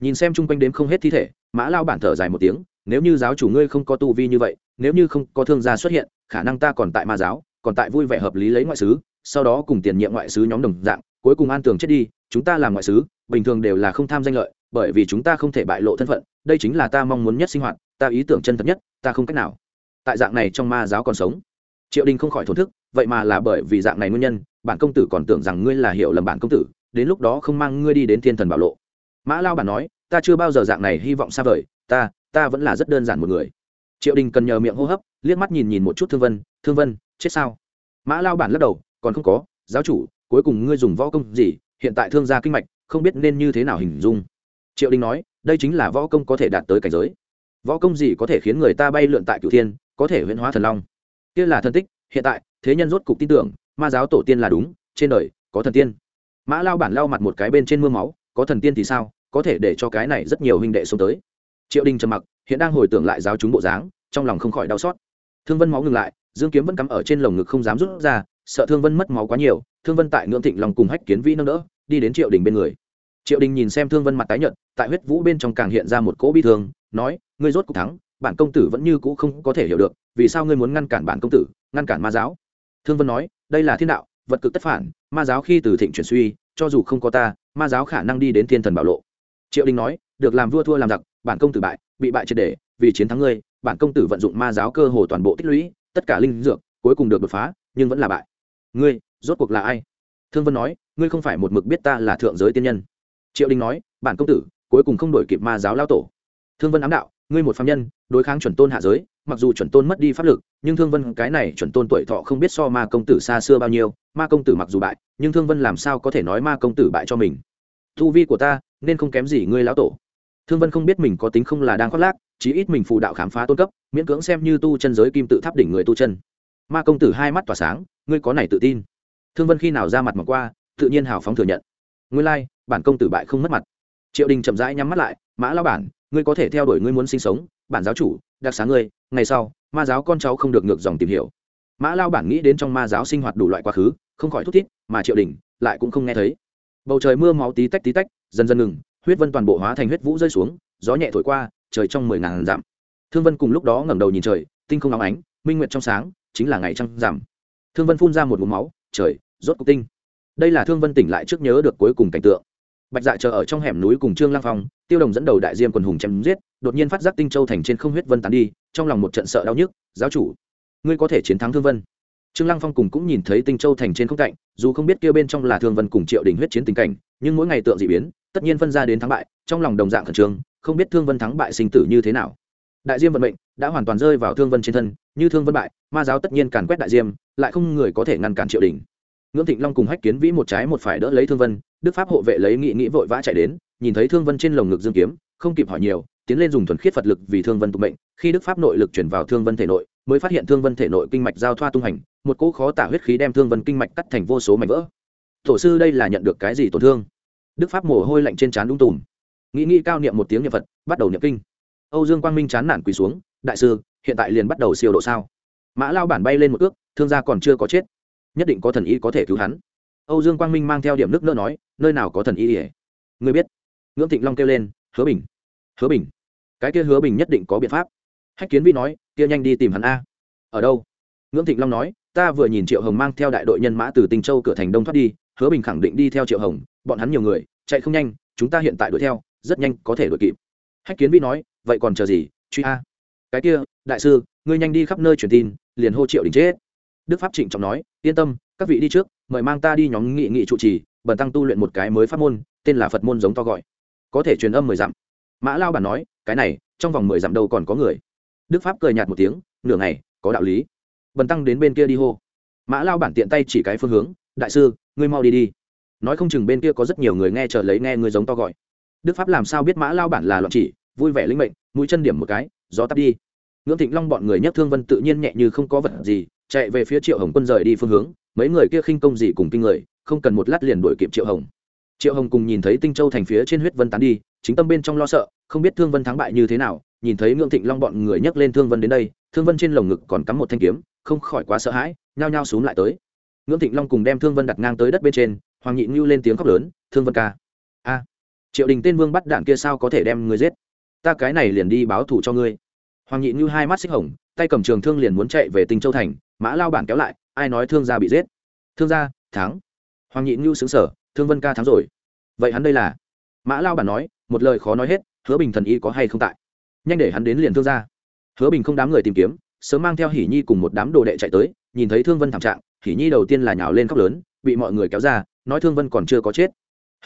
Nhìn xem chung quanh đếm không hết thi thể mã lao bản thở dài một tiếng nếu như giáo chủ ngươi không có tu vi như vậy nếu như không có thương gia xuất hiện khả năng ta còn tại ma giáo còn tại vui vẻ hợp lý lấy ngoại sứ sau đó cùng tiền nhiệm ngoại sứ nhóm đồng dạng, cuối cùng an tường chết đi, chúng ta làm ngoại sứ bình thường đều là không tham danh lợi, bởi vì chúng ta không thể bại lộ thân phận, đây chính là ta mong muốn nhất sinh hoạt, ta ý tưởng chân thật nhất, ta không cách nào. Tại dạng này trong ma giáo còn sống. Triệu đình không khỏi thổn thức, vậy mà là bởi vì dạng này nguyên nhân, bản công tử còn tưởng rằng ngươi là hiểu lầm bản công tử, đến lúc đó không mang ngươi đi đến thiên thần bảo lộ. Mã lao bản nói, ta chưa bao giờ dạng này hy vọng xa vời, ta ta vẫn là rất đơn giản một người. Triệu đình cần nhờ miệng hô hấp, liếc mắt nhìn nhìn một chút thương vân thương vân chết sao? Mã lao bản lắc đầu, còn không có, giáo chủ, cuối cùng ngươi dùng võ công gì? Hiện tại thương gia kinh mạch, không biết nên như thế nào hình dung. Triệu đình nói, đây chính là võ công có thể đạt tới cảnh giới. Võ công gì có thể khiến người ta bay lượn tại cửu thiên, có thể huyễn hóa thần long? Kia là thần tích, hiện tại, thế nhân rốt cục tin tưởng, ma giáo tổ tiên là đúng, trên đời, có thần tiên. Mã lao bản lao mặt một cái bên trên mưa máu, có thần tiên thì sao? Có thể để cho cái này rất nhiều huynh đệ xuống tới. Triệu đình trầm mặc, hiện đang hồi tưởng lại giáo chúng bộ dáng, trong lòng không khỏi đau xót. Thương vân máu ngừng lại dương kiếm vẫn cắm ở trên lồng ngực không dám rút ra, sợ thương vân mất máu quá nhiều, thương vân tại ngưỡng thịnh lòng cùng hách kiến vĩ nâng đỡ, đi đến triệu đình bên người. Triệu đình nhìn xem thương vân mặt tái nhợt, tại huyết vũ bên trong càng hiện ra một cỗ bi thương, nói, ngươi rốt cuộc thắng, bản công tử vẫn như cũ không có thể hiểu được, vì sao ngươi muốn ngăn cản bản công tử, ngăn cản ma giáo? Thương vân nói, đây là thiên đạo, vật cực tất phản, ma giáo khi từ thịnh chuyển suy, cho dù không có ta, ma giáo khả năng đi đến thiên thần bảo lộ. Triệu đình nói, được làm vua thua làm giặc, bản công tử bại, bị bại triệt để, vì chiến thắng ngươi, bản công tử vận dụng ma giáo cơ hồ toàn bộ tích lũy tất cả linh dược, cuối cùng được đột phá, nhưng vẫn là bại. Ngươi, rốt cuộc là ai? Thương vân nói, ngươi không phải một mực biết ta là thượng giới tiên nhân. Triệu đình nói, bản công tử, cuối cùng không đổi kịp ma giáo lao tổ. Thương vân ám đạo, ngươi một phạm nhân, đối kháng chuẩn tôn hạ giới, mặc dù chuẩn tôn mất đi pháp lực, nhưng thương vân, cái này chuẩn tôn tuổi thọ không biết so ma công tử xa xưa bao nhiêu, ma công tử mặc dù bại, nhưng thương vân làm sao có thể nói ma công tử bại cho mình? Thu vi của ta, nên không kém gì ngươi lão tổ. Thương vân không biết mình có tính không là đang khoác lác chí ít mình phù đạo khám phá tôn cấp miễn cưỡng xem như tu chân giới kim tự tháp đỉnh người tu chân. Ma công tử hai mắt tỏa sáng ngươi có này tự tin. Thương vân khi nào ra mặt mà qua tự nhiên hào phóng thừa nhận. Ngươi lai、like, bản công tử bại không mất mặt. Triệu đình chậm rãi nhắm mắt lại mã lao bản ngươi có thể theo đuổi ngươi muốn sinh sống bản giáo chủ đặc sáng ngươi ngày sau ma giáo con cháu không được ngược dòng tìm hiểu. Mã lao bản nghĩ đến trong ma giáo sinh hoạt đủ loại quá khứ không khỏi thút thiết mà triệu đình lại cũng không nghe thấy. Bầu trời mưa máu tí tách tí tách dần dần ngừng huyết vân toàn bộ hóa thành huyết vũ rơi xuống gió nhẹ thổi qua trời trong mười ngàn dặm. Thương vân cùng lúc đó ngẩng đầu nhìn trời, tinh không óng ánh, minh nguyệt trong sáng, chính là ngày trăng giảm. Thương vân phun ra một mũ máu, trời, rốt cục tinh. Đây là thương vân tỉnh lại trước nhớ được cuối cùng cảnh tượng. Bạch dạ chờ ở trong hẻm núi cùng trương lang phong, tiêu đồng dẫn đầu đại diêm quần hùng chém giết, đột nhiên phát giác tinh châu thành trên không huyết vân tán đi, trong lòng một trận sợ đau nhức, giáo chủ, ngươi có thể chiến thắng thương vân. Trương lăng phong cùng cũng nhìn thấy tinh châu thành trên không cạnh, dù không biết kia bên trong là thương vân cùng triệu đình huyết chiến tình cảnh, nhưng mỗi ngày tượng dị biến, tất nhiên phân ra đến thắng bại, trong lòng đồng dạng khẩn trương không biết thương vân thắng bại sinh tử như thế nào. Đại diêm vận mệnh đã hoàn toàn rơi vào thương vân trên thân, như thương vân bại, ma giáo tất nhiên càn quét đại diêm, lại không người có thể ngăn cản triệu đình. Ngưỡng thịnh long cùng hách kiến vĩ một trái một phải đỡ lấy thương vân, đức pháp hộ vệ lấy nghị nghĩ vội vã chạy đến, nhìn thấy thương vân trên lồng ngực dương kiếm, không kịp hỏi nhiều, tiến lên dùng thuần khiết phật lực vì thương vân tụ mệnh, khi đức pháp nội lực chuyển vào thương vân thể nội, mới phát hiện thương vân thể nội kinh mạch giao thoa tung hành, một cỗ khó tả huyết khí đem thương vân kinh mạch cắt thành vô số mảnh vỡ. Tổ sư đây là nhận được cái gì tổn thương? Đức pháp mồ hôi lạnh trên trán đung tùm nghĩ nghĩ cao niệm một tiếng niệm phật, bắt đầu niệm kinh. Âu dương quang minh chán nản quỳ xuống, đại sư, hiện tại liền bắt đầu siêu độ sao? Mã lao bản bay lên một ước, thương gia còn chưa có chết. Nhất định có thần y có thể cứu hắn. Âu dương quang minh mang theo điểm nước nỡ nói, nơi nào có thần y ỉa người biết. Ngưỡng thịnh long kêu lên, hứa bình hứa bình, cái kia hứa bình nhất định có biện pháp. Hách kiến vi nói, kia nhanh đi tìm hắn a. Ở đâu? Ngưỡng thịnh long nói, ta vừa nhìn triệu hồng mang theo đại đội nhân mã từ tinh châu cửa thành đông thoát đi, hứa bình khẳng định đi theo triệu hồng, bọn hắn nhiều người, chạy không nhanh, chúng ta hiện tại đuổi theo rất nhanh có thể đuổi kịp. Hách kiến vi nói, vậy còn chờ gì? Truy a. Cái kia, đại sư, ngươi nhanh đi khắp nơi truyền tin, liền hô triệu đình chết. Đức pháp trịnh trọng nói, yên tâm, các vị đi trước, mời mang ta đi nhóm nghị nghị trụ trì, bần tăng tu luyện một cái mới pháp môn, tên là phật môn giống to gọi. Có thể truyền âm mười dặm. Mã lao bản nói, cái này, trong vòng mười dặm đâu còn có người? Đức pháp cười nhạt một tiếng, nửa ngày, có đạo lý. Bần tăng đến bên kia đi hô. Mã lao bản tiện tay chỉ cái phương hướng, đại sư, ngươi mau đi đi. Nói không chừng bên kia có rất nhiều người nghe chờ lấy nghe người giống to gọi đức pháp làm sao biết mã lao bản là loạn chỉ, vui vẻ linh mệnh, mũi chân điểm một cái, gió tắt đi. Ngưỡng thịnh long bọn người nhất thương vân tự nhiên nhẹ như không có vật gì, chạy về phía triệu hồng quân rời đi phương hướng, mấy người kia khinh công gì cùng kinh người, không cần một lát liền đuổi kịp triệu hồng. Triệu hồng cùng nhìn thấy tinh châu thành phía trên huyết vân tán đi, chính tâm bên trong lo sợ, không biết thương vân thắng bại như thế nào, nhìn thấy ngưỡng thịnh long bọn người nhấc lên thương vân đến đây, thương vân trên lồng ngực còn cắm một thanh kiếm, không khỏi quá sợ hãi, nhao nhao xuống lại tới. Ngưỡng thịnh long cùng đem thương vân đặt ngang tới đất bên trên, hoàng nhị ngưu lên tiếng khóc lớn, thương vân ca triệu đình tên vương bắt đạn kia sao có thể đem ngươi giết? Ta cái này liền đi báo thủ cho ngươi. Hoàng nhị như hai mắt xích hồng, tay cầm trường thương liền muốn chạy về tinh châu thành, mã lao bản kéo lại, ai nói thương gia bị giết? Thương gia, thắng. Hoàng nhị như xứng sở thương vân ca thắng rồi. Vậy hắn đây là? Mã lao bản nói, một lời khó nói hết, hứa bình thần y có hay không tại? Nhanh để hắn đến liền thương gia. Hứa bình không đám người tìm kiếm, sớm mang theo hỉ nhi cùng một đám đồ đệ chạy tới, nhìn thấy thương vân thảm trạng, hỉ nhi đầu tiên là nhào lên khóc lớn, bị mọi người kéo ra, nói thương vân còn chưa có chết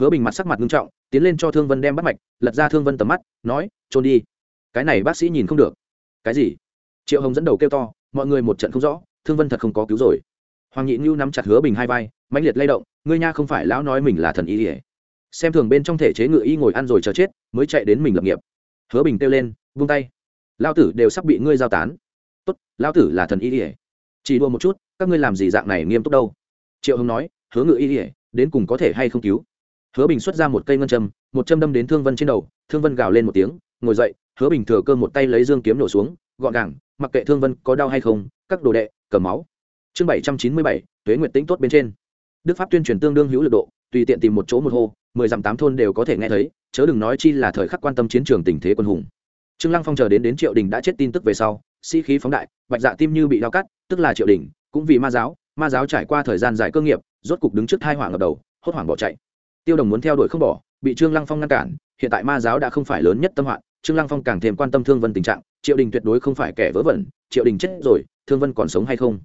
hứa bình mặt sắc mặt nghiêm trọng, tiến lên cho thương vân đem bắt mạch, lật ra thương vân tầm mắt, nói, trôn đi. Cái này bác sĩ nhìn không được. Cái gì? Triệu hồng dẫn đầu kêu to, mọi người một trận không rõ, thương vân thật không có cứu rồi. Hoàng nhị ngưu nắm chặt hứa bình hai vai, mãnh liệt lay động, ngươi nha không phải lão nói mình là thần y ỉa xem thường bên trong thể chế ngự y ngồi ăn rồi chờ chết, mới chạy đến mình lập nghiệp. Hứa bình kêu lên, vung tay. Lao tử đều sắp bị ngươi giao tán. Tốt lao tử là thần y ỉa chỉ đua một chút, các ngươi làm gì dạng này nghiêm túc đâu? Triệu hồng nói, hứa ngự y ỉa đến cùng có thể hay không cứu? Hứa bình xuất ra một cây ngân châm, một châm đâm đến thương vân trên đầu, thương vân gào lên một tiếng, ngồi dậy, hứa bình thừa cơ một tay lấy dương kiếm nổ xuống, gọn gàng, mặc kệ thương vân có đau hay không, các đồ đệ, cầm máu. Chương bảy trăm chín mươi bảy, tuế nguyện tĩnh tốt bên trên. Đức pháp tuyên truyền tương đương hữu lực độ, tùy tiện tìm một chỗ một hô, mười dặm tám thôn đều có thể nghe thấy, chớ đừng nói chi là thời khắc quan tâm chiến trường tình thế quân hùng. Trương lăng phong chờ đến đến triệu đình đã chết tin tức về sau, sĩ khí phóng đại, bạch dạ tim như bị đau cắt, tức là triệu đình, cũng vì ma giáo ma giáo trải qua thời gian dài cơ nghiệp, rốt cục đứng trước thai hỏa ngập đầu, hốt hoảng bỏ chạy tiêu đồng muốn theo đuổi không bỏ, bị trương lăng phong ngăn cản, hiện tại ma giáo đã không phải lớn nhất tâm hoạn, trương lăng phong càng thêm quan tâm thương vân tình trạng, triệu đình tuyệt đối không phải kẻ vớ vẩn, triệu đình chết rồi, thương vân còn sống hay không?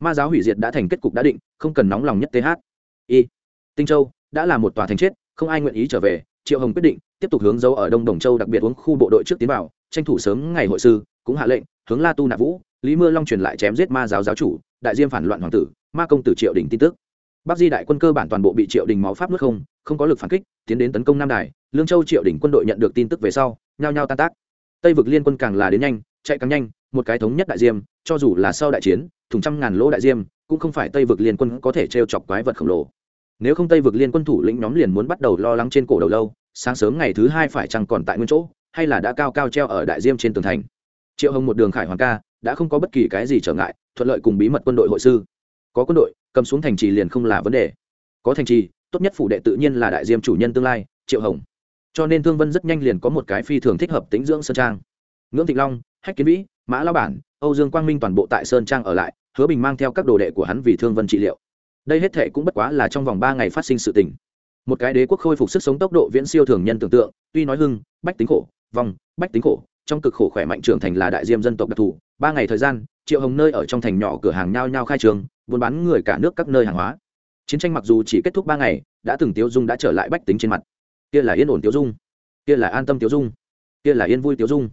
Ma giáo hủy diệt đã thành kết cục đã định, không cần nóng lòng nhất th y. Tinh châu, đã là một tòa thành chết, không ai nguyện ý trở về, triệu hồng quyết định, tiếp tục hướng dấu ở đông đồng châu đặc biệt uống khu bộ đội trước tiến vào, tranh thủ sớm ngày hội sư, cũng hạ lệnh, hướng la tu nạp vũ, lý mưa long truyền lại chém giết ma giáo giáo chủ, đại diêm phản loạn hoàng tử, ma công tử triệu đình tin tức bắc di đại quân cơ bản toàn bộ bị triệu đình máu pháp nước không không có lực phản kích, tiến đến tấn công nam đài. Lương châu triệu đình quân đội nhận được tin tức về sau, nhao nhao tan tác. Tây vực liên quân càng là đến nhanh, chạy càng nhanh, một cái thống nhất đại diêm, cho dù là sau đại chiến thùng trăm ngàn lỗ đại diêm, cũng không phải tây vực liên quân có thể t chọc quái vật khổng lồ. Nếu không tây vực liên quân thủ lĩnh nhóm liền muốn bắt đầu lo lắng trên cổ đầu lâu, sáng sớm ngày thứ hai phải chăng còn tại nguyên chỗ, hay là đã cao cao treo ở đại diêm trên tường thành. Triệu hồng một đường khải hoàng ca, đã không có bất kỳ cái gì trở ngại, thuận lợi cùng bí mật quân đội hội sư có quân đội, cầm xuống thành trì liền không là vấn đề. Có thành trì, tốt nhất phủ đệ tự nhiên là đại diêm chủ nhân tương lai, triệu hồng. Cho nên thương vân rất nhanh liền có một cái phi thường thích hợp tính dưỡng sơn trang. Ngưỡng thịnh long, hách kiến vĩ, mã lao bản, âu dương quang minh toàn bộ tại sơn trang ở lại, hứa bình mang theo các đồ đệ của hắn vì thương vân trị liệu. Đây hết thệ cũng bất quá là trong vòng ba ngày phát sinh sự tình. Một cái đế quốc khôi phục sức sống tốc độ viễn siêu thường nhân tưởng tượng, tuy nói hưng, bách tính khổ vòng bách tính khổ, trong cực khổ khỏe mạnh trưởng thành là đại diêm dân tộc đặc thù. Ba ngày thời gian, triệu hồng nơi ở trong thành nhỏ cửa hàng nhao nhao khai trường buôn bán người cả nước các nơi hàng hóa. Chiến tranh mặc dù chỉ kết thúc ba ngày, đã từng tiêu dung đã trở lại bách tính trên mặt. Kia là yên ổn tiêu dung. Kia là an tâm tiêu dung. Kia là yên vui tiêu dung.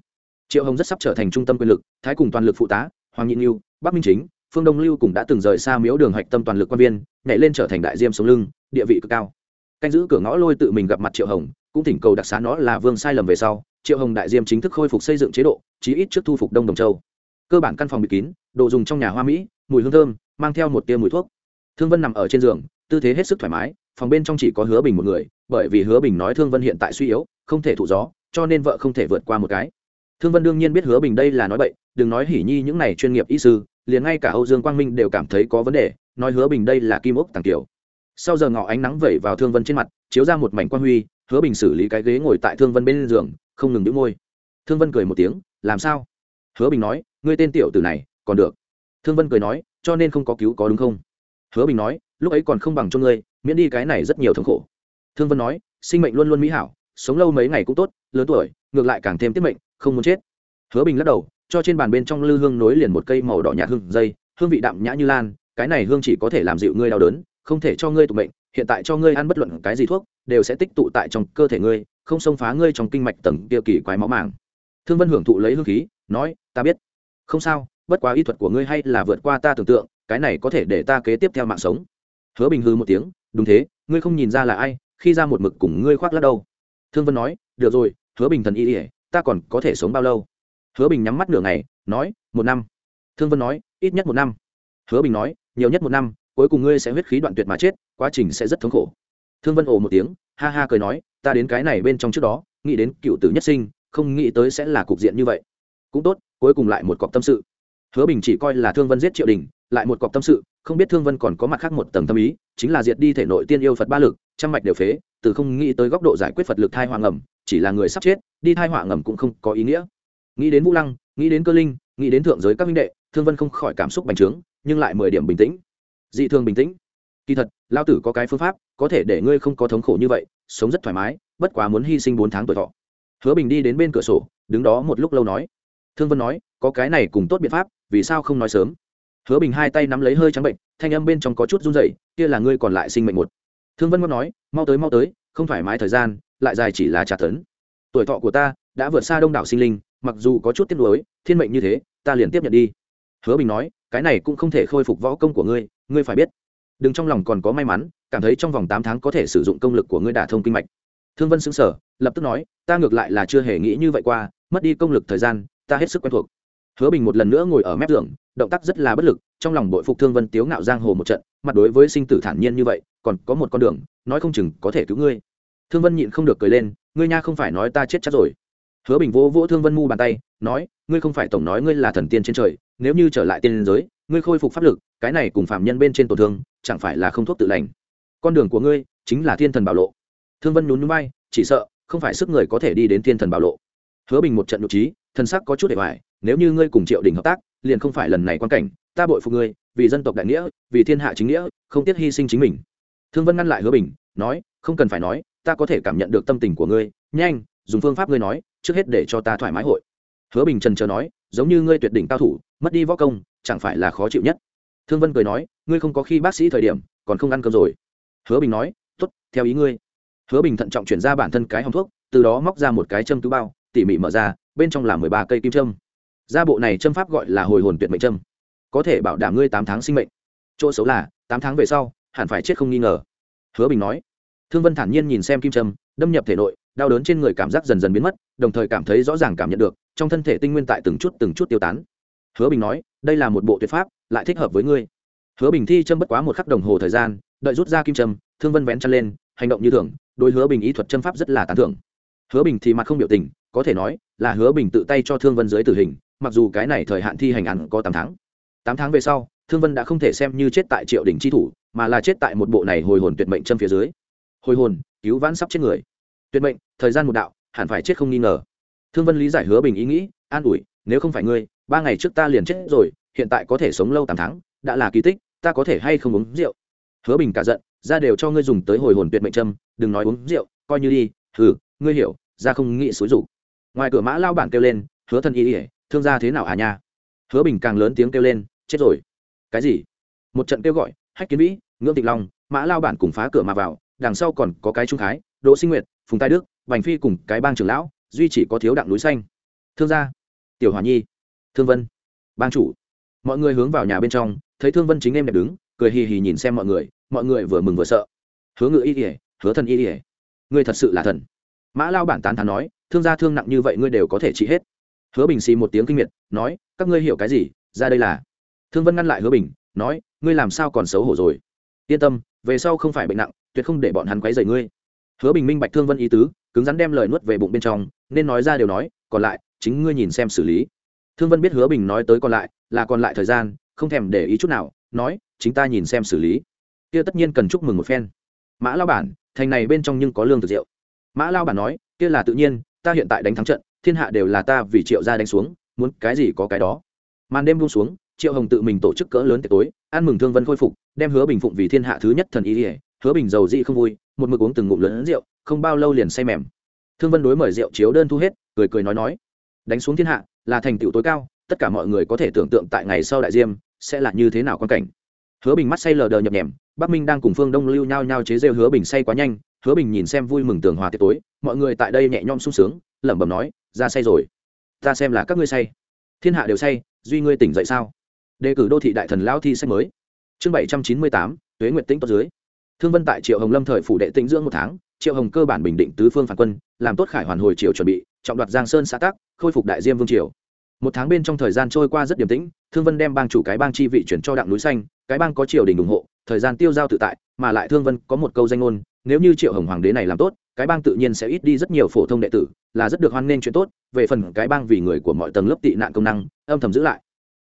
Triệu hồng rất sắp trở thành trung tâm quyền lực, thái cùng toàn lực phụ tá, hoàng nhị lưu bắc minh chính, phương đông lưu cũng đã từng rời xa miếu đường hạch tâm toàn lực quan viên, nhảy lên trở thành đại diêm sống lưng, địa vị cực cao. Canh giữ cửa ngõ lôi tự mình gặp mặt triệu hồng, cũng thỉnh cầu đặc xá nó là vương sai lầm về sau, triệu hồng đại diêm chính thức khôi phục xây dựng chế độ, chí ít trước thu phục đông đồng châu. Cơ bản căn phòng bị kín, đồ dùng trong nhà hoa mỹ, mùi hương thơm mang theo một tia mùi thuốc. Thương vân nằm ở trên giường, tư thế hết sức thoải mái, phòng bên trong chỉ có hứa bình một người, bởi vì hứa bình nói thương vân hiện tại suy yếu, không thể thụ gió, cho nên vợ không thể vượt qua một cái. Thương vân đương nhiên biết hứa bình đây là nói bậy, đừng nói hỉ nhi những này chuyên nghiệp y sư, liền ngay cả âu dương quang minh đều cảm thấy có vấn đề, nói hứa bình đây là kim ốc tàng kiểu sau giờ ngọ ánh nắng vẩy vào thương vân trên mặt, chiếu ra một mảnh quan huy, hứa bình xử lý cái ghế ngồi tại thương vân bên giường, không ngừng đĩu môi. Thương vân cười một tiếng, làm sao? Hứa bình nói, ngươi tên tiểu tử này, còn được. Thương vân cười nói cho nên không có cứu có đúng không? Hứa bình nói lúc ấy còn không bằng cho ngươi miễn đi cái này rất nhiều thống khổ. Thương vân nói sinh mệnh luôn luôn mỹ hảo sống lâu mấy ngày cũng tốt lớn tuổi ngược lại càng thêm tiết mệnh không muốn chết. Hứa bình lắc đầu cho trên bàn bên trong lư hương nối liền một cây màu đỏ nhạt hương dây hương vị đạm nhã như lan cái này hương chỉ có thể làm dịu ngươi đau đớn không thể cho ngươi tụ mệnh, hiện tại cho ngươi ăn bất luận cái gì thuốc đều sẽ tích tụ tại trong cơ thể ngươi không xông phá ngươi trong kinh mạch tầng kia kỳ quái máu màng. Thương vân hưởng thụ lấy hương khí nói ta biết. Không sao bất quá y thuật của ngươi hay là vượt qua ta tưởng tượng, cái này có thể để ta kế tiếp theo mạng sống. Hứa bình hư một tiếng, đúng thế, ngươi không nhìn ra là ai, khi ra một mực cùng ngươi khoác lắc đâu. Thương vân nói, được rồi, hứa bình thần y ỉa ta còn có thể sống bao lâu? Hứa bình nhắm mắt nửa ngày, nói, một năm. Thương vân nói, ít nhất một năm. Hứa bình nói, nhiều nhất một năm, cuối cùng ngươi sẽ huyết khí đoạn tuyệt mà chết, quá trình sẽ rất thống khổ. Thương vân ồ một tiếng, ha ha cười nói, ta đến cái này bên trong trước đó, nghĩ đến cựu tử nhất sinh, không nghĩ tới sẽ là cục diện như vậy. Cũng tốt, cuối cùng lại một cọc tâm sự hứa bình chỉ coi là thương vân giết triệu đình, lại một cọc tâm sự, không biết thương vân còn có mặt khác một tầng tâm ý, chính là diệt đi thể nội tiên yêu phật ba lực, trăm mạch đều phế, từ không nghĩ tới góc độ giải quyết phật lực thai hoàng ngầm, chỉ là người sắp chết, đi thai họa ngầm cũng không có ý nghĩa. Nghĩ đến vũ lăng, nghĩ đến cơ linh, nghĩ đến thượng giới các minh đệ, thương vân không khỏi cảm xúc bành trướng, nhưng lại mười điểm bình tĩnh. Dị thường bình tĩnh. Kỳ thật lao tử có cái phương pháp, có thể để ngươi không có thống khổ như vậy, sống rất thoải mái, bất quá muốn hy sinh bốn tháng tuổi thọ. Hứa bình đi đến bên cửa sổ, đứng đó một lúc lâu nói. Thương vân nói, có cái này cùng tốt biện pháp vì sao không nói sớm? Hứa bình hai tay nắm lấy hơi trắng bệnh, thanh âm bên trong có chút run rẩy, kia là ngươi còn lại sinh mệnh một. Thương vân ngót nói, mau tới mau tới, không thoải mái thời gian, lại dài chỉ là trả tấn. Tuổi thọ của ta đã vượt xa đông đảo sinh linh, mặc dù có chút tiếc nuối, thiên mệnh như thế, ta liền tiếp nhận đi. Hứa bình nói, cái này cũng không thể khôi phục võ công của ngươi ngươi phải biết. Đừng trong lòng còn có may mắn, cảm thấy trong vòng tám tháng có thể sử dụng công lực của ngươi đả thông kinh mạch. Thương vân xứng sở lập tức nói, ta ngược lại là chưa hề nghĩ như vậy qua, mất đi công lực thời gian, ta hết sức quen thuộc hứa bình một lần nữa ngồi ở mép giường, động tác rất là bất lực, trong lòng bội phục thương vân tiếu ngạo giang hồ một trận, mặt đối với sinh tử thản nhiên như vậy, còn có một con đường, nói không chừng có thể cứu ngươi. Thương vân nhịn không được cười lên, ngươi nha không phải nói ta chết chắc rồi. Hứa bình vỗ vỗ thương vân mu bàn tay, nói, ngươi không phải tổng nói ngươi là thần tiên trên trời, nếu như trở lại tiên giới, ngươi khôi phục pháp lực, cái này cùng phạm nhân bên trên tổn thương, chẳng phải là không thuốc tự lành. Con đường của ngươi chính là thiên thần bảo lộ. Thương vân nhún núi bay chỉ sợ, không phải sức người có thể đi đến thiên thần bảo lộ. Hứa bình một trận nhục trí thân sắc có chút để hoài nếu như ngươi cùng triệu đình hợp tác, liền không phải lần này quan cảnh, ta bội phục ngươi, vì dân tộc đại nghĩa, vì thiên hạ chính nghĩa, không tiếc hy sinh chính mình. Thương vân ngăn lại hứa bình, nói, không cần phải nói, ta có thể cảm nhận được tâm tình của ngươi. Nhanh, dùng phương pháp ngươi nói, trước hết để cho ta thoải mái hội. Hứa bình trần chờ nói, giống như ngươi tuyệt đỉnh cao thủ, mất đi võ công, chẳng phải là khó chịu nhất. Thương vân cười nói, ngươi không có khi bác sĩ thời điểm, còn không ăn cơm rồi. Hứa bình nói t ố t theo ý ngươi. Hứa bình thận trọng chuyển ra bản thân cái hòng thuốc, từ đó móc ra một cái châm cứu bao, tỉ mỉ mở ra, bên trong là mười ba cây kim châm ra bộ này châm pháp gọi là hồi hồn tuyệt mệnh châm. Có thể bảo đảm ngươi tám tháng sinh mệnh. Chỗ xấu là, tám tháng về sau, hẳn phải chết không nghi ngờ. Hứa bình nói. Thương vân thản nhiên nhìn xem kim trâm đâm nhập thể nội, đau đớn trên người cảm giác dần dần biến mất, đồng thời cảm thấy rõ ràng cảm nhận được, trong thân thể tinh nguyên tại từng chút từng chút tiêu tán. Hứa bình nói, đây là một bộ tuyệt pháp, lại thích hợp với ngươi. Hứa bình thi châm bất quá một khắc đồng hồ thời gian, đợi rút ra kim trâm thương vân vén chân lên, hành động như thường, đối hứa bình ý thuật châm pháp rất là tán thưởng. Hứa bình thì mặt không biểu tình, có thể nói là hứa bình tự tay cho thương vân dưới tử hình mặc dù cái này thời hạn thi hành án có tám tháng. Tám tháng về sau thương vân đã không thể xem như chết tại triệu đình chi thủ mà là chết tại một bộ này hồi hồn tuyệt mệnh châm phía dưới. Hồi hồn cứu vãn sắp chết người. Tuyệt mệnh thời gian một đạo hẳn phải chết không nghi ngờ. Thương vân lý giải hứa bình ý nghĩ an ủi nếu không phải ngươi ba ngày trước ta liền chết rồi hiện tại có thể sống lâu tám tháng đã là kỳ tích ta có thể hay không uống rượu? Hứa bình cả giận ra đều cho ngươi dùng tới hồi hồn tuyệt mệnh châm đừng nói uống rượu coi như đi thử, ngươi hiểu ra không nghĩ xúi rủ ngoài cửa mã lao bản kêu lên hứa thân y ỉa thương gia thế nào à nha? Hứa bình càng lớn tiếng kêu lên, chết rồi. Cái gì? Một trận kêu gọi, hách kiến vĩ, ngưỡng tịch long, mã lao bản cùng phá cửa mà vào, đằng sau còn có cái trung khái, đỗ sinh nguyệt, phùng tài đức, bành phi cùng cái bang trưởng lão, duy chỉ có thiếu đặng núi xanh. Thương gia, tiểu hòa nhi, thương vân, bang chủ. Mọi người hướng vào nhà bên trong, thấy thương vân chính em đẹp đứng, cười hì hì nhìn xem mọi người mọi người vừa mừng vừa sợ. Hứa ngự y ỉa hứa thần y ỉa ngươi thật sự là thần. Mã lao bản tán thán nói, thương gia thương nặng như vậy ngươi đều có thể trị hết hứa bình xì một tiếng kinh miệt, nói, các ngươi hiểu cái gì? Ra đây là. Thương vân ngăn lại hứa bình, nói, ngươi làm sao còn xấu hổ rồi? Yên tâm, về sau không phải bệnh nặng, tuyệt không để bọn hắn quấy rầy ngươi. Hứa bình minh bạch thương vân ý tứ, cứng rắn đem lời nuốt về bụng bên trong, nên nói ra đều nói, còn lại, chính ngươi nhìn xem xử lý. Thương vân biết hứa bình nói tới còn lại, là còn lại thời gian, không thèm để ý chút nào, nói, chính ta nhìn xem xử lý. Kia tất nhiên cần chúc mừng một phen. Mã lao bản, thành này bên trong nhưng có lương thực rượu. Mã lao bản nói, kia là tự nhiên, ta hiện tại đánh thắng trận thiên hạ đều là ta vì triệu gia đánh xuống, muốn cái gì có cái đó. Màn đêm buông xuống, triệu hồng tự mình tổ chức cỡ lớn tiệc tối, ăn mừng thương vân khôi phục, đem hứa bình phụng vì thiên hạ thứ nhất thần ý ỉa hứa bình giàu dị không vui, một mực uống từng ngụm lớn rượu, không bao lâu liền say mềm. Thương vân đối mời rượu chiếu đơn thu hết, cười cười nói nói, đánh xuống thiên hạ là thành tựu tối cao, tất cả mọi người có thể tưởng tượng tại ngày sau đại diêm sẽ là như thế nào quan cảnh. Hứa bình mắt say lờ đờ nhập nhèm, bắc minh đang cùng phương đông lưu nhau nhau chế rêu hứa bình say quá nhanh, hứa bình nhìn xem vui mừng tường hòa tiệc tối, mọi người tại đây nhẹ nhõm sung sướng lẩm bẩm nói, ra say rồi. Ta xem là các ngươi say. Thiên hạ đều say, duy ngươi tỉnh dậy sao? Đề cử đô thị đại thần lao thi sách mới. Chương bảy trăm chín mươi tám, tuế nguyệt tĩnh tốt dưới. Thương vân tại triệu hồng lâm thời phủ đệ tĩnh dưỡng một tháng, triệu hồng cơ bản bình định tứ phương phản quân, làm tốt khải hoàn hồi triều chuẩn bị, trọng đoạt giang sơn xã tác khôi phục đại diêm vương triều. Một tháng bên trong thời gian trôi qua rất điềm tĩnh, thương vân đem bang chủ cái bang chi vị chuyển cho đặng núi xanh, cái bang có triều đình ủng hộ, thời gian tiêu giao tự tại, mà lại thương vân có một câu danh ngôn, nếu như triệu hồng hoàng đế này làm tốt cái bang tự nhiên sẽ ít đi rất nhiều phổ thông đệ tử, là rất được hoan nghênh chuyện tốt, về phần cái bang vì người của mọi tầng lớp tị nạn công năng, âm thầm giữ lại.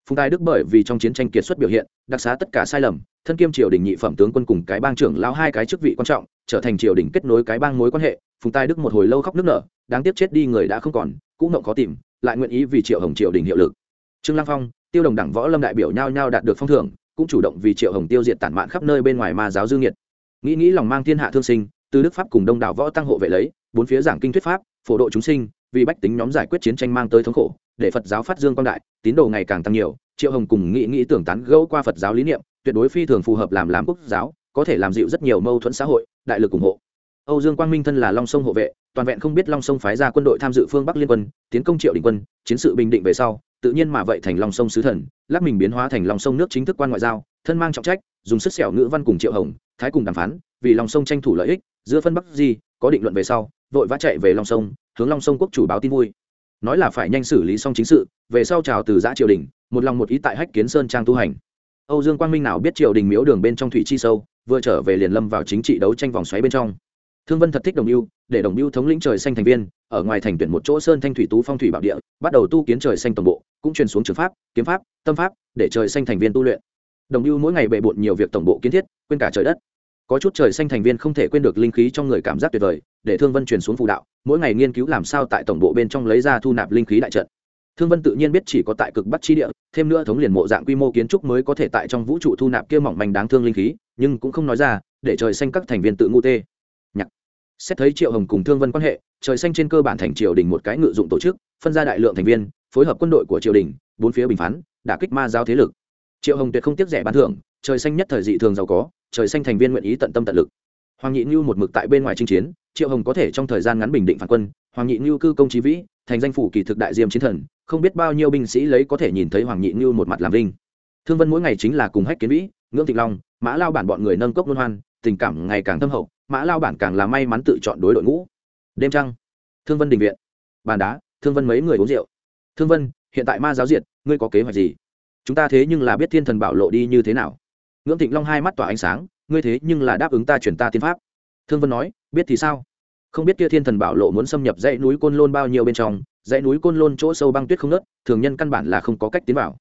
Phùng tài đức bởi vì trong chiến tranh kiệt xuất biểu hiện, đặc xá tất cả sai lầm, thân kiêm triều đình nhị phẩm tướng quân cùng cái bang trưởng lao hai cái chức vị quan trọng, trở thành triều đình kết nối cái bang mối quan hệ, phùng tài đức một hồi lâu khóc nước nở, đáng tiếc chết đi người đã không còn cũng ngộng khó tìm, lại nguyện ý vì triệu hồng triều đình hiệu lực. Trương lang phong, tiêu đồng đảng võ lâm đại biểu nhau nhau đạt được phong thưởng, cũng chủ động vì triệu hồng tiêu diệt tản mạn khắp nơi bên ngoài ma giáo dương nhiệt. Nghĩ nghĩ lòng mang thiên hạ thương sinh từ đức pháp cùng đông đảo võ tăng hộ vệ lấy, bốn phía giảng kinh thuyết pháp, phổ độ chúng sinh, vì bách tính nhóm giải quyết chiến tranh mang tới thống khổ, để phật giáo phát dương quang đại, tín đồ ngày càng tăng nhiều, triệu hồng cùng nghĩ nghĩ tưởng tán gẫu qua phật giáo lý niệm, tuyệt đối phi thường phù hợp làm làm quốc giáo, có thể làm dịu rất nhiều mâu thuẫn xã hội, đại lực ủng hộ. Âu dương quang minh thân là long sông hộ vệ, toàn vẹn không biết long sông phái ra quân đội tham dự phương bắc liên quân, tiến công triệu đình quân, chiến sự bình định về sau, tự nhiên mà vậy thành long sông sứ thần, lắc mình biến hóa thành long sông nước chính thức quan ngoại giao, thân mang trọng trách, dùng sức xẻo ngữ văn cùng triệu hồng, thái cùng đàm phán vì long sông tranh thủ lợi ích, giữa phân bắc di, có định luận về sau, vội vã chạy về long sông, hướng long sông quốc chủ báo tin vui. Nói là phải nhanh xử lý xong chính sự, về sau chào từ giã triều đình, một lòng một ý tại hách kiến sơn trang tu hành. Âu dương quang minh nào biết triều đình miếu đường bên trong thủy chi sâu, vừa trở về liền lâm vào chính trị đấu tranh vòng xoáy bên trong. Thương vân thật thích đồng mưu để đồng mưu thống lĩnh trời xanh thành viên, ở ngoài thành tuyển một chỗ sơn thanh thủy tú phong thủy bảo địa, bắt đầu tu kiến trời xanh tổng bộ, cũng truyền xuống trường pháp, kiếm pháp, tâm pháp, để trời xanh thành viên tu luyện. Đồng mưu mỗi ngày bề bộn nhiều việc tổng bộ kiến thiết, quên cả trời đất có chút trời xanh thành viên không thể quên được linh khí trong người cảm giác tuyệt vời, để thương vân truyền xuống phù đạo, mỗi ngày nghiên cứu làm sao tại tổng bộ bên trong lấy ra thu nạp linh khí đại trận. Thương vân tự nhiên biết chỉ có tại cực bắc chi địa, thêm nữa thống liền mộ dạng quy mô kiến trúc mới có thể tại trong vũ trụ thu nạp kia mỏng manh đáng thương linh khí, nhưng cũng không nói ra, để trời xanh các thành viên tự ngu tê. Nhạc. Xét thấy triệu hồng cùng thương vân quan hệ, trời xanh trên cơ bản thành triều đình một cái ngự dụng tổ chức, phân ra đại lượng thành viên, phối hợp quân đội của triều đình, bốn phía bình phán, đả kích ma giao thế lực. Triệu hồng tuyệt không tiếc rẻ bán thưởng, trời xanh nhất thời dị thường giàu có trời xanh thành viên nguyện ý tận tâm tận lực. Hoàng nhị như một mực tại bên ngoài chinh chiến, triệu hồng có thể trong thời gian ngắn bình định phản quân, hoàng nhị như cư công trí vĩ, thành danh phủ kỳ thực đại diêm chiến thần, không biết bao nhiêu binh sĩ lấy có thể nhìn thấy hoàng nhị như một mặt làm vinh. thương vân mỗi ngày chính là cùng hách kiến vĩ, ngưỡng thịnh long, mã lao bản bọn người nâng cốc luân hoan, tình cảm ngày càng thâm hậu, mã lao bản càng là may mắn tự chọn đối đội ngũ. Đêm trăng, thương vân đình viện. Bàn đá, thương vân mấy người uống rượu. Thương vân, hiện tại ma giáo diệt, ngươi có kế hoạch gì? Chúng ta thế nhưng là biết thiên thần bảo lộ đi như thế nào ngưỡng thịnh long hai mắt tỏa ánh sáng, ngươi thế nhưng là đáp ứng ta chuyển ta tiên pháp. Thương vân nói, biết thì sao? Không biết kia thiên thần bảo lộ muốn xâm nhập dãy núi côn lôn bao nhiêu bên trong, dãy núi côn lôn chỗ sâu băng tuyết không nớt thường nhân căn bản là không có cách tiến vào.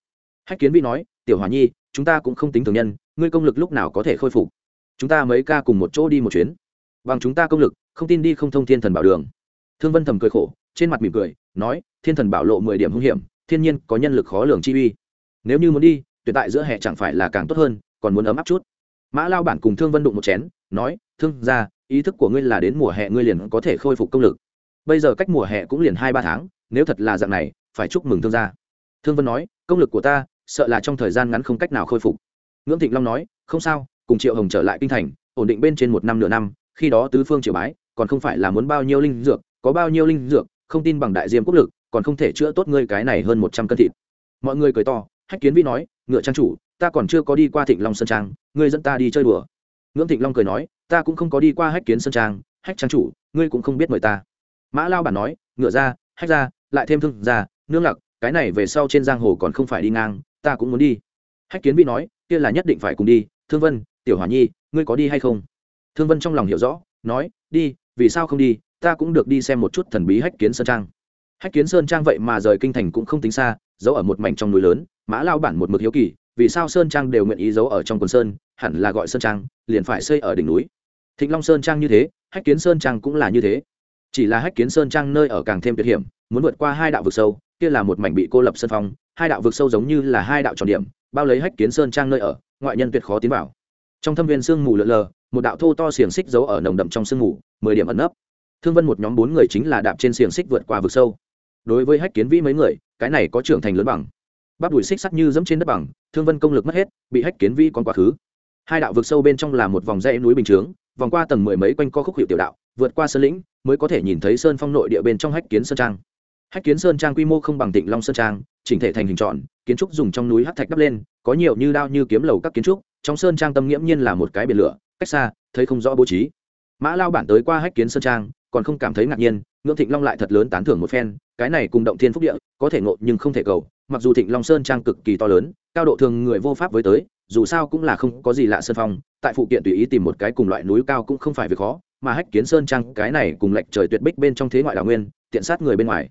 Hách kiến vi nói, tiểu hòa nhi, chúng ta cũng không tính thường nhân, ngươi công lực lúc nào có thể khôi phục? Chúng ta mấy ca cùng một chỗ đi một chuyến. Bằng chúng ta công lực, không tin đi không thông thiên thần bảo đường. Thương vân thầm cười khổ, trên mặt mỉm cười, nói, thiên thần bảo lộ mười điểm hung hiểm, thiên nhiên có nhân lực khó lường chi uy. Nếu như muốn đi, tuyệt tại giữa hè chẳng phải là càng tốt hơn còn muốn ấm áp chút. Mã lao bản cùng thương vân đụng một chén, nói, thương ra ý thức của ngươi là đến mùa hè ngươi liền có thể khôi phục công lực. Bây giờ cách mùa hè cũng liền hai ba tháng, nếu thật là dạng này, phải chúc mừng thương gia. Thương vân nói, công lực của ta, sợ là trong thời gian ngắn không cách nào khôi phục. Ngưỡng thịnh long nói, không sao, cùng triệu hồng trở lại kinh thành, ổn định bên trên một năm nửa năm, khi đó tứ phương triều bái, còn không phải là muốn bao nhiêu linh dược, có bao nhiêu linh dược, không tin bằng đại diêm quốc lực, còn không thể chữa tốt ngươi cái này hơn một trăm cân thịt. Mọi người cười to, hách kiến vi nói, ngựa trang chủ ta còn chưa có đi qua thịnh long sơn trang, ngươi dẫn ta đi chơi đùa. Ngưỡng thịnh long cười nói, ta cũng không có đi qua hách kiến sơn trang, hách trang chủ, ngươi cũng không biết mời ta. Mã lao bản nói, ngựa ra, hách ra, lại thêm thương ra, nương lặc, cái này về sau trên giang hồ còn không phải đi ngang, ta cũng muốn đi. Hách kiến vi nói, kia là nhất định phải cùng đi, thương vân, tiểu hòa nhi, ngươi có đi hay không? Thương vân trong lòng hiểu rõ, nói, đi, vì sao không đi, ta cũng được đi xem một chút thần bí hách kiến sơn trang. Hách kiến sơn trang vậy mà rời kinh thành cũng không tính xa, giấu ở một mảnh trong núi lớn, mã lao bản một mực hiếu kỳ vì sao sơn trang đều nguyện ý giấu ở trong quần sơn, hẳn là gọi sơn trang, liền phải xây ở đỉnh núi. Thịnh long sơn trang như thế, hách kiến sơn trang cũng là như thế. Chỉ là hách kiến sơn trang nơi ở càng thêm tuyệt hiểm, muốn vượt qua hai đạo vực sâu, kia là một mảnh bị cô lập sân phong, hai đạo vực sâu giống như là hai đạo tròn điểm, bao lấy hách kiến sơn trang nơi ở, ngoại nhân tuyệt khó tiến vào. Trong thâm viên sương mù lợn lờ, một đạo thô to xiềng xích giấu ở nồng đậm trong sương mù, mười điểm ẩn nấp. Thương vân một nhóm bốn người chính là đạp trên xiềng xích vượt qua vực sâu. Đối với hách kiến vĩ mấy người, cái này có trưởng thành lớn bằng. Bắp đùi xích sắt như dẫm trên đất bằng thương vân công lực mất hết, bị hách kiến vĩ còn quá khứ. Hai đạo vực sâu bên trong là một vòng dãy núi bình chướng, vòng qua tầng mười mấy quanh co khúc hiệu tiểu đạo, vượt qua sơn lĩnh, mới có thể nhìn thấy sơn phong nội địa bên trong hách kiến sơn trang. Hách kiến sơn trang quy mô không bằng tịnh long sơn trang, chỉnh thể thành hình tròn, kiến trúc dùng trong núi hát thạch đắp lên, có nhiều như đao như kiếm lầu các kiến trúc, trong sơn trang tâm nghiễm nhiên là một cái biển lửa, cách xa, thấy không rõ bố trí. Mã lao bản tới qua hách kiến sơn trang, còn không cảm thấy ngạc nhiên, ngưỡng thịnh long lại thật lớn tán thưởng một phen cái này cùng động thiên phúc địa, có thể ngộ nhưng không thể cầu, mặc dù thịnh long sơn trang cực kỳ to lớn, cao độ thường người vô pháp với tới, dù sao cũng là không có gì lạ sơn phong, tại phụ kiện tùy ý tìm một cái cùng loại núi cao cũng không phải việc khó, mà hách kiến sơn trang, cái này cùng lệch trời tuyệt bích bên trong thế ngoại đào nguyên, tiện sát người bên ngoài.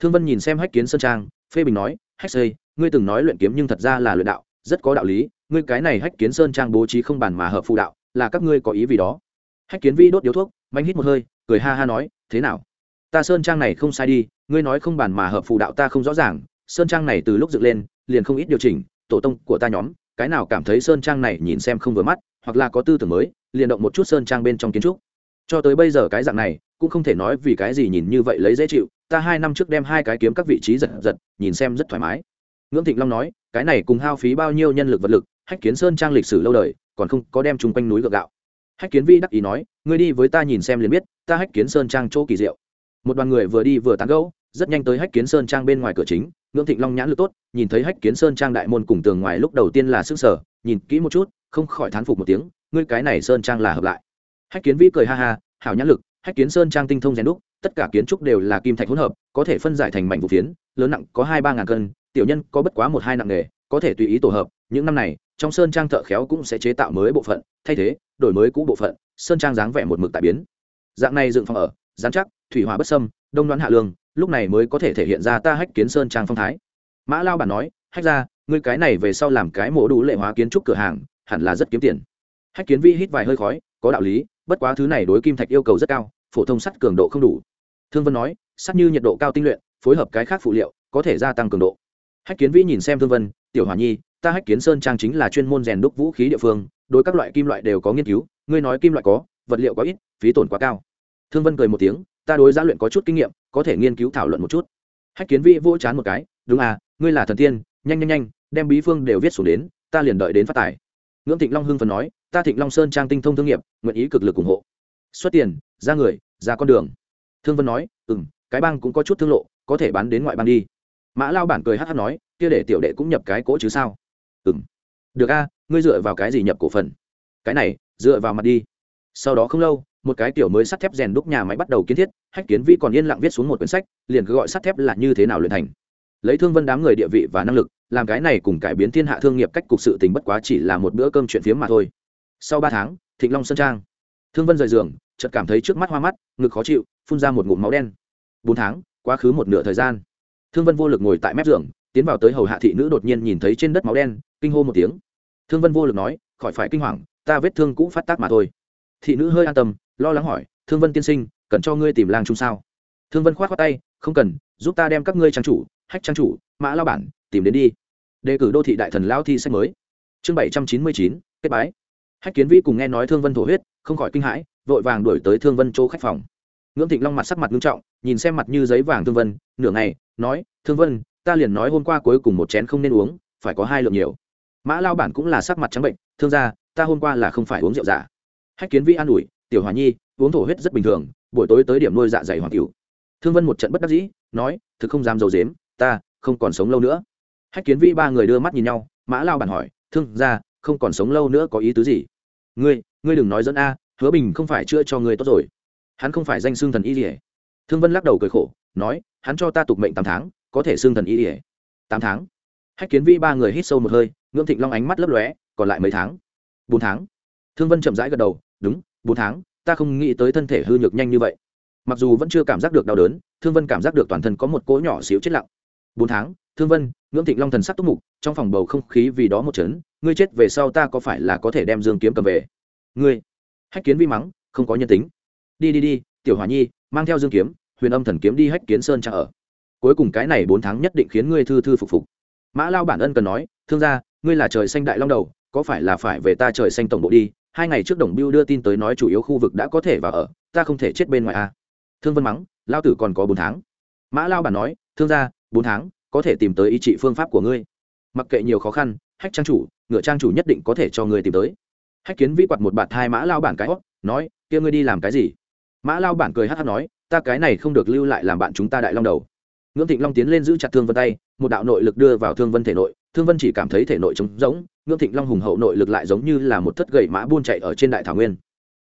Thương vân nhìn xem hách kiến sơn trang, phê bình nói, hách xây ngươi từng nói luyện kiếm nhưng thật ra là luyện đạo, rất có đạo lý, ngươi cái này hách kiến sơn trang bố trí không bàn mà hợp phụ đạo, là các ngươi có ý vì đó. Hách kiến vi đốt điếu thuốc manh hít một hơi, cười ha ha nói, thế nào? Ta sơn trang này không sai đi ngươi nói không bàn mà hợp phù đạo ta không rõ ràng, sơn trang này từ lúc dựng lên, liền không ít điều chỉnh, tổ tông của ta nhóm, cái nào cảm thấy sơn trang này nhìn xem không vừa mắt, hoặc là có tư tưởng mới, liền động một chút sơn trang bên trong kiến trúc. Cho tới bây giờ cái dạng này, cũng không thể nói vì cái gì nhìn như vậy lấy dễ chịu, ta hai năm trước đem hai cái kiếm các vị trí giật giật, nhìn xem rất thoải mái. Ngưỡng thịnh long nói, cái này cùng hao phí bao nhiêu nhân lực vật lực, hách kiến sơn trang lịch sử lâu đời, còn không có đem chung quanh núi gượng gạo. Hách kiến vi đắc ý nói, ngươi đi với ta nhìn xem liền biết, ta hách kiến sơn trang chỗ kỳ diệu. Một đoàn người vừa đi vừa tán gẫu rất nhanh tới hách kiến sơn trang bên ngoài cửa chính, ngưỡng thịnh long nhãn lực tốt, nhìn thấy hách kiến sơn trang đại môn cùng tường ngoài lúc đầu tiên là xương sở nhìn kỹ một chút, không khỏi thán phục một tiếng, ngươi cái này sơn trang là hợp lại. Hách kiến vĩ cười ha ha, hảo nhãn lực, hách kiến sơn trang tinh thông rèn đúc, tất cả kiến trúc đều là kim thạch hỗn hợp, có thể phân giải thành mảnh vụ phiến, lớn nặng có hai ba ngàn cân, tiểu nhân có bất quá một hai nặng nghề, có thể tùy ý tổ hợp, những năm này, trong sơn trang thợ khéo cũng sẽ chế tạo mới bộ phận, thay thế, đổi mới cũ bộ phận, sơn trang dáng vẻ một mực tại biến. Dạng này dựng phòng ở giám chắc, thủy hòa bất sâm đông đoán hạ lương, lúc này mới có thể thể hiện ra ta hách kiến sơn trang phong thái. Mã lao bản nói, hách ra ngươi cái này về sau làm cái mổ đủ lệ hóa kiến trúc cửa hàng, hẳn là rất kiếm tiền. Hách kiến vi hít vài hơi khói, có đạo lý, bất quá thứ này đối kim thạch yêu cầu rất cao, phổ thông sắt cường độ không đủ. Thương vân nói, sắt như nhiệt độ cao tinh luyện, phối hợp cái khác phụ liệu, có thể gia tăng cường độ. Hách kiến vĩ nhìn xem thương vân, tiểu hòa nhi, ta hách kiến sơn trang chính là chuyên môn rèn đúc vũ khí địa phương, đối các loại kim loại đều có nghiên cứu, ngươi nói kim loại có, vật liệu có ít, phí tổn quá cao. Thương vân cười một tiếng ta đối giá luyện có chút kinh nghiệm, có thể nghiên cứu thảo luận một chút. Hách kiến vĩ vỗ chán một cái, đúng à ngươi là thần tiên, nhanh nhanh nhanh, đem bí phương đều viết xuống đến, ta liền đợi đến phát tài. Ngưỡng thịnh long hưng phần nói, ta thịnh long sơn trang tinh thông thương nghiệp, nguyện ý cực lực ủng hộ. Xuất tiền, ra người, ra con đường. Thương vân nói ừ m cái bang cũng có chút thương lộ, có thể bán đến ngoại bang đi. Mã lao bản cười hát hát nói, kia để tiểu đệ cũng nhập cái cỗ chứ sao? Ừ m được a, ngươi dựa vào cái gì nhập cổ phần? Cái này, dựa vào mặt đi. Sau đó không lâu một cái tiểu mới sắt thép rèn đúc nhà máy bắt đầu kiến thiết, hách kiến vi còn yên lặng viết xuống một quyển sách, liền cứ gọi sắt thép là như thế nào luyện thành. Lấy thương vân đám người địa vị và năng lực, làm cái này cùng cải biến thiên hạ thương nghiệp cách cục sự tình bất quá chỉ là một bữa cơm chuyện phiếm mà thôi. Sau ba tháng, thịnh long sơn trang. Thương vân rời giường, chợt cảm thấy trước mắt hoa mắt, ngực khó chịu, phun ra một ngụm máu đen. Bốn tháng, quá khứ một nửa thời gian. Thương vân vô lực ngồi tại mép giường, tiến vào tới hầu hạ thị nữ đột nhiên nhìn thấy trên đất máu đen, kinh hô một tiếng. Thương vân vô lực nói, khỏi phải kinh hoàng, ta vết thương cũ phát tác mà thôi. Thị nữ hơi an tâm lo lắng hỏi, thương vân tiên sinh, cần cho ngươi tìm lang trung sao? Thương vân k h o á t khoác tay, không cần, giúp ta đem các ngươi trang chủ, hách trang chủ, mã lao bản, tìm đến đi. Đề cử đô thị đại thần lao thi sách mới. Chương bảy trăm chín mươi chín, kết bái. Hách kiến vĩ cùng nghe nói thương vân thổ huyết, không khỏi kinh hãi, vội vàng đuổi tới thương vân chỗ khách phòng. Ngưỡng thịnh long mặt sắc mặt nghiêm trọng, nhìn xem mặt như giấy vàng thương vân, nửa ngày, nói, thương vân, ta liền nói hôm qua cuối cùng một chén không nên uống, phải có hai lượng nhiều. Mã lao bản cũng là sắc mặt trắng bệnh, thương gia, ta hôm qua là không phải uống rượu giả. Hách kiến vĩ an ủi tiểu hòa nhi, uống thổ huyết rất bình thường, buổi tối tới điểm nuôi dạ dày hoàng cửu. Thương vân một trận bất đắc dĩ, nói, thực không dám dầu dếm, ta không còn sống lâu nữa. Hách kiến vĩ ba người đưa mắt nhìn nhau, mã lao bản hỏi, thương gia, không còn sống lâu nữa có ý tứ gì? Ngươi ngươi đừng nói dẫn a, hứa bình không phải chữa cho ngươi tốt rồi. Hắn không phải danh xương thần y ỉa thương vân lắc đầu cười khổ, nói, hắn cho ta tục mệnh tám tháng, có thể xương thần y ỉa tám tháng? Hách kiến vi ba người hít sâu một hơi, ngưỡng thịnh long ánh mắt lấp lóe, còn lại mấy tháng? Bốn tháng. Thương vân chậm rãi gật đầu, đúng bốn tháng, ta không nghĩ tới thân thể hư nhược nhanh như vậy. Mặc dù vẫn chưa cảm giác được đau đớn, thương vân cảm giác được toàn thân có một cỗ nhỏ xíu chết lặng. Bốn tháng, thương vân, ngưỡng thịnh long thần sắc túc mục, trong phòng bầu không khí vì đó một chấn, ngươi chết về sau ta có phải là có thể đem dương kiếm cầm về? Ngươi, hách kiến vi mắng, không có nhân tính. Đi đi đi, tiểu hòa nhi, mang theo dương kiếm, huyền âm thần kiếm đi hách kiến sơn trả ở. Cuối cùng cái này bốn tháng nhất định khiến ngươi thư thư phục phục. Mã lao bản ân cần nói, thương gia, ngươi là trời xanh đại long đầu, có phải là phải về ta trời xanh tổng bộ đi hai ngày trước đồng biêu đưa tin tới nói chủ yếu khu vực đã có thể vào ở, ta không thể chết bên ngoài a. Thương vân mắng, lao tử còn có bốn tháng. Mã lao bản nói, thương gia, bốn tháng, có thể tìm tới ý trị phương pháp của ngươi. Mặc kệ nhiều khó khăn, hách trang chủ, ngựa trang chủ nhất định có thể cho ngươi tìm tới. Hách kiến vĩ quạt một bạt hai mã lao bản cái hót nói, kia ngươi đi làm cái gì? Mã lao bản cười hát hát nói, ta cái này không được lưu lại làm bạn chúng ta đại long đầu. Ngưỡng thịnh long tiến lên giữ chặt thương vân tay, một đạo nội lực đưa vào thương vân thể nội thương vân chỉ cảm thấy thể nội trống rỗng, ngưỡng thịnh long hùng hậu nội lực lại giống như là một thất gậy mã buôn chạy ở trên đại thảo nguyên.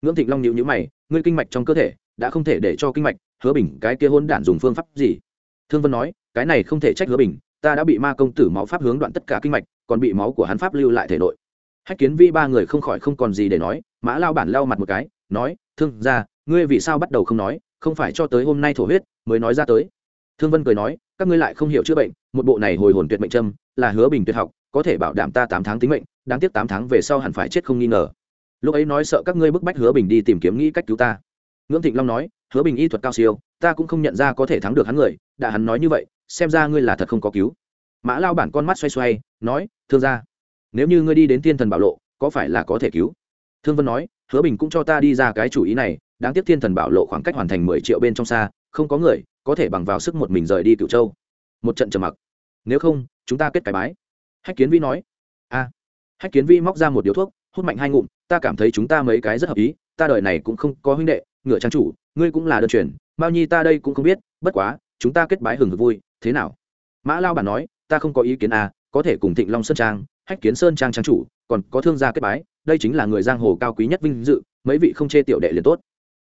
Ngưỡng thịnh long nhịu nhữ mày, ngươi kinh mạch trong cơ thể, đã không thể để cho kinh mạch hứa bình cái kia hôn đản dùng phương pháp gì? Thương vân nói, cái này không thể trách hứa bình, ta đã bị ma công tử máu pháp hướng đoạn tất cả kinh mạch, còn bị máu của hắn pháp lưu lại thể nội. Hách kiến vi ba người không khỏi không còn gì để nói, mã lao bản lao mặt một cái, nói, thương ra ngươi vì sao bắt đầu không nói, không phải cho tới hôm nay thổ huyết mới nói ra tới? Thương vân cười nói, các ngươi lại không hiểu chữa bệnh một bộ này hồi hồn tuyệt mệnh trâm là hứa bình tuyệt học, có thể bảo đảm ta tám tháng tính mệnh, đáng tiếc tám tháng về sau hẳn phải chết không nghi ngờ. Lúc ấy nói sợ các ngươi bức bách hứa bình đi tìm kiếm nghĩ cách cứu ta. Ngưỡng thịnh long nói, hứa bình y thuật cao siêu, ta cũng không nhận ra có thể thắng được hắn người, đã hắn nói như vậy, xem ra ngươi là thật không có cứu. Mã lao bản con mắt xoay xoay, nói, thương gia, nếu như ngươi đi đến thiên thần bảo lộ, có phải là có thể cứu? Thương vân nói, hứa bình cũng cho ta đi ra cái chủ ý này, đáng tiếc thiên thần bảo lộ khoảng cách hoàn thành mười triệu bên trong xa, không có người, có thể bằng vào sức một mình rời đi cựu châu một trận trầm mặc. Nếu không, chúng ta kết cái bái. Hách kiến vi nói. A hách kiến vi móc ra một điếu thuốc, hút mạnh hai ngụm, ta cảm thấy chúng ta mấy cái rất hợp ý, ta đời này cũng không có huynh đệ, ngựa trang chủ, ngươi cũng là đơn truyền bao nhi ta đây cũng không biết, bất quá, chúng ta kết bái hừng hực vui, thế nào? Mã lao bản nói, ta không có ý kiến à có thể cùng thịnh long sơn trang, hách kiến sơn trang trang chủ, còn có thương gia kết bái, đây chính là người giang hồ cao quý nhất vinh dự, mấy vị không chê tiểu đệ liền tốt.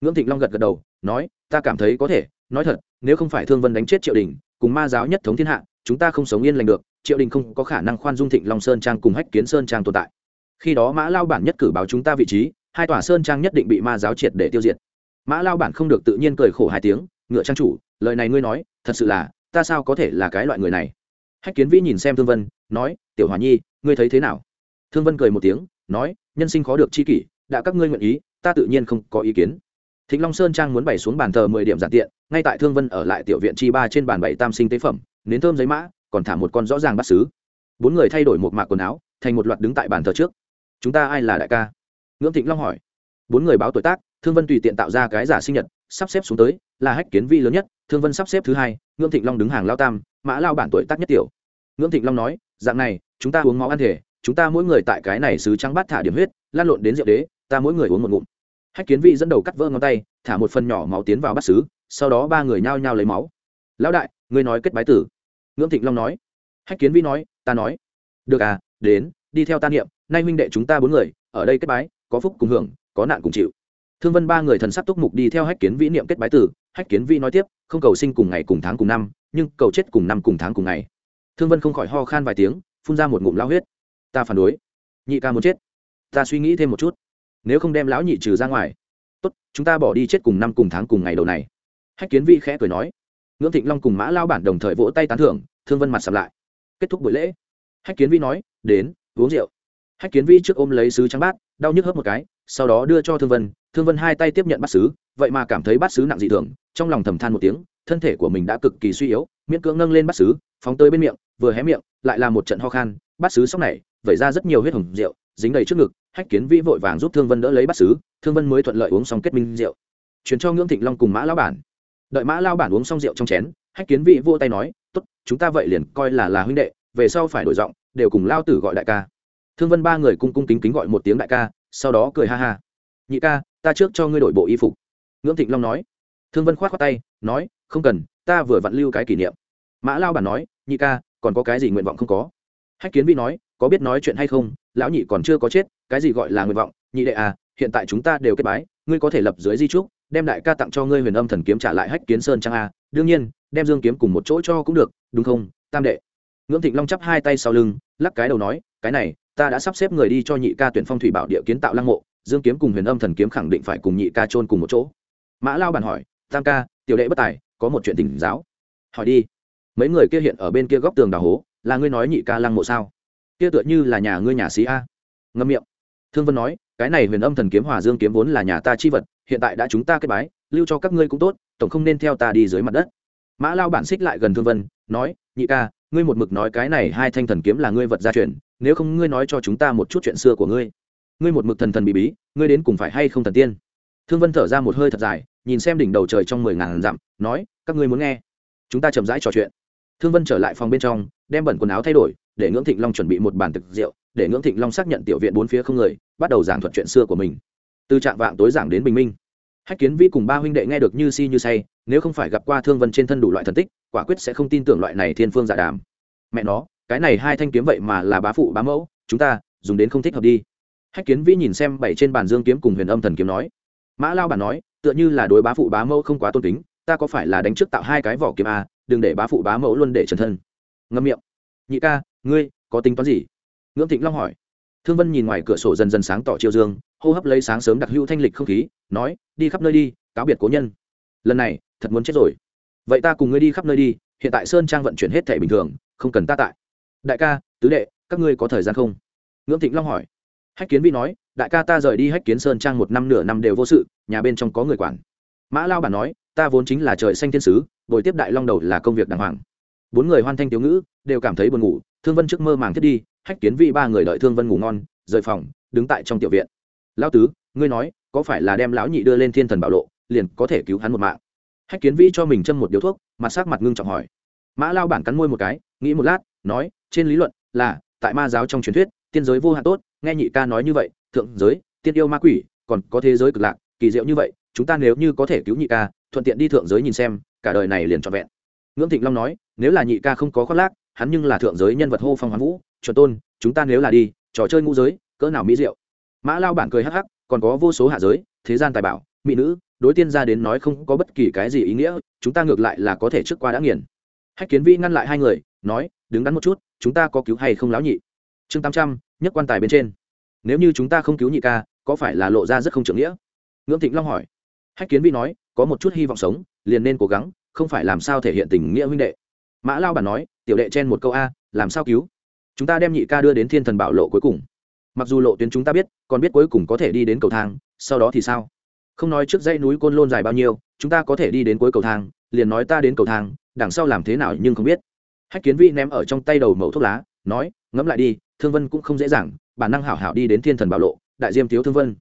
Ngưỡng thịnh long gật gật đầu, nói, ta cảm thấy có thể, nói thật, nếu không phải thương vân đánh chết triệu đình cùng ma giáo nhất thống thiên hạ, chúng ta không sống yên lành được, triệu đình không có khả năng khoan dung thịnh long sơn trang cùng hách kiến sơn trang tồn tại. Khi đó mã lao bản nhất cử báo chúng ta vị trí, hai tòa sơn trang nhất định bị ma giáo triệt để tiêu diệt. Mã lao bản không được tự nhiên cười khổ hai tiếng, ngựa trang chủ, lời này ngươi nói, thật sự là, ta sao có thể là cái loại người này? Hách kiến vĩ nhìn xem thương vân, nói, tiểu hòa nhi, ngươi thấy thế nào? Thương vân cười một tiếng, nói, nhân sinh khó được chi kỷ, đã các ngươi nguyện ý, ta tự nhiên không có ý kiến thịnh long sơn trang muốn bày xuống bàn thờ mười điểm giản tiện, ngay tại thương vân ở lại tiểu viện chi ba trên bàn bảy tam sinh tế phẩm, nến thơm giấy mã, còn thả một con rõ ràng bắt xứ. Bốn người thay đổi một mạc quần áo, thành một loạt đứng tại bàn thờ trước. Chúng ta ai là đại ca? Ngưỡng thịnh long hỏi. Bốn người báo tuổi tác, thương vân tùy tiện tạo ra cái giả sinh nhật, sắp xếp xuống tới là hách kiến vi lớn nhất, thương vân sắp xếp thứ hai, ngưỡng thịnh long đứng hàng lao tam, mã lao bản tuổi tác nhất tiểu. Ngưỡng thịnh long nói, dạng này, chúng ta uống máu ăn thể, chúng ta mỗi người tại cái này sứ trắng bát thả điểm huyết, lan lộn đến rượu đế, ta mỗi người uống một ngụm hách kiến vị dẫn đầu cắt vỡ ngón tay, thả một phần nhỏ máu tiến vào bát xứ, sau đó ba người nhao nhao lấy máu. Lão đại, ngươi nói kết bái tử. Ngưỡng thịnh long nói. Hách kiến Vi nói, ta nói. Được à đến, đi theo ta niệm, nay huynh đệ chúng ta bốn người, ở đây kết bái, có phúc cùng hưởng, có nạn cùng chịu. Thương vân ba người thần sắc túc mục đi theo hách kiến vĩ niệm kết bái tử. Hách kiến vĩ nói tiếp, không cầu sinh cùng ngày cùng tháng cùng năm, nhưng cầu chết cùng năm cùng tháng cùng ngày. Thương vân không khỏi ho khan vài tiếng, phun ra một ngụm lao huyết. Ta phản đối. Nhị ca muốn chết, ta suy nghĩ thêm một chút nếu không đem lão nhị trừ ra ngoài. Tốt, chúng ta bỏ đi chết cùng năm cùng tháng cùng ngày đầu này. Hách kiến vi khẽ cười nói. Ngưỡng thịnh long cùng mã lao bản đồng thời vỗ tay tán thưởng, thương vân mặt sập lại. Kết thúc buổi lễ. Hách kiến vi nói, đến, uống rượu. Hách kiến vi trước ôm lấy sứ trắng bát, đau nhức hớp một cái, sau đó đưa cho thương vân thương vân hai tay tiếp nhận bát sứ, vậy mà cảm thấy bát sứ nặng dị thường, trong lòng thầm than một tiếng, thân thể của mình đã cực kỳ suy yếu, miễn cưỡng nâng lên bát sứ, phóng tới bên miệng, vừa hé miệng, lại là một trận ho khan, bát sứ sóc này, vẩy ra rất nhiều huyết hồng rượu dính đầy trước ngực, hách kiến vĩ vội vàng giúp thương vân đỡ lấy bát xứ, thương vân mới thuận lợi uống xong kết minh rượu. Chuyển cho ngưỡng thịnh long cùng mã lao bản. Đợi mã lao bản uống xong rượu trong chén, hách kiến vĩ vô tay nói, tốt, chúng ta vậy liền coi là là huynh đệ, về sau phải đổi giọng, đều cùng lao tử gọi đại ca. Thương vân ba người cung cung kính kính gọi một tiếng đại ca, sau đó cười ha ha. Nhị ca, ta trước cho ngươi đổi bộ y phục. Ngưỡng thịnh long nói. Thương vân k h o á t khoác tay, nói, không cần, ta vừa vặn lưu cái kỷ niệm. Mã lao bản nói, nhị ca, còn có cái gì nguyện vọng không có? Hách kiến vĩ nói có biết nói chuyện hay không, lão nhị còn chưa có chết, cái gì gọi là nguyện vọng? Nhị đệ à hiện tại chúng ta đều kết bái, ngươi có thể lập dưới di trúc, đem đại ca tặng cho ngươi huyền âm thần kiếm trả lại hách kiến sơn trang a. Đương nhiên, đem dương kiếm cùng một chỗ cho cũng được, đúng không, tam đệ? Ngưỡng thịnh long chắp hai tay sau lưng, lắc cái đầu nói, cái này, ta đã sắp xếp người đi cho nhị ca tuyển phong thủy bảo địa kiến tạo lăng mộ, dương kiếm cùng huyền âm thần kiếm khẳng định phải cùng nhị ca trôn cùng một chỗ. Mã lao bàn hỏi, tam ca, tiểu đệ bất tài, có một chuyện tỉnh giáo. Hỏi đi. Mấy người kia hiện ở bên kia góc tường đào hố, là ngươi nói nhị ca lăng mộ sao? Kia tựa như là nhà ngươi nhà sĩ a. Ngâm miệng. Thương vân nói, cái này huyền âm thần kiếm hòa dương kiếm vốn là nhà ta chi vật, hiện tại đã chúng ta kết bái, lưu cho các ngươi cũng tốt, tổng không nên theo ta đi dưới mặt đất. Mã lao bản xích lại gần thương vân, nói, nhị ca, ngươi một mực nói cái này hai thanh thần kiếm là ngươi vật gia truyền, nếu không ngươi nói cho chúng ta một chút chuyện xưa của ngươi. Ngươi một mực thần thần bị bí, ngươi đến cùng phải hay không thần tiên? Thương vân thở ra một hơi thật dài, nhìn xem đỉnh đầu trời trong mười ngàn dặm, nói, các ngươi muốn nghe. Chúng ta chậm rãi trò chuyện. Thương vân trở lại phòng bên trong, đem bẩn quần áo thay đổi để ngưỡng thịnh long chuẩn bị một bàn thực rượu, để ngưỡng thịnh long xác nhận tiểu viện bốn phía không người, bắt đầu giảng thuật chuyện xưa của mình. Từ trạng vạng tối giảng đến bình minh. Hách kiến vi cùng ba huynh đệ nghe được như si như say, nếu không phải gặp qua thương vân trên thân đủ loại thần tích, quả quyết sẽ không tin tưởng loại này thiên phương giả đàm. Mẹ nó, cái này hai thanh kiếm vậy mà là bá phụ bá mẫu, chúng ta dùng đến không thích hợp đi. Hách kiến vĩ nhìn xem bảy trên bàn dương kiếm cùng huyền âm thần kiếm nói. Mã lao bản nói, tựa như là đối bá phụ bá mẫu không quá tôn kính, ta có phải là đánh trước tạo hai cái vỏ kiếm a đừng để bá phụ bá mẫu luôn để trần thân. Ngâm miệng. Nhị ca ngươi, có tính toán gì? Ngưỡng thịnh long hỏi. Thương vân nhìn ngoài cửa sổ dần dần sáng tỏ chiều dương, hô hấp lấy sáng sớm đặc hữu thanh lịch không khí, nói, đi khắp nơi đi, cáo biệt cố nhân. Lần này, thật muốn chết rồi. Vậy ta cùng ngươi đi khắp nơi đi, hiện tại sơn trang vận chuyển hết thẻ bình thường, không cần ta tại. Đại ca, tứ đệ, các ngươi có thời gian không? Ngưỡng thịnh long hỏi. Hách kiến vi nói, đại ca ta rời đi hách kiến sơn trang một năm nửa năm đều vô sự, nhà bên trong có người quản. Mã lao bản nói, ta vốn chính là trời xanh thiên sứ bồi tiếp đại long đầu là công việc đàng hoàng. Bốn người hoan thanh thiếu ngữ, đều cảm thấy buồn ngủ thương vân trước mơ màng thiết đi, hách kiến vi ba người đợi thương vân ngủ ngon, rời phòng, đứng tại trong tiểu viện. Lão tứ, ngươi nói, có phải là đem lão nhị đưa lên thiên thần bảo lộ, liền có thể cứu hắn một mạng? Hách kiến vi cho mình châm một điếu thuốc, mặt sắc mặt ngưng trọng hỏi. Mã lao bản cắn môi một cái, nghĩ một lát, nói, trên lý luận là, tại ma giáo trong truyền thuyết, tiên giới vô hạn tốt, nghe nhị ca nói như vậy, thượng giới, tiên yêu ma quỷ, còn có thế giới cực lạc, kỳ diệu như vậy, chúng ta nếu như có thể cứu nhị ca, thuận tiện đi thượng giới nhìn xem, cả đời này liền trọn vẹn. Ngưỡng thịnh long nói, nếu là nhị ca không có khoác lác hắn nhưng là thượng giới nhân vật hô phong hoán vũ, chuẩn tôn, chúng ta nếu là đi, trò chơi ngũ giới, cỡ nào mỹ diệu. Mã lao bản cười hắc hắc, còn có vô số hạ giới, thế gian tài bảo, mỹ nữ, đối tiên ra đến nói không có bất kỳ cái gì ý nghĩa, chúng ta ngược lại là có thể trước qua đã nghiền. Hách kiến vi ngăn lại hai người, nói, đứng đắn một chút, chúng ta có cứu hay không láo nhị? Chương tám trăm, nhất quan tài bên trên. Nếu như chúng ta không cứu nhị ca, có phải là lộ ra rất không trưởng nghĩa? Ngưỡng thịnh long hỏi. Hách kiến vi nói, có một chút hy vọng sống, liền nên cố gắng, không phải làm sao thể hiện tình nghĩa huynh đệ mã lao bản nói, tiểu đệ chen một câu a, làm sao cứu? Chúng ta đem nhị ca đưa đến thiên thần bảo lộ cuối cùng. Mặc dù lộ tuyến chúng ta biết, còn biết cuối cùng có thể đi đến cầu thang, sau đó thì sao? Không nói trước dãy núi côn lôn dài bao nhiêu, chúng ta có thể đi đến cuối cầu thang, liền nói ta đến cầu thang, đằng sau làm thế nào nhưng không biết. Hách kiến vi ném ở trong tay đầu mẫu thuốc lá, nói, ngẫm lại đi, thương vân cũng không dễ dàng, bản năng hảo hảo đi đến thiên thần bảo lộ, đại diêm thiếu thương vân.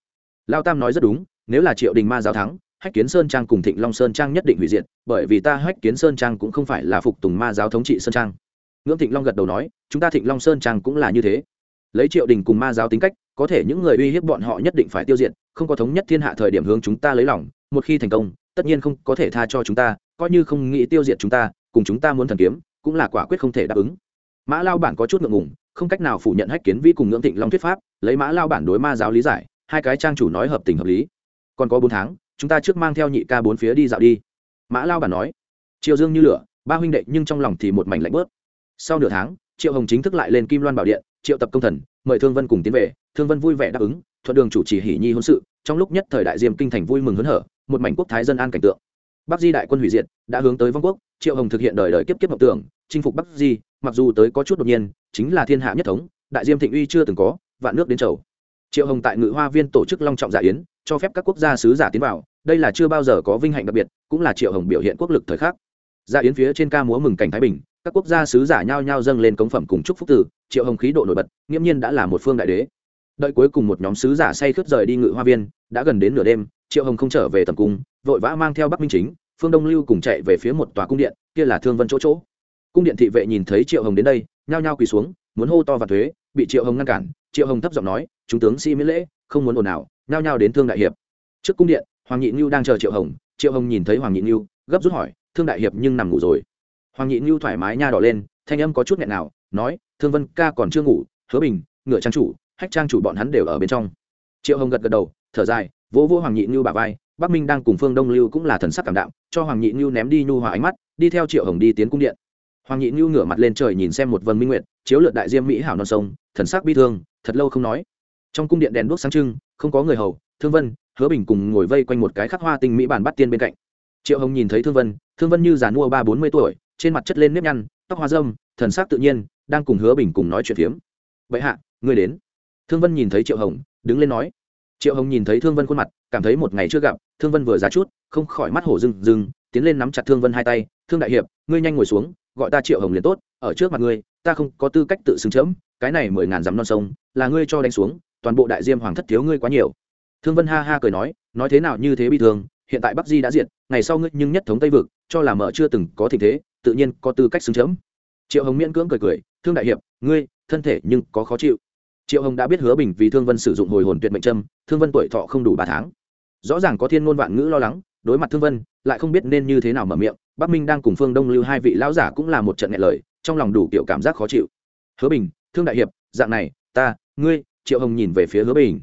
Lao tam nói rất đúng, nếu là triệu đình ma giáo thắng hách kiến sơn trang cùng thịnh long sơn trang nhất định hủy diệt, bởi vì ta hách kiến sơn trang cũng không phải là phục tùng ma giáo thống trị sơn trang. Ngưỡng thịnh long gật đầu nói, chúng ta thịnh long sơn trang cũng là như thế. Lấy triệu đình cùng ma giáo tính cách, có thể những người uy hiếp bọn họ nhất định phải tiêu diệt, không có thống nhất thiên hạ thời điểm hướng chúng ta lấy lòng, một khi thành công, tất nhiên không có thể tha cho chúng ta, coi như không nghĩ tiêu diệt chúng ta, cùng chúng ta muốn thần kiếm, cũng là quả quyết không thể đáp ứng. Mã lao bản có chút ngượng ngùng, không cách nào phủ nhận hách kiến vi cùng ngưỡng thịnh long thuyết pháp, lấy mã lao bản đối ma giáo lý giải, hai cái trang chủ nói hợp tình hợp lý. Còn có bốn tháng chúng ta trước mang theo nhị ca bốn phía đi dạo đi. Mã lao bản nói. Triệu dương như lửa, ba huynh đệ nhưng trong lòng thì một mảnh lạnh bớt. Sau nửa tháng, triệu hồng chính thức lại lên kim loan bảo điện, triệu tập công thần, mời thương vân cùng tiến về. Thương vân vui vẻ đáp ứng, thuận đường chủ trì hỷ nhi hôn sự, trong lúc nhất thời đại diêm kinh thành vui mừng hớn hở, một mảnh quốc thái dân an cảnh tượng. Bắc di đại quân hủy diệt, đã hướng tới vong quốc, triệu hồng thực hiện đời đời kiếp kiếp mộng tưởng, chinh phục bắc di, mặc dù tới có chút đột nhiên, chính là thiên hạ nhất thống, đại diêm thịnh uy chưa từng có, vạn nước đến chầu. Triệu hồng tại ngự hoa viên tổ chức long trọng giả yến, cho phép các quốc gia sứ giả tiến vào đây là chưa bao giờ có vinh hạnh đặc biệt, cũng là triệu hồng biểu hiện quốc lực thời khắc. Ra yến phía trên ca múa mừng cảnh thái bình, các quốc gia sứ giả nhao nhao dâng lên cống phẩm cùng chúc phúc tử triệu hồng khí độ nổi bật, nghiễm nhiên đã là một phương đại đế. Đợi cuối cùng một nhóm sứ giả say khướt rời đi ngự hoa viên, đã gần đến nửa đêm, triệu hồng không trở về tầm cung, vội vã mang theo bắc minh chính, phương đông lưu cùng chạy về phía một tòa cung điện, kia là thương vân chỗ chỗ. Cung điện thị vệ nhìn thấy triệu hồng đến đây, nhao nhao quỳ xuống, muốn hô to và thuế, bị triệu hồng ngăn cản, triệu hồng thấp giọng nói, chúng tướng sĩ miễn lễ, không muốn ồn ào, nhao nhao đến thương đại hiệp. Trước cung điện hoàng nhị ngưu đang chờ triệu hồng triệu hồng nhìn thấy hoàng nhị ngưu, gấp rút hỏi, thương đại hiệp nhưng nằm ngủ rồi. Hoàng nhị ngưu thoải mái nha đỏ lên, thanh âm có chút nghẹn nào, nói, thương vân ca còn chưa ngủ, hứa bình, ngựa trang chủ, hách trang chủ bọn hắn đều ở bên trong. Triệu hồng gật gật đầu, thở dài, vỗ vỗ hoàng nhị ngưu bà vai, bắc minh đang cùng phương đông lưu cũng là thần sắc cảm đạm, cho hoàng nhị ngưu ném đi nhu hòa ánh mắt, đi theo triệu hồng đi tiến cung điện. Hoàng nhị ngưu ngửa mặt lên trời nhìn xem một vần minh nguyện chiếu lượt đại diêm mỹ hảo non sông, thần sắc bi thương, thật lâu không nói. Trong cung điện đèn đuốc sáng trưng, không có người hầu, thương vân hứa bình cùng ngồi vây quanh một cái khắc hoa tinh mỹ bản bắt tiên bên cạnh. Triệu hồng nhìn thấy thương vân thương vân như già mua ba bốn mươi tuổi, trên mặt chất lên nếp nhăn, tóc hoa dâm thần sắc tự nhiên, đang cùng hứa bình cùng nói chuyện phiếm. Vậy hạ, ngươi đến. Thương vân nhìn thấy triệu hồng, đứng lên nói. Triệu hồng nhìn thấy thương vân khuôn mặt, cảm thấy một ngày chưa gặp, thương vân vừa ra chút, không khỏi mắt hổ rừng rừng tiến lên nắm chặt thương vân hai tay. Thương đại hiệp, ngươi nhanh ngồi xuống, gọi ta triệu hồng liền tốt, ở trước mặt ngươi, ta không có tư cách tự xứng chớm cái này mười ngàn dặm non sông, là ngươi cho đánh xuống, toàn bộ đại diêm hoàng thất thiếu ngươi quá nhiều thương vân ha ha cười nói nói thế nào như thế bị thương, hiện tại bắc di đã diệt, ngày sau ngươi nhưng nhất thống tây vực, cho là mở chưa từng có tình thế, tự nhiên có tư cách xứng chấm. Triệu hồng miễn cưỡng cười cười, thương đại hiệp, ngươi, thân thể nhưng có khó chịu. Triệu hồng đã biết hứa bình vì thương vân sử dụng hồi hồn tuyệt mệnh trâm thương vân tuổi thọ không đủ ba tháng. Rõ ràng có thiên ngôn vạn ngữ lo lắng, đối mặt thương vân, lại không biết nên như thế nào mở miệng, bắc minh đang cùng phương đông lưu hai vị lão giả cũng là một trận nghẹn lời, trong lòng đủ kiểu cảm giác khó chịu. Hứa bình, thương đại hiệp, dạng này, ta, ngươi, triệu hồng nhìn về phía hứa bình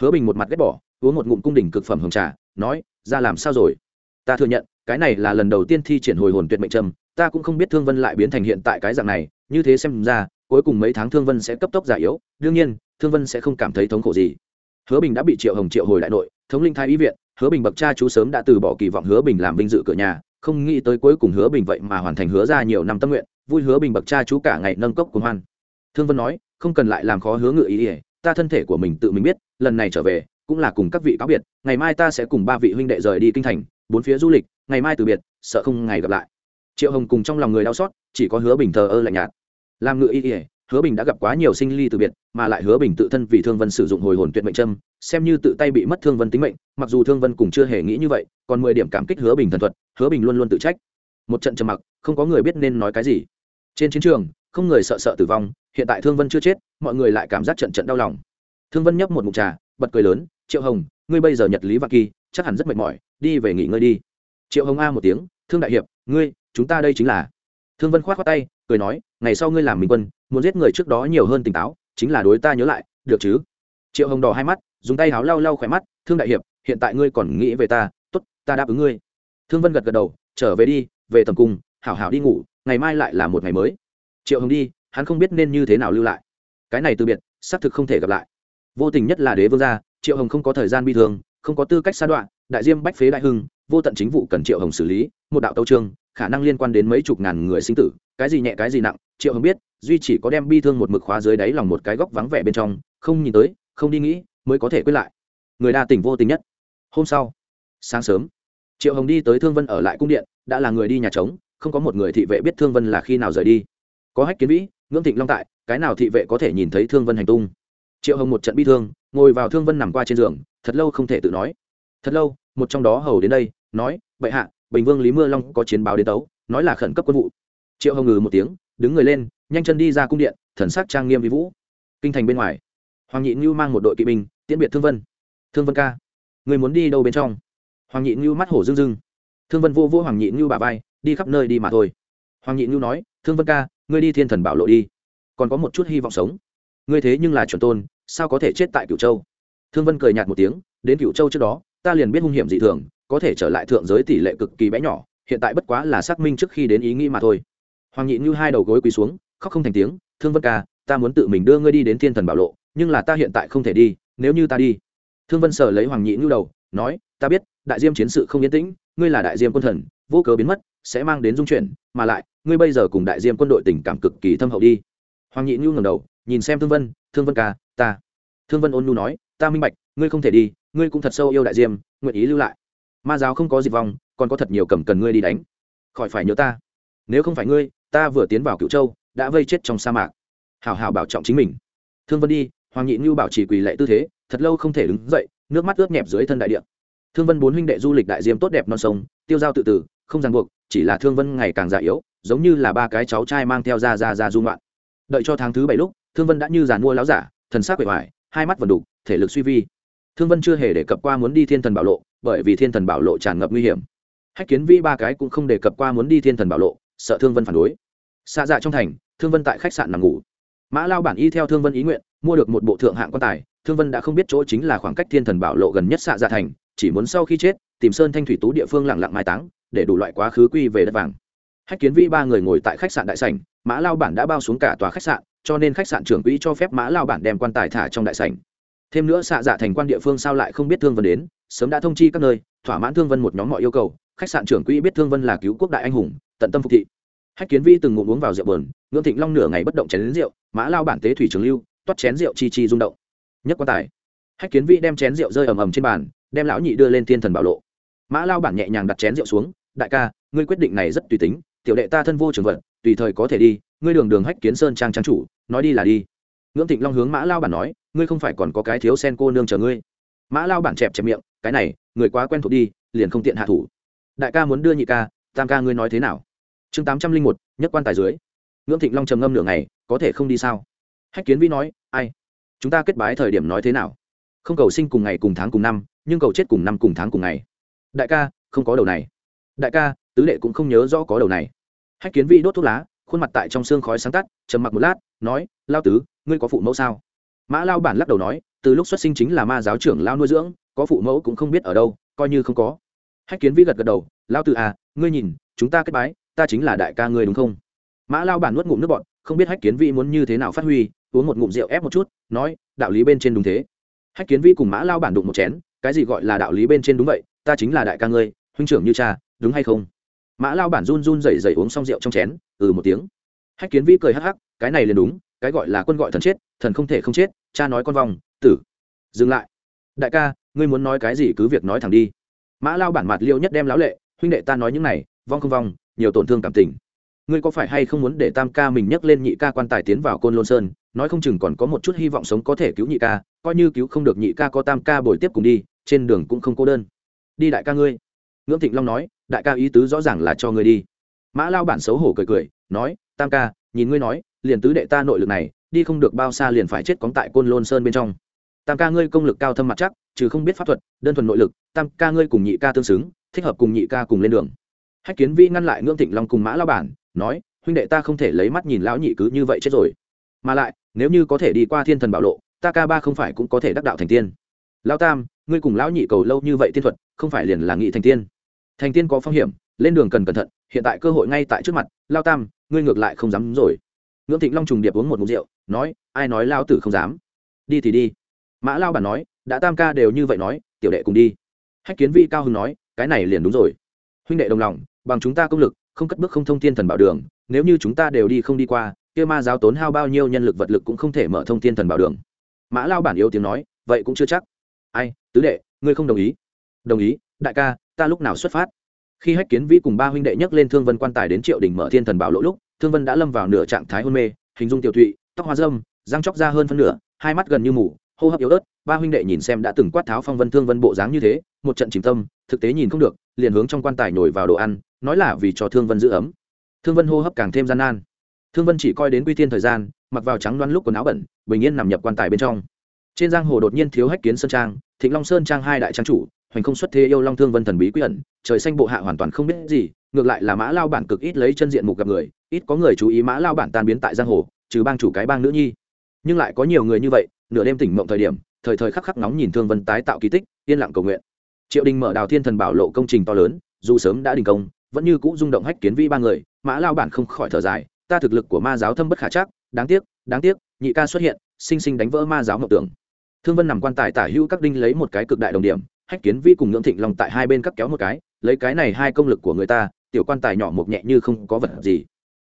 hứa bình một mặt ghét bỏ, uống một ngụm cung đỉnh cực phẩm hồng trà, nói, ra làm sao rồi? Ta thừa nhận, cái này là lần đầu tiên thi triển hồi hồn tuyệt mệnh trâm, ta cũng không biết thương vân lại biến thành hiện tại cái dạng này, như thế xem ra, cuối cùng mấy tháng thương vân sẽ cấp tốc già yếu, đương nhiên, thương vân sẽ không cảm thấy thống khổ gì. Hứa bình đã bị triệu hồng triệu hồi đại nội, thống linh thái y viện, hứa bình bậc cha chú sớm đã từ bỏ kỳ vọng hứa bình làm vinh dự cửa nhà, không nghĩ tới cuối cùng hứa bình vậy mà hoàn thành hứa ra nhiều năm tâm nguyện, vui hứa bình bậc cha chú cả ngày nâng cốc cùng hoan. Thương vân nói, không cần lại làm khó hứa ngự ý ỉa ta thân thể của mình tự mình biết lần này trở về, cũng là cùng các vị cáo biệt, ngày mai ta sẽ cùng ba vị huynh đệ rời đi kinh thành, bốn phía du lịch, ngày mai từ biệt, sợ không ngày gặp lại. Triệu hồng cùng trong lòng người đau xót, chỉ có hứa bình thờ ơ lạnh nhạt. Làm ngự y ỉa hứa bình đã gặp quá nhiều sinh ly từ biệt, mà lại hứa bình tự thân vì thương vân sử dụng hồi hồn tuyệt mệnh trâm xem như tự tay bị mất thương vân tính mệnh, mặc dù thương vân cùng chưa hề nghĩ như vậy, còn mười điểm cảm kích hứa bình thần thuật, hứa bình luôn luôn tự trách. Một trận trầm mặc, không có người biết nên nói cái gì. Trên chiến trường, không người sợ sợ tử vong, hiện tại thương vân chưa chết, mọi người lại cảm giác trận trận đau lòng thương vân nhấp một mục trà, bật cười lớn, triệu hồng, ngươi bây giờ nhật lý và kỳ, chắc hẳn rất mệt mỏi, đi về nghỉ ngơi đi. Triệu hồng a một tiếng, thương đại hiệp, ngươi, chúng ta đây chính là thương vân k h o á t tay, cười nói, ngày sau ngươi làm minh quân, muốn giết người trước đó nhiều hơn tỉnh táo, chính là đối ta nhớ lại, được chứ? Triệu hồng đỏ hai mắt, dùng tay háo lau lau khỏe mắt, thương đại hiệp, hiện tại ngươi còn nghĩ về ta t ố t ta đáp ứng ngươi. Thương vân gật gật đầu, trở về đi, về tầm cung, hảo hảo đi ngủ, ngày mai lại là một ngày mới. Triệu hồng đi, hắn không biết nên như thế nào lưu lại. Cái này từ biệt, xác thực không thể gặp lại vô tình nhất là đế vương gia, triệu hồng không có thời gian bi thương, không có tư cách sa đoạn đại diêm bách phế đại hưng, vô tận chính vụ cần triệu hồng xử lý, một đạo tâu trương khả năng liên quan đến mấy chục ngàn người sinh tử, cái gì nhẹ cái gì nặng, triệu hồng biết, duy chỉ có đem bi thương một mực khóa dưới đáy lòng một cái góc vắng vẻ bên trong, không nhìn tới, không đi nghĩ, mới có thể quyết lại. Người đa tình vô tình nhất. Hôm sau, sáng sớm, triệu hồng đi tới thương vân ở lại cung điện, đã là người đi nhà trống, không có một người thị vệ biết thương vân là khi nào rời đi. Có hách kiến vĩ, ngưỡng thịnh long tại, cái nào thị vệ có thể nhìn thấy thương vân hành tung? Triệu hồng một trận bi thương, ngồi vào thương vân nằm qua trên giường, thật lâu không thể tự nói. Thật lâu, một trong đó hầu đến đây, nói vậy hạ, bình vương lý mưa long có chiến báo đến tấu, nói là khẩn cấp quân vụ. Triệu hồng ngừ một tiếng, đứng người lên, nhanh chân đi ra cung điện, thần sắc trang nghiêm vi vũ. Kinh thành bên ngoài, hoàng nhị ngưu mang một đội kỵ binh, tiễn biệt thương vân. Thương vân ca, người muốn đi đâu bên trong? Hoàng nhị ngưu mắt hổ rưng rưng. Thương vân vô vô hoàng nhị ngưu bà vai, đi khắp nơi đi mà thôi. Hoàng nhị ngưu nói, thương vân ca, ngươi đi thiên thần bảo lộ đi, còn có một chút hy vọng sống. Ngươi thế nhưng là chuẩn tôn sao có thể chết tại cửu châu? Thương vân cười nhạt một tiếng, đến cửu châu trước đó, ta liền biết hung hiểm dị thường, có thể trở lại thượng giới tỷ lệ cực kỳ bé nhỏ, hiện tại bất quá là xác minh trước khi đến ý nghĩ mà thôi. Hoàng nhị như hai đầu gối quỳ xuống, khóc không thành tiếng, thương vân ca, ta muốn tự mình đưa ngươi đi đến thiên thần bảo lộ, nhưng là ta hiện tại không thể đi, nếu như ta đi. Thương vân sở lấy hoàng nhị như đầu, nói, ta biết, đại diêm chiến sự không yên tĩnh, ngươi là đại diêm quân thần, vô cớ biến mất, sẽ mang đến dung chuyển, mà lại, ngươi bây giờ cùng đại diêm quân đội tình cảm cực kỳ thâm hậu đi. Hoàng nhị như ngẩng đầu nhìn xem thương vân thương vân ca, ta. Thương vân ôn nhu nói, ta minh bạch, ngươi không thể đi, ngươi cũng thật sâu yêu đại diêm, nguyện ý lưu lại. Ma giáo không có diệt vong còn có thật nhiều cầm cần ngươi đi đánh. Khỏi phải nhớ ta. Nếu không phải ngươi, ta vừa tiến vào cựu châu, đã vây chết trong sa mạc. Hào hào bảo trọng chính mình. Thương vân đi, hoàng nhị ngưu bảo trì quỳ lệ tư thế, thật lâu không thể đứng dậy, nước mắt ướt nhẹp dưới thân đại điện thương vân bốn huynh đệ du lịch đại diêm tốt đẹp non sông, tiêu giao tự tử, không ràng buộc, chỉ là thương vân ngày càng già yếu, giống như là ba cái cháu trai mang theo ra ra ra du loạn đợi cho tháng thứ bảy lúc thương vân đã như giàn mua láo giả, thần sắc quệ hoài, hai mắt vần đục, thể lực suy vi. Thương vân chưa hề đề cập qua muốn đi thiên thần bảo lộ, bởi vì thiên thần bảo lộ tràn ngập nguy hiểm. Hách kiến vi ba cái cũng không đề cập qua muốn đi thiên thần bảo lộ, sợ thương vân phản đối. Xa dạ trong thành, thương vân tại khách sạn nằm ngủ. Mã lao bản y theo thương vân ý nguyện, mua được một bộ thượng hạng quan tài, thương vân đã không biết chỗ chính là khoảng cách thiên thần bảo lộ gần nhất xạ dạ thành, chỉ muốn sau khi chết, tìm sơn thanh thủy tú địa phương lặng lặng mai táng, để đủ loại quá khứ quy về đất vàng hách kiến vi ba người ngồi tại khách sạn đại sảnh, mã lao bản đã bao xuống cả tòa khách sạn, cho nên khách sạn trưởng quỹ cho phép mã lao bản đem quan tài thả trong đại sảnh. Thêm nữa xạ dạ thành quan địa phương sao lại không biết thương vân đến, sớm đã thông chi các nơi, thỏa mãn thương vân một nhóm mọi yêu cầu, khách sạn trưởng quỹ biết thương vân là cứu quốc đại anh hùng, tận tâm phục thị. Hách kiến vi từng ngụm uống vào rượu bờn ngưỡng thịnh long nửa ngày bất động chén đến rượu, mã lao bản tế thủy trường lưu, toát chén rượu chi chi rung động. Nhất quan tài. Hách kiến vi đem chén rượu rơi ầm ầm trên bàn, đem lão nhị đưa lên thiên thần bảo lộ. Mã lao bản nhẹ nhàng đặt chén rượu xuống, đại ca, ngươi quyết định này rất tùy tính tiểu đệ ta thân vô trường vận tùy thời có thể đi, ngươi đường đường hách kiến sơn trang trang chủ, nói đi là đi. Ngưỡng thịnh long hướng mã lao bản nói, ngươi không phải còn có cái thiếu sen cô nương chờ ngươi. Mã lao bản chẹp chẹp miệng, cái này, người quá quen thuộc đi, liền không tiện hạ thủ. Đại ca muốn đưa nhị ca, tam ca ngươi nói thế nào? Chương tám trăm linh một, nhất quan tài dưới. Ngưỡng thịnh long trầm ngâm nửa ngày, có thể không đi sao? Hách kiến vĩ nói, ai? Chúng ta kết bái thời điểm nói thế nào? Không cầu sinh cùng ngày cùng tháng cùng năm, nhưng cầu chết cùng năm cùng tháng cùng ngày. Đại ca, không có đầu này. Đại ca tứ đệ cũng không nhớ rõ có đầu này. Hách kiến vĩ đốt thuốc lá, khuôn mặt tại trong xương khói sáng tắt, trầm mặc một lát, nói, lao tứ, ngươi có phụ mẫu sao? Mã lao bản lắc đầu nói, từ lúc xuất sinh chính là ma giáo trưởng lao nuôi dưỡng, có phụ mẫu cũng không biết ở đâu, coi như không có. Hách kiến vĩ gật gật đầu, lao tứ à ngươi nhìn, chúng ta kết bái, ta chính là đại ca ngươi đúng không? Mã lao bản nuốt ngụm nước bọn không biết hách kiến vĩ muốn như thế nào phát huy, uống một ngụm rượu ép một chút, nói, đạo lý bên trên đúng thế. Hách kiến vĩ cùng mã lao bản đụng một chén, cái gì gọi là đạo lý bên trên đúng vậy? Ta chính là đại ca ngươi, huynh trưởng như cha, đúng hay không? Mã lao bản run run rẩy rẩy uống xong rượu trong chén ừ một tiếng. Hách kiến vĩ cười hắc hắc, cái này liền đúng, cái gọi là quân gọi thần chết, thần không thể không chết, cha nói con vong, tử. Dừng lại. Đại ca, ngươi muốn nói cái gì cứ việc nói thẳng đi. Mã lao bản mặt liêu nhất đem lão lệ, huynh đệ ta nói những này, vong không vong, nhiều tổn thương cảm tình. Ngươi có phải hay không muốn để tam ca mình nhấc lên nhị ca quan tài tiến vào côn lôn sơn, nói không chừng còn có một chút hy vọng sống có thể cứu nhị ca, coi như cứu không được nhị ca có tam ca bồi tiếp cùng đi, trên đường cũng không cô đơn. Đi đại ca ngươi ngưỡng thịnh long nói, đại ca ý tứ rõ ràng là cho ngươi đi. Mã lao bản xấu hổ cười cười, nói, tam ca, nhìn ngươi nói, liền tứ đệ ta nội lực này, đi không được bao xa liền phải chết cóng tại côn lôn sơn bên trong. Tam ca ngươi công lực cao thâm mặt chắc, trừ không biết pháp thuật, đơn thuần nội lực, tam ca ngươi cùng nhị ca tương xứng, thích hợp cùng nhị ca cùng lên đường. Hách kiến vi ngăn lại ngưỡng thịnh long cùng mã lao bản, nói, huynh đệ ta không thể lấy mắt nhìn lão nhị cứ như vậy chết rồi. Mà lại, nếu như có thể đi qua thiên thần bảo lộ, ta ca ba không phải cũng có thể đắc đạo thành tiên. Lao tam, ngươi cùng lão nhị cầu lâu như vậy tiên thuật, không phải liền là nghị thành tiên? Thành tiên có phong hiểm, lên đường cần cẩn thận, hiện tại cơ hội ngay tại trước mặt, lao tam, ngươi ngược lại không dám rồi. Ngưỡng thịnh long trùng điệp uống một mục rượu, nói, ai nói lao tử không dám? Đi thì đi. Mã lao bản nói, đã tam ca đều như vậy nói, tiểu đệ cùng đi. Hách kiến vi cao hưng nói, cái này liền đúng rồi. Huynh đệ đồng lòng, bằng chúng ta công lực, không cất bước không thông thiên thần bảo đường, nếu như chúng ta đều đi không đi qua, kia ma giáo tốn hao bao nhiêu nhân lực vật lực cũng không thể mở thông thiên thần bảo đường. Mã lao bản yếu tiếng nói, vậy cũng chưa chắc. Ai, tứ đệ, ngươi không đồng ý. Đồng ý, đại ca ta lúc nào xuất phát? Khi hách kiến vĩ cùng ba huynh đệ nhấc lên thương vân quan tài đến triệu đình mở thiên thần bảo lỗ lúc, thương vân đã lâm vào nửa trạng thái hôn mê, hình dung tiểu thụy, tóc hoa dâm răng chóc ra hơn phân nửa, hai mắt gần như mù, hô hấp yếu ớt, ba huynh đệ nhìn xem đã từng quát tháo phong vân thương vân bộ dáng như thế, một trận chìm tâm, thực tế nhìn không được, liền hướng trong quan tài nhồi vào đồ ăn, nói là vì cho thương vân giữ ấm. Thương vân hô hấp càng thêm gian nan. Thương vân chỉ coi đến quy tiên thời gian, mặc vào trắng đoán lúc quần áo bẩn, bình yên nằm nhập quan tài bên trong. Trên giang hồ đột nhiên thiếu hách kiến sơn trang, thịnh long sơn trang hai đại trang chủ hoành không xuất thế yêu long thương vân thần bí quy ẩn, trời xanh bộ hạ hoàn toàn không biết gì, ngược lại là mã lao bản cực ít lấy chân diện mục gặp người, ít có người chú ý mã lao bản tan biến tại giang hồ, trừ bang chủ cái bang nữ nhi. Nhưng lại có nhiều người như vậy, nửa đêm tỉnh mộng thời điểm, thời thời khắc khắc nóng nhìn thương vân tái tạo kỳ tích, yên lặng cầu nguyện. Triệu đình mở đào thiên thần bảo lộ công trình to lớn, dù sớm đã đình công, vẫn như cũ rung động hách kiến vi ba người, mã lao bản không khỏi thở dài, ta thực lực của ma giáo thâm bất khả chắc, đáng tiếc đáng tiếc, nhị ca xuất hiện, sinh sinh đánh vỡ ma giáo ngọc tưởng. Thương vân nằm quan tài tả hữu các đinh lấy một cái cực đại đồng điểm hách kiến vi cùng ngưỡng thịnh lòng tại hai bên cắt kéo một cái, lấy cái này hai công lực của người ta, tiểu quan tài nhỏ mộc nhẹ như không có vật gì.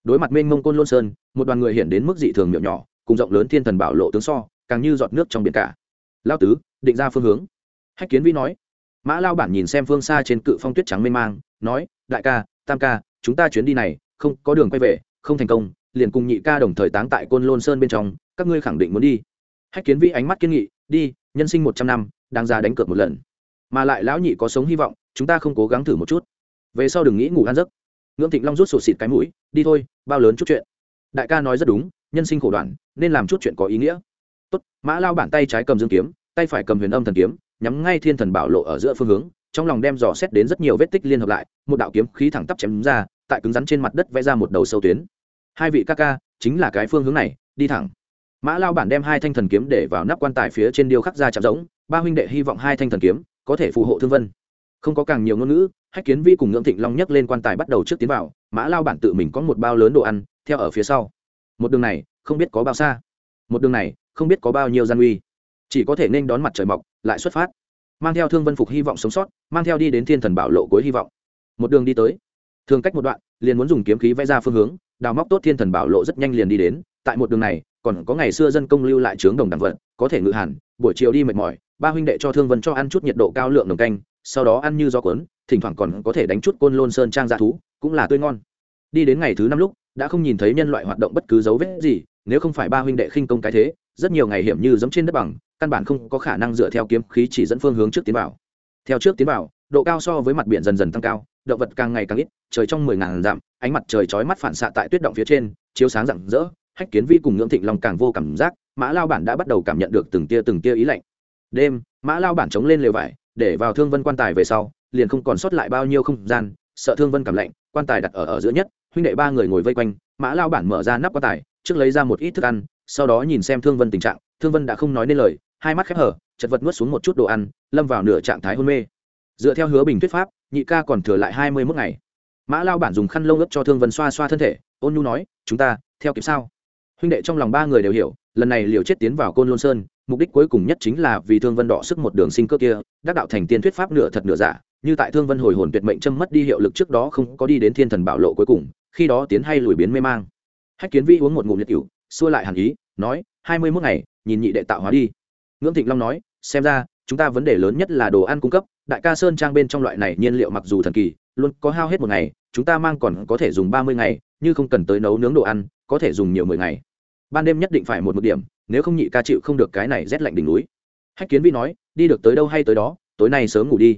Đối mặt mênh mông côn lôn sơn, một đoàn người hiện đến mức dị thường miệng nhỏ, cùng rộng lớn thiên thần bảo lộ tướng so, càng như giọt nước trong biển cả. Lao tứ, định ra phương hướng. Hách kiến vi nói. Mã lao bản nhìn xem phương xa trên cự phong tuyết trắng mênh mang, nói, đại ca, tam ca, chúng ta chuyến đi này, không có đường quay về, không thành công, liền cùng nhị ca đồng thời táng tại côn lôn sơn bên trong, các ngươi khẳng định muốn đi. Hách kiến vi ánh mắt kiên nghị, đi, nhân sinh một trăm năm đang ra đánh cược một lần mà lại lão nhị có sống hy vọng, chúng ta không cố gắng thử một chút. Về sau đừng nghĩ ngủ ăn giấc. Ngưỡng thịnh long rút sụt xịt cái mũi, đi thôi, bao lớn chút chuyện. Đại ca nói rất đúng, nhân sinh khổ đoạn, nên làm chút chuyện có ý nghĩa. Tốt, mã lao bản tay trái cầm dương kiếm, tay phải cầm huyền âm thần kiếm, nhắm ngay thiên thần bảo lộ ở giữa phương hướng, trong lòng đem dò xét đến rất nhiều vết tích liên hợp lại, một đạo kiếm khí thẳng tắp chém ra, tại cứng rắn trên mặt đất vẽ ra một đầu sâu tuyến. Hai vị ca ca, chính là cái phương hướng này, đi thẳng. Mã lao bản đem hai thanh thần kiếm để vào nắp quan tài phía trên điêu khắc ra chạm giống ba huynh đệ hy vọng hai thanh thần kiếm có thể phù hộ thương vân. Không có càng nhiều ngôn ngữ, hách kiến vi cùng ngưỡng thịnh long nhấc lên quan tài bắt đầu trước tiến vào, mã lao bản tự mình có một bao lớn đồ ăn, theo ở phía sau. Một đường này, không biết có bao xa. Một đường này, không biết có bao nhiêu gian uy. Chỉ có thể nên đón mặt trời mọc, lại xuất phát. Mang theo thương vân phục hy vọng sống sót, mang theo đi đến thiên thần bảo lộ cuối hy vọng. Một đường đi tới. Thường cách một đoạn, liền muốn dùng kiếm khí vẽ ra phương hướng, đào móc tốt thiên thần bảo lộ rất nhanh liền đi đến. Tại một đường này, còn có ngày xưa dân công lưu lại trướng đồng đẳng vận có thể ngự hẳn, buổi chiều đi mệt mỏi ba huynh đệ cho thương vân cho ăn chút nhiệt độ cao lượng nồng canh, sau đó ăn như gió cuốn, thỉnh thoảng còn có thể đánh chút côn lôn sơn trang dạ thú, cũng là tươi ngon. Đi đến ngày thứ năm lúc, đã không nhìn thấy nhân loại hoạt động bất cứ dấu vết gì, nếu không phải ba huynh đệ khinh công cái thế, rất nhiều ngày hiểm như giống trên đất bằng, căn bản không có khả năng dựa theo kiếm khí chỉ dẫn phương hướng trước tiến vào. Theo trước tiến vào, độ cao so với mặt biển dần dần tăng cao, động vật càng ngày càng ít, trời trong mười ngàn dặm, ánh mặt trời chói mắt phản xạ tại tuyết động phía trên, chiếu sáng rạng rỡ, hách kiến vi cùng ngưỡng thịnh long càng vô cảm giác, mã lao bản đã bắt đầu cảm nhận được từng tia từng tia ý lạnh đêm, mã lao bản chống lên lều vải, để vào thương vân quan tài về sau, liền không còn sót lại bao nhiêu không gian, sợ thương vân cảm lạnh, quan tài đặt ở ở giữa nhất, huynh đệ ba người ngồi vây quanh, mã lao bản mở ra nắp quan tài, trước lấy ra một ít thức ăn, sau đó nhìn xem thương vân tình trạng, thương vân đã không nói nên lời, hai mắt khép hở, chật vật nuốt xuống một chút đồ ăn, lâm vào nửa trạng thái hôn mê. Dựa theo hứa bình thuyết pháp, nhị ca còn thừa lại hai mươi mốt ngày. Mã lao bản dùng khăn lông ướp cho thương vân xoa xoa thân thể, ôn nhu nói, chúng ta, theo kịp sao? Huynh đệ trong lòng ba người đều hiểu, lần này liều chết tiến vào côn lôn sơn mục đích cuối cùng nhất chính là vì thương vân đọ sức một đường sinh cơ kia, đắc đạo thành tiên thuyết pháp nửa thật nửa giả, như tại thương vân hồi hồn tuyệt mệnh châm mất đi hiệu lực trước đó không có đi đến thiên thần bảo lộ cuối cùng, khi đó tiến hay lùi biến mê mang. Hách kiến vi uống một ngụm nhiệt cựu xua lại hàn ý, nói, hai mươi mốt ngày, nhìn nhị đệ tạo hóa đi. Ngưỡng thịnh long nói, xem ra, chúng ta vấn đề lớn nhất là đồ ăn cung cấp, đại ca sơn trang bên trong loại này nhiên liệu mặc dù thần kỳ, luôn có hao hết một ngày, chúng ta mang còn có thể dùng ba mươi ngày, như không cần tới nấu nướng đồ ăn, có thể dùng nhiều mười ngày. Ban đêm nhất định phải một mực điểm nếu không nhị ca chịu không được cái này rét lạnh đỉnh núi. Hách kiến vi nói, đi được tới đâu hay tới đó, tối nay sớm ngủ đi.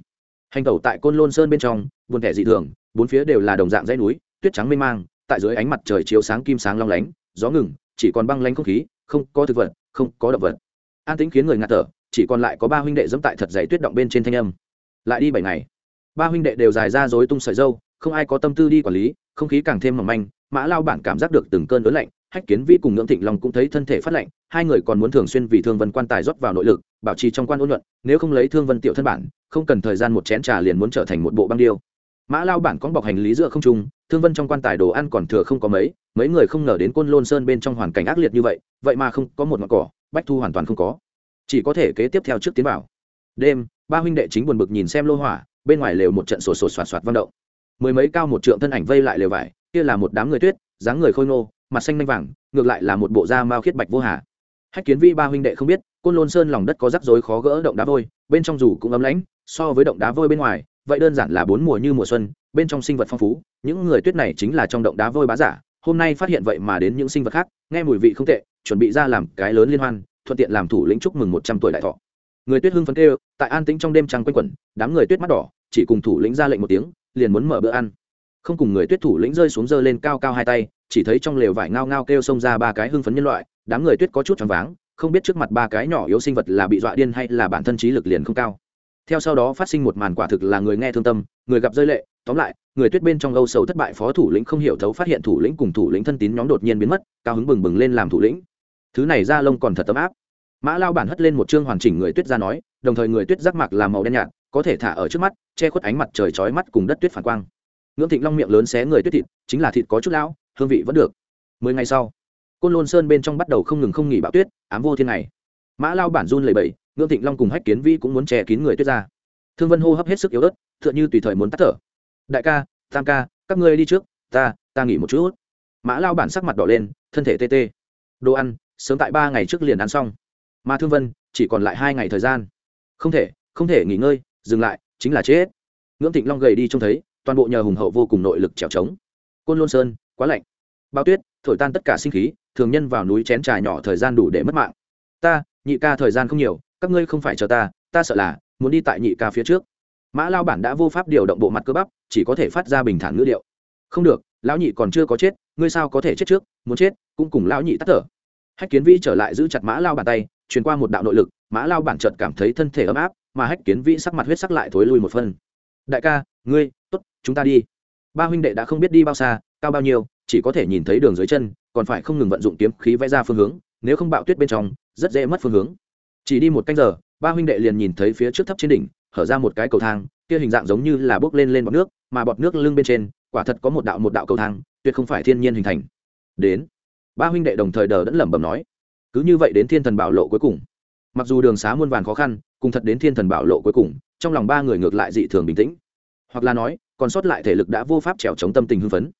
Hành tẩu tại côn lôn sơn bên trong, buồn thẻ dị thường, bốn phía đều là đồng dạng dãy núi, tuyết trắng mênh mang, tại dưới ánh mặt trời chiếu sáng kim sáng long lánh, gió ngừng, chỉ còn băng lanh không khí, không có thực vật, không có động vật. An tĩnh khiến người ngạt thở, chỉ còn lại có ba huynh đệ dẫm tại thật dày tuyết động bên trên thanh âm. Lại đi bảy ngày. Ba huynh đệ đều dài ra dối tung sợi dâu, không ai có tâm tư đi quản lý, không khí càng thêm mỏng manh, mã lao bản cảm giác được từng cơn ớn lạnh hách kiến vi cùng ngưỡng thịnh long cũng thấy thân thể phát lạnh, hai người còn muốn thường xuyên vì thương vân quan tài rót vào nội lực, bảo trì trong quan ôn luận nếu không lấy thương vân tiểu thân bản, không cần thời gian một chén trà liền muốn trở thành một bộ băng điêu. Mã lao bản cóng bọc hành lý dựa không trung, thương vân trong quan tài đồ ăn còn thừa không có mấy mấy người không ngờ đến côn lôn sơn bên trong hoàn cảnh ác liệt như vậy vậy mà không có một ngọn cỏ, bách thu hoàn toàn không có. Chỉ có thể kế tiếp theo trước tiến vào. Đêm, ba huynh đệ chính buồn bực nhìn xem lô hỏa, bên ngoài lều một trận sổ sổ soạt soạt vang động. Mười mấy cao một trượng thân ảnh vây lại lều vải, kia là một đám người tuyết, dáng người khôi ngô mặt xanh nanh vàng, ngược lại là một bộ da mao khiết bạch vô hà. Hách kiến vi ba huynh đệ không biết, côn lôn sơn lòng đất có rắc rối khó gỡ động đá vôi, bên trong dù cũng ấm lãnh, so với động đá vôi bên ngoài, vậy đơn giản là bốn mùa như mùa xuân, bên trong sinh vật phong phú, những người tuyết này chính là trong động đá vôi bá giả, hôm nay phát hiện vậy mà đến những sinh vật khác, nghe mùi vị không tệ, chuẩn bị ra làm cái lớn liên hoan, thuận tiện làm thủ lĩnh chúc mừng một trăm tuổi đại thọ. Người tuyết hưng phấn kêu, tại an tĩnh trong đêm trăng quanh quẩn, đám người tuyết mắt đỏ, chỉ cùng thủ lĩnh ra lệnh một tiếng, liền muốn mở bữa ăn. Không cùng người tuyết thủ lĩnh rơi xuống dơ lên cao cao hai tay chỉ thấy trong lều vải ngao ngao kêu xông ra ba cái hưng phấn nhân loại, đám người tuyết có chút choáng váng, không biết trước mặt ba cái nhỏ yếu sinh vật là bị dọa điên hay là bản thân trí lực liền không cao. Theo sau đó phát sinh một màn quả thực là người nghe thương tâm, người gặp rơi lệ, tóm lại, người tuyết bên trong âu sầu thất bại phó thủ lĩnh không hiểu thấu phát hiện thủ lĩnh cùng thủ lĩnh thân tín nhóm đột nhiên biến mất, cao hứng bừng bừng lên làm thủ lĩnh. Thứ này ra lông còn thật tấm áp. Mã lao bản hất lên một chương hoàn chỉnh người tuyết ra nói, đồng thời người tuyết giác mạc làm màu đen nhạt, có thể thả ở trước mắt, che khuất ánh mặt trời chói mắt cùng đất tuyết phản quang. Ngưỡng thịnh long miệng lớn xé người tuyết thịt, chính là thịt có chút lão hương vị vẫn được. Mười ngày sau, côn lôn sơn bên trong bắt đầu không ngừng không nghỉ bão tuyết, ám vô thiên này mã lao bản run lầy bẫy ngưỡng thịnh long cùng hách kiến vi cũng muốn che kín người tuyết ra. Thương vân hô hấp hết sức yếu ớt, tựa như tùy thời muốn tắt thở. Đại ca, tam ca, các ngươi đi trước, ta ta nghỉ một chút. Mã lao bản sắc mặt đỏ lên, thân thể tê tê. Đồ ăn, sớm tại ba ngày trước liền ăn xong. Mà thương vân, chỉ còn lại hai ngày thời gian. Không thể không thể nghỉ ngơi, dừng lại, chính là chết. Ngưỡng thịnh long gầy đi trông thấy, toàn bộ nhờ hùng hậu vô cùng nội lực trèo trống. Côn lôn sơn quá lạnh. Bao tuyết, thổi tan tất cả sinh khí, thường nhân vào núi chén trà nhỏ thời gian đủ để mất mạng. Ta, nhị ca thời gian không nhiều, các ngươi không phải chờ ta ta sợ là, muốn đi tại nhị ca phía trước. Mã lao bản đã vô pháp điều động bộ mặt cơ bắp, chỉ có thể phát ra bình thản ngữ điệu. Không được, lão nhị còn chưa có chết, ngươi sao có thể chết trước, muốn chết, cũng cùng lão nhị tắt thở. Hách kiến vĩ trở lại giữ chặt mã lao bàn tay, truyền qua một đạo nội lực, mã lao bản chợt cảm thấy thân thể ấm áp, mà hách kiến vĩ sắc mặt huyết sắc lại thối lui một phân đại ca, ngươi, tốt, chúng ta đi. Ba huynh đệ đã không biết đi bao xa cao bao nhiêu, chỉ có thể nhìn thấy đường dưới chân, còn phải không ngừng vận dụng kiếm khí vẽ ra phương hướng, nếu không bạo tuyết bên trong, rất dễ mất phương hướng. Chỉ đi một canh giờ, ba huynh đệ liền nhìn thấy phía trước thấp trên đỉnh, hở ra một cái cầu thang, kia hình dạng giống như là bốc lên lên bọt nước, mà bọt nước lưng bên trên, quả thật có một đạo một đạo cầu thang, tuyệt không phải thiên nhiên hình thành. Đến, ba huynh đệ đồng thời đờ đẫn lẩm bẩm nói, cứ như vậy đến thiên thần bảo lộ cuối cùng. Mặc dù đường xá muôn vàn khó khăn, cùng thật đến thiên thần bảo lộ cuối cùng, trong lòng ba người ngược lại dị thường bình tĩnh. Hoặc là nói, còn sót lại thể lực đã vô pháp trèo chống tâm tình hưng phấn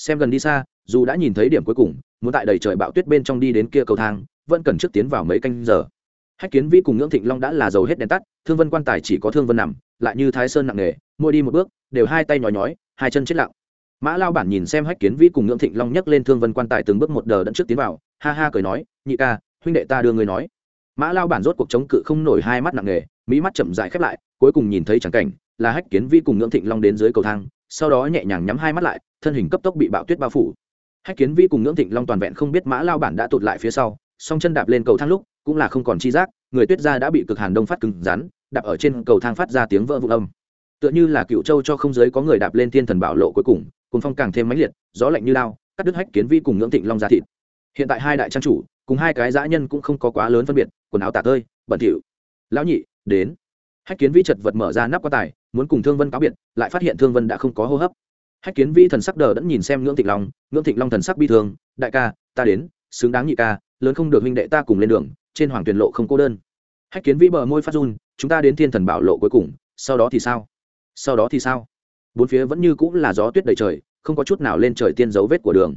xem gần đi xa, dù đã nhìn thấy điểm cuối cùng, muốn tại đầy trời bão tuyết bên trong đi đến kia cầu thang, vẫn cần trước tiến vào mấy canh giờ. Hách kiến vĩ cùng ngưỡng thịnh long đã là dầu hết đèn tắt, thương vân quan tài chỉ có thương vân nằm, lại như thái sơn nặng nề, mỗi đi một bước, đều hai tay nhói nhói, hai chân chết lặng. Mã lao bản nhìn xem hách kiến vĩ cùng ngưỡng thịnh long nhấc lên thương vân quan tài từng bước một đờ đẫn trước tiến vào, ha ha cười nói, nhị ca, huynh đệ ta đưa người nói. Mã lao bản rốt cuộc chống cự không nổi hai mắt nặng nề mỹ mắt chậm dại khép lại, cuối cùng nhìn thấy trắng cảnh, là hách kiến vĩ cùng ngưỡng thịnh long đến dưới cầu thang, sau đó nhẹ nhàng nhắm hai mắt lại thân hình cấp tốc bị bạo tuyết bao phủ. Hách kiến Vi cùng ngưỡng thịnh long toàn vẹn không biết mã lao bản đã tụt lại phía sau, song chân đạp lên cầu thang lúc, cũng là không còn chi giác, người tuyết ra đã bị cực hàn đông phát cứng rắn, đạp ở trên cầu thang phát ra tiếng vỡ vụn âm. Tựa như là cựu châu cho không giới có người đạp lên thiên thần bảo lộ cuối cùng cùng phong càng thêm mãnh liệt, gió lạnh như lao, cắt đứt hách kiến vi cùng ngưỡng thịnh long ra thịt. Hiện tại hai đại trang chủ, cùng hai cái dã nhân cũng không có quá lớn phân biệt, quần áo tả tơi, bẩn thỉu. Lão nhị, đến. Hách kiến vi chật vật mở ra nắp quan tài, muốn cùng thương vân cáo biệt, lại phát hiện thương vân đã không có hô hấp hách kiến vi thần sắc đờ đẫn nhìn xem ngưỡng thịnh long, ngưỡng thịnh long thần sắc bi thương, đại ca, ta đến, xứng đáng nhị ca, lớn không được huynh đệ ta cùng lên đường, trên hoàng tuyển lộ không cô đơn. Hách kiến vĩ bờ môi phát run, chúng ta đến thiên thần bảo lộ cuối cùng, sau đó thì sao? Sau đó thì sao? Bốn phía vẫn như cũng là gió tuyết đầy trời, không có chút nào lên trời tiên dấu vết của đường.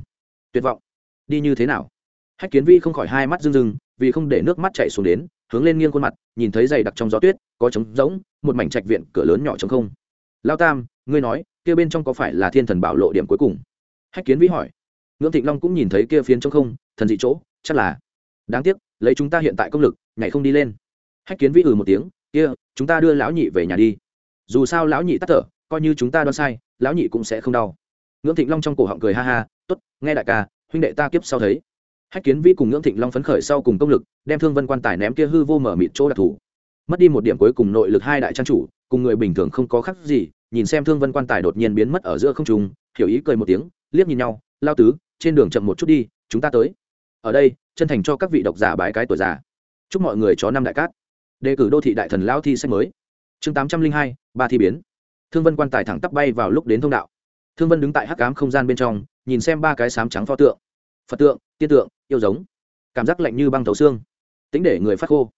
Tuyệt vọng. Đi như thế nào? Hách kiến vĩ không khỏi hai mắt rưng rưng, vì không để nước mắt chảy xuống đến, hướng lên nghiêng khuôn mặt, nhìn thấy dày đặc trong gió tuyết, có trống rỗng, một mảnh trạch viện, cửa lớn nhỏ trống không. Lao tam, ngươi nói kia bên trong có phải là thiên thần bảo lộ điểm cuối cùng? Hách kiến vĩ hỏi. Ngưỡng thịnh long cũng nhìn thấy kia phiến trong không, thần dị chỗ, chắc là. Đáng tiếc, lấy chúng ta hiện tại công lực, nhảy không đi lên. Hách kiến vĩ ừ một tiếng, kia, chúng ta đưa lão nhị về nhà đi. Dù sao lão nhị tắt thở, coi như chúng ta đoán sai, lão nhị cũng sẽ không đau. Ngưỡng thịnh long trong cổ họng cười ha ha t ố t nghe đại ca, huynh đệ ta kiếp sau thấy. Hách kiến vĩ cùng ngưỡng thịnh long phấn khởi sau cùng công lực, đem thương vân quan tài ném kia hư vô mở mịt chỗ đặc thù. Mất đi một điểm cuối cùng nội lực hai đại trang chủ, cùng người bình thường không có khác gì nhìn xem thương vân quan tài đột nhiên biến mất ở giữa không trung, hiểu ý cười một tiếng, liếc nhìn nhau, lao tứ, trên đường chậm một chút đi, chúng ta tới. Ở đây, chân thành cho các vị độc giả bái cái tuổi già. Chúc mọi người chó năm đại cát. Đề cử đô thị đại thần lao thi sách mới. Chương tám trăm linh hai, ba thi biến. Thương vân quan tài thẳng tắp bay vào lúc đến thông đạo. Thương vân đứng tại hắc cám không gian bên trong, nhìn xem ba cái sám trắng pho tượng. Phật tượng, tiên tượng, yêu giống. Cảm giác lạnh như băng thấu xương. Tính để người phát khô.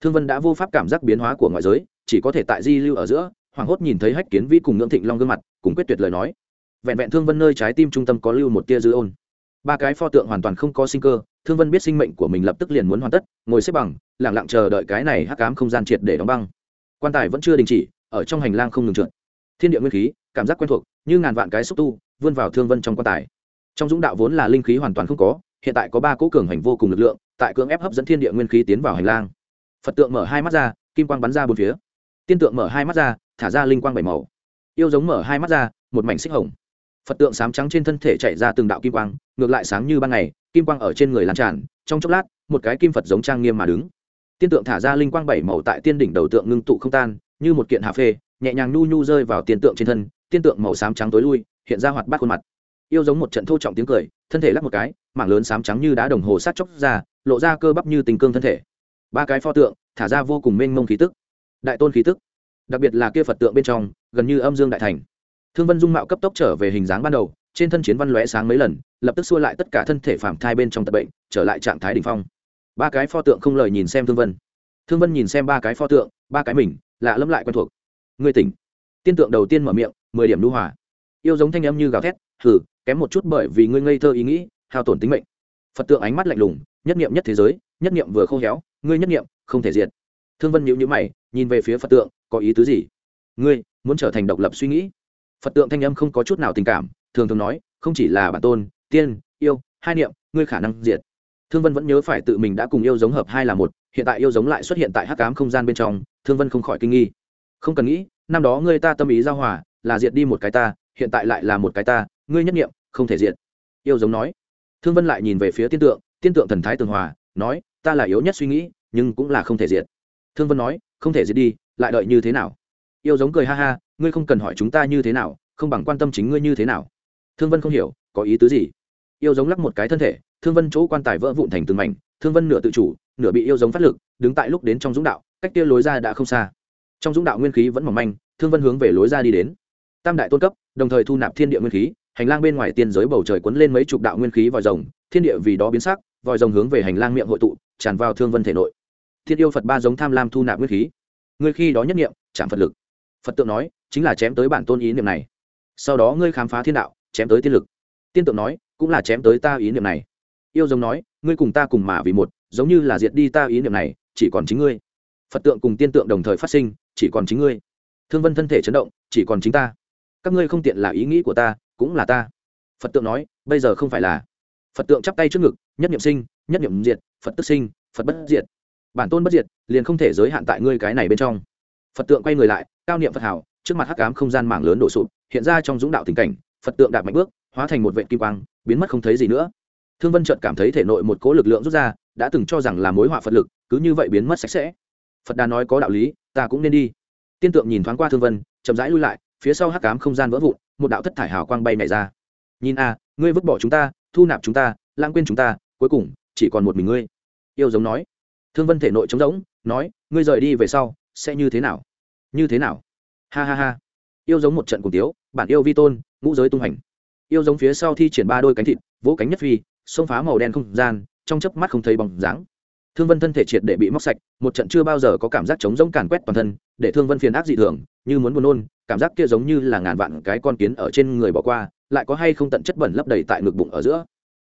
Thương vân đã vô pháp cảm giác biến hóa của ngoại giới, chỉ có thể tại di lưu ở giữa hoảng hốt nhìn thấy hách kiến vĩ cùng ngưỡng thịnh long gương mặt, cùng quyết tuyệt lời nói. Vẹn vẹn thương vân nơi trái tim trung tâm có lưu một tia dư ôn. Ba cái pho tượng hoàn toàn không có sinh cơ, thương vân biết sinh mệnh của mình lập tức liền muốn hoàn tất, ngồi xếp bằng lẳng lặng chờ đợi cái này hắc cám không gian triệt để đóng băng. Quan tài vẫn chưa đình chỉ, ở trong hành lang không ngừng trượt. Thiên địa nguyên khí, cảm giác quen thuộc, như ngàn vạn cái xúc tu, vươn vào thương vân trong quan tài. Trong dũng đạo vốn là linh khí hoàn toàn không có, hiện tại có ba cỗ cường hành vô cùng lực lượng, tại cưỡng ép hấp dẫn thiên địa nguyên khí tiến vào hành lang. Phật tượng mở hai mắt ra, kim quang bắn ra bốn phía. Tiên tượng mở hai mắt ra thả ra linh quang bảy màu. Yêu giống mở hai mắt ra, một mảnh xích hồng. Phật tượng sám trắng trên thân thể chạy ra từng đạo kim quang, ngược lại sáng như ban ngày, kim quang ở trên người lan tràn, trong chốc lát, một cái kim phật giống trang nghiêm mà đứng. Tiên tượng thả ra linh quang bảy màu tại tiên đỉnh đầu tượng ngưng tụ không tan, như một kiện hà phê, nhẹ nhàng nhu nhu rơi vào tiên tượng trên thân, tiên tượng màu xám trắng tối lui, hiện ra hoạt bát khuôn mặt. Yêu giống một trận thô trọng tiếng cười, thân thể lắc một cái, mảng lớn xám trắng như đá đồng hồ sát chóc ra, lộ ra cơ bắp như tình cương thân thể. Ba cái pho tượng, thả ra vô cùng mênh mông khí tức. Đại tôn khí tức đặc biệt là kia phật tượng bên trong, gần như âm dương đại thành. Thương vân dung mạo cấp tốc trở về hình dáng ban đầu, trên thân chiến văn lóe sáng mấy lần, lập tức xua lại tất cả thân thể phạm thai bên trong tập bệnh, trở lại trạng thái đ ỉ n h phong. Ba cái pho tượng không lời nhìn xem thương vân. Thương vân nhìn xem ba cái pho tượng, ba cái mình, lạ lẫm lại quen thuộc. Người tỉnh. Tiên tượng đầu tiên mở miệng, mười điểm lưu hòa. Yêu giống thanh âm như gào thét thử kém một chút bởi vì ngươi ngây thơ ý nghĩ, hao tổn tính mệnh. Phật tượng ánh mắt lạnh lùng, nhất nghiệm nhất thế giới, nhất nghiệm vừa khô héo, ngươi nhất nghiệm không thể diệt. Thương vân nhịu nhữ mày nhìn về phía phật tượng, có ý tứ gì? Ngươi, muốn trở thành độc lập suy nghĩ? Phật tượng thanh âm không có chút nào tình cảm, thường thường nói, không chỉ là bản tôn, tiên, yêu, hai niệm, ngươi khả năng diệt. Thương vân vẫn nhớ phải tự mình đã cùng yêu giống hợp hai là một, hiện tại yêu giống lại xuất hiện tại hắc cám không gian bên trong, thương vân không khỏi kinh nghi. Không cần nghĩ, năm đó ngươi ta tâm ý giao hòa, là diệt đi một cái ta, hiện tại lại là một cái ta, ngươi nhất niệm, không thể diệt. Yêu giống nói. Thương vân lại nhìn về phía tiên tượng tiên tượng thần thái tường hòa, nói, ta là yếu nhất suy nghĩ, nhưng cũng là không thể diệt. Thương vân nói không thể diệt đi, lại đợi như thế nào? Yêu giống cười ha ha, ngươi không cần hỏi chúng ta như thế nào, không bằng quan tâm chính ngươi như thế nào. Thương vân không hiểu, có ý tứ gì? Yêu giống lắc một cái thân thể, thương vân chỗ quan tài vỡ vụn thành từng mảnh, thương vân nửa tự chủ, nửa bị yêu giống phát lực, đứng tại lúc đến trong dũng đạo, cách kia lối ra đã không xa. Trong dũng đạo nguyên khí vẫn mỏng manh, thương vân hướng về lối ra đi đến. Tam đại tôn cấp, đồng thời thu nạp thiên địa nguyên khí, hành lang bên ngoài tiên giới bầu trời cuốn lên mấy chục đạo nguyên khí vòi rồng, thiên địa vì đó biến sắc, vòi rồng hướng về hành lang miệng hội tụ, tràn vào thương vân thể nội thiên yêu phật ba giống tham lam thu nạp nguyên khí. Ngươi khi đó nhất niệm, chạm phật lực. Phật tượng nói, chính là chém tới bản tôn ý niệm này. Sau đó ngươi khám phá thiên đạo, chém tới tiên lực. Tiên tượng nói, cũng là chém tới ta ý niệm này. Yêu giống nói, ngươi cùng ta cùng mà vì một, giống như là diệt đi ta ý niệm này, chỉ còn chính ngươi. Phật tượng cùng tiên tượng đồng thời phát sinh, chỉ còn chính ngươi. Thương vân thân thể chấn động, chỉ còn chính ta. Các ngươi không tiện là ý nghĩ của ta, cũng là ta. Phật tượng nói, bây giờ không phải là. Phật tượng chắp tay trước ngực, nhất niệm sinh, nhất niệm diệt, phật tức sinh, phật bất diệt bản tôn bất diệt, liền không thể giới hạn tại ngươi cái này bên trong. Phật tượng quay người lại, cao niệm phật hảo trước mặt hắc ám không gian mảng lớn đổ sụp, hiện ra trong dũng đạo tình cảnh, phật tượng đạp mạnh bước, hóa thành một vệ kim quang, biến mất không thấy gì nữa. Thương vân trợt cảm thấy thể nội một cố lực lượng rút ra, đã từng cho rằng là mối họa phật lực, cứ như vậy biến mất sạch sẽ. Phật đà nói có đạo lý, ta cũng nên đi. Tiên tượng nhìn thoáng qua thương vân, chậm rãi lui lại, phía sau hắc ám không gian vỡ vụn, một đạo thất thải hào quang bay nhảy ra. Nhìn a ngươi vứt bỏ chúng ta, thu nạp chúng ta, lãng quên chúng ta, cuối cùng, chỉ còn một mình ngươi. Yêu giống nói thương vân thể nội trống rỗng, nói, ngươi rời đi về sau, sẽ như thế nào? Như thế nào? Ha ha ha. Yêu giống một trận cùng tiếu, bản yêu vi tôn, ngũ giới tung hành. Yêu giống phía sau thi triển ba đôi cánh thịt, vỗ cánh nhất phi, xông phá màu đen không gian, trong chớp mắt không thấy bóng dáng. Thương vân thân thể triệt để bị móc sạch, một trận chưa bao giờ có cảm giác chống giống càn quét toàn thân, để thương vân phiền ác dị thường, như muốn buồn nôn, cảm giác kia giống như là ngàn vạn cái con kiến ở trên người bỏ qua, lại có hay không tận chất bẩn lấp đầy tại ngực bụng ở giữa.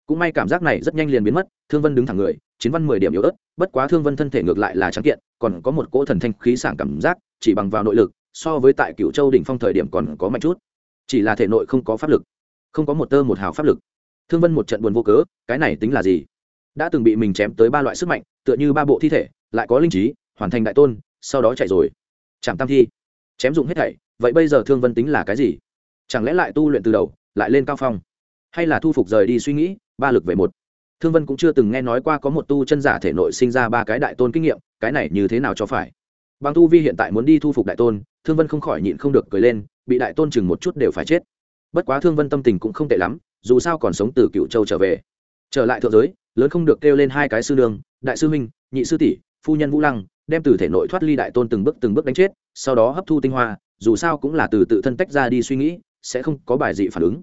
Cũng may cảm giác này rất nhanh liền biến mất, thương vân đứng thẳng người, chiến văn mười điểm yếu ớt bất quá thương vân thân thể ngược lại là trắng kiện, còn có một cỗ thần thanh khí sảng cảm giác, chỉ bằng vào nội lực, so với tại cựu châu đỉnh phong thời điểm còn có mạnh chút. Chỉ là thể nội không có pháp lực, không có một tơ một hào pháp lực. Thương vân một trận buồn vô cớ, cái này tính là gì? Đã từng bị mình chém tới ba loại sức mạnh, tựa như ba bộ thi thể, lại có linh trí, hoàn thành đại tôn, sau đó chạy rồi. Chạm tam thi. Chém dụng hết thảy, vậy bây giờ thương vân tính là cái gì? Chẳng lẽ lại tu luyện từ đầu, lại lên cao phong? Hay là thu phục rời đi suy nghĩ, ba lực về một? Thương vân cũng chưa từng nghe nói qua có một tu chân giả thể nội sinh ra ba cái đại tôn kinh nghiệm, cái này như thế nào cho phải? Bằng tu vi hiện tại muốn đi thu phục đại tôn, thương vân không khỏi nhịn không được cười lên, bị đại tôn chừng một chút đều phải chết. Bất quá thương vân tâm tình cũng không tệ lắm, dù sao còn sống từ cựu châu trở về. Trở lại thượng giới, lớn không được kêu lên hai cái sư nương, đại sư huynh nhị sư tỷ, phu nhân vũ lăng, đem từ thể nội thoát ly đại tôn từng bước từng bước đánh chết, sau đó hấp thu tinh hoa, dù sao cũng là từ tự thân tách ra đi suy nghĩ, sẽ không có bài dị phản ứng.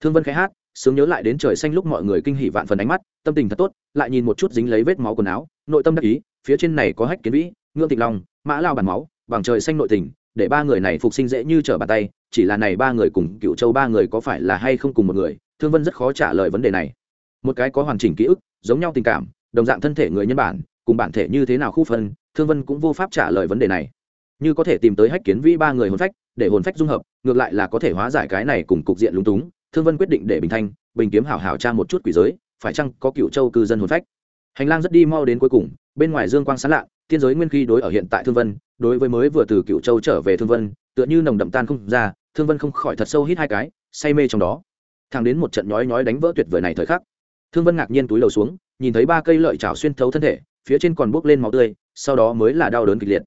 Thương vân khẽ hát sướng nhớ lại đến trời xanh lúc mọi người kinh hỉ vạn phần ánh mắt, tâm tình thật tốt, lại nhìn một chút dính lấy vết máu quần áo, nội tâm đắc ý, phía trên này có hách kiến vĩ, ngưỡng tịnh long, mã lao bản máu, bằng trời xanh nội tình, để ba người này phục sinh dễ như trở bàn tay, chỉ là này ba người cùng cựu châu ba người có phải là hay không cùng một người, thương vân rất khó trả lời vấn đề này. Một cái có hoàn chỉnh ký ức, giống nhau tình cảm, đồng dạng thân thể người nhân bản, cùng bản thể như thế nào khu phân, thương vân cũng vô pháp trả lời vấn đề này. Như có thể tìm tới hách kiến vĩ ba người hồn phách, để hồn phách dung hợp, ngược lại là có thể hóa giải cái này cùng cục diện lúng túng thương vân quyết định để bình thanh, bình kiếm hảo hảo tra một chút quỷ giới, phải chăng có cựu châu cư dân hồn phách? Hành lang rất đi mau đến cuối cùng, bên ngoài dương quang sán lạ, tiên giới nguyên khí đối ở hiện tại thương vân, đối với mới vừa từ cựu châu trở về thương vân, tựa như nồng đậm tan không ra, thương vân không khỏi thật sâu hít hai cái, say mê trong đó. Thang đến một trận nhói nhói đánh vỡ tuyệt vời này thời khắc, thương vân ngạc nhiên túi lầu xuống, nhìn thấy ba cây lợi chảo xuyên thấu thân thể, phía trên còn bốc lên máu tươi, sau đó mới là đau đớn kịch liệt.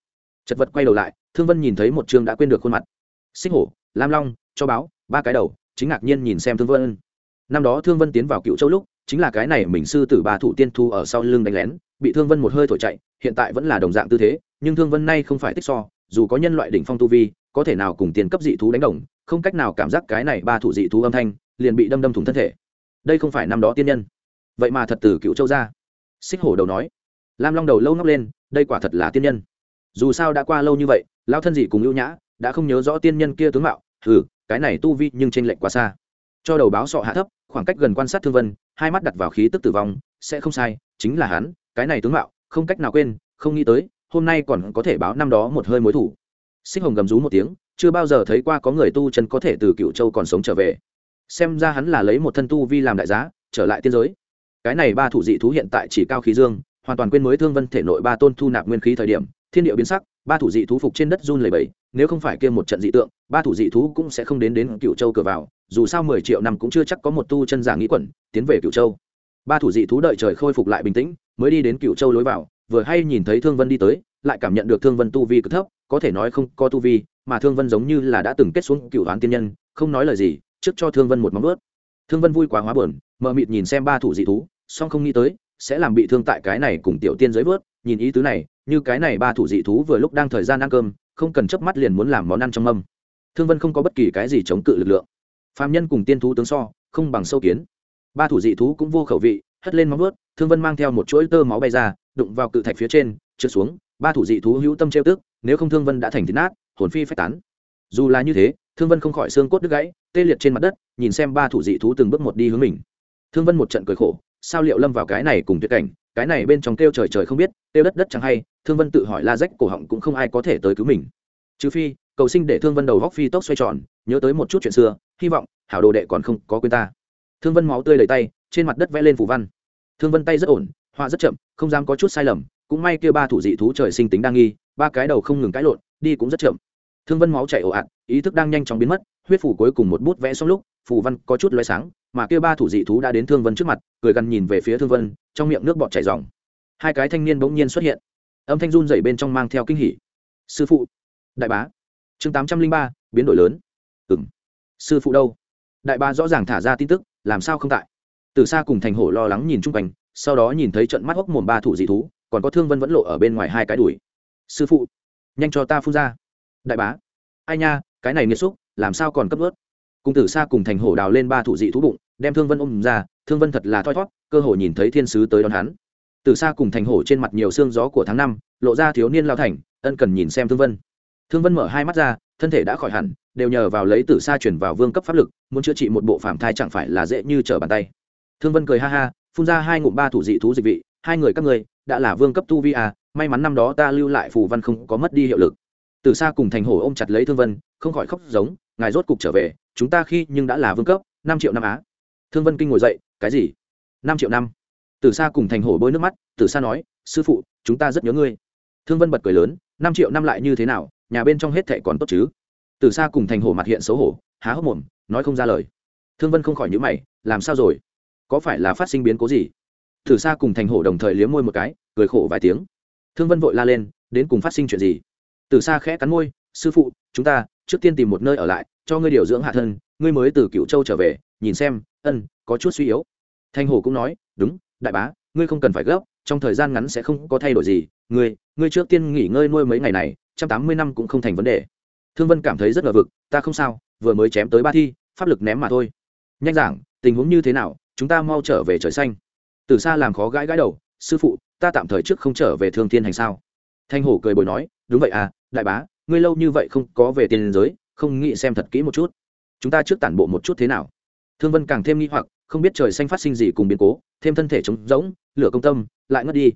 Chật vật quay đầu lại, thương vân nhìn thấy một chương đã quên được khuôn mặt. Xích hổ, lam long, cho báo, ba cái đầu chính ngạc nhiên nhìn xem thương vân. Năm đó thương vân tiến vào cựu châu lúc, chính là cái này mình sư tử ba thủ tiên thu ở sau lưng đánh lén, bị thương vân một hơi thổi chạy, hiện tại vẫn là đồng dạng tư thế, nhưng thương vân nay không phải tích so, dù có nhân loại đỉnh phong tu vi, có thể nào cùng tiền cấp dị thú đánh đồng, không cách nào cảm giác cái này ba thủ dị thú âm thanh, liền bị đâm đâm thủng thân thể. Đây không phải năm đó tiên nhân. Vậy mà thật từ cựu châu ra. Xích hổ đầu nói. Lam long đầu lâu ngóc lên, đây quả thật là tiên nhân. Dù sao đã qua lâu như vậy lao thân dị cùng ưu nhã, đã không nhớ rõ tiên nhân kia tướng mạo ừ cái này tu vi nhưng t r ê n lệch quá xa. Cho đầu báo sọ hạ thấp, khoảng cách gần quan sát thương vân, hai mắt đặt vào khí tức tử vong, sẽ không sai, chính là hắn, cái này tướng mạo, không cách nào quên, không nghĩ tới, hôm nay còn có thể báo năm đó một hơi mối thủ. Xích hồng gầm rú một tiếng, chưa bao giờ thấy qua có người tu chân có thể từ cựu châu còn sống trở về. Xem ra hắn là lấy một thân tu vi làm đại giá, trở lại tiên giới. Cái này ba thủ dị thú hiện tại chỉ cao khí dương, hoàn toàn quên mới thương vân thể nội ba tôn thu nạp nguyên khí thời điểm, thiên địa biến sắc, ba thủ dị thú phục trên đất run lầy bẫy nếu không phải kia một trận dị tượng, ba thủ dị thú cũng sẽ không đến đến cựu châu cửa vào, dù sao mười triệu năm cũng chưa chắc có một tu chân giả nghĩ quẩn, tiến về cựu châu. Ba thủ dị thú đợi trời khôi phục lại bình tĩnh, mới đi đến cựu châu lối vào, vừa hay nhìn thấy thương vân đi tới, lại cảm nhận được thương vân tu vi cực thấp, có thể nói không có tu vi, mà thương vân giống như là đã từng kết xuống cựu đoán tiên nhân, không nói lời gì, trước cho thương vân một móng ướt thương vân vui quá hóa buồn, mờ mịt nhìn xem ba thủ dị thú, song không nghĩ tới, sẽ làm bị thương tại cái này cùng tiểu tiên giới vớt, nhìn ý tứ này, như cái này ba thủ dị thú vừa lúc đang thời gian ăn cơm không cần chớp mắt liền muốn làm món ăn trong mâm. Thương vân không có bất kỳ cái gì chống cự lực lượng. Phạm nhân cùng tiên thú tướng so, không bằng sâu kiến. Ba thủ dị thú cũng vô khẩu vị, hất lên móng vớt thương vân mang theo một chuỗi tơ máu bay ra, đụng vào cự thạch phía trên, trượt xuống, ba thủ dị thú hữu tâm treo tức, nếu không thương vân đã thành thịt nát, hồn phi phách tán. Dù là như thế, thương vân không khỏi xương cốt đứt gãy, tê liệt trên mặt đất, nhìn xem ba thủ dị thú từng bước một đi hướng mình. Thương vân một trận cười khổ, sao liệu lâm vào cái này cùng tuyệt cảnh cái này bên trong kêu trời trời không biết, kêu đất đất chẳng hay, thương vân tự hỏi la rách cổ họng cũng không ai có thể tới cứu mình. Trừ phi, cầu sinh để thương vân đầu góc phi tốc xoay tròn, nhớ tới một chút chuyện xưa, hy vọng, hảo đồ đệ còn không có quên ta. Thương vân máu tươi đầy tay, trên mặt đất vẽ lên phủ văn. Thương vân tay rất ổn, họa rất chậm, không dám có chút sai lầm, cũng may kia ba thủ dị thú trời sinh tính đang nghi, ba cái đầu không ngừng cãi lộn, đi cũng rất chậm. Thương vân máu chảy ồ ạt, ý thức đang nhanh chóng biến mất, huyết phủ cuối cùng một bút vẽ xong lúc, phù văn có chút loay sáng, mà kia ba thủ dị thú đã đến thương vân trước mặt, cười gần nhìn về phía thương vân trong miệng nước bọt chảy ròng, hai cái thanh niên bỗng nhiên xuất hiện. Âm thanh run rẩy bên trong mang theo kinh hỉ. Sư phụ. Đại bá. Chương tám trăm linh ba biến đổi lớn. Ừng sư phụ đâu? Đại bá rõ ràng thả ra tin tức làm sao không tại? Từ xa cùng thành hổ lo lắng nhìn chung quanh sau đó nhìn thấy trận mắt hốc mồm ba thủ dị thú còn có thương vân vẫn lộ ở bên ngoài hai cái đùi. Sư phụ nhanh cho ta phun ra. Đại bá. Ai nha cái này nghiệt xúc làm sao còn cấp ướt cùng tử xa cùng thành hổ đào lên ba thủ dị thú bụng đem thương vân ôm ra, thương vân thật là thoi thót cơ hội nhìn thấy thiên sứ tới đón hắn. Từ xa cùng thành hổ trên mặt nhiều xương gió của tháng năm, lộ ra thiếu niên lao thành, ân cần nhìn xem thương vân. Thương vân mở hai mắt ra, thân thể đã khỏi hẳn, đều nhờ vào lấy từ xa chuyển vào vương cấp pháp lực, muốn chữa trị một bộ phạm thai chẳng phải là dễ như trở bàn tay. Thương vân cười ha ha, phun ra hai ngụm ba thủ dị thú dịch vị, hai người các ngươi, đã là vương cấp tu vi à may mắn năm đó ta lưu lại phù văn không có mất đi hiệu lực. Từ xa cùng thành hổ ôm chặt lấy thương vân, không khỏi khóc giống, ngài rốt cục trở về, chúng ta khi nhưng đã là vương cấp, năm triệu năm á thương vân kinh ngồi dậy, cái gì? Năm triệu năm? Từ xa cùng thành hổ bôi nước mắt, từ xa nói, sư phụ, chúng ta rất nhớ ngươi. Thương vân bật cười lớn, năm triệu năm lại như thế nào? Nhà bên trong hết thệ còn tốt chứ? Từ xa cùng thành hổ mặt hiện xấu hổ, há hốc mồm, nói không ra lời. Thương vân không khỏi nhữ mày, làm sao rồi? Có phải là phát sinh biến cố gì? Từ xa cùng thành hổ đồng thời liếm môi một cái, cười khổ vài tiếng. Thương vân vội la lên, đến cùng phát sinh chuyện gì? Từ xa khẽ cắn môi, sư phụ, chúng ta trước tiên tìm một nơi ở lại, cho ngươi điều dưỡng hạ thân, ngươi mới từ cựu châu trở về, nhìn xem ân, có chút suy yếu. Thanh hồ cũng nói, đúng, đại bá, ngươi không cần phải gấp, trong thời gian ngắn sẽ không có thay đổi gì. Ngươi ngươi trước tiên nghỉ ngơi nuôi mấy ngày này, trăm tám mươi năm cũng không thành vấn đề. Thương vân cảm thấy rất ngờ vực, ta không sao, vừa mới chém tới ba thi, pháp lực ném mà thôi. Nhanh giảng, tình huống như thế nào, chúng ta mau trở về trời xanh. Từ xa làm khó gãi gãi đầu, sư phụ, ta tạm thời trước không trở về thương thiên hành sao? Thanh hổ cười bồi nói, đúng vậy à đại bá, ngươi lâu như vậy không có về tiền giới, không nghĩ xem thật kỹ một chút. Chúng ta trước tản bộ một chút thế nào? Thương vân càng thêm nghi hoặc, không biết trời xanh phát sinh gì cùng biến cố, thêm thân thể trống rỗng, lửa công tâm, lại ngất đi.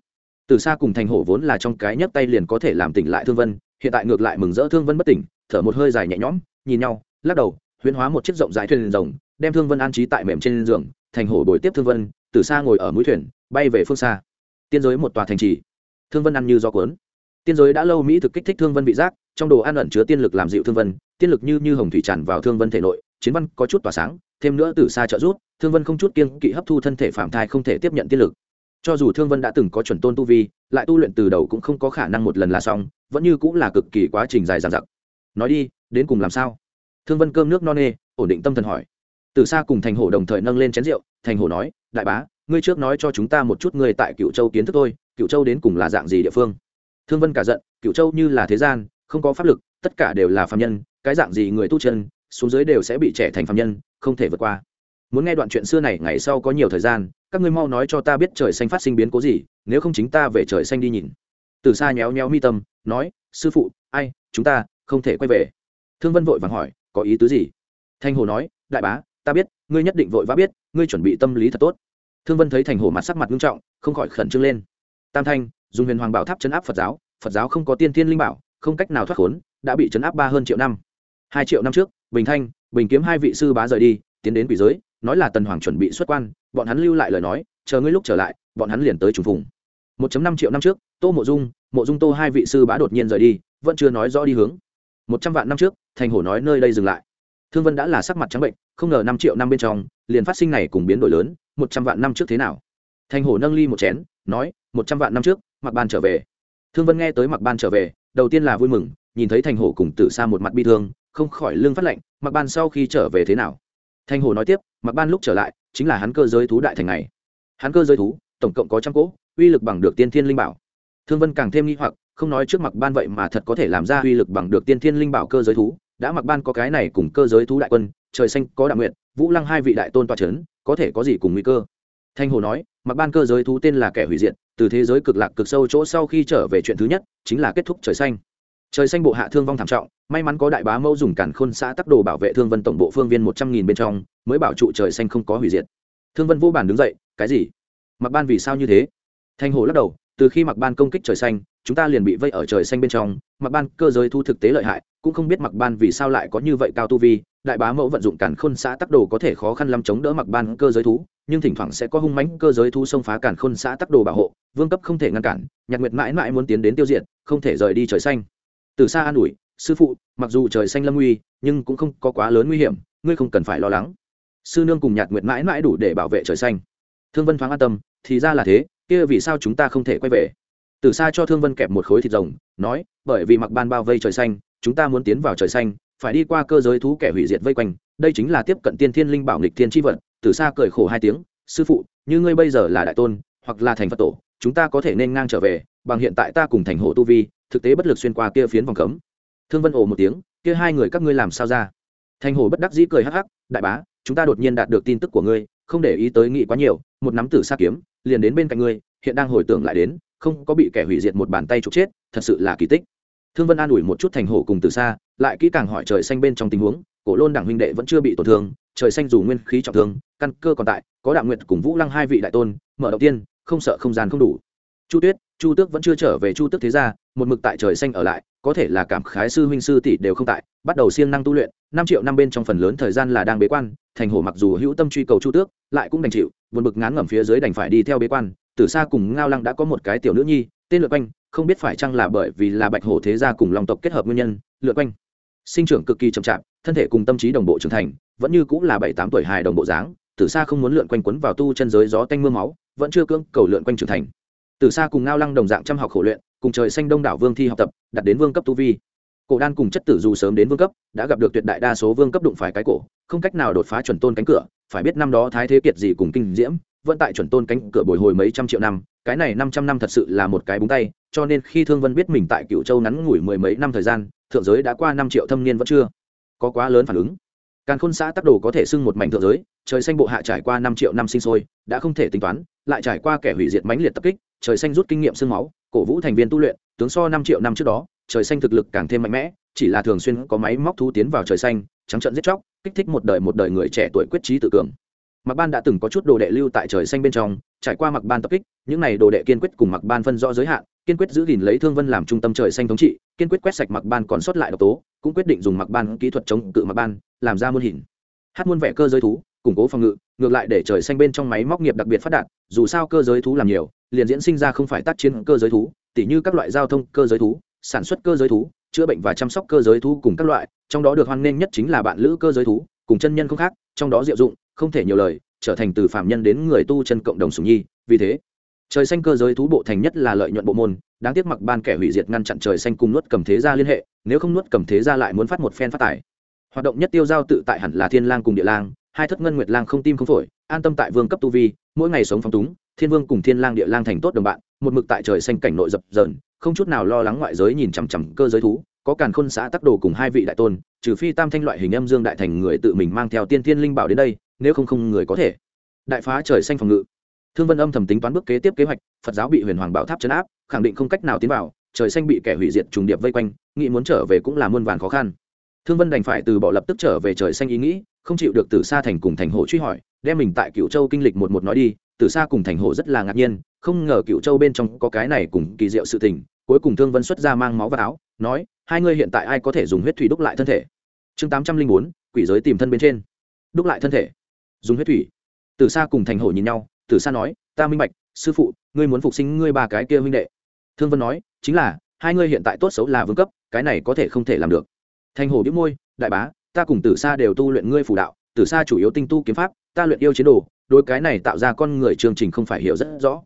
Từ xa cùng thành hổ vốn là trong cái nhấc tay liền có thể làm tỉnh lại thương vân, hiện tại ngược lại mừng rỡ thương vân bất tỉnh, thở một hơi dài nhẹ nhõm, nhìn nhau, lắc đầu, huyễn hóa một chiếc rộng dài thuyền rồng, đem thương vân an trí tại mềm trên giường, thành hổ bồi tiếp thương vân, từ xa ngồi ở mũi thuyền, bay về phương xa. Tiên giới một tòa thành trì. Thương vân ăn như do cuốn. Tiên giới đã lâu mỹ thực kích thích thương vân vị giác, trong đồ ăn ẩn chứa tiên lực làm dịu thương vân, tiên lực như như hồng thủy tràn vào thương vân thể nội chiến văn có chút tỏa sáng, thêm nữa từ xa trợ rút thương vân không chút kiên kỵ hấp thu thân thể phạm thai không thể tiếp nhận tiết lực. Cho dù thương vân đã từng có chuẩn tôn tu vi, lại tu luyện từ đầu cũng không có khả năng một lần là xong, vẫn như cũng là cực kỳ quá trình dài dằng dặc. Nói đi, đến cùng làm sao? Thương vân cơm nước no nê, ổn định tâm thần hỏi. Từ xa cùng thành hổ đồng thời nâng lên chén rượu, thành hổ nói, đại bá, ngươi trước nói cho chúng ta một chút ngươi tại cựu châu kiến thức thôi cựu châu đến cùng là dạng gì địa phương? Thương vân cả giận cựu châu như là thế gian, không có pháp lực, tất cả đều là phạm nhân, cái dạng gì người tu chân xuống dưới đều sẽ bị trẻ thành phạm nhân, không thể vượt qua. Muốn nghe đoạn chuyện xưa này, ngày sau có nhiều thời gian, các ngươi mau nói cho ta biết trời xanh phát sinh biến cố gì, nếu không chính ta về trời xanh đi nhìn. Từ xa nhéo nhéo mi tâm, nói, sư phụ, ai, chúng ta không thể quay về. Thương vân vội vàng hỏi, có ý tứ gì? Thanh hồ nói, đại bá, ta biết, ngươi nhất định vội vã biết, ngươi chuẩn bị tâm lý thật tốt. Thương vân thấy thành hồ mặt sắc mặt nghiêm trọng, không khỏi khẩn trương lên. Tam thanh, dùng huyền hoàng bảo tháp chấn áp phật giáo phật giáo không có tiên thiên linh bảo, không cách nào thoát khốn, đã bị chấn áp ba hơn triệu năm hai triệu năm trước, bình thanh, bình kiếm hai vị sư bá rời đi, tiến đến quỷ giới, nói là tần hoàng chuẩn bị xuất quan, bọn hắn lưu lại lời nói, chờ ngươi lúc trở lại, bọn hắn liền tới trùng phùng. 1 năm triệu năm trước, tô mộ dung mộ dung tô hai vị sư bá đột nhiên rời đi, vẫn chưa nói rõ đi hướng. Một trăm vạn năm trước, thành hổ nói nơi đây dừng lại. Thương vân đã là sắc mặt trắng bệnh, không ngờ năm triệu năm bên trong, liền phát sinh này cùng biến đổi lớn, một trăm vạn năm trước thế nào? Thành hổ nâng ly một chén, nói, một trăm vạn năm trước mặc ban trở về. Thương vân nghe tới mặc ban trở về, đầu tiên là vui mừng, nhìn thấy thành hổ cùng tử xa một mặt bi thương không khỏi lương phát lệnh mặc ban sau khi trở về thế nào? Thanh hổ nói tiếp mặc ban lúc trở lại, chính là hắn cơ giới thú đại thành này hắn cơ giới thú, tổng cộng có trăm cỗ, uy lực bằng được tiên thiên linh bảo. Thương vân càng thêm nghi hoặc, không nói trước mặc ban vậy mà thật có thể làm ra uy lực bằng được tiên thiên linh bảo cơ giới thú. Đã mặc ban có cái này cùng cơ giới thú đại quân, trời xanh có đạo nguyện vũ lăng hai vị đại tôn toa c h ấ n có thể có gì cùng nguy cơ? Thanh hồ nói mặc ban cơ giới thú tên là kẻ hủy diệt, từ thế giới cực lạc cực sâu chỗ sau khi trở về chuyện thứ nhất, chính là kết thúc trời xanh trời xanh bộ hạ thương vong thảm trọng, may mắn có đại bá mẫu dùng cản khôn xã tắc đồ bảo vệ thương vân tổng bộ phương viên một trăm nghìn bên trong, mới bảo trụ trời xanh không có hủy diệt. Thương vân vô bản đứng dậy, cái gì? Mặc ban vì sao như thế? Thanh hồ lắc đầu, từ khi mặc ban công kích trời xanh, chúng ta liền bị vây ở trời xanh bên trong mặc ban cơ giới thu thực tế lợi hại, cũng không biết mặc ban vì sao lại có như vậy cao tu vi, đại bá mẫu vận dụng cản khôn xã tắc đồ có thể khó khăn lắm chống đỡ mặc ban cơ giới thú, nhưng thỉnh thoảng sẽ có hung mãnh cơ giới thú xông phá cản khôn xã tắc đồ bảo hộ, vương cấp không thể ngăn cản, nhạc nguyệt mãi mãi muốn tiến đến tiêu diệt, không thể rời đi trời xanh từ xa an ủi, sư phụ, mặc dù trời xanh lâm nguy nhưng cũng không có quá lớn nguy hiểm, ngươi không cần phải lo lắng. Sư nương cùng nhạt nguyệt mãi mãi đủ để bảo vệ trời xanh. Thương vân thoáng an tâm, thì ra là thế, kia vì sao chúng ta không thể quay về? Từ xa cho thương vân kẹp một khối thịt rồng, nói, bởi vì mặc ban bao vây trời xanh, chúng ta muốn tiến vào trời xanh, phải đi qua cơ giới thú kẻ hủy diệt vây quanh. Đây chính là tiếp cận tiên thiên linh bảo nghịch thiên tri vật. Từ xa cười khổ hai tiếng, sư phụ, như ngươi bây giờ là đại tôn, hoặc là thành phật tổ, chúng ta có thể nên ngang trở về, bằng hiện tại ta cùng thành hộ tu vi thực tế bất lực xuyên qua kia phiến vòng cấm. Thương vân ồ một tiếng, kia hai người các ngươi làm sao ra? Thành hồ bất đắc dĩ cười hắc hắc, đại bá, chúng ta đột nhiên đạt được tin tức của ngươi, không để ý tới nghĩ quá nhiều, một nắm tử xa kiếm, liền đến bên cạnh ngươi, hiện đang hồi tưởng lại đến, không có bị kẻ hủy diệt một bàn tay trục chết, thật sự là kỳ tích. Thương vân an ủi một chút thành hổ cùng từ xa lại kỹ càng hỏi trời xanh bên trong tình huống, cổ lôn đảng huynh đệ vẫn chưa bị tổn thương, trời xanh dù nguyên khí trọng thương, căn cơ còn tại, có đạo nguyện cùng vũ lăng hai vị đại tôn, mở đầu tiên, không sợ không gian không đủ chu tuyết, chu tước vẫn chưa trở về chu tước thế gia, một mực tại trời xanh ở lại, có thể là cảm khái sư huynh sư tỷ đều không tại, bắt đầu siêng năng tu luyện, năm triệu năm bên trong phần lớn thời gian là đang bế quan, thành hổ mặc dù hữu tâm truy cầu chu tước, lại cũng đành chịu, buồn bực ngán ngẩm phía dưới đành phải đi theo bế quan, từ xa cùng ngao lăng đã có một cái tiểu nữ nhi, tên lượt quanh, không biết phải chăng là bởi vì là bạch hổ thế gia cùng lòng tộc kết hợp nguyên nhân, lượt quanh sinh trưởng cực kỳ chậm chạp, thân thể cùng tâm trí đồng bộ trưởng thành, vẫn như cũng là bảy tám tuổi hài đồng bộ dáng, từ xa không muốn lượn quanh quấn vào tu chân giới gió tanh mưa máu, vẫn chưa cưỡng cầu lượn quanh trưởng thành từ xa cùng ngao lăng đồng dạng chăm học khổ luyện, cùng trời xanh đông đảo vương thi học tập, đặt đến vương cấp tu vi. Cổ đan cùng chất tử dù sớm đến vương cấp, đã gặp được tuyệt đại đa số vương cấp đụng phải cái cổ, không cách nào đột phá chuẩn tôn cánh cửa, phải biết năm đó thái thế kiệt gì cùng kinh diễm, vẫn tại chuẩn tôn cánh cửa bồi hồi mấy trăm triệu năm, cái này năm trăm năm thật sự là một cái búng tay, cho nên khi thương vân biết mình tại cựu châu ngắn ngủi mười mấy năm thời gian, thượng giới đã qua năm triệu thâm niên vẫn chưa có quá lớn phản ứng càn khôn xã tắc đồ có thể xưng một mảnh thượng giới, trời xanh bộ hạ trải qua năm triệu năm sinh sôi, đã không thể tính toán, lại trải qua kẻ hủy diệt mãnh liệt tập kích, trời xanh rút kinh nghiệm xương máu, cổ vũ thành viên tu luyện, tướng so năm triệu năm trước đó, trời xanh thực lực càng thêm mạnh mẽ, chỉ là thường xuyên có máy móc thu tiến vào trời xanh, trắng trận giết chóc, kích thích một đời một đời người trẻ tuổi quyết trí tự cường mặc ban đã từng có chút đồ đệ lưu tại trời xanh bên trong, trải qua mặc ban tập kích, những n à y đồ đệ kiên quyết cùng mặc ban phân rõ giới hạn, kiên quyết giữ gìn lấy thương vân làm trung tâm trời xanh thống trị, kiên quyết quét sạch mặc ban còn sót lại độc tố, cũng quyết định dùng mặc ban kỹ thuật chống cự mặc ban, làm ra muôn hình. Hát muôn vẻ cơ giới thú, củng cố phòng ngự, ngược lại để trời xanh bên trong máy móc nghiệp đặc biệt phát đạt, dù sao cơ giới thú làm nhiều, liền diễn sinh ra không phải tác chiến cơ giới thú, tỉ như các loại giao thông cơ giới thú, sản xuất cơ giới thú, chữa bệnh và chăm sóc cơ giới thú cùng các loại, trong đó được hoan nghênh nhất chính là bạn lữ cơ giới thú, cùng chân nhân không khác, trong đó diệu dụng không thể nhiều lời, trở thành từ phạm nhân đến người tu chân cộng đồng sùng nhi, vì thế, trời xanh cơ giới thú bộ thành nhất là lợi nhuận bộ môn, đáng tiếc mặc ban kẻ hủy diệt ngăn chặn trời xanh cùng nuốt cầm thế gia liên hệ, nếu không nuốt cầm thế gia lại muốn phát một phen phát tài. Hoạt động nhất tiêu giao tự tại hẳn là thiên lang cùng địa lang, hai thất ngân nguyệt lang không tim không phổi, an tâm tại vương cấp tu vi, mỗi ngày sống phong túng, thiên vương cùng thiên lang địa lang thành tốt đồng bạn, một mực tại trời xanh cảnh nội dập dờn, không chút nào lo lắng ngoại giới nhìn chằm chằm cơ giới thú, có càn khôn xã tắc đồ cùng hai vị đại tôn, trừ phi tam thanh loại hình âm dương đại thành người tự mình mang theo tiên thiên linh bảo đến đây nếu không không người có thể. Đại phá trời xanh phòng ngự. Thương vân âm thầm tính toán bước kế tiếp kế hoạch, phật giáo bị huyền hoàng bảo tháp chấn áp, khẳng định không cách nào tiến vào, trời xanh bị kẻ hủy diệt trùng điệp vây quanh, nghĩ muốn trở về cũng là muôn vàn khó khăn. Thương vân đành phải từ bỏ lập tức trở về trời xanh ý nghĩ, không chịu được từ xa thành cùng thành hồ truy hỏi, đem mình tại cựu châu kinh lịch một một nói đi từ xa cùng thành hồ rất là ngạc nhiên, không ngờ cựu châu bên trong có cái này cùng kỳ diệu sự tình, cuối cùng thương vân xuất ra mang máu và áo, nói, hai ngươi hiện tại ai có thể dùng huyết thủy đúc lại thân thể? Chương tám trăm linh bốn, quỷ giới tìm thân bên trên. Đúc lại thân thể dùng huyết thủy. Từ xa cùng thành hổ nhìn nhau, từ xa nói, ta minh bạch, sư phụ, ngươi muốn phục sinh ngươi ba cái kia huynh đệ. Thương vân nói, chính là, hai ngươi hiện tại tốt xấu là vương cấp, cái này có thể không thể làm được. Thành hổ biếu môi, đại bá, ta cùng từ xa đều tu luyện ngươi phù đạo, từ xa chủ yếu tinh tu kiếm pháp, ta luyện yêu chiến đồ đôi cái này tạo ra con người chương trình không phải hiểu rất rõ.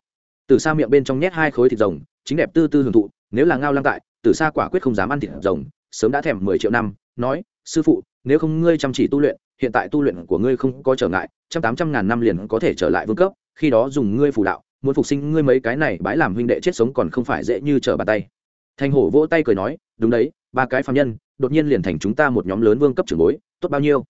Từ xa miệng bên trong nhét hai khối thịt rồng, chính đẹp tư tư hưởng thụ, nếu là ngao lang tại, từ xa quả quyết không dám ăn thịt rồng, sớm đã thèm mười triệu năm, nói, sư phụ, nếu không ngươi chăm chỉ tu luyện hiện tại tu luyện của ngươi không có trở ngại, trăm tám trăm ngàn năm liền có thể trở lại vương cấp, khi đó dùng ngươi phù đạo, muốn phục sinh ngươi mấy cái này bãi làm huynh đệ chết sống còn không phải dễ như trở bàn tay. Thành hổ vỗ tay cười nói, đúng đấy, ba cái phạm nhân, đột nhiên liền thành chúng ta một nhóm lớn vương cấp trưởng bối, tốt bao nhiêu?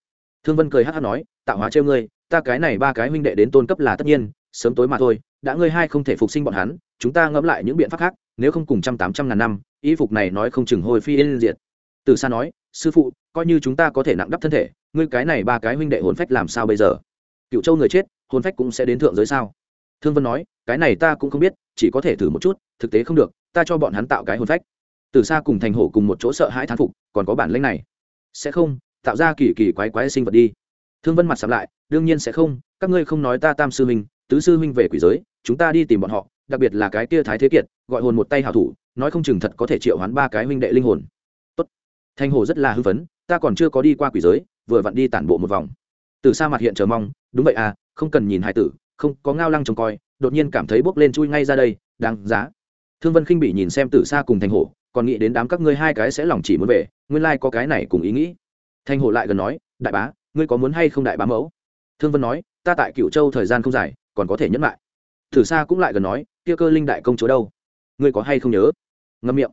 Thương vân cười hát hát nói, tạo hóa trêu ngươi, ta cái này ba cái huynh đệ đến tôn cấp là tất nhiên, sớm tối mà thôi, đã ngươi hai không thể phục sinh bọn hắn, chúng ta ngẫm lại những biện pháp khác, nếu không cùng trăm tám trăm ngàn năm, y phục này nói không chừng hồi phi yên diệt. Từ xa nói, sư phụ, coi như chúng ta có thể nặng đắp thân thể ngươi cái này ba cái huynh đệ hồn phách làm sao bây giờ? Cựu châu người chết, hồn phách cũng sẽ đến thượng giới sao? Thương vân nói, cái này ta cũng không biết, chỉ có thể thử một chút, thực tế không được, ta cho bọn hắn tạo cái hồn phách. Từ xa cùng thành hổ cùng một chỗ sợ hãi thán phục, còn có bản lĩnh này. Sẽ không, tạo ra kỳ kỳ quái quái sinh vật đi. Thương vân mặt sắm lại, đương nhiên sẽ không, các ngươi không nói ta tam sư huynh, tứ sư huynh về quỷ giới, chúng ta đi tìm bọn họ, đặc biệt là cái kia thái thế kiệt, gọi hồn một tay hảo thủ, nói không chừng thật có thể triệu hoán ba cái huynh đệ linh hồn. Tốt. Thanh hồ rất là hư vấn ta còn chưa có đi qua quỷ giới vừa vặn đi tản bộ một vòng. Từ xa mặt hiện chờ mong, đúng vậy à không cần nhìn hải tử, không, có ngao lăng trông coi, đột nhiên cảm thấy bốc lên chui ngay ra đây, đáng giá. Thương vân khinh bị nhìn xem từ xa cùng thành hổ, còn nghĩ đến đám các ngươi hai cái sẽ lòng chỉ muốn về, nguyên lai、like、có cái này cùng ý nghĩ. Thành hổ lại gần nói, đại bá, ngươi có muốn hay không đại bá mẫu? Thương vân nói, ta tại cựu châu thời gian không dài, còn có thể nhẫn lại. Thử xa cũng lại gần nói, kia cơ linh đại công chúa đâu? Ngươi có hay không nhớ? Ngâm miệng.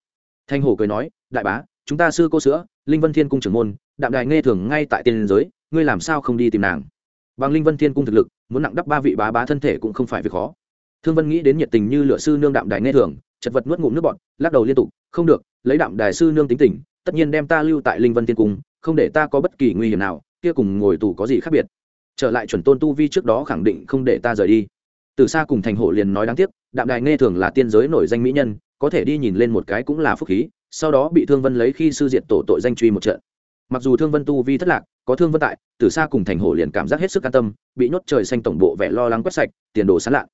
Thanh hổ cười nói, đại bá chúng ta sư cô sữa, linh vân thiên cung trưởng môn, đạm đài nghe thường ngay tại tiên giới, ngươi làm sao không đi tìm nàng? Bằng linh vân thiên cung thực lực, muốn nặng đắp ba vị bá bá thân thể cũng không phải việc khó. Thương vân nghĩ đến nhiệt tình như lựa sư nương đạm đài nghe thường, chật vật nuốt ngụm nước bọn lắc đầu liên tục, không được, lấy đạm đài sư nương tính tình, tất nhiên đem ta lưu tại linh vân thiên cung, không để ta có bất kỳ nguy hiểm nào, kia cùng ngồi tù có gì khác biệt? Trở lại chuẩn tôn tu vi trước đó khẳng định không để ta rời đi. Từ xa cùng thành hộ liền nói đáng tiếc, đạm đài nghe thường là tiên giới nổi danh mỹ nhân, có thể đi nhìn lên một cái cũng là phúc khí sau đó bị thương vân lấy khi sư diện tổ tội danh truy một trận. Mặc dù thương vân tu vi thất lạc, có thương vân tại từ xa cùng thành hổ liền cảm giác hết sức an tâm, bị nhốt trời xanh tổng bộ vẻ lo lắng quét sạch, tiền đồ sán lạ.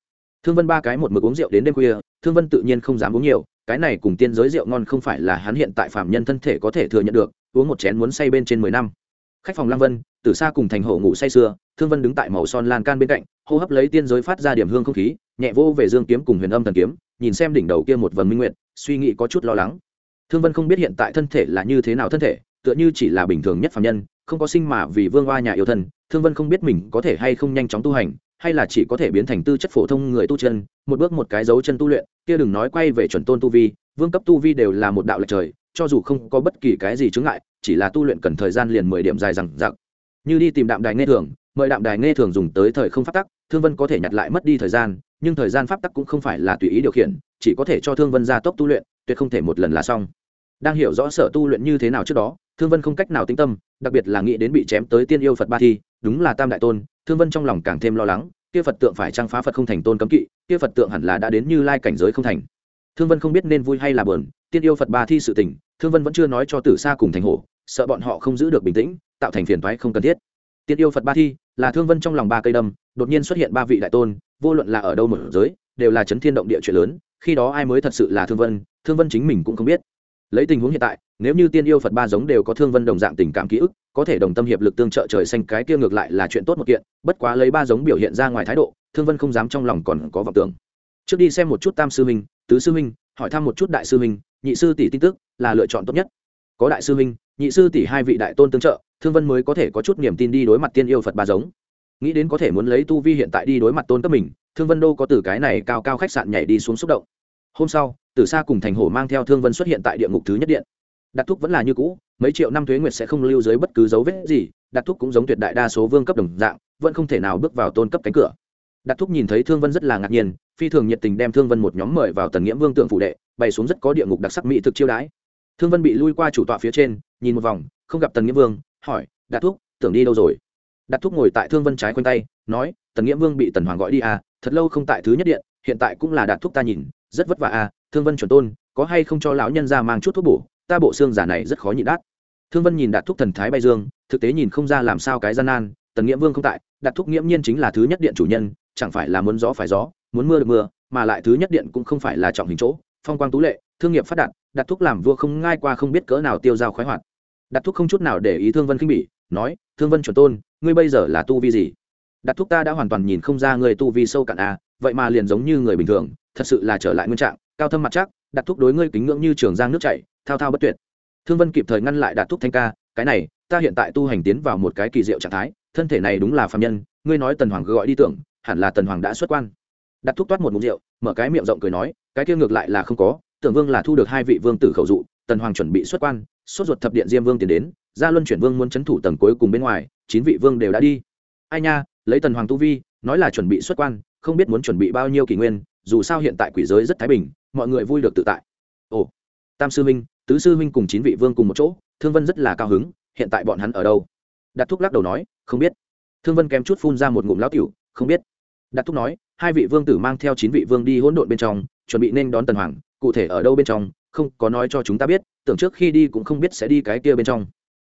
Thương vân ba cái một mực uống rượu đến đêm khuya, thương vân tự nhiên không dám uống nhiều, cái này cùng tiên giới rượu ngon không phải là hắn hiện tại phạm nhân thân thể có thể thừa nhận được, uống một chén muốn say bên trên mười năm. Khách phòng lăng vân từ xa cùng thành hổ ngủ say sưa, thương vân đứng tại màu son lan can bên cạnh, hô hấp lấy tiên giới phát ra điểm hương không khí, nhẹ vô về dương kiếm cùng huyền âm thần kiếm, nhìn xem đỉnh đầu kia một vần minh nguyện, suy nghĩ có chút lo lắng thương vân không biết hiện tại thân thể là như thế nào thân thể, tựa như chỉ là bình thường nhất phạm nhân, không có sinh mà vì vương oa nhà yêu thân, thương vân không biết mình có thể hay không nhanh chóng tu hành, hay là chỉ có thể biến thành tư chất phổ thông người tu chân, một bước một cái dấu chân tu luyện, kia đừng nói quay về chuẩn tôn tu vi, vương cấp tu vi đều là một đạo lệch trời, cho dù không có bất kỳ cái gì chướng ngại, chỉ là tu luyện cần thời gian liền mười điểm dài rằng rằng như đi tìm đạm đài nghe thường, mời đạm đài nghe thường dùng tới thời không pháp tắc, thương vân có thể nhặt lại mất đi thời gian, nhưng thời gian pháp tắc cũng không phải là tùy ý điều khiển, chỉ có thể cho thương vân gia tốc tu luyện, tuyệt không thể một lần là xong đang hiểu rõ sở tu luyện như thế nào trước đó, thương vân không cách nào tinh tâm, đặc biệt là nghĩ đến bị chém tới tiên yêu phật ba thi, đúng là tam đại tôn, thương vân trong lòng càng thêm lo lắng, kia phật tượng phải trang phá phật không thành tôn cấm kỵ, kia phật tượng hẳn là đã đến như lai cảnh giới không thành. Thương vân không biết nên vui hay là buồn, tiên yêu phật ba thi sự tình, thương vân vẫn chưa nói cho tử xa cùng thành hổ, sợ bọn họ không giữ được bình tĩnh, tạo thành phiền toái không cần thiết. Tiên yêu phật ba thi, là thương vân trong lòng ba cây đâm, đột nhiên xuất hiện ba vị đại tôn, vô luận là ở đâu một giới, đều là chấn thiên động địa chuyện lớn, khi đó ai mới thật sự là thương vân thương vân chính mình cũng không biết lấy tình huống hiện tại, nếu như tiên yêu phật ba giống đều có thương vân đồng dạng tình cảm ký ức, có thể đồng tâm hiệp lực tương trợ trời xanh, cái kia ngược lại là chuyện tốt một kiện, bất quá lấy ba giống biểu hiện ra ngoài thái độ, thương vân không dám trong lòng còn có vọng tưởng. Trước đi xem một chút tam sư huynh, tứ sư huynh, hỏi thăm một chút đại sư huynh, nhị sư tỷ tin tức là lựa chọn tốt nhất. Có đại sư huynh, nhị sư tỷ hai vị đại tôn tương trợ, thương vân mới có thể có chút niềm tin đi đối mặt tiên yêu phật ba giống. Nghĩ đến có thể muốn lấy tu vi hiện tại đi đối mặt tôn cấp mình, thương vân đô có từ cái này cao cao khách sạn nhảy đi xuống xúc động hôm sau từ xa cùng thành hổ mang theo thương vân xuất hiện tại địa ngục thứ nhất điện. Đặt thúc vẫn là như cũ, mấy triệu năm thuế nguyệt sẽ không lưu dưới bất cứ dấu vết gì đặt thúc cũng giống tuyệt đại đa số vương cấp đồng dạng, vẫn không thể nào bước vào tôn cấp cánh cửa. Đặt thúc nhìn thấy thương vân rất là ngạc nhiên, phi thường nhiệt tình đem thương vân một nhóm mời vào tần nghĩa vương tượng phủ đệ, bày xuống rất có địa ngục đặc sắc mỹ thực chiêu đãi. Thương vân bị lui qua chủ tọa phía trên, nhìn một vòng, không gặp tần nghĩa vương, hỏi đặt thúc, tưởng đi đâu rồi? Đặt thúc ngồi tại thương vân trái quanh tay, nói, tần nghĩa vương bị tần hoàng gọi đi à thật lâu không tại thứ nhất điện, hiện tại cũng là đạt thúc ta nhìn rất vất vả à thương vân chuẩn tôn, có hay không cho lão nhân ra mang chút thuốc bổ, ta bộ xương giả này rất khó nhịn đát. Thương vân nhìn đạt thúc thần thái bay dương, thực tế nhìn không ra làm sao cái gian nan, tần nghĩa vương không tại, đạt thúc nghiễm nhiên chính là thứ nhất điện chủ nhân, chẳng phải là muốn gió phải gió, muốn mưa được mưa, mà lại thứ nhất điện cũng không phải là trọng hình chỗ, phong quang tú lệ, thương nghiệp phát đạt đạt thúc làm vua không ngai qua không biết cỡ nào tiêu dao khoái hoạt. Đạt thúc không chút nào để ý thương vân khinh bỉ, nói, thương vân chuẩn tôn, ngươi bây giờ là tu vi gì? Đạt thúc ta đã hoàn toàn nhìn không ra người tu vi sâu cạn à vậy mà liền giống như người bình thường, thật sự là trở lại nguyên trạng, cao thâm mặt chắc, đặt thúc đối ngươi kính ngưỡng như trường giang nước chảy, thao thao bất tuyệt. Thương vân kịp thời ngăn lại đạt thúc thanh ca, cái này, ta hiện tại tu hành tiến vào một cái kỳ diệu trạng thái, thân thể này đúng là phạm nhân, ngươi nói tần hoàng gọi đi tưởng, hẳn là tần hoàng đã xuất quan. Đặt thúc toát một mục rượu, mở cái miệng rộng cười nói, cái kia ngược lại là không có, tưởng vương là thu được hai vị vương tử khẩu dụ, tần hoàng chuẩn bị xuất quan, sốt ruột thập điện diêm vương tiến đến, gia luân chuyển vương muốn c h ấ n thủ tầng cuối cùng bên ngoài, chín vị vương đều đã đi. Ai nha, lấy tần hoàng tu vi, nói là chuẩn bị xuất quan không biết muốn chuẩn bị bao nhiêu kỷ nguyên, dù sao hiện tại quỷ giới rất thái bình, mọi người vui được tự tại. Ồ, tam sư minh tứ sư minh cùng chín vị vương cùng một chỗ, thương vân rất là cao hứng, hiện tại bọn hắn ở đâu? Đạt thúc lắc đầu nói, không biết. Thương vân kém chút phun ra một ngụm lão cửu không biết. Đạt thúc nói, hai vị vương tử mang theo chín vị vương đi hỗn độn bên trong, chuẩn bị nên đón tần hoàng, cụ thể ở đâu bên trong, không có nói cho chúng ta biết, tưởng trước khi đi cũng không biết sẽ đi cái kia bên trong.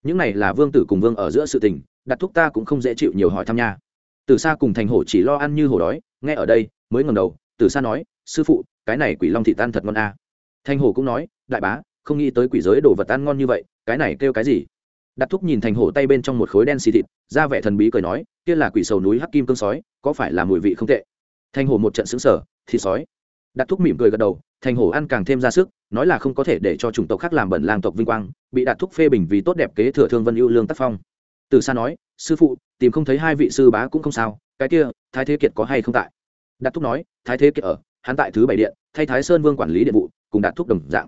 Những này là vương tử cùng vương ở giữa sự tình đặt thúc ta cũng không dễ chịu nhiều hỏi thăm nha từ xa cùng thành hổ chỉ lo ăn như hổ đói, nghe ở đây, mới ngầm đầu, từ xa nói, sư phụ, cái này quỷ long thị tan thật ngon a à. thanh Hổ cũng nói, đại bá, không nghĩ tới quỷ giới đồ vật ăn ngon như vậy, cái này kêu cái gì? Đặt thúc nhìn thành hổ tay bên trong một khối đen xì thịt, ra vẻ thần bí cười nói, kia là quỷ sầu núi hắc kim cương sói, có phải là mùi vị không tệ? Thanh hổ một trận xứng sở thịt sói. Đặt thúc mỉm cười gật đầu, thành hổ ăn càng thêm ra sức, nói là không có thể để cho chủng tộc khác làm bẩn lang tộc vinh quang, bị đạt thúc phê bình vì tốt đẹp kế thừa thương vân ưu lương tác phong. Từ xa nói sư phụ, tìm không thấy hai vị sư bá cũng không sao, cái kia, thái thế kiệt có hay không tại? Đạt thúc nói, thái thế kiệt ở, hắn tại thứ bảy điện, thay thái sơn vương quản lý điện vụ, cùng đạt thúc đồng dạng.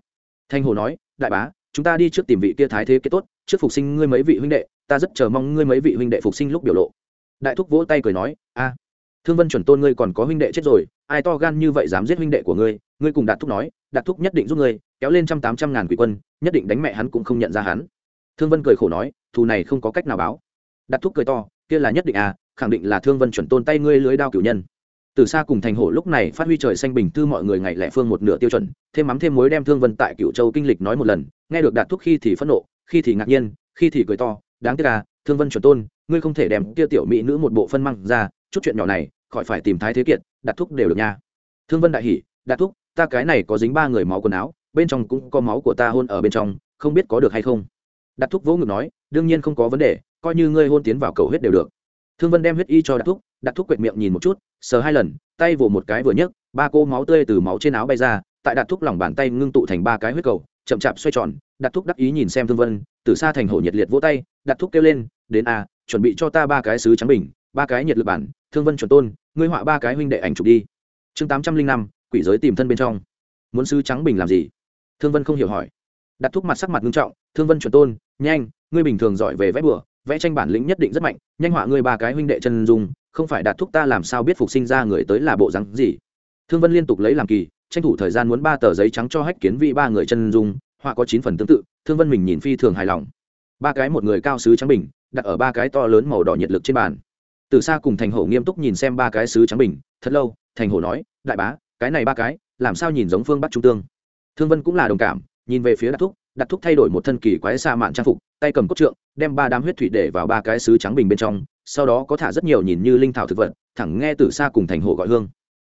Thanh hồ nói, đại bá, chúng ta đi trước tìm vị kia thái thế kiệt tốt, trước phục sinh ngươi mấy vị huynh đệ, ta rất chờ mong ngươi mấy vị huynh đệ phục sinh lúc biểu lộ. Đại thúc vỗ tay cười nói, a, thương vân chuẩn tôn ngươi còn có huynh đệ chết rồi, ai to gan như vậy dám giết huynh đệ của ngươi? Ngươi cùng đạt thúc nói, đạt thúc nhất định giúp ngươi, kéo lên trăm tám trăm ngàn quỷ quân, nhất định đánh mẹ hắn cũng không nhận ra hắn. Thương vân cười khổ nói, thù này không có cách nào báo đạt thúc cười to, kia là nhất định à khẳng định là thương vân chuẩn tôn tay ngươi lưới đao cửu nhân. Từ xa cùng thành hổ lúc này phát huy trời xanh bình thư mọi người ngày lẻ phương một nửa tiêu chuẩn, thêm mắm thêm mối đem thương vân tại cựu châu kinh lịch nói một lần, nghe được đạt thúc khi thì phẫn nộ, khi thì ngạc nhiên, khi thì cười to, đáng tiếc là thương vân chuẩn tôn, ngươi không thể đem kia tiểu mỹ nữ một bộ phân măng ra, chút chuyện nhỏ này, khỏi phải tìm thái thế kiệt, đạt thúc đều được nha. Thương vân đại hỉ, đạt thúc, ta cái này có dính ba người máu quần áo, bên trong cũng có máu của ta hôn ở bên trong, không biết có được hay không? Đạt thúc vỗ ngực nói, đương nhiên không có vấn đề coi như ngươi hôn tiến vào cầu huyết đều được. Thương vân đem huyết y cho đặc thúc đặc thúc quệt miệng nhìn một chút, sờ hai lần, tay vỗ một cái vừa nhấc, ba cô máu tươi từ máu trên áo bay ra, tại đặc thúc lòng bàn tay ngưng tụ thành ba cái huyết cầu, chậm chạp xoay tròn đặc thúc đắc ý nhìn xem thương vân, từ xa thành hổ nhiệt liệt vỗ tay đặc thúc kêu lên, đến a, chuẩn bị cho ta ba cái sứ trắng bình, ba cái nhiệt lực bản, thương vân chuẩn tôn, ngươi họa ba cái huynh đệ ảnh chụp đi. Chương tám trăm linh năm, quỷ giới tìm thân bên trong. Muốn sứ trắng bình làm gì? Thương vân không hiểu hỏi. Đặt thúc mặt sắc mặt nghiêm trọng, thương vân chuẩn tôn, nhanh, ngươi bình thường giỏi về vẽ bừa vẽ tranh bản lĩnh nhất định rất mạnh, nhanh họa ngươi ba cái huynh đệ chân dung, không phải đạt thúc ta làm sao biết phục sinh ra người tới là bộ rắn gì. Thương vân liên tục lấy làm kỳ, tranh thủ thời gian muốn ba tờ giấy trắng cho hách kiến vị ba người chân dung, họa có chín phần tương tự, thương vân mình nhìn phi thường hài lòng. Ba cái một người cao sứ trắng bình, đặt ở ba cái to lớn màu đỏ nhiệt lực trên bàn. Từ xa cùng thành hổ nghiêm túc nhìn xem ba cái sứ trắng bình, thật lâu, thành hổ nói, đại bá, cái này ba cái, làm sao nhìn giống phương bắc trung tương? Thương vân cũng là đồng cảm, nhìn về phía Đạt thúc đặt thúc thay đổi một thân kỳ quái xa mạn trang phục, tay cầm cốt trượng, đem ba đám huyết thủy để vào ba cái sứ trắng bình bên trong, sau đó có thả rất nhiều nhìn như linh thảo thực vật, thẳng nghe từ xa cùng thành hồ gọi hương.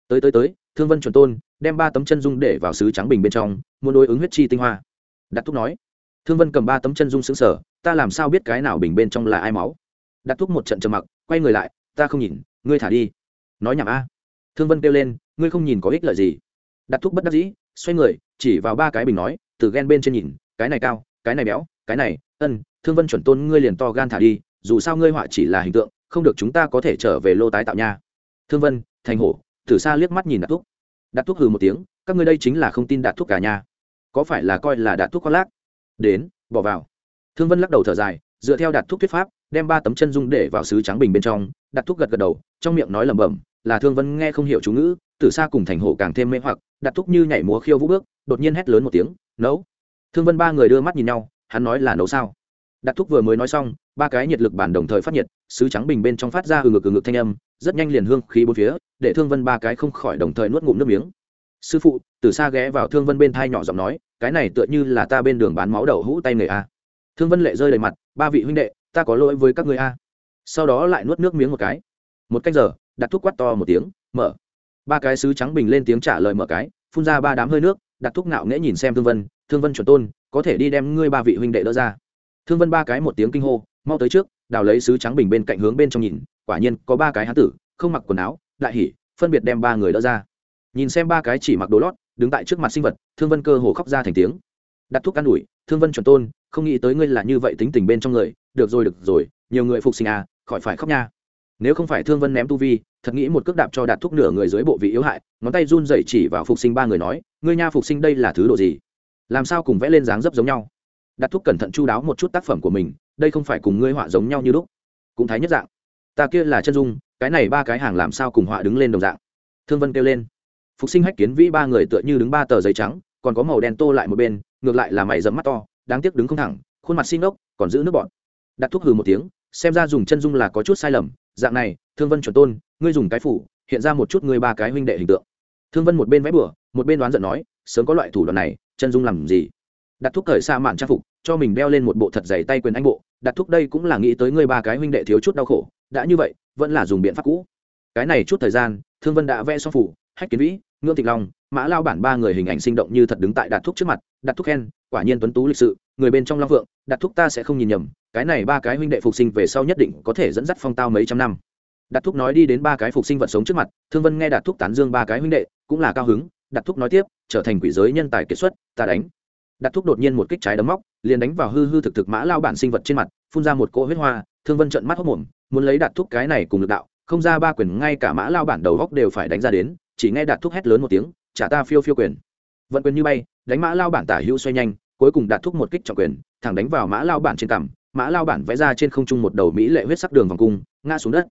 Tới tới tới, thương vân chuẩn tôn, đem ba tấm chân dung để vào sứ trắng bình bên trong, muốn đối ứng huyết chi tinh hoa. Đặt thúc nói. Thương vân cầm ba tấm chân dung xứng sở ta làm sao biết cái nào bình bên trong là ai máu? Đặt thúc một trận trầm mặc, quay người lại, ta không nhìn, ngươi thả đi. Nói nhảm a. Thương vân kêu lên, ngươi không nhìn có ích lợi gì. Đặt thúc bất đắc dĩ, xoay người, chỉ vào ba cái bình nói, từ ghen bên trên nhìn cái này cao, cái này béo, cái này, ân, thương vân chuẩn tôn ngươi liền to gan thả đi, dù sao ngươi họa chỉ là hình tượng, không được chúng ta có thể trở về lô tái tạo nha. Thương vân, thành hổ, thử xa liếc mắt nhìn đạt thúc. Đạt thúc hừ một tiếng, các ngươi đây chính là không tin đạt thúc cả nhà. Có phải là coi là đạt thúc có lác? Đến, bỏ vào. Thương vân lắc đầu thở dài, dựa theo đạt thúc thuyết pháp, đem ba tấm chân dung để vào sứ trắng bình bên trong. Đạt thúc gật gật đầu, trong miệng nói lẩm bẩm, là thương vân nghe không hiểu chú ngữ từ xa cùng thành hổ càng thêm mê hoặc. Đạt thúc như nhảy múa khiêu vũ bước, đột nhiên hét lớn một tiếng, nấu! Thương vân ba người đưa mắt nhìn nhau, hắn nói là nấu sao? Đạt thúc vừa mới nói xong, ba cái nhiệt lực bản đồng thời phát nhiệt, sứ trắng bình bên trong phát ra ừ ngực ừ ngực thanh âm, rất nhanh liền hương khí bốn phía, để thương vân ba cái không khỏi đồng thời nuốt ngụm nước miếng. Sư phụ từ xa ghé vào thương vân bên thai nhỏ giọng nói, cái này tựa như là ta bên đường bán máu đầu hũ tay người a. Thương vân lệ rơi đầy mặt, ba vị huynh đệ, ta có lỗi với các người a. Sau đó lại nuốt nước miếng một cái. Một cách giờ đặt thuốc quát to một tiếng, mở. Ba cái sứ trắng bình lên tiếng trả lời mở cái, phun ra ba đám hơi nước đặt thuốc ngạo nghễ nhìn xem thương vân thương vân chuẩn tôn, có thể đi đem ngươi ba vị huynh đệ đỡ ra. Thương vân ba cái một tiếng kinh hô, mau tới trước, đào lấy sứ trắng bình bên cạnh hướng bên trong nhìn, quả nhiên có ba cái hán tử, không mặc quần áo, đại hỉ, phân biệt đem ba người đỡ ra. Nhìn xem ba cái chỉ mặc đồ lót, đứng tại trước mặt sinh vật, thương vân cơ hồ khóc ra thành tiếng. Đặt thuốc an ủi, thương vân chuẩn tôn, không nghĩ tới ngươi là như vậy tính tình bên trong người, được rồi được rồi, nhiều người phục sinh à khỏi phải khóc nha. Nếu không phải thương vân ném tu vi, thật nghĩ một cước đạp cho đạt thuốc nửa người dưới bộ vị yếu hại, ngón tay run dậy chỉ vào phục sinh ba người nói, ngươi nha phục sinh đây là thứ độ gì? Làm sao cùng vẽ lên dáng dấp giống nhau. Đạt thuốc cẩn thận chu đáo một chút tác phẩm của mình, đây không phải cùng ngươi họa giống nhau như lúc. Cũng thái nhất dạng. Ta kia là chân dung, cái này ba cái hàng làm sao cùng họa đứng lên đồng dạng. Thương vân kêu lên. Phục sinh hách kiến vĩ ba người tựa như đứng ba tờ giấy trắng, còn có màu đen tô lại một bên, ngược lại là mày dẫm mắt to, đáng tiếc đứng không thẳng, khuôn mặt xin ốc còn giữ nước bọn đặt thuốc hừ một tiếng, xem ra dùng chân dung là có chút sai lầm, dạng này, thương vân chuẩn tôn, ngươi dùng cái phủ, hiện ra một chút ngươi ba cái huynh đệ hình tượng. Thương vân một bên vẽ bừa, một bên đoán giận nói, sớm có loại thủ đoạn này chân dung làm gì? Đặt thuốc cởi xa mạn trang phục, cho mình đeo lên một bộ thật dày tay quyền anh bộ. Đặt thuốc đây cũng là nghĩ tới ngươi ba cái huynh đệ thiếu chút đau khổ. Đã như vậy, vẫn là dùng biện pháp cũ. Cái này chút thời gian, thương vân đã vẽ xong phủ, hách kiến vĩ, ngưỡng Thịnh long, mã lao bản ba người hình ảnh sinh động như thật đứng tại đạt thuốc trước mặt. Đạt thuốc khen, quả nhiên tuấn tú lịch sự, người bên trong long vượng đạt thuốc ta sẽ không nhìn nhầm, cái này ba cái huynh đệ phục sinh về sau nhất định có thể dẫn dắt phong tao mấy trăm năm. Đạt thuốc nói đi đến ba cái phục sinh vật sống trước mặt, thương vân nghe đạt thuốc tán dương ba cái huynh đệ, cũng là cao hứng. Đạt thuốc nói tiếp trở thành quỷ giới nhân tài kiệt xuất, ta đánh. Đặt thuốc đột nhiên một kích trái đấm móc, liền đánh vào hư hư thực thực mã lao bản sinh vật trên mặt, phun ra một cỗ huyết hoa, thương vân trợn mắt hốc mồm, muốn lấy đạt thuốc cái này cùng lực đạo, không ra ba quyền ngay cả mã lao bản đầu góc đều phải đánh ra đến, chỉ nghe đạt thuốc hét lớn một tiếng, trả ta phiêu phiêu quyền. Vận quyền như bay, đánh mã lao bản tả hữu xoay nhanh, cuối cùng đạt thuốc một kích trọng quyền, thẳng đánh vào mã lao bản trên cằm, mã lao bản vẽ ra trên không trung một đầu mỹ lệ huyết sắc đường vòng cung, ngã xuống đất.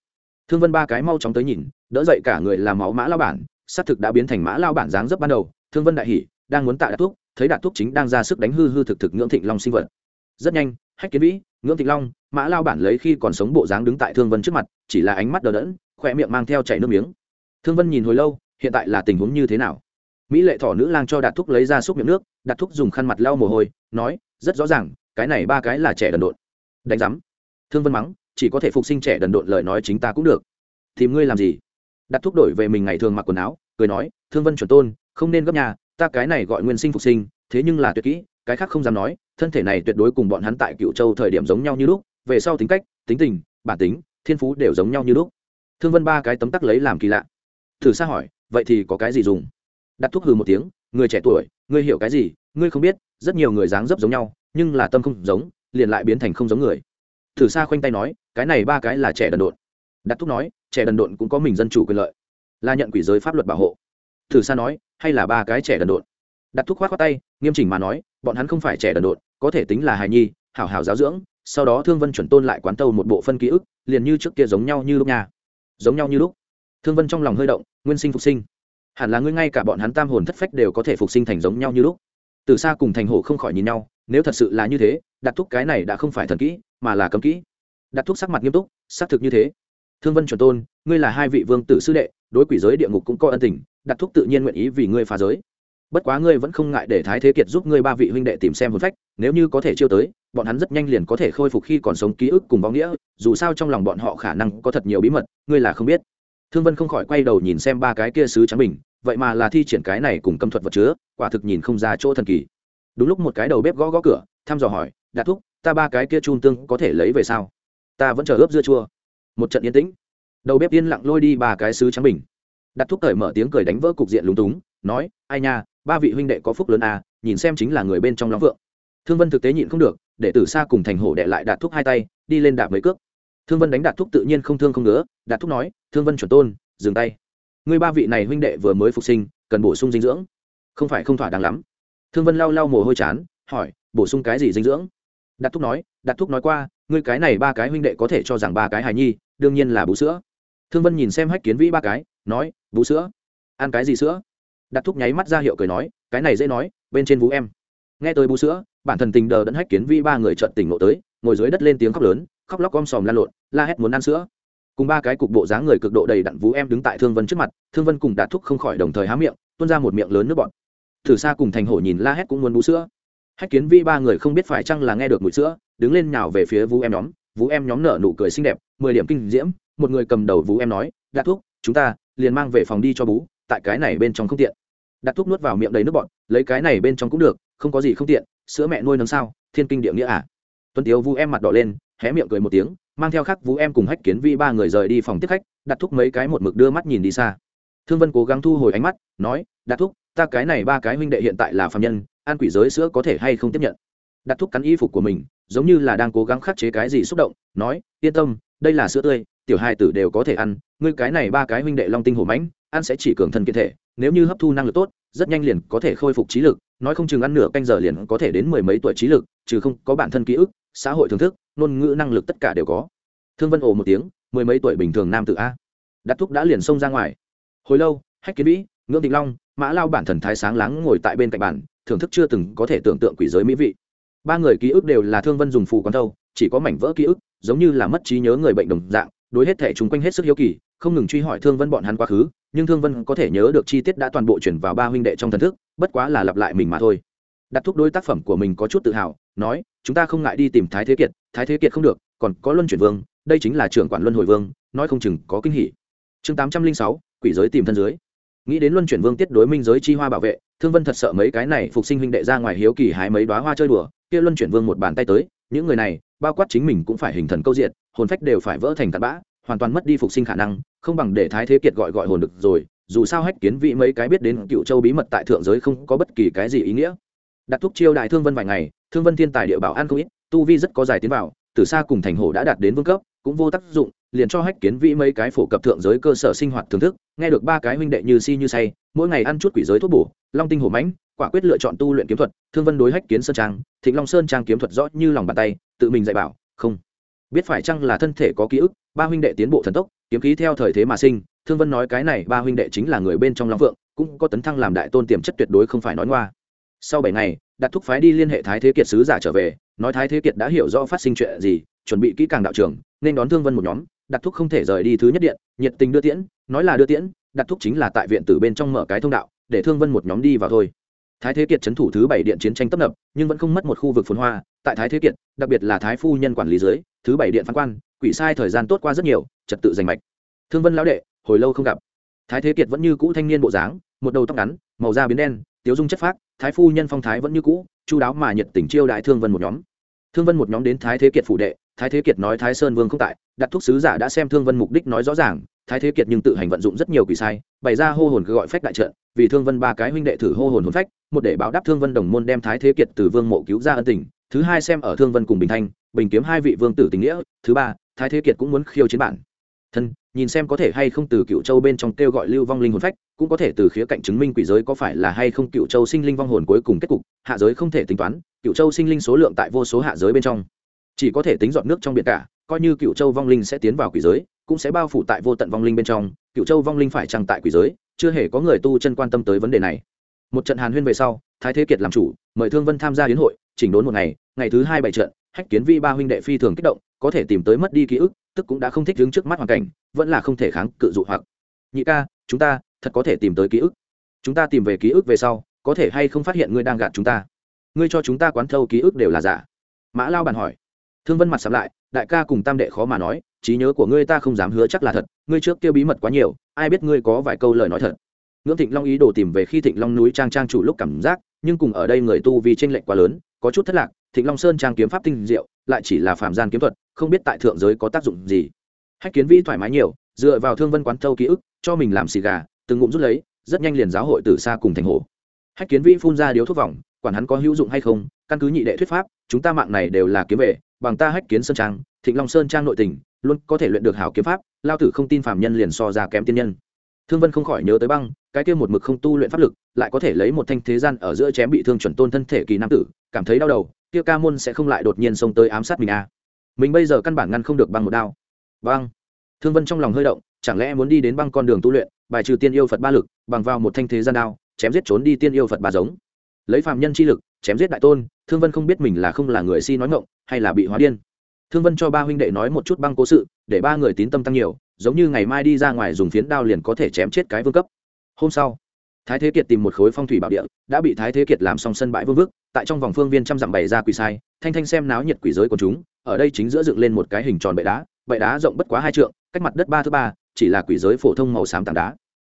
Thương vân ba cái mau chóng tới nhìn, đỡ dậy cả người làm máu mã lao bản, xác thực đã biến thành mã lao bản dáng dấp ban đầu thương vân đại hỉ đang muốn tạ đạt thuốc thấy đạt thuốc chính đang ra sức đánh hư hư thực thực ngưỡng thịnh long sinh vật. Rất nhanh, hách kiến vĩ, ngưỡng thịnh long, mã lao bản lấy khi còn sống bộ dáng đứng tại thương vân trước mặt, chỉ là ánh mắt đờ đẫn khoe miệng mang theo chảy nước miếng. Thương vân nhìn hồi lâu, hiện tại là tình huống như thế nào? Mỹ lệ thỏ nữ lang cho đạt thúc lấy ra xúc miệng nước, đạt thúc dùng khăn mặt lau mồ hôi, nói, rất rõ ràng, cái này ba cái là trẻ đần độn. Đánh giám. Thương vân mắng, chỉ có thể phục sinh trẻ đần độn lời nói chính ta cũng được. Tìm ngươi làm gì? Đạt thúc đổi về mình ngày thường mặc quần áo, cười nói, thương vân chuẩn tôn không nên gấp nhà, ta cái này gọi nguyên sinh phục sinh, thế nhưng là tuyệt kỹ, cái khác không dám nói, thân thể này tuyệt đối cùng bọn hắn tại cựu châu thời điểm giống nhau như lúc, về sau tính cách, tính tình, bản tính, thiên phú đều giống nhau như lúc. Thương vân ba cái tấm tắc lấy làm kỳ lạ. Thử xa hỏi, vậy thì có cái gì dùng? Đặt thuốc hừ một tiếng, người trẻ tuổi, ngươi hiểu cái gì? Ngươi không biết, rất nhiều người dáng dấp giống nhau, nhưng là tâm không giống, liền lại biến thành không giống người. Thử xa khoanh tay nói, cái này ba cái là trẻ đần độn. Đặt thuốc nói, trẻ đần độn cũng có mình dân chủ quyền lợi, là nhận quỷ giới pháp luật bảo hộ. Thử xa nói hay là ba cái trẻ đần độn? Đặt thuốc khoát khoát tay, nghiêm chỉnh mà nói, bọn hắn không phải trẻ đần độn, có thể tính là hài nhi, hảo hảo giáo dưỡng, sau đó thương vân chuẩn tôn lại quán tâu một bộ phân ký ức, liền như trước kia giống nhau như lúc nhà giống nhau như lúc. Thương vân trong lòng hơi động, nguyên sinh phục sinh. Hẳn là ngươi ngay cả bọn hắn tam hồn thất phách đều có thể phục sinh thành giống nhau như lúc. Từ xa cùng thành hổ không khỏi nhìn nhau, nếu thật sự là như thế, đặt thuốc cái này đã không phải thần kỹ, mà là cấm kỹ. Đặt thuốc sắc mặt nghiêm túc, xác thực như thế. Thương vân chuẩn tôn, ngươi là hai vị vương tử sư đệ, đối quỷ giới địa ngục cũng có ân tình đặt thúc tự nhiên nguyện ý vì ngươi phá giới. Bất quá ngươi vẫn không ngại để thái thế kiệt giúp ngươi ba vị huynh đệ tìm xem hồn phách, nếu như có thể chiêu tới, bọn hắn rất nhanh liền có thể khôi phục khi còn sống ký ức cùng võ nghĩa, dù sao trong lòng bọn họ khả năng có thật nhiều bí mật, ngươi là không biết. Thương vân không khỏi quay đầu nhìn xem ba cái kia sứ trắng bình, vậy mà là thi triển cái này cùng cấm thuật vật chứa, quả thực nhìn không ra chỗ thần kỳ. Đúng lúc một cái đầu bếp gõ gõ cửa, thăm dò hỏi đạt thúc, ta ba cái kia chun tương có thể lấy về sao? Ta vẫn chờ ướp dưa chua. Một trận yên tĩnh. Đầu bếp yên lặng lôi đi ba cái sứ trắng bình đặt thúc cởi mở tiếng cười đánh vỡ cục diện lúng túng, nói, ai nha, ba vị huynh đệ có phúc lớn à nhìn xem chính là người bên trong long vượng. Thương vân thực tế nhịn không được, để tử xa cùng thành hổ đệ lại đạt thúc hai tay, đi lên đạp mấy cước. Thương vân đánh đạt thúc tự nhiên không thương không nữa đạt thúc nói, thương vân chuẩn tôn, dừng tay. Người ba vị này huynh đệ vừa mới phục sinh, cần bổ sung dinh dưỡng. Không phải không thỏa đáng lắm. Thương vân lau lau mồ hôi chán, hỏi, bổ sung cái gì dinh dưỡng? Đạt thúc nói, đạt thúc nói qua, ngươi cái này ba cái huynh đệ có thể cho rằng ba cái hài nhi, đương nhiên là bú sữa. Thương vân nhìn xem hách kiến vĩ ba cái nói bú sữa. Ăn cái gì sữa? Đặt thúc nháy mắt ra hiệu cười nói cái này dễ nói bên trên vú em. Nghe tôi bú sữa bản thân tình đờ đẫn hách kiến vi ba người trợn tỉnh ngộ tới ngồi dưới đất lên tiếng khóc lớn khóc lóc om sòm lan lộn la hét muốn ăn sữa. Cùng ba cái cục bộ dáng người cực độ đầy đặn vú em đứng tại thương vân trước mặt thương vân cùng đạt thúc không khỏi đồng thời há miệng tuôn ra một miệng lớn nước bọn thử xa cùng thành hổ nhìn la hét cũng muốn bú sữa. Hách kiến vi ba người không biết phải chăng là nghe được mùi sữa đứng lên nhào về phía vú em nhóm. Vú em nhóm nở nụ cười xinh đẹp mười điểm kinh diễm một người cầm đầu vú em nói đạt thúc, chúng ta liền mang về phòng đi cho bú, tại cái này bên trong không tiện. Đặt thuốc nuốt vào miệng đầy nước bọt, lấy cái này bên trong cũng được, không có gì không tiện, sữa mẹ nuôi nấng sao, thiên kinh địa nghĩa à? Tuân tiếu vũ em mặt đỏ lên, hé miệng cười một tiếng, mang theo khắc vũ em cùng hách kiến vi ba người rời đi phòng tiếp khách, đặt thuốc mấy cái một mực đưa mắt nhìn đi xa. Thương vân cố gắng thu hồi ánh mắt, nói, đặt thuốc, ta cái này ba cái huynh đệ hiện tại là phạm nhân ăn quỷ giới sữa có thể hay không tiếp nhận? Đặt thuốc cắn y phục của mình, giống như là đang cố gắng khắc chế cái gì xúc động, nói, yên tâm, đây là sữa tươi tiểu hai tử đều có thể ăn, ngươi cái này ba cái huynh đệ long tinh hổ mãnh, ăn sẽ chỉ cường thân kiện thể, nếu như hấp thu năng lực tốt, rất nhanh liền có thể khôi phục trí lực, nói không chừng ăn nửa canh giờ liền có thể đến mười mấy tuổi trí lực, trừ không có bản thân ký ức, xã hội thưởng thức, ngôn ngữ năng lực tất cả đều có. Thương vân ồ một tiếng, mười mấy tuổi bình thường nam tự a. Đặt thúc đã liền xông ra ngoài. Hồi lâu, hách kiến vĩ, ngưỡng thịnh long, mã lao bản thần thái sáng láng ngồi tại bên cạnh bản thưởng thức chưa từng có thể tưởng tượng quỷ giới mỹ vị. Ba người ký ức đều là thương vân dùng phù quán thâu, chỉ có mảnh vỡ ký ức, giống như là mất trí nhớ người bệnh đồng dạng đối hết thể chúng quanh hết sức hiếu kỳ, không ngừng truy hỏi thương vân bọn hắn quá khứ, nhưng thương vân có thể nhớ được chi tiết đã toàn bộ chuyển vào ba huynh đệ trong thần thức, bất quá là lặp lại mình mà thôi. Đặt thúc đối tác phẩm của mình có chút tự hào, nói, chúng ta không ngại đi tìm thái thế kiệt, thái thế kiệt không được, còn có luân chuyển vương, đây chính là trưởng quản luân hồi vương, nói không chừng có kinh hỉ. Chương tám trăm linh sáu, quỷ giới tìm thân dưới nghĩ đến luân chuyển vương tiết đối minh giới chi hoa bảo vệ, thương vân thật sợ mấy cái này phục sinh huynh đệ ra ngoài hiếu kỳ hái mấy đoá hoa chơi đùa, kia luân chuyển vương một bàn tay tới, những người này bao quát chính mình cũng phải hình thần câu diện hồn phách đều phải vỡ thành tạt bã, hoàn toàn mất đi phục sinh khả năng, không bằng để thái thế kiệt gọi gọi hồn được rồi, dù sao hách kiến vị mấy cái biết đến cựu châu bí mật tại thượng giới không có bất kỳ cái gì ý nghĩa. Đặt thuốc chiêu đại thương vân vài ngày, thương vân thiên tài địa bảo an không ít, tu vi rất có dài tiến vào, từ xa cùng thành hổ đã đạt đến vương cấp, cũng vô tác dụng liền cho hách kiến vĩ mấy cái phổ cập thượng giới cơ sở sinh hoạt thưởng thức, nghe được ba cái huynh đệ như si như say, mỗi ngày ăn chút quỷ giới thuốc bổ, long tinh hổ mãnh, quả quyết lựa chọn tu luyện kiếm thuật, thương vân đối hách kiến sơn trang, thịnh long sơn trang kiếm thuật rõ như lòng bàn tay, tự mình dạy bảo, không biết phải chăng là thân thể có ký ức, ba huynh đệ tiến bộ thần tốc, kiếm khí theo thời thế mà sinh, thương vân nói cái này ba huynh đệ chính là người bên trong long vượng cũng có tấn thăng làm đại tôn tiềm chất tuyệt đối không phải nói ngoa. Sau bảy ngày đặt thúc phái đi liên hệ thái thế kiệt sứ giả trở về, nói thái thế kiệt đã hiểu rõ phát sinh chuyện gì, chuẩn bị kỹ càng đạo trường nên đón thương vân một nhóm đặt thúc không thể rời đi thứ nhất điện, nhiệt tình đưa tiễn, nói là đưa tiễn, đặt thúc chính là tại viện từ bên trong mở cái thông đạo, để thương vân một nhóm đi vào thôi. Thái thế kiệt trấn thủ thứ bảy điện chiến tranh tấp nập, nhưng vẫn không mất một khu vực phồn hoa. Tại thái thế kiệt, đặc biệt là thái phu nhân quản lý dưới, thứ bảy điện phán quan, quỷ sai thời gian tốt qua rất nhiều, trật tự giành mạch. Thương vân lão đệ, hồi lâu không gặp. Thái thế kiệt vẫn như cũ thanh niên bộ dáng, một đầu tóc ngắn, màu da biến đen, tiếu dung chất phác, thái phu nhân phong thái vẫn như cũ, chu đáo mà nhiệt tình chiêu đại thương vân một nhóm. Thương vân một nhóm đến thái thế kiệt phủ đệ thái thế kiệt nói thái sơn vương không tại, đặt thuốc sứ giả đã xem thương vân mục đích nói rõ ràng, thái thế kiệt nhưng tự hành vận dụng rất nhiều quỷ sai, bày ra hô hồn cứ gọi phách đại trận, vì thương vân ba cái huynh đệ thử hô hồn hồn phách, một để báo đáp thương vân đồng môn đem thái thế kiệt từ vương mộ cứu ra ân tình, thứ hai xem ở thương vân cùng bình thanh, bình kiếm hai vị vương tử tình nghĩa, thứ ba, thái thế kiệt cũng muốn khiêu chiến bản. Thân, nhìn xem có thể hay không từ cựu châu bên trong kêu gọi lưu vong linh hồn phách, cũng có thể từ khía cạnh chứng minh quỷ giới có phải là hay không cựu châu sinh linh vong hồn cuối cùng kết cục, hạ giới không thể tính toán, cựu châu sinh linh số lượng tại vô số hạ giới bên trong chỉ có thể tính dọn nước trong biển cả, coi như cựu châu vong linh sẽ tiến vào quỷ giới, cũng sẽ bao phủ tại vô tận vong linh bên trong. Cựu châu vong linh phải trăng tại quỷ giới, chưa hề có người tu chân quan tâm tới vấn đề này. Một trận hàn huyên về sau, thái thế kiệt làm chủ, mời thương vân tham gia hiến hội, chỉnh đốn một ngày ngày thứ hai bảy trận, hách kiến vi ba huynh đệ phi thường kích động, có thể tìm tới mất đi ký ức, tức cũng đã không thích đứng trước mắt hoàn cảnh, vẫn là không thể kháng cự dụ hoặc. Nhị ca, chúng ta, thật có thể tìm tới ký ức. Chúng ta tìm về ký ức về sau, có thể hay không phát hiện ngươi đang gạt chúng ta? Ngươi cho chúng ta quán thâu ký ức đều là giả? Mã lao bàn hỏi thương vân mặt sắm lại, đại ca cùng tam đệ khó mà nói, trí nhớ của ngươi ta không dám hứa chắc là thật, ngươi trước kia bí mật quá nhiều, ai biết ngươi có vài câu lời nói thật. Ngưỡng thịnh long ý đồ tìm về khi thịnh long núi trang trang chủ lúc cảm giác, nhưng cùng ở đây người tu vì tranh lệch quá lớn, có chút thất lạc, thịnh long sơn trang kiếm pháp tinh diệu, lại chỉ là phạm gian kiếm thuật, không biết tại thượng giới có tác dụng gì. Hách kiến vĩ thoải mái nhiều, dựa vào thương vân quán thâu ký ức, cho mình làm xì gà, từng ngụm rút lấy, rất nhanh liền giáo hội từ xa cùng thành hồ. Hách kiến vĩ phun ra điếu thuốc vòng, quản hắn có hữu dụng hay không, căn cứ nhị đệ thuyết pháp, chúng ta mạng này đều là kiếm về bằng ta hách kiến sơn trang, thịnh long sơn trang nội tình, luôn có thể luyện được hảo kiếm pháp, lao tử không tin phạm nhân liền so ra kém tiên nhân. Thương vân không khỏi nhớ tới băng, cái kia một mực không tu luyện pháp lực, lại có thể lấy một thanh thế gian ở giữa chém bị thương chuẩn tôn thân thể kỳ nam tử, cảm thấy đau đầu, kia ca môn sẽ không lại đột nhiên xông tới ám sát mình à. mình bây giờ căn bản ngăn không được băng một đao. Băng. Thương vân trong lòng hơi động, chẳng lẽ muốn đi đến băng con đường tu luyện, bài trừ tiên yêu phật ba lực, bằng vào một thanh thế gian đao, chém giết trốn đi tiên yêu phật ba giống. Lấy phạm nhân chi lực chém giết đại tôn, thương vân không biết mình là không là người si nói ngộng hay là bị hóa điên. Thương vân cho ba huynh đệ nói một chút băng cố sự, để ba người tín tâm tăng nhiều, giống như ngày mai đi ra ngoài dùng phiến đao liền có thể chém chết cái vương cấp. Hôm sau, thái thế kiệt tìm một khối phong thủy bảo địa, đã bị thái thế kiệt làm xong sân bãi vương vức, tại trong vòng phương viên trăm dặm bày ra quỷ sai, thanh thanh xem náo nhiệt quỷ giới của chúng, ở đây chính giữa dựng lên một cái hình tròn bệ đá bệ đá rộng bất quá hai trượng, cách mặt đất ba thứ ba, chỉ là quỷ giới phổ thông màu xám tảng đá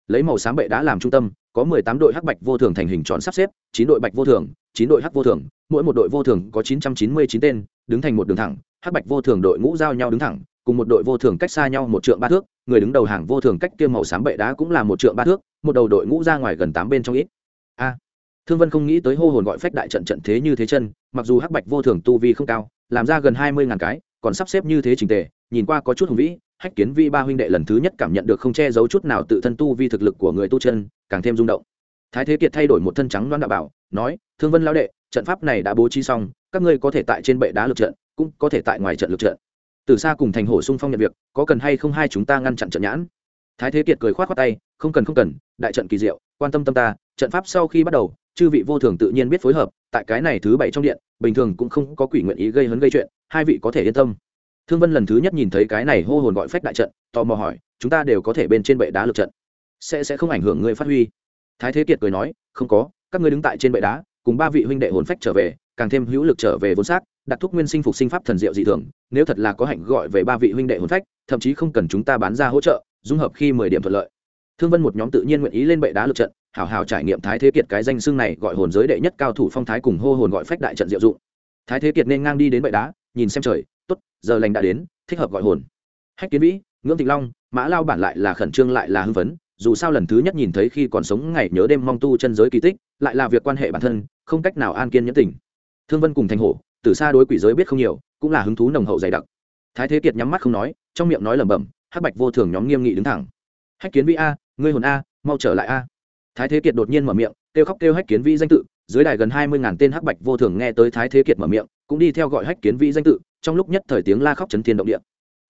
lấy màu xám bệ đá làm trung tâm, có mười tám đội hắc bạch vô thường thành hình tròn sắp xếp, chín đội bạch vô thường, chín đội hắc vô thường, mỗi một đội vô thường có chín trăm chín mươi chín tên, đứng thành một đường thẳng, hắc bạch vô thường đội ngũ giao nhau đứng thẳng, cùng một đội vô thường cách xa nhau một trượng ba thước, người đứng đầu hàng vô thường cách kia màu xám bệ đá cũng là một trượng ba thước, một đầu đội ngũ ra ngoài gần tám bên trong ít. A, thương vân không nghĩ tới hô hồn gọi phách đại trận trận thế như thế chân, mặc dù hắc bạch vô thường tu vi không cao, làm ra gần hai mươi ngàn cái, còn sắp xếp như thế trình tề nhìn qua có chút hùng vĩ, hách kiến vi ba huynh đệ lần thứ nhất cảm nhận được không che giấu chút nào tự thân tu vi thực lực của người tu chân, càng thêm rung động. Thái thế kiệt thay đổi một thân trắng đoán đạo bảo, nói, thương vân lao đệ, trận pháp này đã bố trí xong, các ngươi có thể tại trên bệ đá lực trận, cũng có thể tại ngoài trận lực trận. Từ xa cùng thành hổ sung phong nhận việc, có cần hay không hai chúng ta ngăn chặn trận nhãn? Thái thế kiệt cười khoát khoát tay, không cần không cần, đại trận kỳ diệu, quan tâm tâm ta, trận pháp sau khi bắt đầu, chư vị vô thường tự nhiên biết phối hợp, tại cái này thứ bảy trong điện, bình thường cũng không có quỷ nguyện ý gây hấn gây chuyện, hai vị có thể yên tâm thương vân lần thứ nhất nhìn thấy cái này hô hồn gọi phách đại trận, tò mò hỏi, chúng ta đều có thể bên trên bệ đá lực trận, sẽ sẽ không ảnh hưởng ngươi phát huy? Thái thế kiệt cười nói, không có, các ngươi đứng tại trên bệ đá, cùng ba vị huynh đệ hồn phách trở về, càng thêm hữu lực trở về vốn xác, đặt thuốc nguyên sinh phục sinh pháp thần diệu dị thường, nếu thật là có hạnh gọi về ba vị huynh đệ hồn phách, thậm chí không cần chúng ta bán ra hỗ trợ, dung hợp khi mười điểm thuận lợi. Thương vân một nhóm tự nhiên nguyện ý lên bệ đá lượt trận, hảo hảo trải nghiệm thái thế kiệt cái danh xưng này gọi hồn giới đệ nhất cao thủ phong thái cùng hô hồn gọi phách đại trận diệu dụng. Thái thế kiệt nên ngang đi đến bệ đá, nhìn xem trời giờ lành đã đến, thích hợp gọi hồn. Hách kiến vĩ, ngưỡng thịnh long, mã lao bản lại là khẩn trương lại là hưng phấn, dù sao lần thứ nhất nhìn thấy khi còn sống ngày nhớ đêm mong tu chân giới kỳ tích, lại là việc quan hệ bản thân, không cách nào an kiên nhẫn tình. Thương vân cùng thành hổ, từ xa đối quỷ giới biết không nhiều, cũng là hứng thú nồng hậu dày đặc. Thái thế kiệt nhắm mắt không nói, trong miệng nói lẩm bẩm, hắc bạch vô thường nhóm nghiêm nghị đứng thẳng. Hách kiến vĩ a, ngươi hồn a, mau trở lại a. Thái thế kiệt đột nhiên mở miệng, kêu khóc kêu hách kiến vĩ danh tự, dưới đài gần hai mươi ngàn tên hắc bạch vô thường nghe tới thái thế kiệt mở miệng, cũng đi theo gọi hách kiến vĩ danh tự trong lúc nhất thời tiếng la khóc chấn thiên động địa.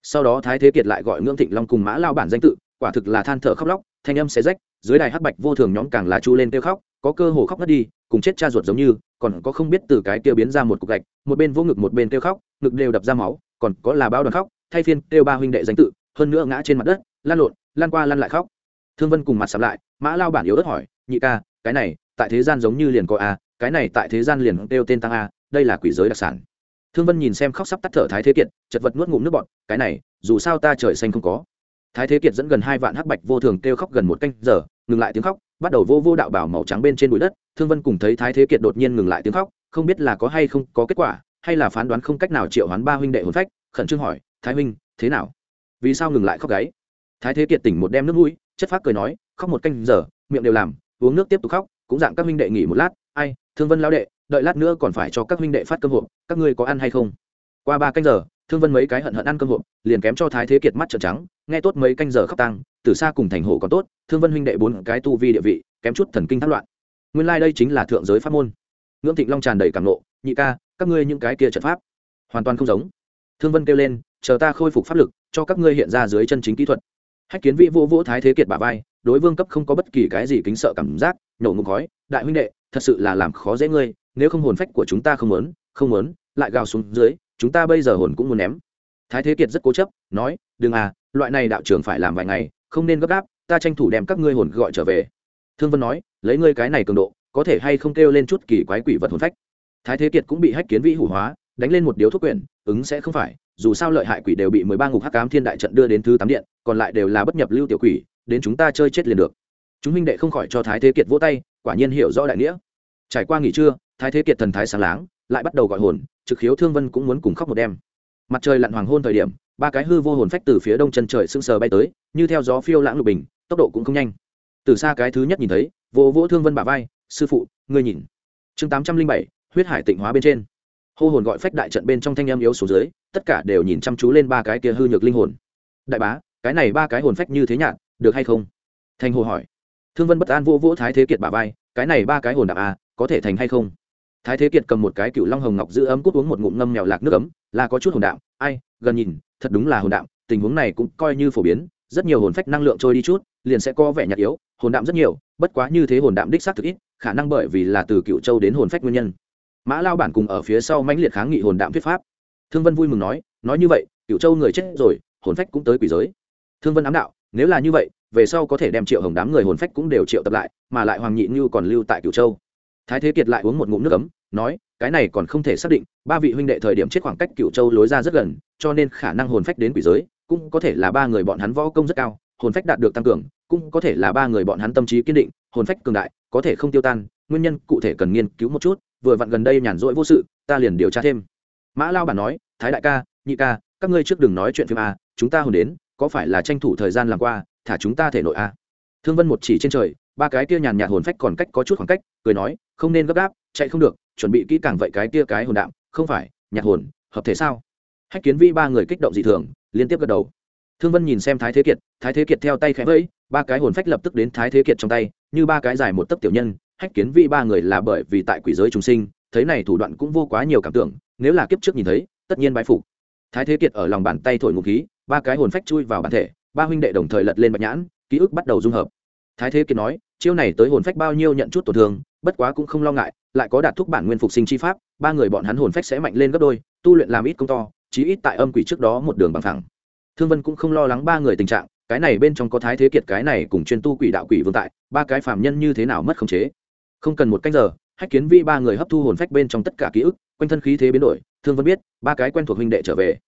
Sau đó thái thế kiệt lại gọi ngưỡng thịnh long cùng mã lao bản danh tự, quả thực là than thở khóc lóc, thanh âm xé rách, dưới đài hắc bạch vô thường nhóm càng là chu lên kêu khóc, có cơ hồ khóc ngất đi, cùng chết cha ruột giống như, còn có không biết từ cái kia biến ra một cục gạch, một bên vô ngực một bên kêu khóc, ngực đều đập ra máu, còn có là bao đoàn khóc, thay phiên kêu ba huynh đệ danh tự, hơn nữa ngã trên mặt đất, lan lộn, lan qua lan lại khóc. Thương vân cùng mặt sầm lại, mã lao bản yếu ớt hỏi, nhị ca, cái này, tại thế gian giống như liền có a, cái này tại thế gian liền kêu tên tăng a, đây là quỷ giới đặc sản thương vân nhìn xem khóc sắp tắt thở thái thế kiệt, chật vật nuốt ngụm nước bọt, cái này, dù sao ta trời xanh không có. Thái thế kiệt dẫn gần hai vạn hắc bạch vô thường kêu khóc gần một canh giờ, ngừng lại tiếng khóc, bắt đầu vô vô đạo bảo màu trắng bên trên bụi đất. Thương vân cùng thấy thái thế kiệt đột nhiên ngừng lại tiếng khóc, không biết là có hay không có kết quả, hay là phán đoán không cách nào triệu hoán ba huynh đệ hồn phách, khẩn trương hỏi, thái huynh, thế nào? Vì sao ngừng lại khóc gáy? Thái thế kiệt tỉnh một đem nước mũi, chất phác cười nói, khóc một canh giờ, miệng đều làm, uống nước tiếp tục khóc, cũng dạng các huynh đệ nghỉ một lát, ai, thương vân lao đệ đợi lát nữa còn phải cho các huynh đệ phát cơm hộp, các ngươi có ăn hay không? Qua ba canh giờ, thương vân mấy cái hận hận ăn cơm hộp, liền kém cho thái thế kiệt mắt trợn trắng, nghe tốt mấy canh giờ khóc tăng từ xa cùng thành hộ còn tốt, thương vân huynh đệ bốn cái tu vi địa vị, kém chút thần kinh thất loạn. Nguyên lai đây chính là thượng giới pháp môn. Ngưỡng thịnh long tràn đầy cảm nộ, nhị ca, các ngươi những cái kia trận pháp, hoàn toàn không giống. Thương vân kêu lên, chờ ta khôi phục pháp lực, cho các ngươi hiện ra dưới chân chính kỹ thuật. Hách kiến vị vô vỗ thái thế kiệt bà vai, đối vương cấp không có bất kỳ cái gì kính sợ cảm giác nổ ngụm khói, đại huynh đệ, thật sự là làm khó dễ ngươi nếu không hồn phách của chúng ta không muốn không muốn, lại gào xuống dưới, chúng ta bây giờ hồn cũng muốn ném. Thái thế kiệt rất cố chấp, nói, đừng à loại này đạo trưởng phải làm vài ngày, không nên gấp gáp, ta tranh thủ đem các ngươi hồn gọi trở về. Thương vân nói, lấy ngươi cái này cường độ, có thể hay không kêu lên chút kỳ quái quỷ vật hồn phách? Thái thế kiệt cũng bị hách kiến vĩ hủ hóa, đánh lên một điếu thuốc quyển, ứng sẽ không phải, dù sao lợi hại quỷ đều bị mười ba ngục hắc cám thiên đại trận đưa đến thứ tám điện, còn lại đều là bất nhập lưu tiểu quỷ, đến chúng ta chơi chết liền được. Chúng minh đệ không khỏi cho thái thế kiệt vỗ tay, quả nhiên hiểu rõ đại nghĩa. Trải qua nghỉ trưa thái thế kiệt thần thái sáng láng, lại bắt đầu gọi hồn, trực khiếu thương vân cũng muốn cùng khóc một đêm. Mặt trời lặn hoàng hôn thời điểm, ba cái hư vô hồn phách từ phía đông chân trời sưng sờ bay tới, như theo gió phiêu lãng lục bình, tốc độ cũng không nhanh. Từ xa cái thứ nhất nhìn thấy, vỗ vỗ thương vân bà vai, sư phụ, ngươi nhìn. Chương tám trăm linh bảy, huyết hải tịnh hóa bên trên. Hô hồn gọi phách đại trận bên trong thanh âm yếu xuống dưới, tất cả đều nhìn chăm chú lên ba cái kia hư nhược linh hồn. Đại bá, cái này ba cái hồn phách như thế nhạt, được hay không? Thanh hồ hỏi. Thương vân bất an vô vỗ thái thế kiệt bà vai, cái này ba cái hồn đạp à có thể thành hay không? Thái thế kiệt cầm một cái cựu long hồng ngọc giữ ấm cút uống một ngụm ngâm mèo lạc nước ấm, là có chút hồn đạm. Ai, gần nhìn, thật đúng là hồn đạm, tình huống này cũng coi như phổ biến. Rất nhiều hồn phách năng lượng trôi đi chút, liền sẽ có vẻ nhạt yếu, hồn đạm rất nhiều, bất quá như thế hồn đạm đích xác thực ít, khả năng bởi vì là từ cựu châu đến hồn phách nguyên nhân. Mã lao bản cùng ở phía sau mãnh liệt kháng nghị hồn đạm thuyết pháp. Thương vân vui mừng nói nói như vậy cựu châu người chết rồi, hồn phách cũng tới quỷ giới. Thương vân ám đạo, nếu là như vậy, về sau có thể đem triệu hồng đám người hồn phách cũng đều triệu tập lại, mà lại hoàng nhị như còn lưu tại cửu châu. Thái thế kiệt lại uống một ngụm nước ấm nói, cái này còn không thể xác định, ba vị huynh đệ thời điểm chết khoảng cách cửu châu lối ra rất gần, cho nên khả năng hồn phách đến quỷ giới, cũng có thể là ba người bọn hắn võ công rất cao, hồn phách đạt được tăng cường, cũng có thể là ba người bọn hắn tâm trí kiên định, hồn phách cường đại, có thể không tiêu tan, nguyên nhân cụ thể cần nghiên cứu một chút, vừa vặn gần đây nhàn rỗi vô sự, ta liền điều tra thêm. Mã lao bản nói, thái đại ca, nhị ca, các ngươi trước đừng nói chuyện phim a, chúng ta hồn đến, có phải là tranh thủ thời gian làm qua, thả chúng ta thể nội a? Thương vân một chỉ trên trời, ba cái kia nhàn nhạt hồn phách còn cách có chút khoảng cách, cười nói, không nên gấp gáp, chạy không được chuẩn bị kỹ càng vậy cái kia cái hồn đạm, không phải, nhạc hồn, hợp thể sao? Hách kiến vi ba người kích động dị thường, liên tiếp gật đầu. Thương vân nhìn xem thái thế kiệt, thái thế kiệt theo tay khẽ vẫy, ba cái hồn phách lập tức đến thái thế kiệt trong tay, như ba cái dài một tấc tiểu nhân, hách kiến vi ba người là bởi vì tại quỷ giới chúng sinh, thấy này thủ đoạn cũng vô quá nhiều cảm tưởng, nếu là kiếp trước nhìn thấy, tất nhiên bái phục. Thái thế kiệt ở lòng bàn tay thổi ngụ khí, ba cái hồn phách chui vào bản thể, ba huynh đệ đồng thời lật lên bạch nhãn, ký ức bắt đầu dung hợp. Thái thế kiệt nói, chiêu này tới hồn phách bao nhiêu nhận chút tổn thương, bất quá cũng không lo ngại lại có đạt thúc bản nguyên phục sinh chi pháp, ba người bọn hắn hồn phách sẽ mạnh lên gấp đôi, tu luyện làm ít công to, chí ít tại âm quỷ trước đó một đường bằng thẳng thương vân cũng không lo lắng ba người tình trạng, cái này bên trong có thái thế kiệt, cái này cùng chuyên tu quỷ đạo quỷ vương tại, ba cái phàm nhân như thế nào mất khống chế? Không cần một cách giờ, hách kiến vi ba người hấp thu hồn phách bên trong tất cả ký ức, quanh thân khí thế biến đổi, thương vân biết, ba cái quen thuộc huynh đệ trở về.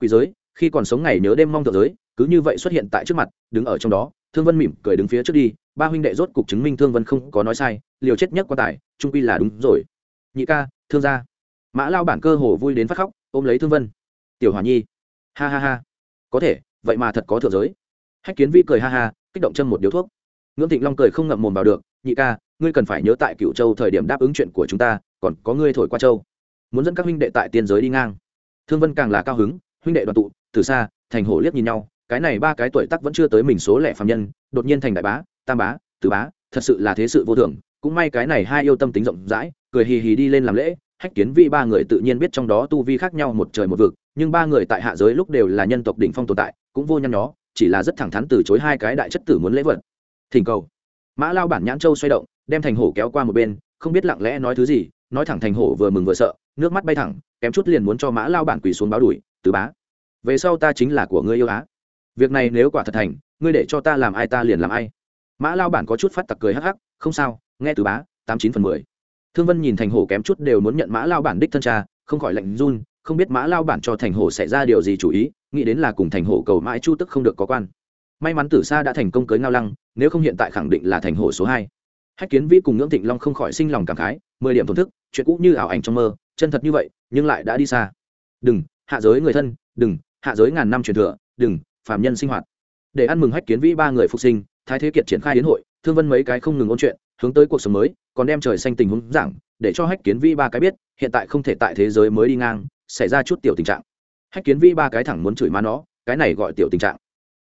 Quỷ giới, khi còn sống ngày nhớ đêm mong thượng giới, cứ như vậy xuất hiện tại trước mặt, đứng ở trong đó, thương vân mỉm cười đứng phía trước đi, ba huynh đệ rốt cục chứng minh thương vân không có nói sai liều chết nhất quan tài, trung quy là đúng rồi. Nhị ca, thương gia. Mã lao bản cơ hồ vui đến phát khóc, ôm lấy thương vân. Tiểu hòa nhi. Ha ha ha. Có thể, vậy mà thật có thượng giới. Hách kiến vi cười ha ha, kích động chân một điếu thuốc. Ngưỡng thịnh long cười không ngậm mồm vào được, nhị ca, ngươi cần phải nhớ tại cựu châu thời điểm đáp ứng chuyện của chúng ta, còn có ngươi thổi qua châu. Muốn dẫn các huynh đệ tại tiên giới đi ngang. Thương vân càng là cao hứng, huynh đệ đoàn tụ, từ xa, thành hổ liếc nhìn nhau, cái này ba cái tuổi tắc vẫn chưa tới mình số lẻ phạm nhân, đột nhiên thành đại bá, tam bá, tứ bá, thật sự là thế sự vô thường cũng may cái này hai yêu tâm tính rộng rãi, cười hì hì đi lên làm lễ, hách kiến vi ba người tự nhiên biết trong đó tu vi khác nhau một trời một vực, nhưng ba người tại hạ giới lúc đều là nhân tộc đỉnh phong tồn tại, cũng vô nhăn nhó, chỉ là rất thẳng thắn từ chối hai cái đại chất tử muốn lễ vật. Thỉnh cầu. Mã lao bản nhãn châu xoay động, đem thành hổ kéo qua một bên, không biết lặng lẽ nói thứ gì, nói thẳng thành hổ vừa mừng vừa sợ, nước mắt bay thẳng, kém chút liền muốn cho mã lao bản quỳ xuống báo đuổi, tứ bá, về sau ta chính là của ngươi yêu á. Việc này nếu quả thật thành, ngươi để cho ta làm ai ta liền làm ai. Mã lao bản có chút phát tặc cười hắc hắc, không sao nghe từ bá, tám chín phần mười. Thương vân nhìn thành hổ kém chút đều muốn nhận mã lao bản đích thân cha, không khỏi lạnh run, không biết mã lao bản cho thành hổ xảy ra điều gì chủ ý, nghĩ đến là cùng thành hổ cầu mãi chu tức không được có quan. May mắn tử sa đã thành công cưới ngao lăng, nếu không hiện tại khẳng định là thành hổ số hai. Hách kiến vĩ cùng ngưỡng thịnh long không khỏi sinh lòng cảm khái, mười điểm thổn thức, chuyện cũ như ảo ảnh trong mơ, chân thật như vậy, nhưng lại đã đi xa. Đừng, hạ giới người thân, đừng, hạ giới ngàn năm truyền thừa, đừng, phàm nhân sinh hoạt. Để ăn mừng hách kiến vĩ ba người phục sinh, thái thế kiệt triển khai hiến hội, thương vân mấy cái không ngừng ôn chuyện hướng tới cuộc sống mới, còn đem trời xanh tình huống giảng, để cho hách kiến Vi ba cái biết, hiện tại không thể tại thế giới mới đi ngang, xảy ra chút tiểu tình trạng. Hách kiến Vi ba cái thẳng muốn chửi má nó, cái này gọi tiểu tình trạng.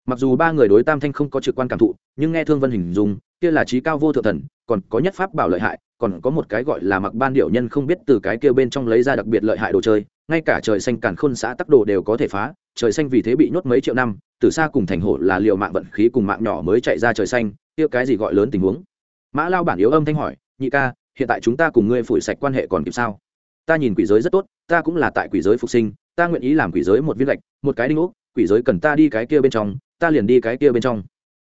Mặc dù ba người đối tam thanh không có trực quan cảm thụ, nhưng nghe thương vân hình dung, kia là trí cao vô thượng thần, còn có nhất pháp bảo lợi hại, còn có một cái gọi là mặc ban điệu nhân không biết từ cái kia bên trong lấy ra đặc biệt lợi hại đồ chơi, ngay cả trời xanh càn khôn xã tắc đồ đều có thể phá, trời xanh vì thế bị nhốt mấy triệu năm, từ xa cùng thành hộ là liệu mạng vận khí cùng mạng nhỏ mới chạy ra trời xanh, kia cái gì gọi lớn tình huống? Mã lao bản yếu âm thanh hỏi, nhị ca, hiện tại chúng ta cùng ngươi phủi sạch quan hệ còn kịp sao? Ta nhìn quỷ giới rất tốt, ta cũng là tại quỷ giới phục sinh, ta nguyện ý làm quỷ giới một viên lệch một cái đinh ốc, quỷ giới cần ta đi cái kia bên trong, ta liền đi cái kia bên trong.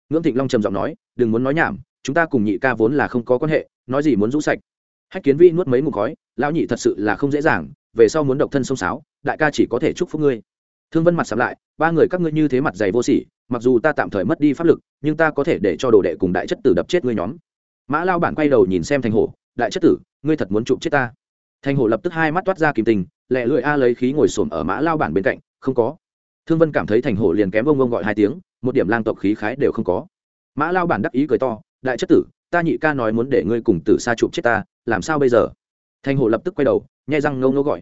Ngưỡng thịnh long trầm giọng nói, đừng muốn nói nhảm, chúng ta cùng nhị ca vốn là không có quan hệ, nói gì muốn rũ sạch. Hách kiến vi nuốt mấy mục khói, lão nhị thật sự là không dễ dàng, về sau muốn độc thân sông sáo, đại ca chỉ có thể chúc phúc ngươi. Thương vân mặt sắm lại, ba người các ngươi như thế mặt dày vô sỉ, mặc dù ta tạm thời mất đi pháp lực, nhưng ta có thể để cho đồ đệ cùng đại chất tử đập chết ngươi nhóm mã lao bản quay đầu nhìn xem thành hổ, đại chất tử, ngươi thật muốn chụp chết ta? Thành hổ lập tức hai mắt toát ra kìm tình, lẹ lưỡi a lấy khí ngồi xổm ở mã lao bản bên cạnh, không có. Thương vân cảm thấy thành hổ liền kém ông ông gọi hai tiếng, một điểm lang tộc khí khái đều không có. Mã lao bản đắc ý cười to, đại chất tử, ta nhị ca nói muốn để ngươi cùng tử xa chụp chết ta, làm sao bây giờ? Thành hổ lập tức quay đầu, nhai răng ngâu ngâu gọi.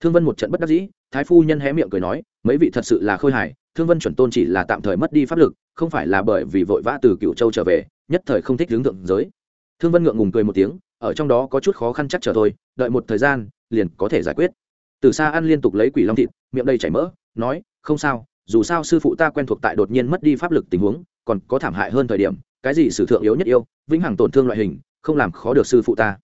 Thương vân một trận bất đắc dĩ, thái phu nhân hé miệng cười nói, mấy vị thật sự là khôi hài, thương vân chuẩn tôn chỉ là tạm thời mất đi pháp lực, không phải là bởi vì vội vã từ cựu châu trở về, nhất thời không thích hướng thượng giới thương vân ngượng ngùng cười một tiếng, ở trong đó có chút khó khăn chắc trở thôi, đợi một thời gian, liền có thể giải quyết. Từ xa ăn liên tục lấy quỷ long thịt, miệng đầy chảy mỡ, nói, không sao, dù sao sư phụ ta quen thuộc tại đột nhiên mất đi pháp lực tình huống, còn có thảm hại hơn thời điểm, cái gì sử thượng yếu nhất yêu, vĩnh hằng tổn thương loại hình, không làm khó được sư phụ ta.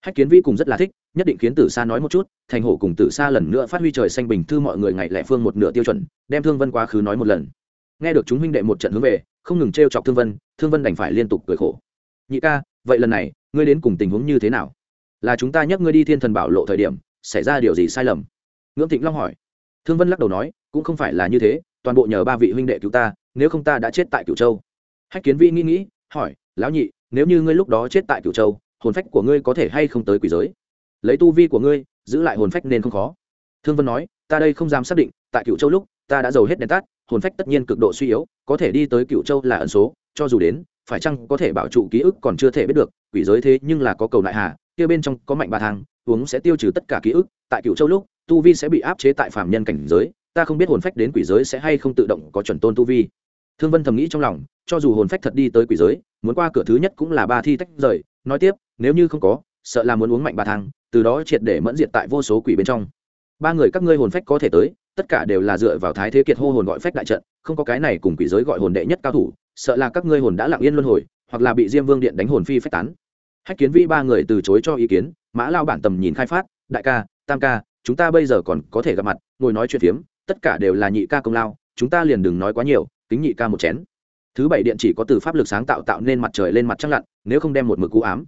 Hách kiến vi cùng rất là thích, nhất định khiến tử sa nói một chút, thành hổ cùng tử sa lần nữa phát huy trời xanh bình thư mọi người ngày lẻ phương một nửa tiêu chuẩn, đem thương vân quá khứ nói một lần. Nghe được chúng huynh đệ một trận hướng về, không ngừng t chọc thương vân thương vân đành phải liên tục cười khổ. Nhị ca vậy lần này, ngươi đến cùng tình huống như thế nào? Là chúng ta nhắc ngươi đi thiên thần bảo lộ thời điểm, xảy ra điều gì sai lầm? Ngưỡng thịnh long hỏi. Thương vân lắc đầu nói, cũng không phải là như thế, toàn bộ nhờ ba vị huynh đệ cứu ta, nếu không ta đã chết tại cửu châu. Hách kiến vi nghĩ nghĩ, hỏi, lão nhị, nếu như ngươi lúc đó chết tại cửu châu, hồn phách của ngươi có thể hay không tới quỷ giới? Lấy tu vi của ngươi, giữ lại hồn phách nên không khó. Thương vân nói, ta đây không dám xác định, tại cửu châu lúc, ta đã giàu hết đèn tắt, hồn phách tất nhiên cực độ suy yếu, có thể đi tới cửu châu là ẩn số, cho dù đến phải chăng có thể bảo trụ ký ức còn chưa thể biết được, quỷ giới thế nhưng là có cầu nại hà, kia bên trong có mạnh ba thang, uống sẽ tiêu trừ tất cả ký ức, tại cựu châu lúc, tu vi sẽ bị áp chế tại phạm nhân cảnh giới, ta không biết hồn phách đến quỷ giới sẽ hay không tự động có chuẩn tôn tu vi. Thương vân thầm nghĩ trong lòng, cho dù hồn phách thật đi tới quỷ giới, muốn qua cửa thứ nhất cũng là ba thi tách rời, nói tiếp, nếu như không có, sợ là muốn uống mạnh ba thang, từ đó triệt để mẫn diệt tại vô số quỷ bên trong. Ba người các ngươi hồn phách có thể tới, tất cả đều là dựa vào thái thế kiệt hô hồn gọi phách đại trận, không có cái này cùng quỷ giới gọi hồn đệ nhất cao thủ sợ là các ngươi hồn đã lặng yên luân hồi, hoặc là bị diêm vương điện đánh hồn phi phách tán. Hách kiến vi ba người từ chối cho ý kiến, mã lao bản tầm nhìn khai phát, đại ca, tam ca, chúng ta bây giờ còn có thể gặp mặt, ngồi nói chuyện phiếm, tất cả đều là nhị ca công lao, chúng ta liền đừng nói quá nhiều tính nhị ca một chén. Thứ bảy điện chỉ có từ pháp lực sáng tạo tạo nên mặt trời lên mặt trăng lặn, nếu không đem một mực cú ám.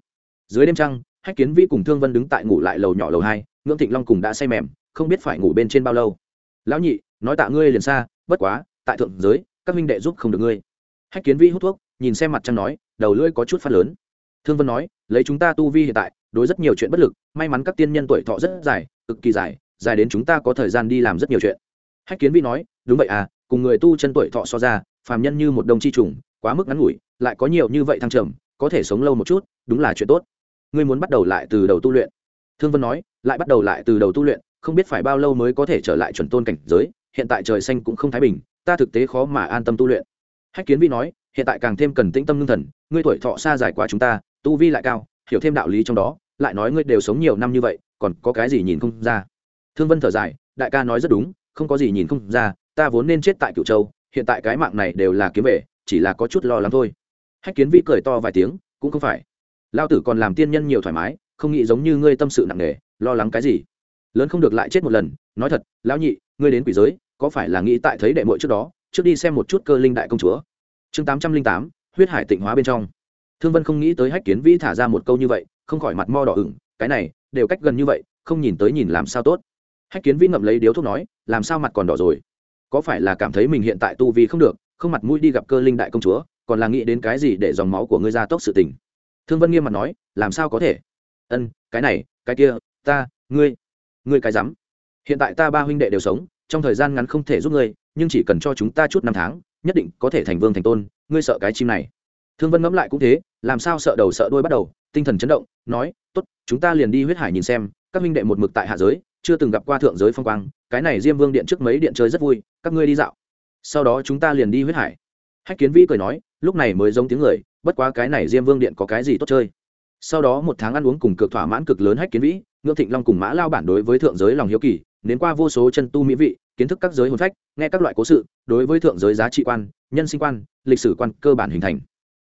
Dưới đêm trăng, hách kiến vĩ cùng thương vân đứng tại ngủ lại lầu nhỏ lầu hai, ngưỡng thịnh long cùng đã say mềm, không biết phải ngủ bên trên bao lâu. Lão nhị, nói tạ ngươi liền xa, bất quá, tại thượng giới, các minh đệ giúp không được ngươi hách kiến vĩ hút thuốc, nhìn xem mặt trăng nói, đầu lưỡi có chút phát lớn. Thương vân nói, lấy chúng ta tu vi hiện tại, đối rất nhiều chuyện bất lực, may mắn các tiên nhân tuổi thọ rất dài, cực kỳ dài dài đến chúng ta có thời gian đi làm rất nhiều chuyện. Hách kiến vĩ nói, đúng vậy à cùng người tu chân tuổi thọ so ra, phàm nhân như một đồng chi trùng, quá mức ngắn ngủi, lại có nhiều như vậy thăng trầm, có thể sống lâu một chút, đúng là chuyện tốt. Ngươi muốn bắt đầu lại từ đầu tu luyện. Thương vân nói, lại bắt đầu lại từ đầu tu luyện, không biết phải bao lâu mới có thể trở lại chuẩn tôn cảnh giới, hiện tại trời xanh cũng không thái bình, ta thực tế khó mà an tâm tu luyện hách kiến vi nói, hiện tại càng thêm cần tĩnh tâm ngưng thần, ngươi tuổi thọ xa dài quá chúng ta, tu vi lại cao, hiểu thêm đạo lý trong đó, lại nói ngươi đều sống nhiều năm như vậy, còn có cái gì nhìn không ra? Thương vân thở dài, đại ca nói rất đúng, không có gì nhìn không ra, ta vốn nên chết tại cựu châu, hiện tại cái mạng này đều là kiếm về, chỉ là có chút lo lắng thôi. Hách kiến vi cười to vài tiếng, cũng không phải. Lao tử còn làm tiên nhân nhiều thoải mái, không nghĩ giống như ngươi tâm sự nặng nề, lo lắng cái gì? Lớn không được lại chết một lần, nói thật, lão nhị, ngươi đến quỷ giới, có phải là nghĩ tại thấy đệ mội trước đó trước đi xem một chút cơ linh đại công chúa. Chương tám trăm linh tám, huyết hải tịnh hóa bên trong. Thương vân không nghĩ tới hách kiến vĩ thả ra một câu như vậy, không khỏi mặt mo đỏ ửng, cái này, đều cách gần như vậy, không nhìn tới nhìn làm sao tốt. Hách kiến vĩ ngậm lấy điếu thuốc nói, làm sao mặt còn đỏ rồi? Có phải là cảm thấy mình hiện tại tu vi không được, không mặt mũi đi gặp cơ linh đại công chúa, còn là nghĩ đến cái gì để dòng máu của ngươi ra tốc sự tình? Thương vân nghiêm mặt nói, làm sao có thể? Ân, cái này, cái kia, ta, ngươi ngươi cái rắm. Hiện tại ta ba huynh đệ đều sống trong thời gian ngắn không thể giúp ngươi, nhưng chỉ cần cho chúng ta chút năm tháng, nhất định có thể thành vương thành tôn, ngươi sợ cái chim này. Thương vân ngẫm lại cũng thế, làm sao sợ đầu sợ đuôi bắt đầu, tinh thần chấn động, nói, tốt, chúng ta liền đi huyết hải nhìn xem, các minh đệ một mực tại hạ giới, chưa từng gặp qua thượng giới phong quang, cái này diêm vương điện trước mấy điện chơi rất vui, các ngươi đi dạo. Sau đó chúng ta liền đi huyết hải. Hách kiến vĩ cười nói, lúc này mới giống tiếng người, bất quá cái này diêm vương điện có cái gì tốt chơi? Sau đó một tháng ăn uống cùng cực thỏa mãn cực lớn hách kiến vĩ, ngưỡng thịnh long cùng mã lao bản đối với thượng giới lòng hiếu kỳ đến qua vô số chân tu mỹ vị, kiến thức các giới hồn phách, nghe các loại cố sự, đối với thượng giới giá trị quan, nhân sinh quan, lịch sử quan cơ bản hình thành.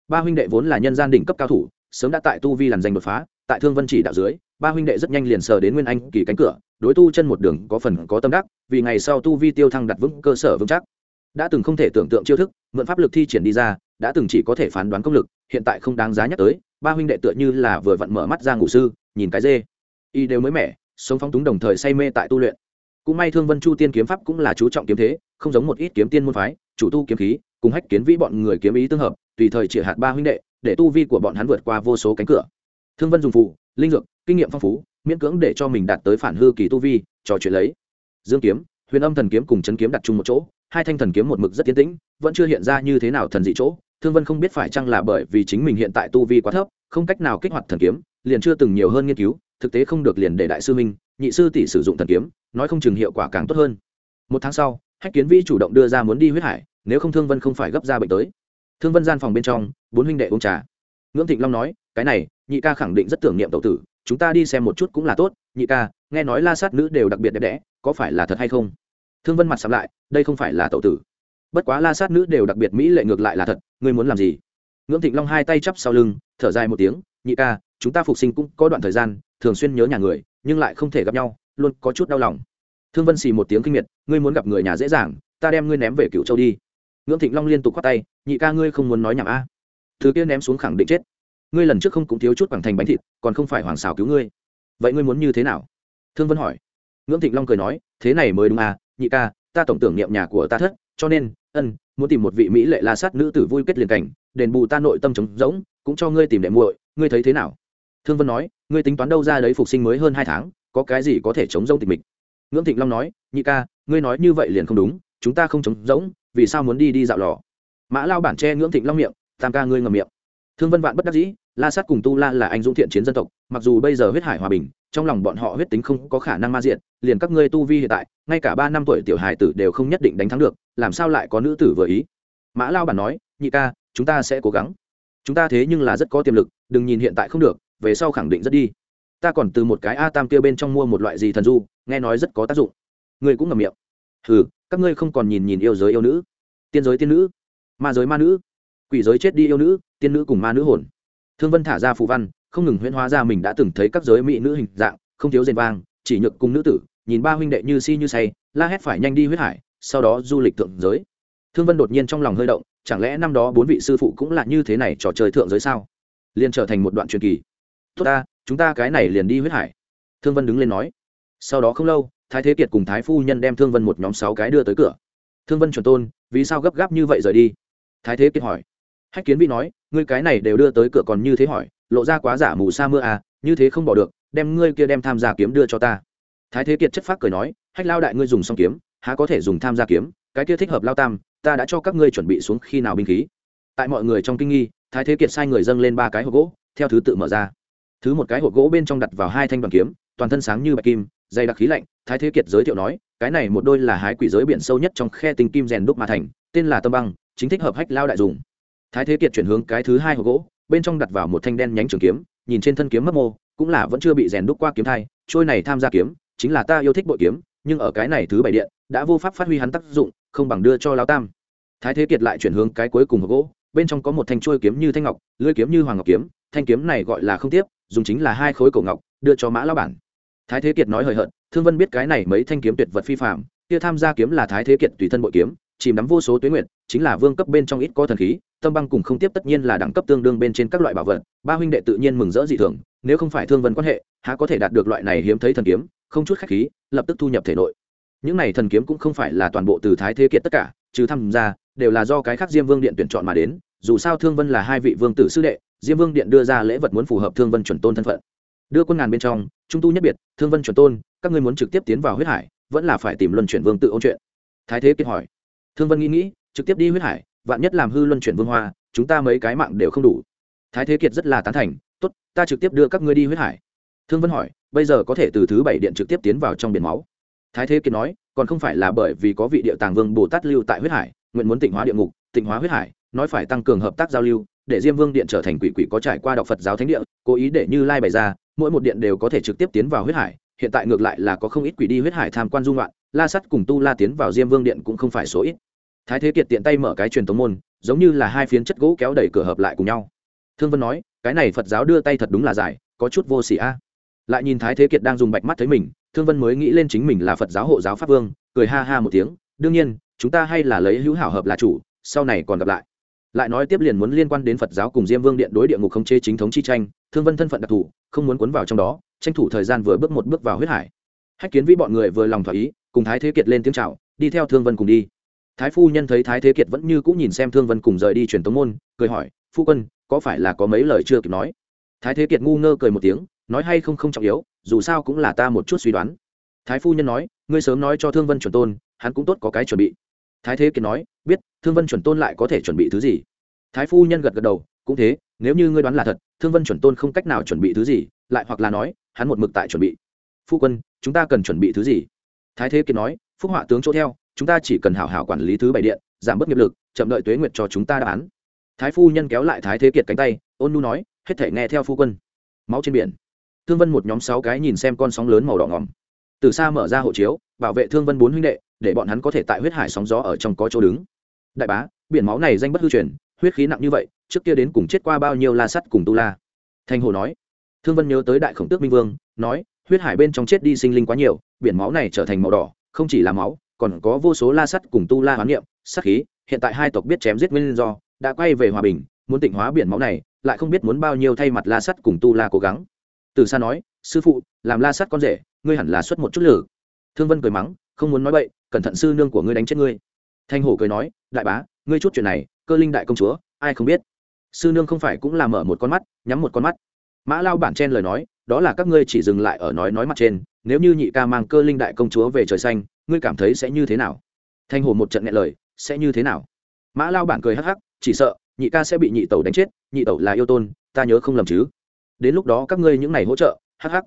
Ba huynh đệ vốn là nhân gian đỉnh cấp cao thủ, sớm đã tại tu vi làn danh đột phá, tại thương vân chỉ đạo dưới, ba huynh đệ rất nhanh liền sờ đến nguyên anh kỳ cánh cửa, đối tu chân một đường có phần có tâm đắc, vì ngày sau tu vi tiêu thăng đặt vững cơ sở vững chắc. Đã từng không thể tưởng tượng chiêu thức, mượn pháp lực thi triển đi ra, đã từng chỉ có thể phán đoán công lực, hiện tại không đáng giá nhắc tới, ba huynh đệ tựa như là vừa vặn mở mắt ra ngủ sư, nhìn cái dê. Y đều mới mẻ, sống phong túng đồng thời say mê tại tu luyện cũng may thương vân chu tiên kiếm pháp cũng là chú trọng kiếm thế, không giống một ít kiếm tiên môn phái, chủ tu kiếm khí, cùng hách kiến vĩ bọn người kiếm ý tương hợp, tùy thời chỉ hạt ba huynh đệ, để tu vi của bọn hắn vượt qua vô số cánh cửa. Thương vân dùng phụ linh dược, kinh nghiệm phong phú, miễn cưỡng để cho mình đạt tới phản hư kỳ tu vi, trò chuyện lấy. Dương kiếm, huyền âm thần kiếm cùng chấn kiếm đặt chung một chỗ, hai thanh thần kiếm một mực rất tiến tĩnh, vẫn chưa hiện ra như thế nào thần dị chỗ. Thương vân không biết phải chăng là bởi vì chính mình hiện tại tu vi quá thấp, không cách nào kích hoạt thần kiếm, liền chưa từng nhiều hơn nghiên cứu, thực tế không được liền để đại sư minh nhị sư tỷ sử dụng thần kiếm, nói không chừng hiệu quả càng tốt hơn. Một tháng sau, hách kiến vĩ chủ động đưa ra muốn đi huyết hải, nếu không thương vân không phải gấp ra bệnh tới. Thương vân gian phòng bên trong, bốn huynh đệ uống trà. Ngưỡng thịnh long nói, cái này, nhị ca khẳng định rất tưởng niệm tậu tử, chúng ta đi xem một chút cũng là tốt, nhị ca, nghe nói la sát nữ đều đặc biệt đẹp đẽ, có phải là thật hay không? Thương vân mặt sắm lại, đây không phải là tậu tử. Bất quá la sát nữ đều đặc biệt mỹ lệ ngược lại là thật, ngươi muốn làm gì? Ngưỡng thịnh long hai tay chắp sau lưng, thở dài một tiếng, nhị ca, chúng ta phục sinh cũng có đoạn thời gian thường xuyên nhớ nhà người, nhưng lại không thể gặp nhau, luôn có chút đau lòng. Thương vân xì một tiếng kinh miệt, ngươi muốn gặp người nhà dễ dàng, ta đem ngươi ném về cựu châu đi. Ngưỡng thịnh long liên tục khoát tay, nhị ca ngươi không muốn nói nhảm a. Thứ kia ném xuống khẳng định chết. Ngươi lần trước không cũng thiếu chút bằng thành bánh thịt, còn không phải hoàng xào cứu ngươi. Vậy ngươi muốn như thế nào? Thương vân hỏi. Ngưỡng thịnh long cười nói, thế này mới đúng à nhị ca, ta tổng tưởng niệm nhà của ta thất, cho nên, ân, muốn tìm một vị mỹ lệ la sát nữ tử vui kết liền cảnh, đền bù ta nội tâm trống rỗng, cũng cho ngươi tìm đệ muội, ngươi thấy thế nào? Thương vân nói, ngươi tính toán đâu ra đấy phục sinh mới hơn hai tháng, có cái gì có thể chống rông tịch mịch? Ngưỡng thịnh long nói, nhị ca, ngươi nói như vậy liền không đúng, chúng ta không chống rỗng, vì sao muốn đi đi dạo lò? Mã lao bản tre ngưỡng thịnh long miệng, tam ca ngươi ngầm miệng. Thương vân vạn bất đắc dĩ, la sát cùng tu la là anh dũng thiện chiến dân tộc, mặc dù bây giờ huyết hải hòa bình, trong lòng bọn họ huyết tính không có khả năng ma diện liền các ngươi tu vi hiện tại, ngay cả ba năm tuổi tiểu hài tử đều không nhất định đánh thắng được, làm sao lại có nữ tử vừa ý? Mã lao bản nói, nhị ca, chúng ta sẽ cố gắng. Chúng ta thế nhưng là rất có tiềm lực, đừng nhìn hiện tại không được về sau khẳng định rất đi. Ta còn từ một cái a tam kia bên trong mua một loại gì thần du, nghe nói rất có tác dụng. Ngươi cũng ngầm miệng. Ừ các ngươi không còn nhìn nhìn yêu giới yêu nữ. Tiên giới tiên nữ, ma giới ma nữ, quỷ giới chết đi yêu nữ, tiên nữ cùng ma nữ hồn. Thương vân thả ra phù văn, không ngừng huyễn hóa ra mình đã từng thấy các giới mỹ nữ hình dạng, không thiếu rền vang, chỉ nhược cùng nữ tử, nhìn ba huynh đệ như si như say, la hét phải nhanh đi huyết hải, sau đó du lịch thượng giới. Thương vân đột nhiên trong lòng hơi động, chẳng lẽ năm đó bốn vị sư phụ cũng là như thế này trò chơi thượng giới sao? Liền trở thành một đoạn truyền kỳ tốt ta, chúng ta cái này liền đi huyết hải. Thương vân đứng lên nói. Sau đó không lâu, thái thế kiệt cùng thái phu nhân đem thương vân một nhóm sáu cái đưa tới cửa. Thương vân chuẩn tôn, vì sao gấp gáp như vậy rời đi? Thái thế kiệt hỏi. Hách kiến vi nói, ngươi cái này đều đưa tới cửa còn như thế hỏi, lộ ra quá giả mù sa mưa à như thế không bỏ được, đem ngươi kia đem tham gia kiếm đưa cho ta. Thái thế kiệt chất phác cười nói, hách lao đại ngươi dùng xong kiếm, há có thể dùng tham gia kiếm, cái kia thích hợp lao tam, ta đã cho các ngươi chuẩn bị xuống khi nào binh khí. Tại mọi người trong kinh nghi, thái thế kiệt sai người dâng lên ba cái hộp gỗ, theo thứ tự mở ra thứ một cái hộp gỗ bên trong đặt vào hai thanh đoàn kiếm, toàn thân sáng như bạch kim, dày đặc khí lạnh, thái thế kiệt giới thiệu nói, cái này một đôi là hái quỷ giới biển sâu nhất trong khe tinh kim rèn đúc mà thành, tên là tâm băng, chính thích hợp hách lao đại dùng. Thái thế kiệt chuyển hướng cái thứ hai hộp gỗ, bên trong đặt vào một thanh đen nhánh trường kiếm, nhìn trên thân kiếm mấp mô, cũng là vẫn chưa bị rèn đúc qua kiếm thai, trôi này tham gia kiếm, chính là ta yêu thích bội kiếm, nhưng ở cái này thứ bảy điện, đã vô pháp phát huy hắn tác dụng, không bằng đưa cho lao tam. Thái thế kiệt lại chuyển hướng cái cuối cùng hộp gỗ, bên trong có một thanh trôi kiếm như thanh ngọc, lưỡi kiếm như hoàng ngọc kiếm, thanh kiếm này gọi là không tiếp dùng chính là hai khối cổ ngọc, đưa cho mã lao bản. Thái thế kiệt nói hời hợt, thương vân biết cái này mấy thanh kiếm tuyệt vật phi phạm kia tham gia kiếm là thái thế kiệt tùy thân bội kiếm, chìm đắm vô số tuyến nguyện chính là vương cấp bên trong ít có thần khí, tâm băng cùng không tiếp tất nhiên là đẳng cấp tương đương bên trên các loại bảo vật, ba huynh đệ tự nhiên mừng rỡ dị thường, nếu không phải thương vân quan hệ, há có thể đạt được loại này hiếm thấy thần kiếm, không chút khách khí, lập tức thu nhập thể nội. Những này thần kiếm cũng không phải là toàn bộ từ thái thế kiệt tất cả, trừ tham gia, đều là do cái khác diêm vương điện tuyển chọn mà đến, dù sao thương vân là hai vị vương tử sư đệ diêm vương điện đưa ra lễ vật muốn phù hợp thương vân chuẩn tôn thân phận. Đưa quân ngàn bên trong, trung tu nhất biệt, thương vân chuẩn tôn, các ngươi muốn trực tiếp tiến vào huyết hải, vẫn là phải tìm luân chuyển vương tự ôn chuyện? Thái thế kiệt hỏi. Thương vân nghĩ nghĩ, trực tiếp đi huyết hải, vạn nhất làm hư luân chuyển vương hoa, chúng ta mấy cái mạng đều không đủ. Thái thế kiệt rất là tán thành, tốt, ta trực tiếp đưa các ngươi đi huyết hải. Thương vân hỏi, bây giờ có thể từ thứ bảy điện trực tiếp tiến vào trong biển máu? Thái thế kiệt nói, còn không phải là bởi vì có vị địa tàng vương bồ tát lưu tại huyết hải, nguyện muốn tịnh hóa địa ngục, tịnh hóa huyết hải, nói phải tăng cường hợp tác giao lưu để diêm vương điện trở thành quỷ quỷ có trải qua đạo phật giáo thánh địa, cố ý để như lai bày ra, mỗi một điện đều có thể trực tiếp tiến vào huyết hải, hiện tại ngược lại là có không ít quỷ đi huyết hải tham quan dung loạn la sắt cùng tu la tiến vào diêm vương điện cũng không phải số ít. Thái thế kiệt tiện tay mở cái truyền tống môn, giống như là hai phiến chất gỗ kéo đẩy cửa hợp lại cùng nhau. Thương vân nói, cái này phật giáo đưa tay thật đúng là dài, có chút vô s ỉ a. Lại nhìn thái thế kiệt đang dùng bạch mắt thấy mình, thương vân mới nghĩ lên chính mình là phật giáo hộ giáo pháp vương, cười ha ha một tiếng, đương nhiên, chúng ta hay là lấy hữu hảo hợp là chủ, sau này còn gặp lại lại nói tiếp liền muốn liên quan đến phật giáo cùng diêm vương điện đối địa ngục khống chế chính thống chi tranh, thương vân thân phận đặc thù, không muốn cuốn vào trong đó, tranh thủ thời gian vừa bước một bước vào huyết hải. Hách kiến vĩ bọn người vừa lòng thỏa ý, cùng thái thế kiệt lên tiếng c h à o đi theo thương vân cùng đi. Thái phu nhân thấy thái thế kiệt vẫn như cũng nhìn xem thương vân cùng rời đi truyền tống môn, cười hỏi, phu quân, có phải là có mấy lời chưa kịp nói? Thái thế kiệt ngu ngơ cười một tiếng, nói hay không không trọng yếu, dù sao cũng là ta một chút suy đoán. Thái phu nhân nói, ngươi sớm nói cho thương vân chuẩn tôn, hắn cũng tốt có cái chuẩn bị. Thái thế kiệt nói biết, thương vân chuẩn tôn lại có thể chuẩn bị thứ gì? Thái phu nhân gật gật đầu, cũng thế, nếu như ngươi đoán là thật, thương vân chuẩn tôn không cách nào chuẩn bị thứ gì, lại hoặc là nói, hắn một mực tại chuẩn bị. Phu quân, chúng ta cần chuẩn bị thứ gì? Thái thế kiệt nói, phúc họa tướng chỗ theo, chúng ta chỉ cần hảo hảo quản lý thứ bảy điện, giảm bớt nghiệp lực, chậm đợi tuế nguyệt cho chúng ta đáp án. Thái phu nhân kéo lại thái thế kiệt cánh tay, ôn nu nói, hết thể nghe theo phu quân. Máu trên biển. Thương vân một nhóm sáu cái nhìn xem con sóng lớn màu đỏ ngỏm. Từ xa mở ra hộ chiếu, bảo vệ thương vân bốn huynh đệ, để bọn hắn có thể tại huyết hải sóng gió ở trong có chỗ đứng đại bá, biển máu này danh bất hư truyền, huyết khí nặng như vậy, trước kia đến cùng chết qua bao nhiêu la sắt cùng tu la. Thanh hồ nói. Thương vân nhớ tới đại khổng tước minh vương, nói, huyết hải bên trong chết đi sinh linh quá nhiều, biển máu này trở thành màu đỏ, không chỉ là máu, còn có vô số la sắt cùng tu la hoán niệm, sát khí, hiện tại hai tộc biết chém giết nguyên do, đã quay về hòa bình, muốn tịnh hóa biển máu này, lại không biết muốn bao nhiêu thay mặt la sắt cùng tu la cố gắng. Từ xa nói, sư phụ, làm la sắt con rể, ngươi hẳn là xuất một chút lử. Thương vân cười mắng, không muốn nói bậy, cẩn thận sư nương của ngươi đánh chết ngươi. Thanh hổ cười nói đại bá, ngươi chút chuyện này, cơ linh đại công chúa, ai không biết? Sư nương không phải cũng là mở một con mắt, nhắm một con mắt. Mã lao bản chen lời nói, đó là các ngươi chỉ dừng lại ở nói nói mặt trên, nếu như nhị ca mang cơ linh đại công chúa về trời xanh, ngươi cảm thấy sẽ như thế nào? Thanh hồ một trận nghe lời, sẽ như thế nào? Mã lao bản cười hắc hắc, chỉ sợ, nhị ca sẽ bị nhị tẩu đánh chết, nhị tẩu là yêu tôn, ta nhớ không lầm chứ? Đến lúc đó các ngươi những này hỗ trợ, hắc hắc.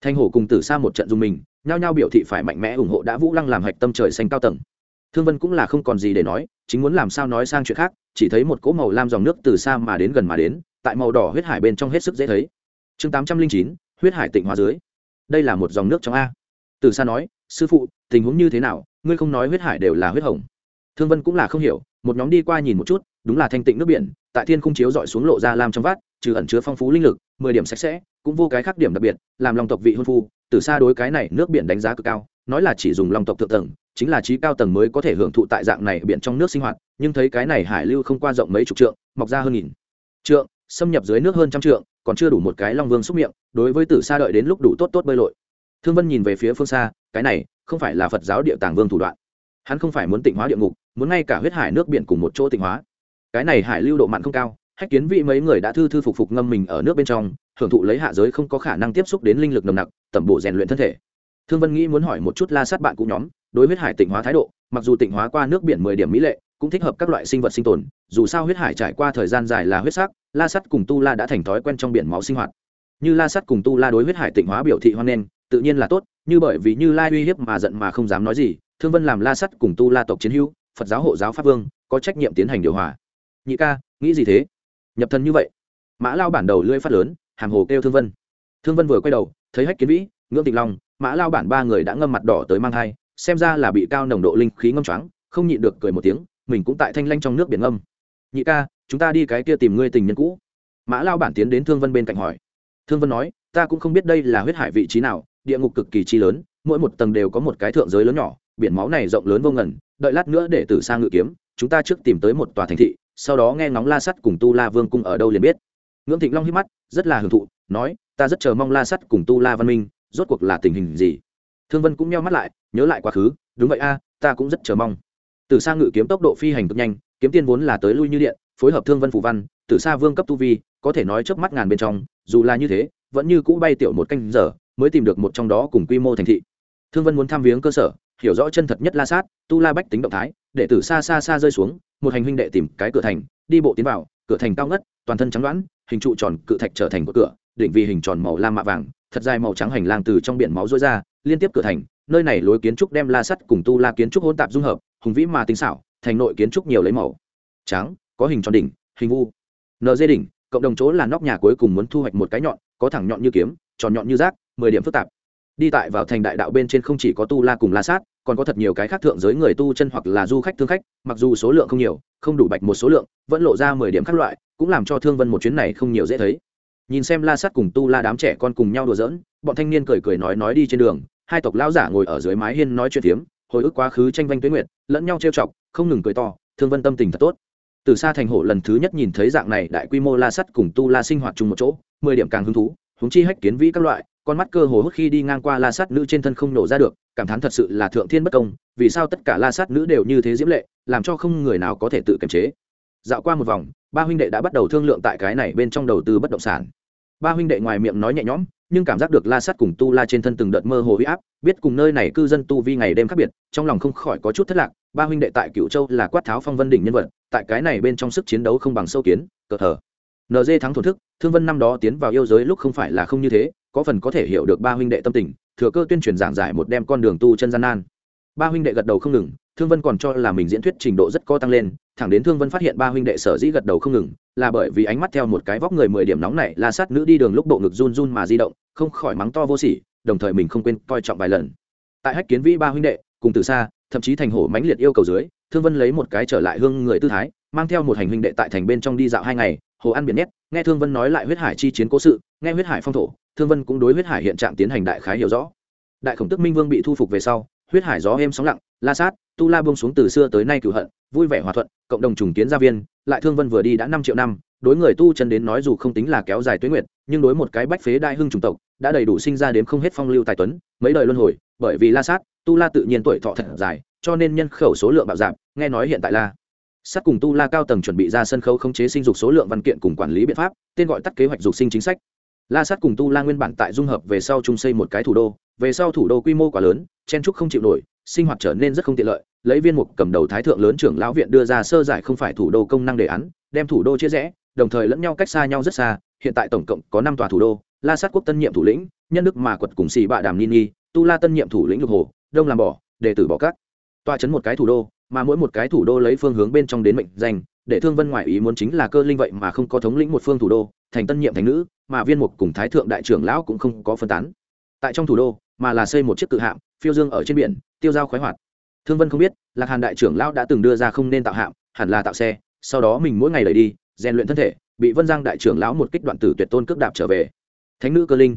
Thanh hổ cùng tử sa một trận dùng mình, nhao nhao biểu thị phải mạnh mẽ ủng hộ đã vũ lăng làm hạch tâm trời xanh cao tầng thương vân cũng là không còn gì để nói, chính muốn làm sao nói sang chuyện khác, chỉ thấy một cỗ màu lam dòng nước từ xa mà đến gần mà đến, tại màu đỏ huyết hải bên trong hết sức dễ thấy. Chương tám trăm linh chín, huyết hải tịnh hóa dưới. Đây là một dòng nước trong a. Từ xa nói, sư phụ, tình huống như thế nào? Ngươi không nói huyết hải đều là huyết hồng. Thương vân cũng là không hiểu, một nhóm đi qua nhìn một chút, đúng là thanh tịnh nước biển, tại thiên khung chiếu dọi xuống lộ ra lam trong vát trừ ẩn chứa phong phú linh lực, mười điểm sạch sẽ, cũng vô cái khác điểm đặc biệt, làm lòng tộc vị hôn phu, từ xa đối cái này nước biển đánh giá cực cao, nói là chỉ dùng lòng tộc thượng tầng chính là trí cao tầng mới có thể hưởng thụ tại dạng này biển trong nước sinh hoạt, nhưng thấy cái này hải lưu không qua rộng mấy chục trượng, mọc ra hơn nghìn trượng, xâm nhập dưới nước hơn trăm trượng, còn chưa đủ một cái long vương xúc miệng, đối với tử xa đợi đến lúc đủ tốt tốt bơi lội. Thương vân nhìn về phía phương xa, cái này không phải là phật giáo địa tàng vương thủ đoạn. Hắn không phải muốn tịnh hóa địa ngục, muốn ngay cả huyết hải nước biển cùng một chỗ tịnh hóa. Cái này hải lưu độ mặn không cao, hách kiến vị mấy người đã thư thư phục phục ngâm mình ở nước bên trong, hưởng thụ lấy hạ giới không có khả năng tiếp xúc đến linh lực nồng nặc, tẩm bổ rèn luyện thân thể. Thương vân nghĩ muốn hỏi một chút la sát bạn cũ nhóm đối huyết hải tịnh hóa thái độ, mặc dù tịnh hóa qua nước biển mười điểm mỹ lệ, cũng thích hợp các loại sinh vật sinh tồn, dù sao huyết hải trải qua thời gian dài là huyết sắc, la sắt cùng tu la đã thành thói quen trong biển máu sinh hoạt. Như la sắt cùng tu la đối huyết hải tịnh hóa biểu thị hoan nghênh, tự nhiên là tốt, như bởi vì như lai uy hiếp mà giận mà không dám nói gì, thương vân làm la sắt cùng tu la tộc chiến hữu, phật giáo hộ giáo pháp vương, có trách nhiệm tiến hành điều hòa. Nhị ca, nghĩ gì thế? Nhập thân như vậy. Mã lao bản đầu lưỡi phát lớn hàng hồ kêu thương vân. Thương vân vừa quay đầu, thấy hách kiến vĩ, ngưỡng tịnh long, mã lao bản ba người đã ngâm mặt đỏ tới mang thai xem ra là bị cao nồng độ linh khí ngâm choáng, không nhịn được cười một tiếng, mình cũng tại thanh lanh trong nước biển ngâm. Nhị ca, chúng ta đi cái kia tìm ngươi tình nhân cũ. Mã lao bản tiến đến thương vân bên cạnh hỏi. Thương vân nói, ta cũng không biết đây là huyết hải vị trí nào, địa ngục cực kỳ chi lớn, mỗi một tầng đều có một cái thượng giới lớn nhỏ, biển máu này rộng lớn vô ngần, đợi lát nữa để tử sang ngự kiếm, chúng ta trước tìm tới một tòa thành thị, sau đó nghe ngóng la sắt cùng tu la vương cung ở đâu liền biết. Ngưỡng thịnh long hít mắt, rất là hưởng thụ, nói, ta rất chờ mong la sắt cùng tu la văn minh, rốt cuộc là tình hình gì? Thương vân cũng nheo mắt lại, nhớ lại quá khứ, đúng vậy a, ta cũng rất chờ mong. Từ xa ngự kiếm tốc độ phi hành cực nhanh, kiếm tiên vốn là tới lui như điện, phối hợp thương vân phù văn từ xa vương cấp tu vi, có thể nói chớp mắt ngàn bên trong, dù là như thế, vẫn như cũ bay tiểu một canh giờ, mới tìm được một trong đó cùng quy mô thành thị. Thương vân muốn tham viếng cơ sở, hiểu rõ chân thật nhất la sát, tu la bách tính động thái đệ tử xa xa xa rơi xuống, một hành huynh đệ tìm cái cửa thành, đi bộ tiến vào, cửa thành cao ngất, toàn thân trắng đoán, hình trụ tròn cự thạch trở thành một cửa, định vì hình tròn màu lam mạ vàng, thật dài màu trắng hành lang từ trong biển máu rối ra liên tiếp cửa thành, nơi này lối kiến trúc đem la sắt cùng tu la kiến trúc hỗn tạp dung hợp, hùng vĩ mà tinh xảo, thành nội kiến trúc nhiều lấy màu. Trắng, có hình tròn đỉnh, hình vu. Nd đỉnh, cộng đồng chỗ là nóc nhà cuối cùng muốn thu hoạch một cái nhọn, có thẳng nhọn như kiếm, tròn nhọn như rác, mười điểm phức tạp. Đi tại vào thành đại đạo bên trên không chỉ có tu la cùng la sát còn có thật nhiều cái khác thượng giới người tu chân hoặc là du khách thương khách, mặc dù số lượng không nhiều, không đủ bạch một số lượng, vẫn lộ ra mười điểm các loại, cũng làm cho thương vân một chuyến này không nhiều dễ thấy. Nhìn xem la sát cùng tu la đám trẻ con cùng nhau đùa giỡn, bọn thanh niên cười cười nói nói đi trên đường hai tộc lão giả ngồi ở dưới mái hiên nói chuyện tiếm hồi ức quá khứ tranh vanh tuyến nguyệt, lẫn nhau trêu chọc, không ngừng cười to, thương vân tâm tình thật tốt. Từ xa thành hổ lần thứ nhất nhìn thấy dạng này đại quy mô la sắt cùng tu la sinh hoạt chung một chỗ, mười điểm càng hứng thú húng chi hách kiến vĩ các loại, con mắt cơ hồ hốt khi đi ngang qua la sắt nữ trên thân không nổ ra được, cảm thán thật sự là thượng thiên bất công, vì sao tất cả la sắt nữ đều như thế diễm lệ, làm cho không người nào có thể tự kiềm chế. Dạo qua một vòng, ba huynh đệ đã bắt đầu thương lượng tại cái này bên trong đầu tư bất động sản ba huynh đệ ngoài miệng nói nhẹ nhõm, nhưng cảm giác được la sắt cùng tu la trên thân từng đợt mơ hồ huy áp, biết cùng nơi này cư dân tu vi ngày đêm khác biệt, trong lòng không khỏi có chút thất lạc, ba huynh đệ tại cựu châu là quát tháo phong vân đỉnh nhân vật, tại cái này bên trong sức chiến đấu không bằng sâu kiến, cờ thờ. Nd thắng thổn thức, thương vân năm đó tiến vào yêu giới lúc không phải là không như thế, có phần có thể hiểu được ba huynh đệ tâm tình, thừa cơ tuyên truyền giảng giải một đem con đường tu chân gian nan ba huynh đệ gật đầu không ngừng, thương vân còn cho là mình diễn thuyết trình độ rất co tăng lên, thẳng đến thương vân phát hiện ba huynh đệ sở dĩ gật đầu không ngừng, là bởi vì ánh mắt theo một cái vóc người mười điểm nóng này la sát nữ đi đường lúc bộ ngực run run mà di động, không khỏi mắng to vô sỉ, đồng thời mình không quên coi trọng vài lần. Tại hách kiến vĩ ba huynh đệ, cùng từ xa, thậm chí thành hổ mãnh liệt yêu cầu dưới, thương vân lấy một cái trở lại hương người tư thái, mang theo một hành huynh đệ tại thành bên trong đi dạo hai ngày, hồ ăn biển nét nghe thương vân nói lại huyết hải chi chiến cố sự, nghe huyết hải phong thổ, thương vân cũng đối huyết hải hiện trạng tiến hành đại khái hiểu rõ. Đại khổng tức minh vương bị thu phục về sau huyết hải gió êm sóng lặng, la sát, tu la buông xuống từ xưa tới nay cửu hận, vui vẻ hòa thuận, cộng đồng trùng kiến gia viên, lại thương vân vừa đi đã năm triệu năm, đối người tu chân đến nói dù không tính là kéo dài tuyến nguyệt, nhưng đối một cái bách phế đại hưng chủng tộc, đã đầy đủ sinh ra đến không hết phong lưu tài tuấn, mấy đời luân hồi, bởi vì la sát, tu la tự nhiên tuổi thọ thật dài, cho nên nhân khẩu số lượng bạo giảm nghe nói hiện tại la sát cùng tu la cao tầng chuẩn bị ra sân khấu khống chế sinh dục số lượng văn kiện cùng quản lý biện pháp, tên gọi tắt kế hoạch dục sinh chính sách. La sát cùng tu la nguyên bản tại dung hợp về sau chung xây một cái thủ đô về sau thủ đô quy mô quá lớn, chen trúc không chịu nổi, sinh hoạt trở nên rất không tiện lợi, lấy viên mục cầm đầu thái thượng lớn trưởng lão viện đưa ra sơ giải không phải thủ đô công năng đề án, đem thủ đô chia rẽ, đồng thời lẫn nhau cách xa nhau rất xa, hiện tại tổng cộng có năm tòa thủ đô, la sát quốc tân nhiệm thủ lĩnh, nhân đức mà quật cùng xì bạ đàm nini tu la tân nhiệm thủ lĩnh lục hồ, đông làm bỏ đệ tử bỏ cát tòa chấn một cái thủ đô, mà mỗi một cái thủ đô lấy phương hướng bên trong đến mệnh danh, để thương vân ngoại ý muốn chính là cơ linh vậy mà không có thống lĩnh một phương thủ đô, thành tân nhiệm thành nữ, mà viên mục cùng thái thượng đại trưởng lão cũng không có phân tán tại trong thủ đô, mà là xây một chiếc cự hạm, phiêu dương ở trên biển, tiêu dao khoái hoạt. Thương vân không biết, lạc hàn đại trưởng lão đã từng đưa ra không nên tạo hạm, hẳn là tạo xe, sau đó mình mỗi ngày lấy đi, rèn luyện thân thể, bị vân giang đại trưởng lão một kích đoạn tử tuyệt tôn cước đạp trở về. Thánh nữ cơ linh.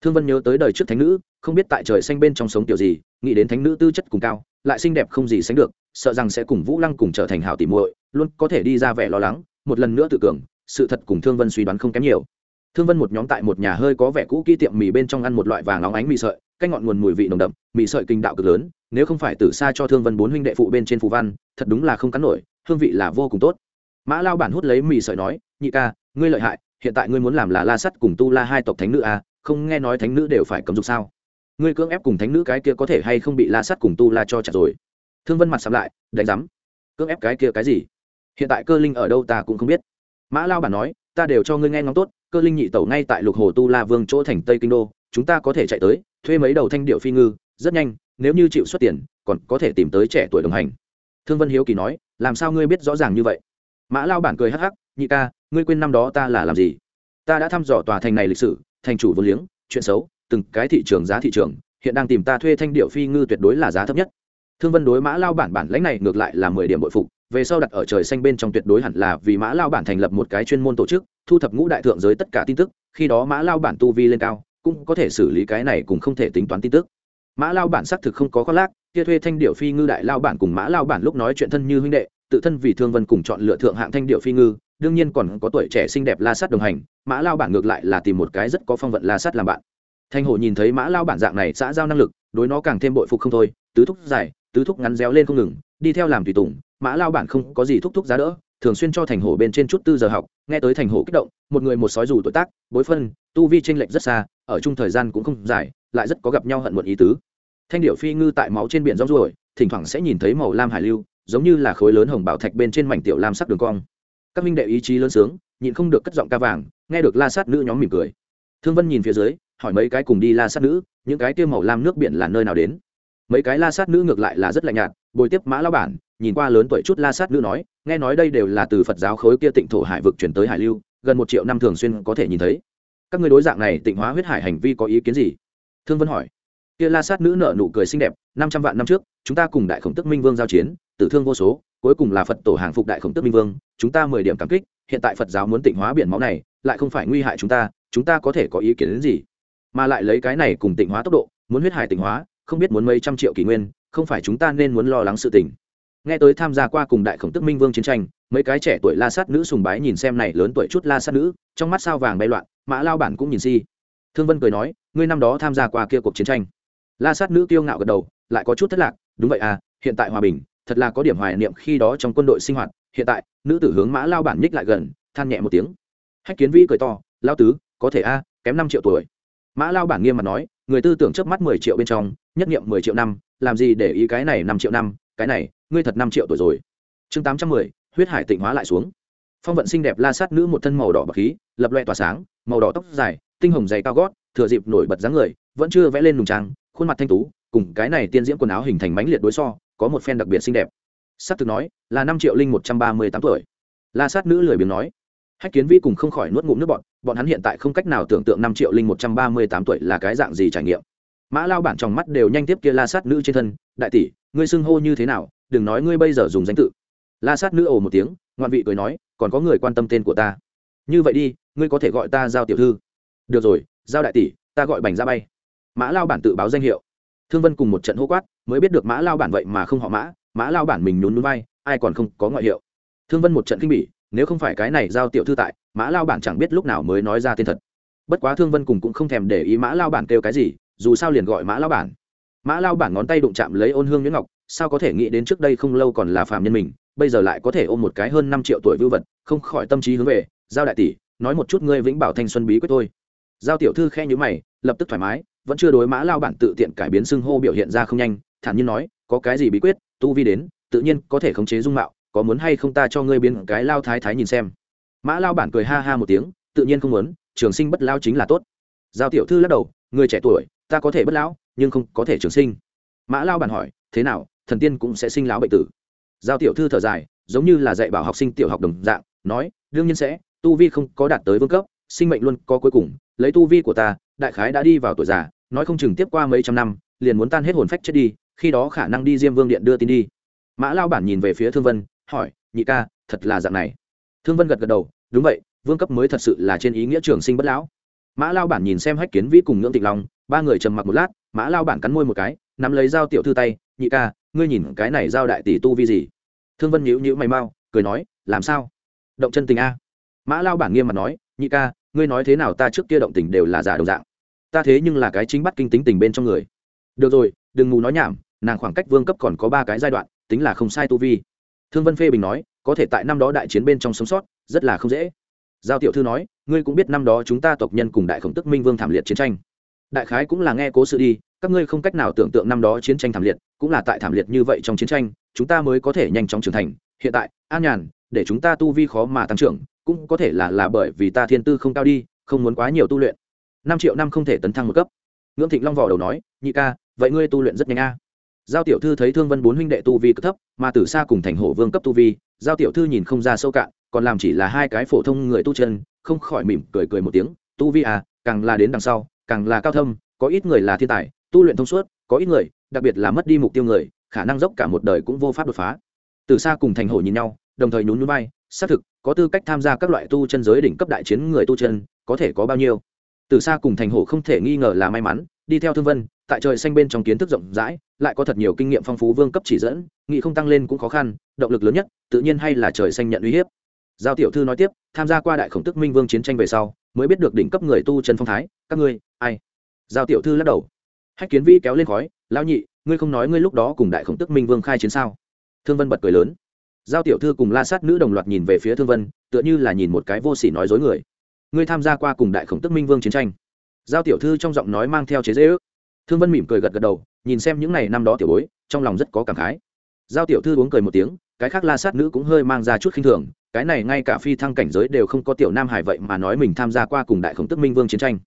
Thương vân nhớ tới đời trước thánh nữ, không biết tại trời xanh bên trong sống kiểu gì, nghĩ đến thánh nữ tư chất cùng cao, lại xinh đẹp không gì sánh được, sợ rằng sẽ cùng vũ lăng cùng trở thành hảo tỉ muội, luôn có thể đi ra vẻ lo lắng, một lần nữa tự cường, sự thật cùng thương vân suy đoán không kém nhiều thương vân một nhóm tại một nhà hơi có vẻ cũ kỹ tiệm mì bên trong ăn một loại vàng óng ánh mì sợi cách ngọn nguồn mùi vị nồng đậm mì sợi kinh đạo cực lớn nếu không phải từ xa cho thương vân bốn huynh đệ phụ bên trên phù văn thật đúng là không cắn nổi hương vị là vô cùng tốt. Mã lao bản hút lấy mì sợi nói nhị ca ngươi lợi hại hiện tại ngươi muốn làm là la sắt cùng tu la hai tộc thánh nữ à, không nghe nói thánh nữ đều phải cấm dục sao? Ngươi cưỡng ép cùng thánh nữ cái kia có thể hay không bị la sắt cùng tu la cho chặt rồi? Thương vân mặt sắm lại đánh rắm cưỡng ép cái kia cái gì? Hiện tại cơ linh ở đâu ta cũng không biết. Mã lao bản nói ta đều cho ngươi nghe ngóng tốt cơ linh nhị tẩu ngay tại lục hồ tu la vương chỗ thành tây kinh đô, chúng ta có thể chạy tới, thuê mấy đầu thanh điệu phi ngư, rất nhanh, nếu như chịu xuất tiền, còn có thể tìm tới trẻ tuổi đồng hành. Thương vân hiếu kỳ nói, làm sao ngươi biết rõ ràng như vậy? Mã lao bản cười hắc hắc, nhị ca, ngươi quên năm đó ta là làm gì? Ta đã thăm dò tòa thành này lịch sử, thành chủ vô liếng, chuyện xấu, từng cái thị trường giá thị trường, hiện đang tìm ta thuê thanh điệu phi ngư tuyệt đối là giá thấp nhất. Thương vân đối mã lao bản bản lãnh này ngược lại là mười điểm bội phục về sau đặt ở trời xanh bên trong tuyệt đối hẳn là vì mã lao bản thành lập một cái chuyên môn tổ chức, thu thập ngũ đại thượng giới tất cả tin tức, khi đó mã lao bản tu vi lên cao, cũng có thể xử lý cái này cũng không thể tính toán tin tức. Mã lao bản xác thực không có khoác lác, kia thuê thanh điệu phi ngư đại lao bản cùng mã lao bản lúc nói chuyện thân như huynh đệ, tự thân vì thương vân cùng chọn lựa thượng hạng thanh điệu phi ngư, đương nhiên còn có tuổi trẻ xinh đẹp la sắt đồng hành, mã lao bản ngược lại là tìm một cái rất có phong vận la sắt làm bạn. Thanh hồ nhìn thấy mã lao bản dạng này xã giao năng lực, đối nó càng thêm bội phục không thôi, tứ thúc dài, tứ thúc ngắn réo lên không ngừng, đi theo làm tùy tùng mã lao bản không có gì thúc thúc giá đỡ, thường xuyên cho thành hổ bên trên chút tư giờ học, nghe tới thành hổ kích động, một người một sói dù tuổi tác, bối phân, tu vi tranh lệch rất xa, ở chung thời gian cũng không dài, lại rất có gặp nhau hận muộn ý tứ. Thanh điệu phi ngư tại máu trên biển rong ruổi, thỉnh thoảng sẽ nhìn thấy màu lam hải lưu, giống như là khối lớn hồng bảo thạch bên trên mảnh tiểu lam sắc đường cong. Các minh đệ ý chí lớn sướng, nhịn không được cất giọng ca vàng, nghe được la sát nữ nhóm mỉm cười. Thương vân nhìn phía dưới, hỏi mấy cái cùng đi la sát nữ, những cái tiêu màu lam nước biển là nơi nào đến? Mấy cái la sát nữ ngược lại là rất lạnh nhạt, bồi tiếp mã lao bản nhìn qua lớn tuổi chút la sát nữ nói, nghe nói đây đều là từ phật giáo khối kia tịnh thổ hải vực chuyển tới hải lưu, gần một triệu năm thường xuyên có thể nhìn thấy. Các người đối dạng này tịnh hóa huyết hải hành vi có ý kiến gì? Thương vân hỏi. Kia la sát nữ nợ nụ cười xinh đẹp, năm trăm vạn năm trước, chúng ta cùng đại khổng tức minh vương giao chiến, tử thương vô số, cuối cùng là phật tổ hàng phục đại khổng tức minh vương, chúng ta mười điểm cảm kích, hiện tại phật giáo muốn tịnh hóa biển máu này, lại không phải nguy hại chúng ta chúng ta có thể có ý kiến đến gì? Mà lại lấy cái này cùng tịnh hóa tốc độ, muốn huyết hải tịnh hóa, không biết muốn mấy trăm triệu kỷ nguyên, không phải chúng ta nên muốn lo lắng sự tình nghe tới tham gia qua cùng đại khổng tức minh vương chiến tranh, mấy cái trẻ tuổi la sát nữ sùng bái nhìn xem này lớn tuổi chút la sát nữ, trong mắt sao vàng bay loạn, mã lao bản cũng nhìn si. Thương vân cười nói, ngươi năm đó tham gia qua kia cuộc chiến tranh. La sát nữ kiêu ngạo gật đầu, lại có chút thất lạc, đúng vậy à hiện tại hòa bình, thật là có điểm hoài niệm khi đó trong quân đội sinh hoạt, hiện tại, nữ tử hướng mã lao bản nhích lại gần, than nhẹ một tiếng. Hách kiến vĩ cười to, lao tứ, có thể a, kém năm triệu tuổi. Mã lao bản nghiêm mặt nói, người tư tưởng trước mắt mười triệu bên trong, nhất nghiệm mười triệu năm, làm gì để ý cái này năm triệu năm cái này, ngươi thật năm triệu tuổi rồi. Chương tám trăm mười, huyết hải tịnh hóa lại xuống. Phong vận xinh đẹp la sát nữ một thân màu đỏ bậc khí, lập loe tỏa sáng, màu đỏ tóc dài, tinh hồng dày cao gót, thừa dịp nổi bật dáng người, vẫn chưa vẽ lên nùng trang, khuôn mặt thanh tú, cùng cái này tiên diễm quần áo hình thành mánh liệt đối so, có một phen đặc biệt xinh đẹp. S á c thực nói, là năm triệu linh một trăm ba mươi tám tuổi. La sát nữ lười biếng nói. Hách kiến vi cùng không khỏi nuốt ngụm nước bọn bọn hắn hiện tại không cách nào tưởng tượng năm triệu linh một trăm ba mươi tám tuổi là cái dạng gì trải nghiệm. Mã lao bản trong mắt đều nhanh tiếp kia la sát nữ trên thân, đại tỷ ngươi xưng hô như thế nào, đừng nói ngươi bây giờ dùng danh tự. La sát nữ ồ một tiếng, ngoạn vị cười nói, còn có người quan tâm tên của ta. Như vậy đi, ngươi có thể gọi ta giao tiểu thư. Được rồi, giao đại tỷ, ta gọi bành ra bay. Mã lao bản tự báo danh hiệu. Thương vân cùng một trận hô quát, mới biết được mã lao bản vậy mà không họ mã mã lao bản mình nhún núi bay ai còn không có ngoại hiệu. Thương vân một trận kinh bỉ, nếu không phải cái này giao tiểu thư tại, mã lao bản chẳng biết lúc nào mới nói ra tên thật. Bất quá thương vân cùng cũng không thèm để ý mã lao bản kêu cái gì, dù sao liền gọi mã lao bản mã lao bản ngón tay đụng chạm lấy ôn hương nhuyễn ngọc, sao có thể nghĩ đến trước đây không lâu còn là phạm nhân mình, bây giờ lại có thể ôm một cái hơn năm triệu tuổi vưu vật, không khỏi tâm trí hướng về, giao đại tỷ, nói một chút ngươi vĩnh bảo thanh xuân bí quyết thôi. Giao tiểu thư khe nhữ mày, lập tức thoải mái, vẫn chưa đối mã lao bản tự tiện cải biến xưng hô biểu hiện ra không nhanh, thản nhiên nói, có cái gì bí quyết, tu vi đến, tự nhiên có thể khống chế dung mạo, có muốn hay không ta cho ngươi biến cái lao thái thái nhìn xem. Mã lao bản cười ha ha một tiếng, tự nhiên không muốn, trường sinh bất lao chính là tốt. Giao tiểu thư lắc đầu, người trẻ tuổi, ta có thể bất lão nhưng không có thể trường sinh. Mã lao bản hỏi, thế nào, thần tiên cũng sẽ sinh lão bệnh tử? Giao tiểu thư thở dài, giống như là dạy bảo học sinh tiểu học đồng dạng, nói, đương nhiên sẽ, tu vi không có đạt tới vương cấp, sinh mệnh luôn có cuối cùng, lấy tu vi của ta, đại khái đã đi vào tuổi già, nói không chừng tiếp qua mấy trăm năm, liền muốn tan hết hồn phách chết đi, khi đó khả năng đi diêm vương điện đưa tin đi. Mã lao bản nhìn về phía thương vân, hỏi, nhị ca, thật là dạng này? Thương vân gật gật đầu, đúng vậy, vương cấp mới thật sự là trên ý nghĩa trường sinh bất lão. Mã lao bản nhìn xem hách kiến vĩ cùng ngưỡng tịnh long ba người trầm mặc một lát, mã lao bản cắn môi một cái, nắm lấy dao tiểu thư tay, nhị ca, ngươi nhìn cái này giao đại tỷ tu vi gì? Thương vân nhíu nhíu mày mau, cười nói, làm sao? Động chân tình a. Mã lao bản nghiêm mặt nói, nhị ca, ngươi nói thế nào ta trước kia động tình đều là giả đồng dạng. Ta thế nhưng là cái chính bắt kinh tính tình bên trong người. Được rồi, đừng ngủ nói nhảm, nàng khoảng cách vương cấp còn có ba cái giai đoạn, tính là không sai tu vi. Thương vân phê bình nói, có thể tại năm đó đại chiến bên trong sống sót, rất là không dễ. Giao tiểu thư nói, ngươi cũng biết năm đó chúng ta tộc nhân cùng đại khổng tức minh vương thảm liệt chiến tranh đại khái cũng là nghe cố sự đi, các ngươi không cách nào tưởng tượng năm đó chiến tranh thảm liệt, cũng là tại thảm liệt như vậy trong chiến tranh, chúng ta mới có thể nhanh chóng trưởng thành. Hiện tại, an nhàn, để chúng ta tu vi khó mà tăng trưởng, cũng có thể là là bởi vì ta thiên tư không cao đi, không muốn quá nhiều tu luyện. Năm triệu năm không thể tấn thăng một cấp. Ngưỡng thịnh long vò đầu nói, nhị ca, vậy ngươi tu luyện rất nhanh a. Giao tiểu thư thấy thương vân bốn huynh đệ tu vi cực thấp, mà từ xa cùng thành hổ vương cấp tu vi, giao tiểu thư nhìn không ra sâu cạn, còn làm chỉ là hai cái phổ thông người tu chân, không khỏi mỉm cười cười một tiếng, tu vi à càng là đến đằng sau càng là cao thâm có ít người là thiên tài tu luyện thông suốt có ít người đặc biệt là mất đi mục tiêu người khả năng dốc cả một đời cũng vô pháp đột phá. Từ xa cùng thành hổ nhìn nhau đồng thời nhún nhún bay, xác thực có tư cách tham gia các loại tu chân giới đỉnh cấp đại chiến người tu chân có thể có bao nhiêu? Từ xa cùng thành hổ không thể nghi ngờ là may mắn đi theo thương vân tại trời xanh bên trong kiến thức rộng rãi lại có thật nhiều kinh nghiệm phong phú vương cấp chỉ dẫn nghị không tăng lên cũng khó khăn động lực lớn nhất tự nhiên hay là trời xanh nhận uy hiếp. Giao tiểu thư nói tiếp tham gia qua đại khổng tức minh vương chiến tranh về sau mới biết được đỉnh cấp người tu chân phong thái các ngươi ai? Giao tiểu thư lắc đầu. Hách kiến vĩ kéo lên khói, lão nhị, ngươi không nói ngươi lúc đó cùng đại khổng tức minh vương khai chiến sao? Thương vân bật cười lớn. Giao tiểu thư cùng la sát nữ đồng loạt nhìn về phía thương vân, tựa như là nhìn một cái vô sỉ nói dối người. Ngươi tham gia qua cùng đại khổng tức minh vương chiến tranh? Giao tiểu thư trong giọng nói mang theo chế dễ ước. Thương vân mỉm cười gật gật đầu, nhìn xem những ngày năm đó tiểu bối, trong lòng rất có cảm khái. Giao tiểu thư uống cười một tiếng, cái khác la sát nữ cũng hơi mang ra chút khinh thường, cái này ngay cả phi thăng cảnh giới đều không có tiểu nam hải vậy mà nói mình tham gia qua cùng đại khổng tức minh vương chiến tranh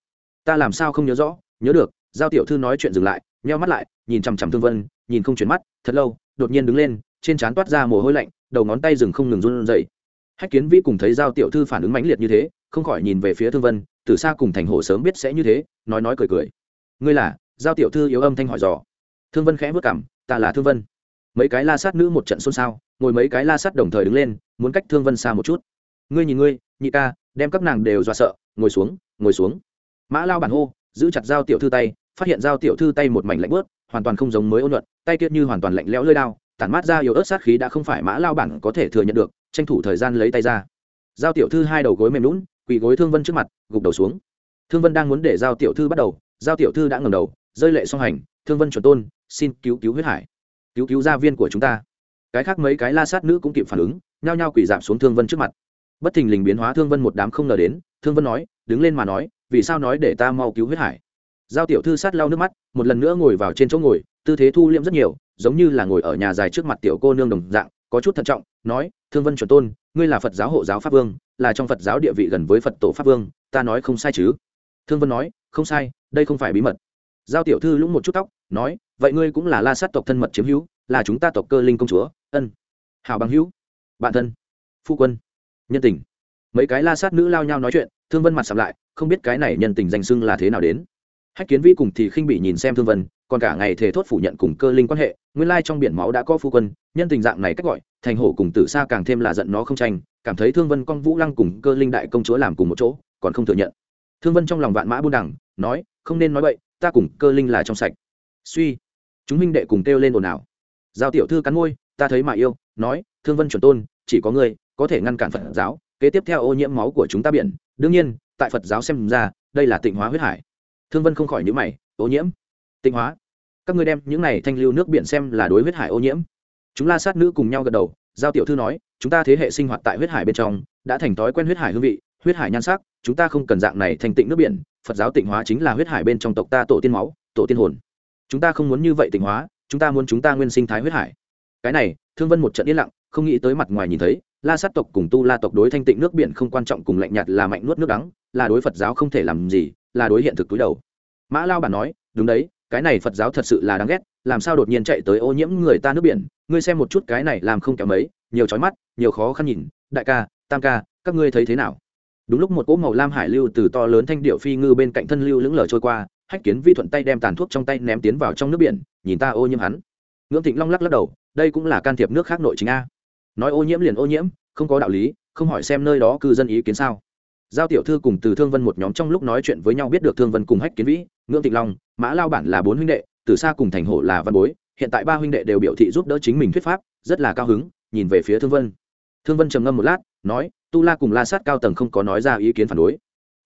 ta làm sao không nhớ rõ, nhớ được, giao tiểu thư nói chuyện dừng lại, nheo mắt lại, nhìn chằm chằm thương vân, nhìn không chuyển mắt, thật lâu, đột nhiên đứng lên, trên trán toát ra mồ hôi lạnh, đầu ngón tay rừng không ngừng run dậy hách kiến vĩ cùng thấy giao tiểu thư phản ứng mãnh liệt như thế, không khỏi nhìn về phía thương vân, từ xa cùng thành hồ sớm biết sẽ như thế, nói nói cười cười. Ngươi là, giao tiểu thư yếu âm thanh hỏi dò. Thương vân khẽ vất cảm ta là thương vân. Mấy cái la sát nữ một trận xôn xao, ngồi mấy cái la sát đồng thời đứng lên, muốn cách thương vân xa một chút. Ngươi nhìn ngươi, nhị ca, đem các nàng đều dọa sợ, ngồi xuống ngồi xuống mã lao bản hô, giữ chặt dao tiểu thư tay, phát hiện dao tiểu thư tay một mảnh lạnh bớt, hoàn toàn không giống mới ôn luận tay kiệt như hoàn toàn lạnh lẽo lơi đao, tản mát ra yếu ớt sát khí đã không phải mã lao bản có thể thừa nhận được, tranh thủ thời gian lấy tay ra. Giao tiểu thư hai đầu gối mềm lún quỳ gối thương vân trước mặt, gục đầu xuống. Thương vân đang muốn để giao tiểu thư bắt đầu, giao tiểu thư đã ngầm đầu, rơi lệ song hành, thương vân chuẩn tôn, xin cứu cứu huyết hải. Cứu cứu gia viên của chúng ta. Cái khác mấy cái la sát nữ cũng kịp phản ứng, nhao nhao quỳ giảm xuống thương vân trước mặt. Bất thình lình biến hóa thương vân một đám không ngờ đến thương vân nói, đứng lên mà nói, vì sao nói để ta mau cứu huyết hải? Giao tiểu thư sát lau nước mắt, một lần nữa ngồi vào trên chỗ ngồi, tư thế thu liễm rất nhiều, giống như là ngồi ở nhà dài trước mặt tiểu cô nương đồng dạng, có chút thận trọng, nói, thương vân chuẩn tôn, ngươi là phật giáo hộ giáo pháp vương, là trong phật giáo địa vị gần với phật tổ pháp vương, ta nói không sai chứ? Thương vân nói, không sai, đây không phải bí mật. Giao tiểu thư lũng một chút tóc, nói, vậy ngươi cũng là la sát tộc thân mật chiếm hữu, là chúng ta tộc cơ linh công chúa, ân hào bằng hữu, bạn thân, phu quân, nhân tình mấy cái la sát nữ lao nhau nói chuyện, thương vân mặt sầm lại, không biết cái này nhân tình danh xưng là thế nào đến. Hách kiến vi cùng thì khinh bị nhìn xem thương vân, còn cả ngày thề thốt phủ nhận cùng cơ linh quan hệ, nguyên lai trong biển máu đã có phu quân, nhân tình dạng này cách gọi, thành hổ cùng tử xa càng thêm là giận nó không tranh, cảm thấy thương vân con vũ lăng cùng cơ linh đại công chúa làm cùng một chỗ, còn không thừa nhận. Thương vân trong lòng vạn mã buôn đẳng nói, không nên nói vậy ta cùng cơ linh là trong sạch. Suy, chúng minh đệ cùng kêu lên ồn ào. Giao tiểu thư cắn môi, ta thấy mà yêu, nói, thương vân chuẩn tôn, chỉ có ngươi có thể ngăn cản phật giáo kế tiếp theo ô nhiễm máu của chúng ta biển. Đương nhiên, tại phật giáo xem ra, đây là tịnh hóa huyết hải. Thương vân không khỏi nhữ mày, ô nhiễm? Tịnh hóa? Các ngươi đem những này thanh lưu nước biển xem là đối huyết hải ô nhiễm. Chúng la sát nữ cùng nhau gật đầu, giao tiểu thư nói, chúng ta thế hệ sinh hoạt tại huyết hải bên trong, đã thành thói quen huyết hải hương vị, huyết hải nhan sắc, chúng ta không cần dạng này thành tịnh nước biển. Phật giáo tịnh hóa chính là huyết hải bên trong tộc ta tổ tiên máu, tổ tiên hồn. Chúng ta không muốn như vậy tịnh hóa, chúng ta muốn chúng ta nguyên sinh thái huyết hải. Cái này, thương vân một trận yên lặng, không nghĩ tới mặt ngoài nhìn thấy la sát tộc cùng tu la tộc đối thanh tịnh nước biển không quan trọng cùng lạnh nhạt là mạnh nuốt nước đắng, là đối phật giáo không thể làm gì, là đối hiện thực túi đầu. Mã lao bản nói, đúng đấy, cái này phật giáo thật sự là đáng ghét, làm sao đột nhiên chạy tới ô nhiễm người ta nước biển? Ngươi xem một chút cái này làm không kém mấy, nhiều trói mắt, nhiều khó khăn nhìn, đại ca, tam ca, các ngươi thấy thế nào? Đúng lúc một cỗ màu lam hải lưu từ to lớn thanh điệu phi ngư bên cạnh thân lưu lững lờ trôi qua, hách kiến vi thuận tay đem tàn thuốc trong tay ném tiến vào trong nước biển, nhìn ta ô nhiễm hắn. Ngưỡng thịnh long lắc lắc đầu, đây cũng là can thiệp nước khác nội chính a nói ô nhiễm liền ô nhiễm, không có đạo lý, không hỏi xem nơi đó cư dân ý kiến sao. Giao tiểu thư cùng từ thương vân một nhóm trong lúc nói chuyện với nhau biết được thương vân cùng hách kiến vĩ, ngưỡng thịnh long, mã lao bản là bốn huynh đệ, từ xa cùng thành hổ là văn bối, hiện tại ba huynh đệ đều biểu thị giúp đỡ chính mình thuyết pháp, rất là cao hứng, nhìn về phía thương vân. Thương vân trầm ngâm một lát, nói, tu la cùng la sát cao tầng không có nói ra ý kiến phản đối.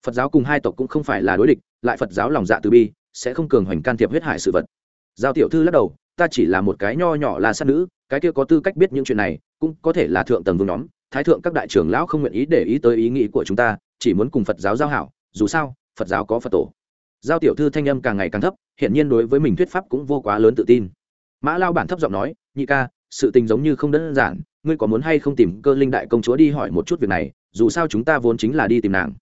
Phật giáo cùng hai tộc cũng không phải là đối địch, lại phật giáo lòng dạ từ bi, sẽ không cường hoành can thiệp huyết hải sự vật. Giao tiểu thư lắc đầu, ta chỉ là một cái nho nhỏ la sát nữ, cái kia có tư cách biết những chuyện này cũng có thể là thượng tầng vương nhóm, thái thượng các đại trưởng lão không nguyện ý để ý tới ý nghĩ của chúng ta, chỉ muốn cùng phật giáo giao hảo, dù sao, phật giáo có phật tổ. Giao tiểu thư thanh âm càng ngày càng thấp hiện nhiên đối với mình thuyết pháp cũng vô quá lớn tự tin. Mã lao bản thấp giọng nói, nhị ca, sự tình giống như không đơn giản, ngươi có muốn hay không tìm cơ linh đại công chúa đi hỏi một chút việc này, dù sao chúng ta vốn chính là đi tìm nàng.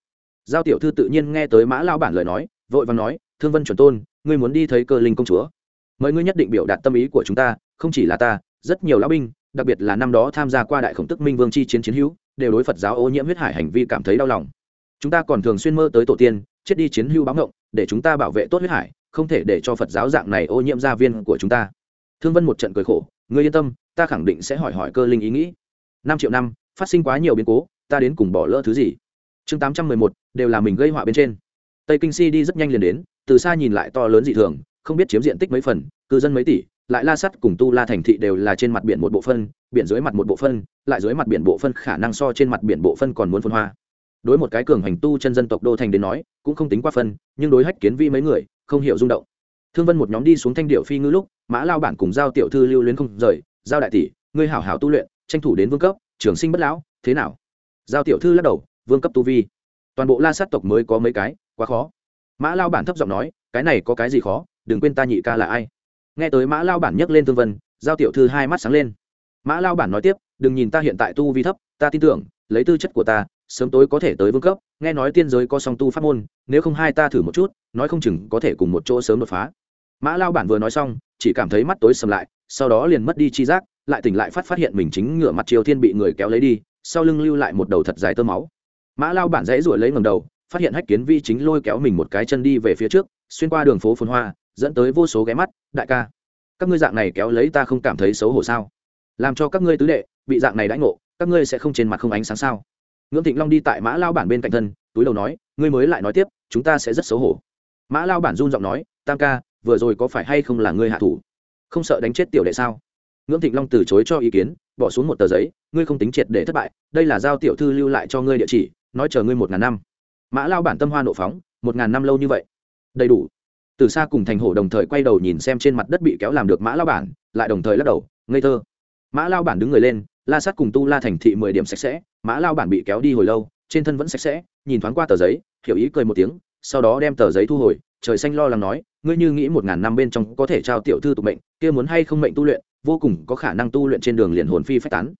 Giao tiểu thư tự nhiên nghe tới mã lao bản lời nói, vội và nói, thương vân chuẩn tôn, ngươi muốn đi thấy cơ linh công chúa. Mời ngươi nhất định biểu đạt tâm ý của chúng ta, không chỉ là ta, rất nhiều lão binh đặc biệt là năm đó tham gia qua đại khổng tức minh vương chi chiến chiến hữu, đều đối phật giáo ô nhiễm huyết hải hành vi cảm thấy đau lòng. Chúng ta còn thường xuyên mơ tới tổ tiên, chết đi chiến hữu báo ngộng, để chúng ta bảo vệ tốt huyết hải, không thể để cho phật giáo dạng này ô nhiễm gia viên của chúng ta. Thương vân một trận cười khổ, ngươi yên tâm, ta khẳng định sẽ hỏi hỏi cơ linh ý nghĩ. Năm triệu năm, phát sinh quá nhiều biến cố, ta đến cùng bỏ lỡ thứ gì? Chương tám trăm mười một, đều là mình gây họa bên trên. Tây kinh si đi rất nhanh liền đến, từ xa nhìn lại to lớn dị thường, không biết chiếm diện tích mấy phần, cư dân mấy tỷ lại la sắt cùng tu la thành thị đều là trên mặt biển một bộ phân, biển dưới mặt một bộ phân, lại dưới mặt biển bộ phân khả năng so trên mặt biển bộ phân còn muốn phân hoa. Đối một cái cường hành tu chân dân tộc đô thành đến nói, cũng không tính qua phân, nhưng đối hách kiến vi mấy người, không hiểu rung động. Thương vân một nhóm đi xuống thanh điệu phi ngư lúc, mã lao bản cùng giao tiểu thư lưu luyến không rời, giao đại tỷ, ngươi hảo hảo tu luyện, tranh thủ đến vương cấp, trường sinh bất lão, thế nào? Giao tiểu thư lắc đầu, vương cấp tu vi. Toàn bộ la sát tộc mới có mấy cái, quá khó. Mã lao bản thấp giọng nói, cái này có cái gì khó, đừng quên ta nhị ca là ai nghe tới mã lao bản nhấc lên thương vân, giao tiểu thư hai mắt sáng lên. Mã lao bản nói tiếp, đừng nhìn ta hiện tại tu vi thấp, ta tin tưởng, lấy tư chất của ta, sớm tối có thể tới vương cấp. Nghe nói tiên giới có song tu pháp môn, nếu không hai ta thử một chút, nói không chừng có thể cùng một chỗ sớm đột phá. Mã lao bản vừa nói xong, chỉ cảm thấy mắt tối sầm lại, sau đó liền mất đi chi giác, lại tỉnh lại phát phát hiện mình chính ngựa mặt triều thiên bị người kéo lấy đi, sau lưng lưu lại một đầu thật dài tơ máu. Mã lao bản dãy ruổi lấy ngầm đầu, phát hiện hách kiến vi chính lôi kéo mình một cái chân đi về phía trước, xuyên qua đường phố phồn hoa dẫn tới vô số ghé mắt, đại ca, các ngươi dạng này kéo lấy ta không cảm thấy xấu hổ sao? Làm cho các ngươi tứ đệ bị dạng này đãi ngộ, các ngươi sẽ không trên mặt không ánh sáng sao? Ngưỡng thịnh long đi tại mã lao bản bên cạnh thân, túi đầu nói, ngươi mới lại nói tiếp, chúng ta sẽ rất xấu hổ. Mã lao bản run giọng nói, tam ca, vừa rồi có phải hay không là ngươi hạ thủ? Không sợ đánh chết tiểu đệ sao? Ngưỡng thịnh long từ chối cho ý kiến, bỏ xuống một tờ giấy, ngươi không tính triệt để thất bại, đây là giao tiểu thư lưu lại cho ngươi địa chỉ, nói chờ ngươi một ngàn năm. Mã lao bản tâm hoa nộ phóng, một ngàn năm lâu như vậy. Đầy đủ từ xa cùng thành hổ đồng thời quay đầu nhìn xem trên mặt đất bị kéo làm được mã lao bản, lại đồng thời lắc đầu, ngây thơ. Mã lao bản đứng người lên, la sát cùng tu la thành thị mười điểm sạch sẽ, mã lao bản bị kéo đi hồi lâu, trên thân vẫn sạch sẽ, nhìn thoáng qua tờ giấy, hiểu ý cười một tiếng, sau đó đem tờ giấy thu hồi, trời xanh lo lắng nói, ngươi như nghĩ một ngàn năm bên trong có thể trao tiểu thư tục mệnh, kia muốn hay không mệnh tu luyện, vô cùng có khả năng tu luyện trên đường liền hồn phi phách tán.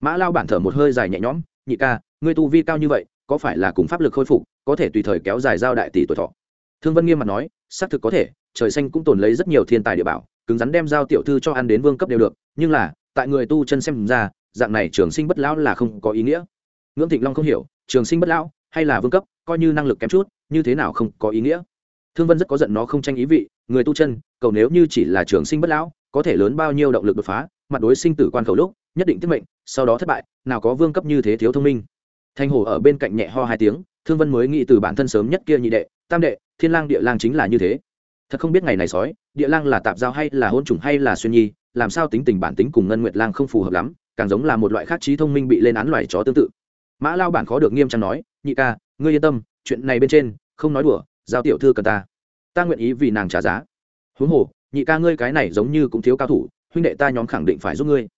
Mã lao bản thở một hơi dài nhẹ nhõm, nhị ca, ngươi tu vi cao như vậy, có phải là cùng pháp lực khôi phục, có thể tùy thời kéo dài giao đại tỷ tuổi thọ? Thương vân nghiêm mặt nói, xác thực có thể, trời xanh cũng tồn lấy rất nhiều thiên tài địa bảo, cứng rắn đem giao tiểu thư cho ăn đến vương cấp đều được, nhưng là, tại người tu chân xem ra, dạng này trường sinh bất lão là không có ý nghĩa. Ngưỡng thịnh long không hiểu, trường sinh bất lão, hay là vương cấp, coi như năng lực kém chút, như thế nào không có ý nghĩa? Thương vân rất có giận nó không tranh ý vị, người tu chân, cầu nếu như chỉ là trường sinh bất lão, có thể lớn bao nhiêu động lực đột phá, mặt đối sinh tử quan khẩu lúc, nhất định tiết mệnh, sau đó thất bại, nào có vương cấp như thế thiếu thông minh. Thanh hồ ở bên cạnh nhẹ ho hai tiếng, thương vân mới nghĩ từ bản thân sớm nhất kia nhị đệ, tam đệ thiên lang địa lang chính là như thế. Thật không biết ngày này sói, địa lang là tạp giao hay là hôn trùng hay là xuyên nhi, làm sao tính tình bản tính cùng ngân nguyệt lang không phù hợp lắm, càng giống là một loại khác trí thông minh bị lên án loài chó tương tự. Mã lao bản khó được nghiêm trang nói, nhị ca, ngươi yên tâm, chuyện này bên trên, không nói đùa, giao tiểu thư cần ta. Ta nguyện ý vì nàng trả giá. Huống hồ, nhị ca ngươi cái này giống như cũng thiếu cao thủ, huynh đệ ta nhóm khẳng định phải giúp ngươi.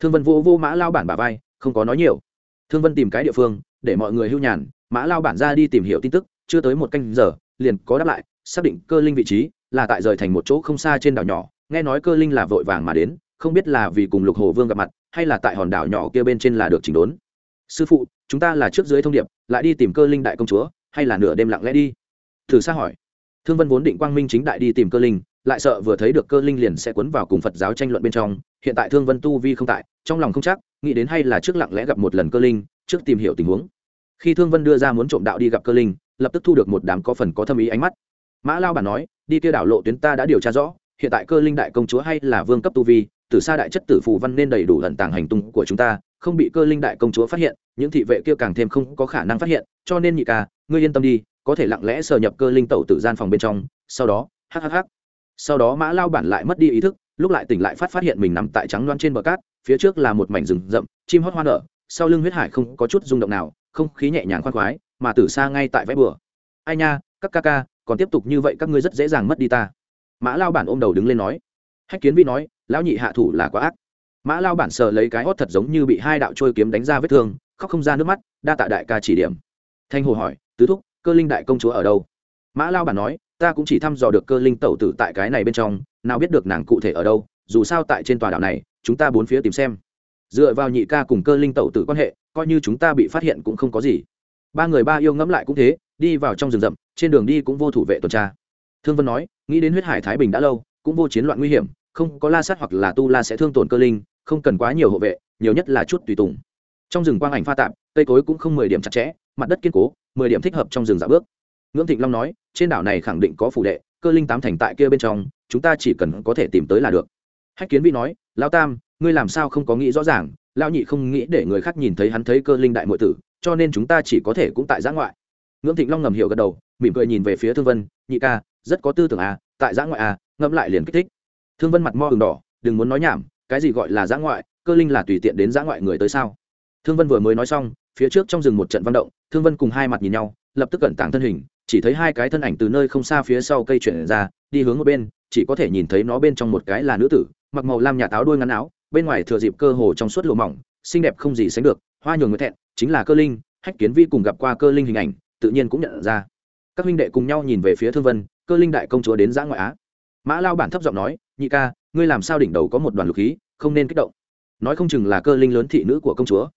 Thương vân vô vô mã lao bản bà vai, không có nói nhiều. Thương vân tìm cái địa phương, để mọi người hưu nhàn, mã lao bản ra đi tìm hiểu tin tức, chưa tới một canh giờ liền có đáp lại, xác định cơ linh vị trí là tại rời thành một chỗ không xa trên đảo nhỏ, nghe nói cơ linh là vội vàng mà đến, không biết là vì cùng lục hồ vương gặp mặt, hay là tại hòn đảo nhỏ kia bên trên là được chỉnh đốn. Sư phụ, chúng ta là trước dưới thông điệp, lại đi tìm cơ linh đại công chúa, hay là nửa đêm lặng lẽ đi? Thử xa hỏi. Thương vân vốn định quang minh chính đại đi tìm cơ linh, lại sợ vừa thấy được cơ linh liền sẽ quấn vào cùng phật giáo tranh luận bên trong, hiện tại thương vân tu vi không tại, trong lòng không chắc, nghĩ đến hay là trước lặng lẽ gặp một lần cơ linh, trước tìm hiểu tình huống. Khi thương vân đưa ra muốn trộm đạo đi gặp cơ linh lập tức thu được một đám có phần có thâm ý ánh mắt. Mã lao bản nói, đi kia đảo lộ tuyến ta đã điều tra rõ, hiện tại cơ linh đại công chúa hay là vương cấp tu vi từ xa đại chất tử phù văn nên đầy đủ ẩn tàng hành tung của chúng ta, không bị cơ linh đại công chúa phát hiện, những thị vệ kia càng thêm không có khả năng phát hiện, cho nên nhị ca, ngươi yên tâm đi, có thể lặng lẽ sờ nhập cơ linh tẩu tử gian phòng bên trong, sau đó hhh sau đó mã lao bản lại mất đi ý thức, lúc lại tỉnh lại phát phát hiện mình nằm tại trắng loan trên bờ cát, phía trước là một mảnh rừng rậm, chim hót hoa nở, sau lưng huyết hải không có chút rung động nào, không khí nhẹ nhàng khoan khoái mà từ xa ngay tại vẽ bừa. Ai nha, các ca ca, còn tiếp tục như vậy các ngươi rất dễ dàng mất đi ta. Mã lao bản ôm đầu đứng lên nói. Hách kiến vi nói, lão nhị hạ thủ là quá ác. Mã lao bản sờ lấy cái hót thật giống như bị hai đạo trôi kiếm đánh ra vết thương, khóc không ra nước mắt, đa tạ đại ca chỉ điểm. Thanh hồ hỏi, tứ thúc, cơ linh đại công chúa ở đâu? Mã lao bản nói, ta cũng chỉ thăm dò được cơ linh tẩu tử tại cái này bên trong, nào biết được nàng cụ thể ở đâu, dù sao tại trên tòa đảo này, chúng ta bốn phía tìm xem. Dựa vào nhị ca cùng cơ linh tẩu tử quan hệ, coi như chúng ta bị phát hiện cũng không có gì ba người ba yêu ngẫm lại cũng thế, đi vào trong rừng rậm, trên đường đi cũng vô thủ vệ tuần tra. Thương vân nói, nghĩ đến huyết hải thái bình đã lâu, cũng vô chiến loạn nguy hiểm, không có la sát hoặc là tu la sẽ thương tổn cơ linh, không cần quá nhiều hộ vệ, nhiều nhất là chút tùy tùng. Trong rừng quang ảnh pha tạp, cây cối cũng không mười điểm chặt chẽ, mặt đất kiên cố, mười điểm thích hợp trong rừng dạ bước. Ngưỡng thịnh long nói, trên đảo này khẳng định có phủ đệ, cơ linh tám thành tại kia bên trong, chúng ta chỉ cần có thể tìm tới là được. Hách kiến vi nói lao tam, ngươi làm sao không có nghĩ rõ ràng lao nhị không nghĩ để người khác nhìn thấy hắn thấy cơ linh đại m tử cho nên chúng ta chỉ có thể cũng tại giã ngoại. Ngưỡng thịnh long ngầm hiểu gật đầu, mỉm cười nhìn về phía thương vân, nhị ca, rất có tư tưởng à tại giã ngoại à ngẫm lại liền kích thích. Thương vân mặt mo đường đỏ, đừng muốn nói nhảm, cái gì gọi là giã ngoại, cơ linh là tùy tiện đến giã ngoại người tới sao? Thương vân vừa mới nói xong, phía trước trong rừng một trận văn động, thương vân cùng hai mặt nhìn nhau, lập tức cẩn tàng thân hình, chỉ thấy hai cái thân ảnh từ nơi không xa phía sau cây chuyển ra, đi hướng một bên, chỉ có thể nhìn thấy nó bên trong một cái là nữ tử, mặc màu lam nhà táo đuôi ngắn áo, bên ngoài thừa dịp cơ hồ trong suốt lụa mỏng, xinh đẹp không gì sánh được, hoa nhường người thẹn chính là cơ linh, hách kiến vi cùng gặp qua cơ linh hình ảnh, tự nhiên cũng nhận ra. Các huynh đệ cùng nhau nhìn về phía thương vân, cơ linh đại công chúa đến giã ngoại á. Mã lao bản thấp giọng nói, nhị ca, ngươi làm sao đỉnh đầu có một đoàn lục khí, không nên kích động. Nói không chừng là cơ linh lớn thị nữ của công chúa.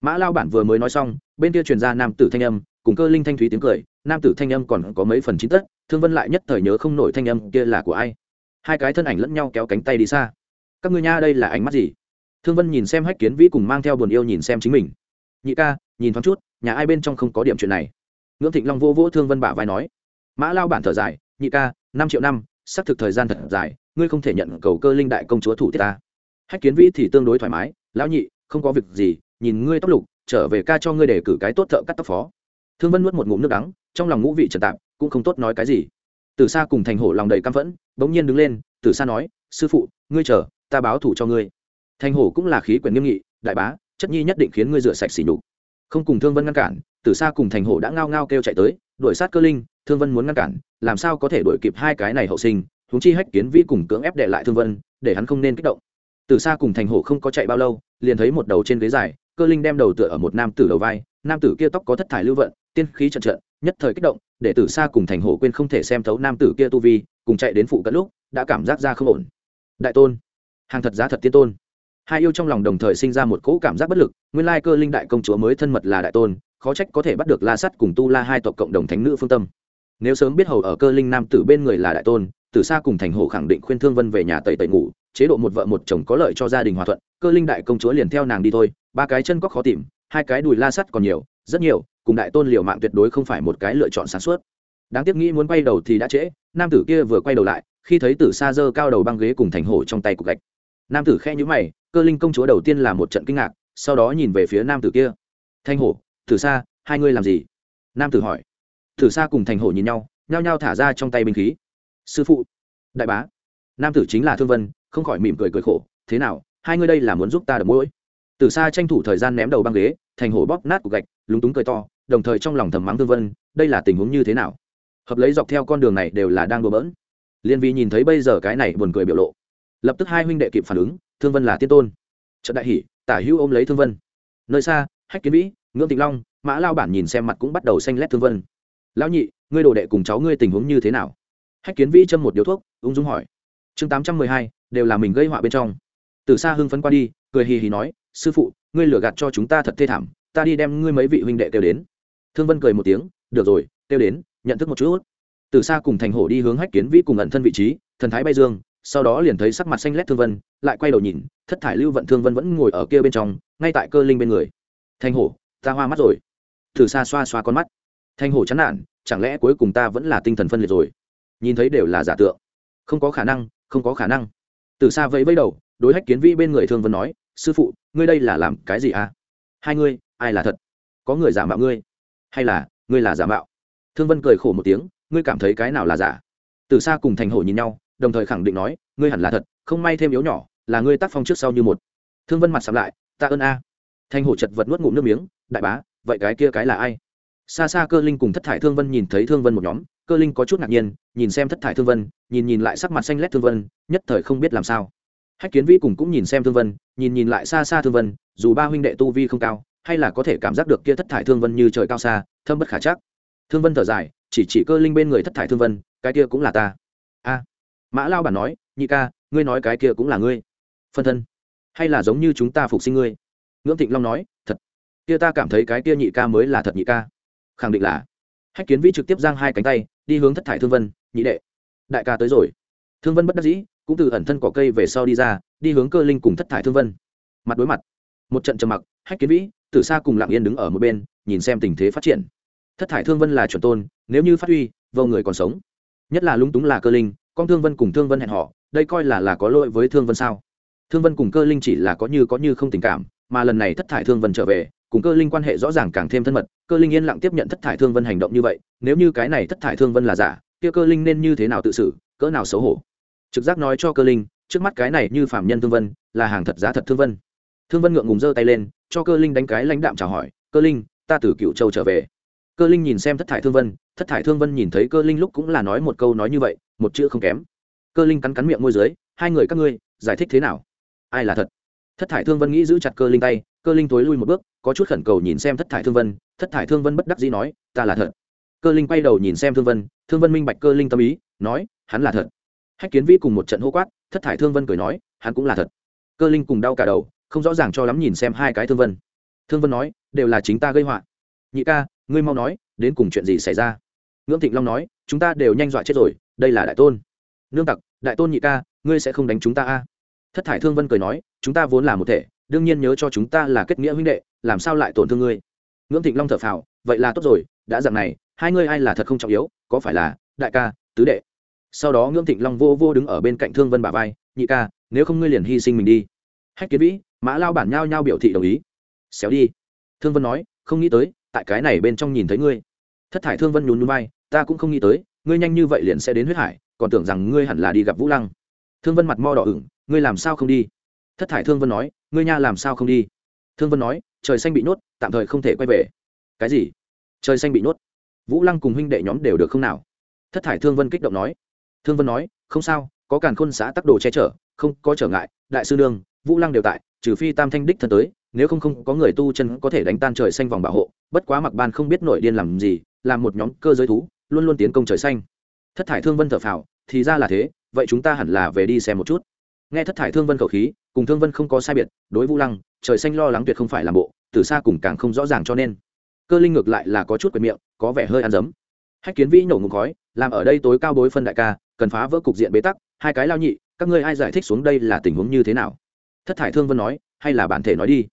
Mã lao bản vừa mới nói xong, bên kia truyền ra nam tử thanh âm, cùng cơ linh thanh thúy tiếng cười, nam tử thanh âm còn có mấy phần chín tất, thương vân lại nhất thời nhớ không nổi thanh âm kia là của ai. Hai cái thân ảnh lẫn nhau kéo cánh tay đi xa. Các ngươi nha, đây là ánh mắt gì? Thương vân nhìn xem hách kiến vĩ cùng mang theo buồn yêu nhìn xem chính mình nhị ca, nhìn thoáng chút, nhà ai bên trong không có điểm chuyện này? Ngưỡng thịnh long vô vỗ thương vân bả vai nói. Mã lao bản thở dài, nhị ca, năm triệu năm, xác thực thời gian thật dài, ngươi không thể nhận cầu cơ linh đại công chúa thủ tiết ta. Hách kiến vĩ thì tương đối thoải mái, lão nhị, không có việc gì, nhìn ngươi tóc lục, trở về ca cho ngươi để cử cái tốt thợ cắt tóc phó. Thương vân nuốt một ngụm nước đắng, trong lòng ngũ vị trần tạp, cũng không tốt nói cái gì. Từ xa cùng thành hổ lòng đầy căm phẫn, bỗng nhiên đứng lên, từ xa nói, sư phụ, ngươi chờ, ta báo thủ cho ngươi. Thành hổ cũng là khí quyển nghiêm nghị, đại bá chất nhi nhất định khiến ngươi rửa sạch xỉ nhục. Không cùng thương vân ngăn cản từ xa cùng thành hổ đã ngao ngao kêu chạy tới, đuổi sát cơ linh, thương vân muốn ngăn cản, làm sao có thể đuổi kịp hai cái này hậu sinh húng chi hách kiến vĩ cùng cưỡng ép đệ lại thương vân, để hắn không nên kích động. Từ xa cùng thành hổ không có chạy bao lâu, liền thấy một đầu trên ghế dài, cơ linh đem đầu tựa ở một nam tử đầu vai, nam tử kia tóc có thất thải lưu vận, tiên khí trận trận, nhất thời kích động, để từ xa cùng thành hổ quên không thể xem thấu nam tử kia tu vi, cùng chạy đến phụ cận lúc, đã cảm giác ra không ổn. Đại tôn, hàng thật giá thật tiên tôn hai yêu trong lòng đồng thời sinh ra một cỗ cảm giác bất lực, nguyên lai cơ linh đại công chúa mới thân mật là đại tôn, khó trách có thể bắt được la sắt cùng tu la hai tộc cộng đồng thánh nữ phương tâm. Nếu sớm biết hầu ở cơ linh nam tử bên người là đại tôn từ xa cùng thành hổ khẳng định khuyên thương vân về nhà tẩy tẩy ngủ, chế độ một vợ một chồng có lợi cho gia đình hòa thuận, cơ linh đại công chúa liền theo nàng đi thôi, ba cái chân có khó tìm, hai cái đùi la sắt còn nhiều, rất nhiều, cùng đại tôn liều mạng tuyệt đối không phải một cái lựa chọn sáng suốt. Đáng tiếc nghĩ muốn quay đầu thì đã trễ, nam tử kia vừa quay đầu lại, khi thấy tử xa dơ cao đầu băng ghế cùng thành hổ trong tay cục gạch. Nam tử khe nhữ mày cơ linh công chúa đầu tiên là một trận kinh ngạc, sau đó nhìn về phía nam tử kia. Thanh hổ thử xa hai ngươi làm gì? Nam tử hỏi. Thử xa cùng thành hổ nhìn nhau, nhao nhao thả ra trong tay binh khí. Sư phụ, đại bá. Nam tử chính là thương vân, không khỏi mỉm cười cười khổ, thế nào, hai ngươi đây là muốn giúp ta đập mũi? Từ xa tranh thủ thời gian ném đầu băng ghế thành hổ bóp nát cục gạch, lúng túng cười to, đồng thời trong lòng thầm mắng thương vân, đây là tình huống như thế nào? Hợp lấy dọc theo con đường này đều là đang đùa bỡn. Liên vi nhìn thấy bây giờ cái này buồn cười biểu lộ, lập tức hai huynh đệ kịp phản ứng thương vân là tiên tôn. Trận đại hỷ, tả hữu ôm lấy thương vân. Nơi xa, hách kiến vĩ, ngưỡng tịnh long, mã lao bản nhìn xem mặt cũng bắt đầu xanh lét thương vân. Lão nhị, ngươi đồ đệ cùng cháu ngươi tình huống như thế nào? Hách kiến vĩ châm một điếu thuốc, ung dung hỏi. Chương tám trăm mười hai, đều là mình gây họa bên trong. Từ xa hưng phấn qua đi, cười hì hì nói, sư phụ, ngươi lừa gạt cho chúng ta thật thê thảm, ta đi đem ngươi mấy vị huynh đệ kêu đến. Thương vân cười một tiếng, được rồi, kêu đến, nhận thức một chút. Từ xa cùng thành hổ đi hướng hách kiến vĩ cùng ẩn thân vị trí, thần thái bay dương sau đó liền thấy sắc mặt xanh lét thương vân, lại quay đầu nhìn, thất thải lưu vận thương vân vẫn ngồi ở kia bên trong, ngay tại cơ linh bên người. Thanh hổ, ta hoa mắt rồi. Từ xa xoa xoa con mắt. Thanh hổ chán nản, chẳng lẽ cuối cùng ta vẫn là tinh thần phân liệt rồi? Nhìn thấy đều là giả tượng. Không có khả năng, không có khả năng. Từ xa vẫy vẫy đầu, đối hách kiến vĩ bên người thương vân nói, sư phụ, ngươi đây là làm cái gì à? Hai ngươi, ai là thật? Có người giả mạo ngươi? Hay là, ngươi là giả mạo? Thương vân cười khổ một tiếng, ngươi cảm thấy cái nào là giả? Từ xa cùng thành hổ nhìn nhau đồng thời khẳng định nói, ngươi hẳn là thật, không may thêm yếu nhỏ, là ngươi tác phong trước sau như một. Thương vân mặt sắm lại, ta ơn a. Thanh hổ chật vật nuốt ngụm nước miếng, đại bá, vậy cái kia cái là ai? Xa xa cơ linh cùng thất thải thương vân nhìn thấy thương vân một nhóm, cơ linh có chút ngạc nhiên, nhìn xem thất thải thương vân, nhìn nhìn lại sắc mặt xanh lét thương vân, nhất thời không biết làm sao. Hách kiến vĩ cùng cũng nhìn xem thương vân, nhìn nhìn lại xa xa thương vân, dù ba huynh đệ tu vi không cao, hay là có thể cảm giác được kia thất thải thương vân như trời cao xa, thâm bất khả chắc. Thương vân thở dài, chỉ chỉ cơ linh bên người thất thải thương vân, cái kia cũng là ta. A mã lao bản nói, nhị ca, ngươi nói cái kia cũng là ngươi. Phân thân. Hay là giống như chúng ta phục sinh ngươi? Ngưỡng thịnh long nói, thật. Kia ta cảm thấy cái kia nhị ca mới là thật nhị ca. Khẳng định là. Hách kiến vĩ trực tiếp giang hai cánh tay, đi hướng thất thải thương vân, nhị đệ, đại ca tới rồi. Thương vân bất đắc dĩ, cũng từ ẩn thân cỏ cây về sau đi ra, đi hướng cơ linh cùng thất thải thương vân. Mặt đối mặt. Một trận trầm mặc, hách kiến vĩ từ xa cùng lặng yên đứng ở một bên, nhìn xem tình thế phát triển. Thất thải thương vân là chuẩn tôn, nếu như phát huy, vô người còn sống. Nhất là lung túng là cơ linh con thương vân cùng thương vân hẹn họ đây coi là là có lỗi với thương vân sao? Thương vân cùng cơ linh chỉ là có như có như không tình cảm, mà lần này thất thải thương vân trở về, cùng cơ linh quan hệ rõ ràng càng thêm thân mật, cơ linh yên lặng tiếp nhận thất thải thương vân hành động như vậy, nếu như cái này thất thải thương vân là giả, kia cơ linh nên như thế nào tự xử, cỡ nào xấu hổ? Trực giác nói cho cơ linh, trước mắt cái này như phạm nhân thương vân, là hàng thật giá thật thương vân. Thương vân ngượng ngùng giơ tay lên, cho cơ linh đánh cái lãnh đạm chào hỏi, cơ linh, ta từ cựu châu trở về. Cơ linh nhìn xem thất thải thương vân, thất thải thương vân nhìn thấy cơ linh lúc cũng là nói một câu nói như vậy một chữ không kém. Cơ linh cắn cắn miệng môi dưới, hai người các ngươi, giải thích thế nào? Ai là thật? Thất thải thương vân nghĩ giữ chặt cơ linh tay, cơ linh tối lui một bước, có chút khẩn cầu nhìn xem thất thải thương vân, thất thải thương vân bất đắc dĩ nói, ta là thật. Cơ linh quay đầu nhìn xem thương vân thương vân minh bạch cơ linh tâm ý, nói, hắn là thật. Hách kiến vĩ cùng một trận hô quát, thất thải thương vân cười nói, hắn cũng là thật. Cơ linh cùng đau cả đầu, không rõ ràng cho lắm nhìn xem hai cái thương vân. Thương vân nói, đều là chính ta gây họa. Nhị ca, ngươi mau nói, đến cùng chuyện gì xảy ra? Ngưỡng thịnh long nói, chúng ta đều nhanh dọa chết rồi đây là đại tôn. Nương tặc, đại tôn nhị ca, ngươi sẽ không đánh chúng ta a? Thất thải thương vân cười nói, chúng ta vốn là một thể, đương nhiên nhớ cho chúng ta là kết nghĩa huynh đệ, làm sao lại tổn thương ngươi? Ngưỡng thịnh long thở phào, vậy là tốt rồi, đã dặn này, hai ngươi ai là thật không trọng yếu, có phải là đại ca, tứ đệ? Sau đó ngưỡng thịnh long vô vô đứng ở bên cạnh thương vân bà vai, nhị ca, nếu không ngươi liền hy sinh mình đi. Hách kiến vĩ, mã lao bản nhao nhao biểu thị đồng ý. Xéo đi. Thương vân nói, không nghĩ tới, tại cái này bên trong nhìn thấy ngươi. Thất thải thương vân nhún núi bay ta cũng không nghĩ tới ngươi nhanh như vậy liền sẽ đến huyết hải, còn tưởng rằng ngươi hẳn là đi gặp vũ lăng. Thương vân mặt mo đỏ ửng, ngươi làm sao không đi? Thất thải thương vân nói, ngươi nha làm sao không đi? Thương vân nói, trời xanh bị nhốt, tạm thời không thể quay về. Cái gì? Trời xanh bị nhốt. Vũ lăng cùng huynh đệ nhóm đều được không nào? Thất thải thương vân kích động nói. Thương vân nói, không sao, có càn khôn xã tắc đồ che chở, không có trở ngại, đại sư đương vũ lăng đều tại, trừ phi tam thanh đích thân tới, nếu không không có người tu chân có thể đánh tan trời xanh vòng bảo hộ, bất quá mặc ban không biết nội điên làm gì, làm một nhóm cơ giới thú luôn luôn tiến công trời xanh. Thất thải thương vân thở phào, thì ra là thế, vậy chúng ta hẳn là về đi xem một chút. Nghe thất thải thương vân khẩu khí, cùng thương vân không có sai biệt, đối vũ lăng, trời xanh lo lắng tuyệt không phải làm bộ, từ xa cùng càng không rõ ràng cho nên. Cơ linh ngược lại là có chút quyền miệng, có vẻ hơi ăn dấm. Hách kiến vĩ nổ ngụm khói, làm ở đây tối cao bối phân đại ca, cần phá vỡ cục diện bế tắc, hai cái lao nhị, các ngươi ai giải thích xuống đây là tình huống như thế nào? Thất thải thương vân nói, hay là bản thể nói đi.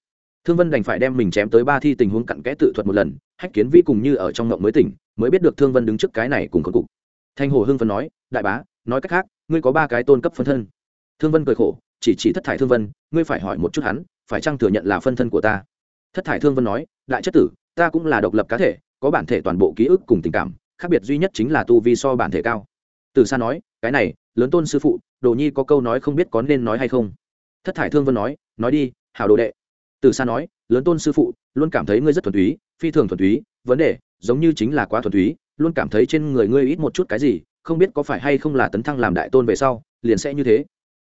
Thương vân đành phải đem mình chém tới ba thi tình huống cặn kẽ tự thuật một lần, hách kiến vĩ cùng như ở trong ngộng mới tỉnh mới biết được thương vân đứng trước cái này cùng khốn cục. Thanh hồ hưng vân nói, đại bá, nói cách khác, ngươi có ba cái tôn cấp phân thân. Thương vân cười khổ, chỉ chỉ thất thải thương vân, ngươi phải hỏi một chút hắn, phải chăng thừa nhận là phân thân của ta? Thất thải thương vân nói, đại chất tử, ta cũng là độc lập cá thể, có bản thể toàn bộ ký ức cùng tình cảm, khác biệt duy nhất chính là tu vi so bản thể cao. Từ xa nói, cái này, lớn tôn sư phụ, đồ nhi có câu nói không biết có nên nói hay không? Thất thải thương vân nói nói đi, hảo đồ đệ. Từ xa nói, lớn tôn sư phụ, luôn cảm thấy ngươi rất thuần túy, phi thường thuần túy, vấn đề giống như chính là quá thuần túy, luôn cảm thấy trên người ngươi ít một chút cái gì, không biết có phải hay không là tấn thăng làm đại tôn về sau, liền sẽ như thế.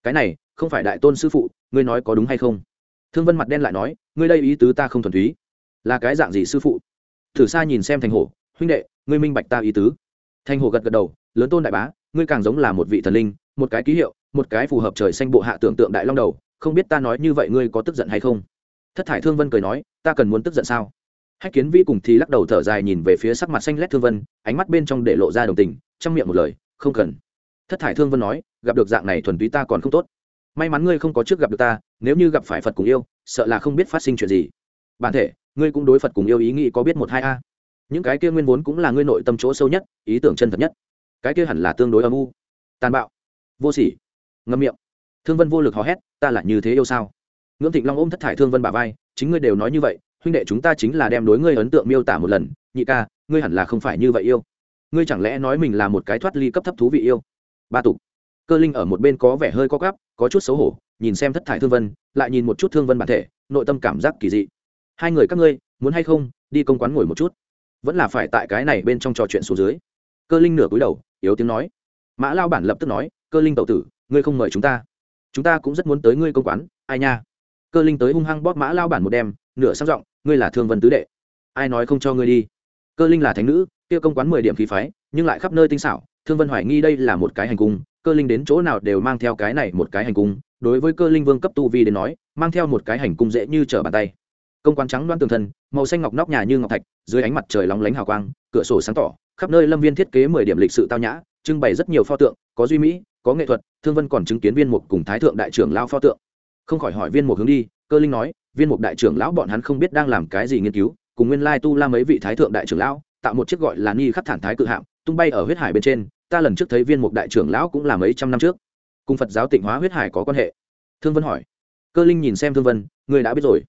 Cái này, không phải đại tôn sư phụ, ngươi nói có đúng hay không? Thương vân mặt đen lại nói, ngươi đây ý tứ ta không thuần túy. Là cái dạng gì sư phụ? Thử xa nhìn xem thành hổ, huynh đệ, ngươi minh bạch ta ý tứ. Thành hổ gật gật đầu, lớn tôn đại bá, ngươi càng giống là một vị thần linh, một cái ký hiệu, một cái phù hợp trời xanh bộ hạ tưởng tượng đại long đầu, không biết ta nói như vậy ngươi có tức giận hay không? Thất thải thương vân cười nói, ta cần muốn tức giận sao? Hách kiến vi cùng thì lắc đầu thở dài nhìn về phía sắc mặt xanh lét thương vân, ánh mắt bên trong để lộ ra đồng tình, trong miệng một lời, không cần. Thất thải thương vân nói, gặp được dạng này thuần túy ta còn không tốt. May mắn ngươi không có trước gặp được ta, nếu như gặp phải phật cùng yêu, sợ là không biết phát sinh chuyện gì. Bản thể, ngươi cũng đối phật cùng yêu ý nghĩ có biết một hai a. Những cái kia nguyên vốn cũng là ngươi nội tâm chỗ sâu nhất, ý tưởng chân thật nhất. Cái kia hẳn là tương đối âm u. Tàn bạo. Vô sỉ. Ngâm miệng. Thương vân vô lực hò hét, ta là như thế yêu sao? Ngưỡng thịnh long ôm thất thải thương vân bà vai, chính ngươi đều nói như vậy huynh đệ chúng ta chính là đem đối ngươi ấn tượng miêu tả một lần, nhị ca, ngươi hẳn là không phải như vậy yêu. Ngươi chẳng lẽ nói mình là một cái thoát ly cấp thấp thú vị yêu? Ba tục. Cơ linh ở một bên có vẻ hơi co gắp có chút xấu hổ, nhìn xem thất thải thương vân, lại nhìn một chút thương vân bản thể, nội tâm cảm giác kỳ dị. Hai người các ngươi, muốn hay không, đi công quán ngồi một chút. Vẫn là phải tại cái này bên trong trò chuyện xuống dưới. Cơ linh nửa cúi đầu, yếu tiếng nói. Mã lao bản lập tức nói, cơ linh tậu tử, ngươi không mời chúng ta. Chúng ta cũng rất muốn tới ngươi công quán, ai nha? Cơ linh tới hung hăng bóp mã lao bản một đêm nửa sang giọng, ngươi là thương vân tứ đệ, ai nói không cho ngươi đi? Cơ linh là thánh nữ, kia công quán mười điểm khí phái, nhưng lại khắp nơi tinh xảo, thương vân hoài nghi đây là một cái hành cung, cơ linh đến chỗ nào đều mang theo cái này một cái hành cung, đối với cơ linh vương cấp tu vi đến nói, mang theo một cái hành cung dễ như trở bàn tay. Công quán trắng đoan tường thân, màu xanh ngọc nóc nhà như ngọc thạch, dưới ánh mặt trời lóng lánh hào quang, cửa sổ sáng tỏ, khắp nơi lâm viên thiết kế mười điểm lịch sự tao nhã, trưng bày rất nhiều pho tượng, có duy mỹ, có nghệ thuật, thương vân còn chứng kiến viên mục cùng thái thượng đại trưởng lao pho tượng. Không khỏi hỏi viên mục hướng đi cơ linh nói, viên mục đại trưởng lão bọn hắn không biết đang làm cái gì nghiên cứu, cùng nguyên lai tu la mấy vị thái thượng đại trưởng lão, tạo một chiếc gọi là nghi khắc thản thái cự hạm, tung bay ở huyết hải bên trên, ta lần trước thấy viên mục đại trưởng lão cũng là mấy trăm năm trước. Cùng phật giáo tịnh hóa huyết hải có quan hệ? Thương vân hỏi. Cơ linh nhìn xem thương vân, ngươi đã biết rồi.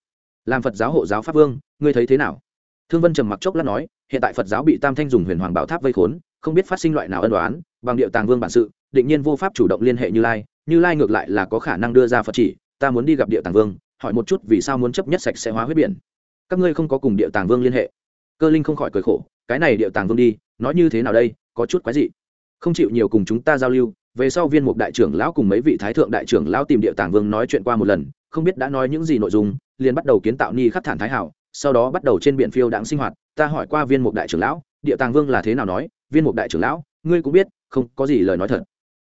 Làm phật giáo hộ giáo pháp vương, ngươi thấy thế nào? Thương vân trầm mặc chốc lát nói, hiện tại phật giáo bị tam thanh dùng huyền hoàng bảo tháp vây khốn, không biết phát sinh loại nào ân đoán bằng điệu tàng vương bản sự, định nhiên vô pháp chủ động liên hệ như lai như lai ngược lại là có khả năng đưa ra phật chỉ, ta muốn đi gặp địa tàng vương hỏi một chút vì sao muốn chấp nhất sạch sẽ hóa huyết biển. Các ngươi không có cùng địa tàng vương liên hệ. Cơ linh không khỏi cười khổ, cái này địa tàng vương đi, nói như thế nào đây, có chút quái dị. Không chịu nhiều cùng chúng ta giao lưu, về sau viên mục đại trưởng lão cùng mấy vị thái thượng đại trưởng lão tìm địa tàng vương nói chuyện qua một lần, không biết đã nói những gì nội dung, liền bắt đầu kiến tạo ni khắc thản thái hảo, sau đó bắt đầu trên biển phiêu đáng sinh hoạt. Ta hỏi qua viên mục đại trưởng lão địa tàng vương là thế nào nói? Viên mục đại trưởng lão, ngươi cũng biết, không có gì lời nói thật.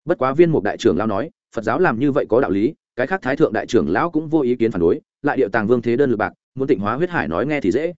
Bất quá viên mục đại trưởng lão nói, phật giáo làm như vậy có đạo lý cái khác thái thượng đại trưởng lão cũng vô ý kiến phản đối, lại điệu tàng vương thế đơn lực bạc, muốn tịnh hóa huyết hải nói nghe thì dễ.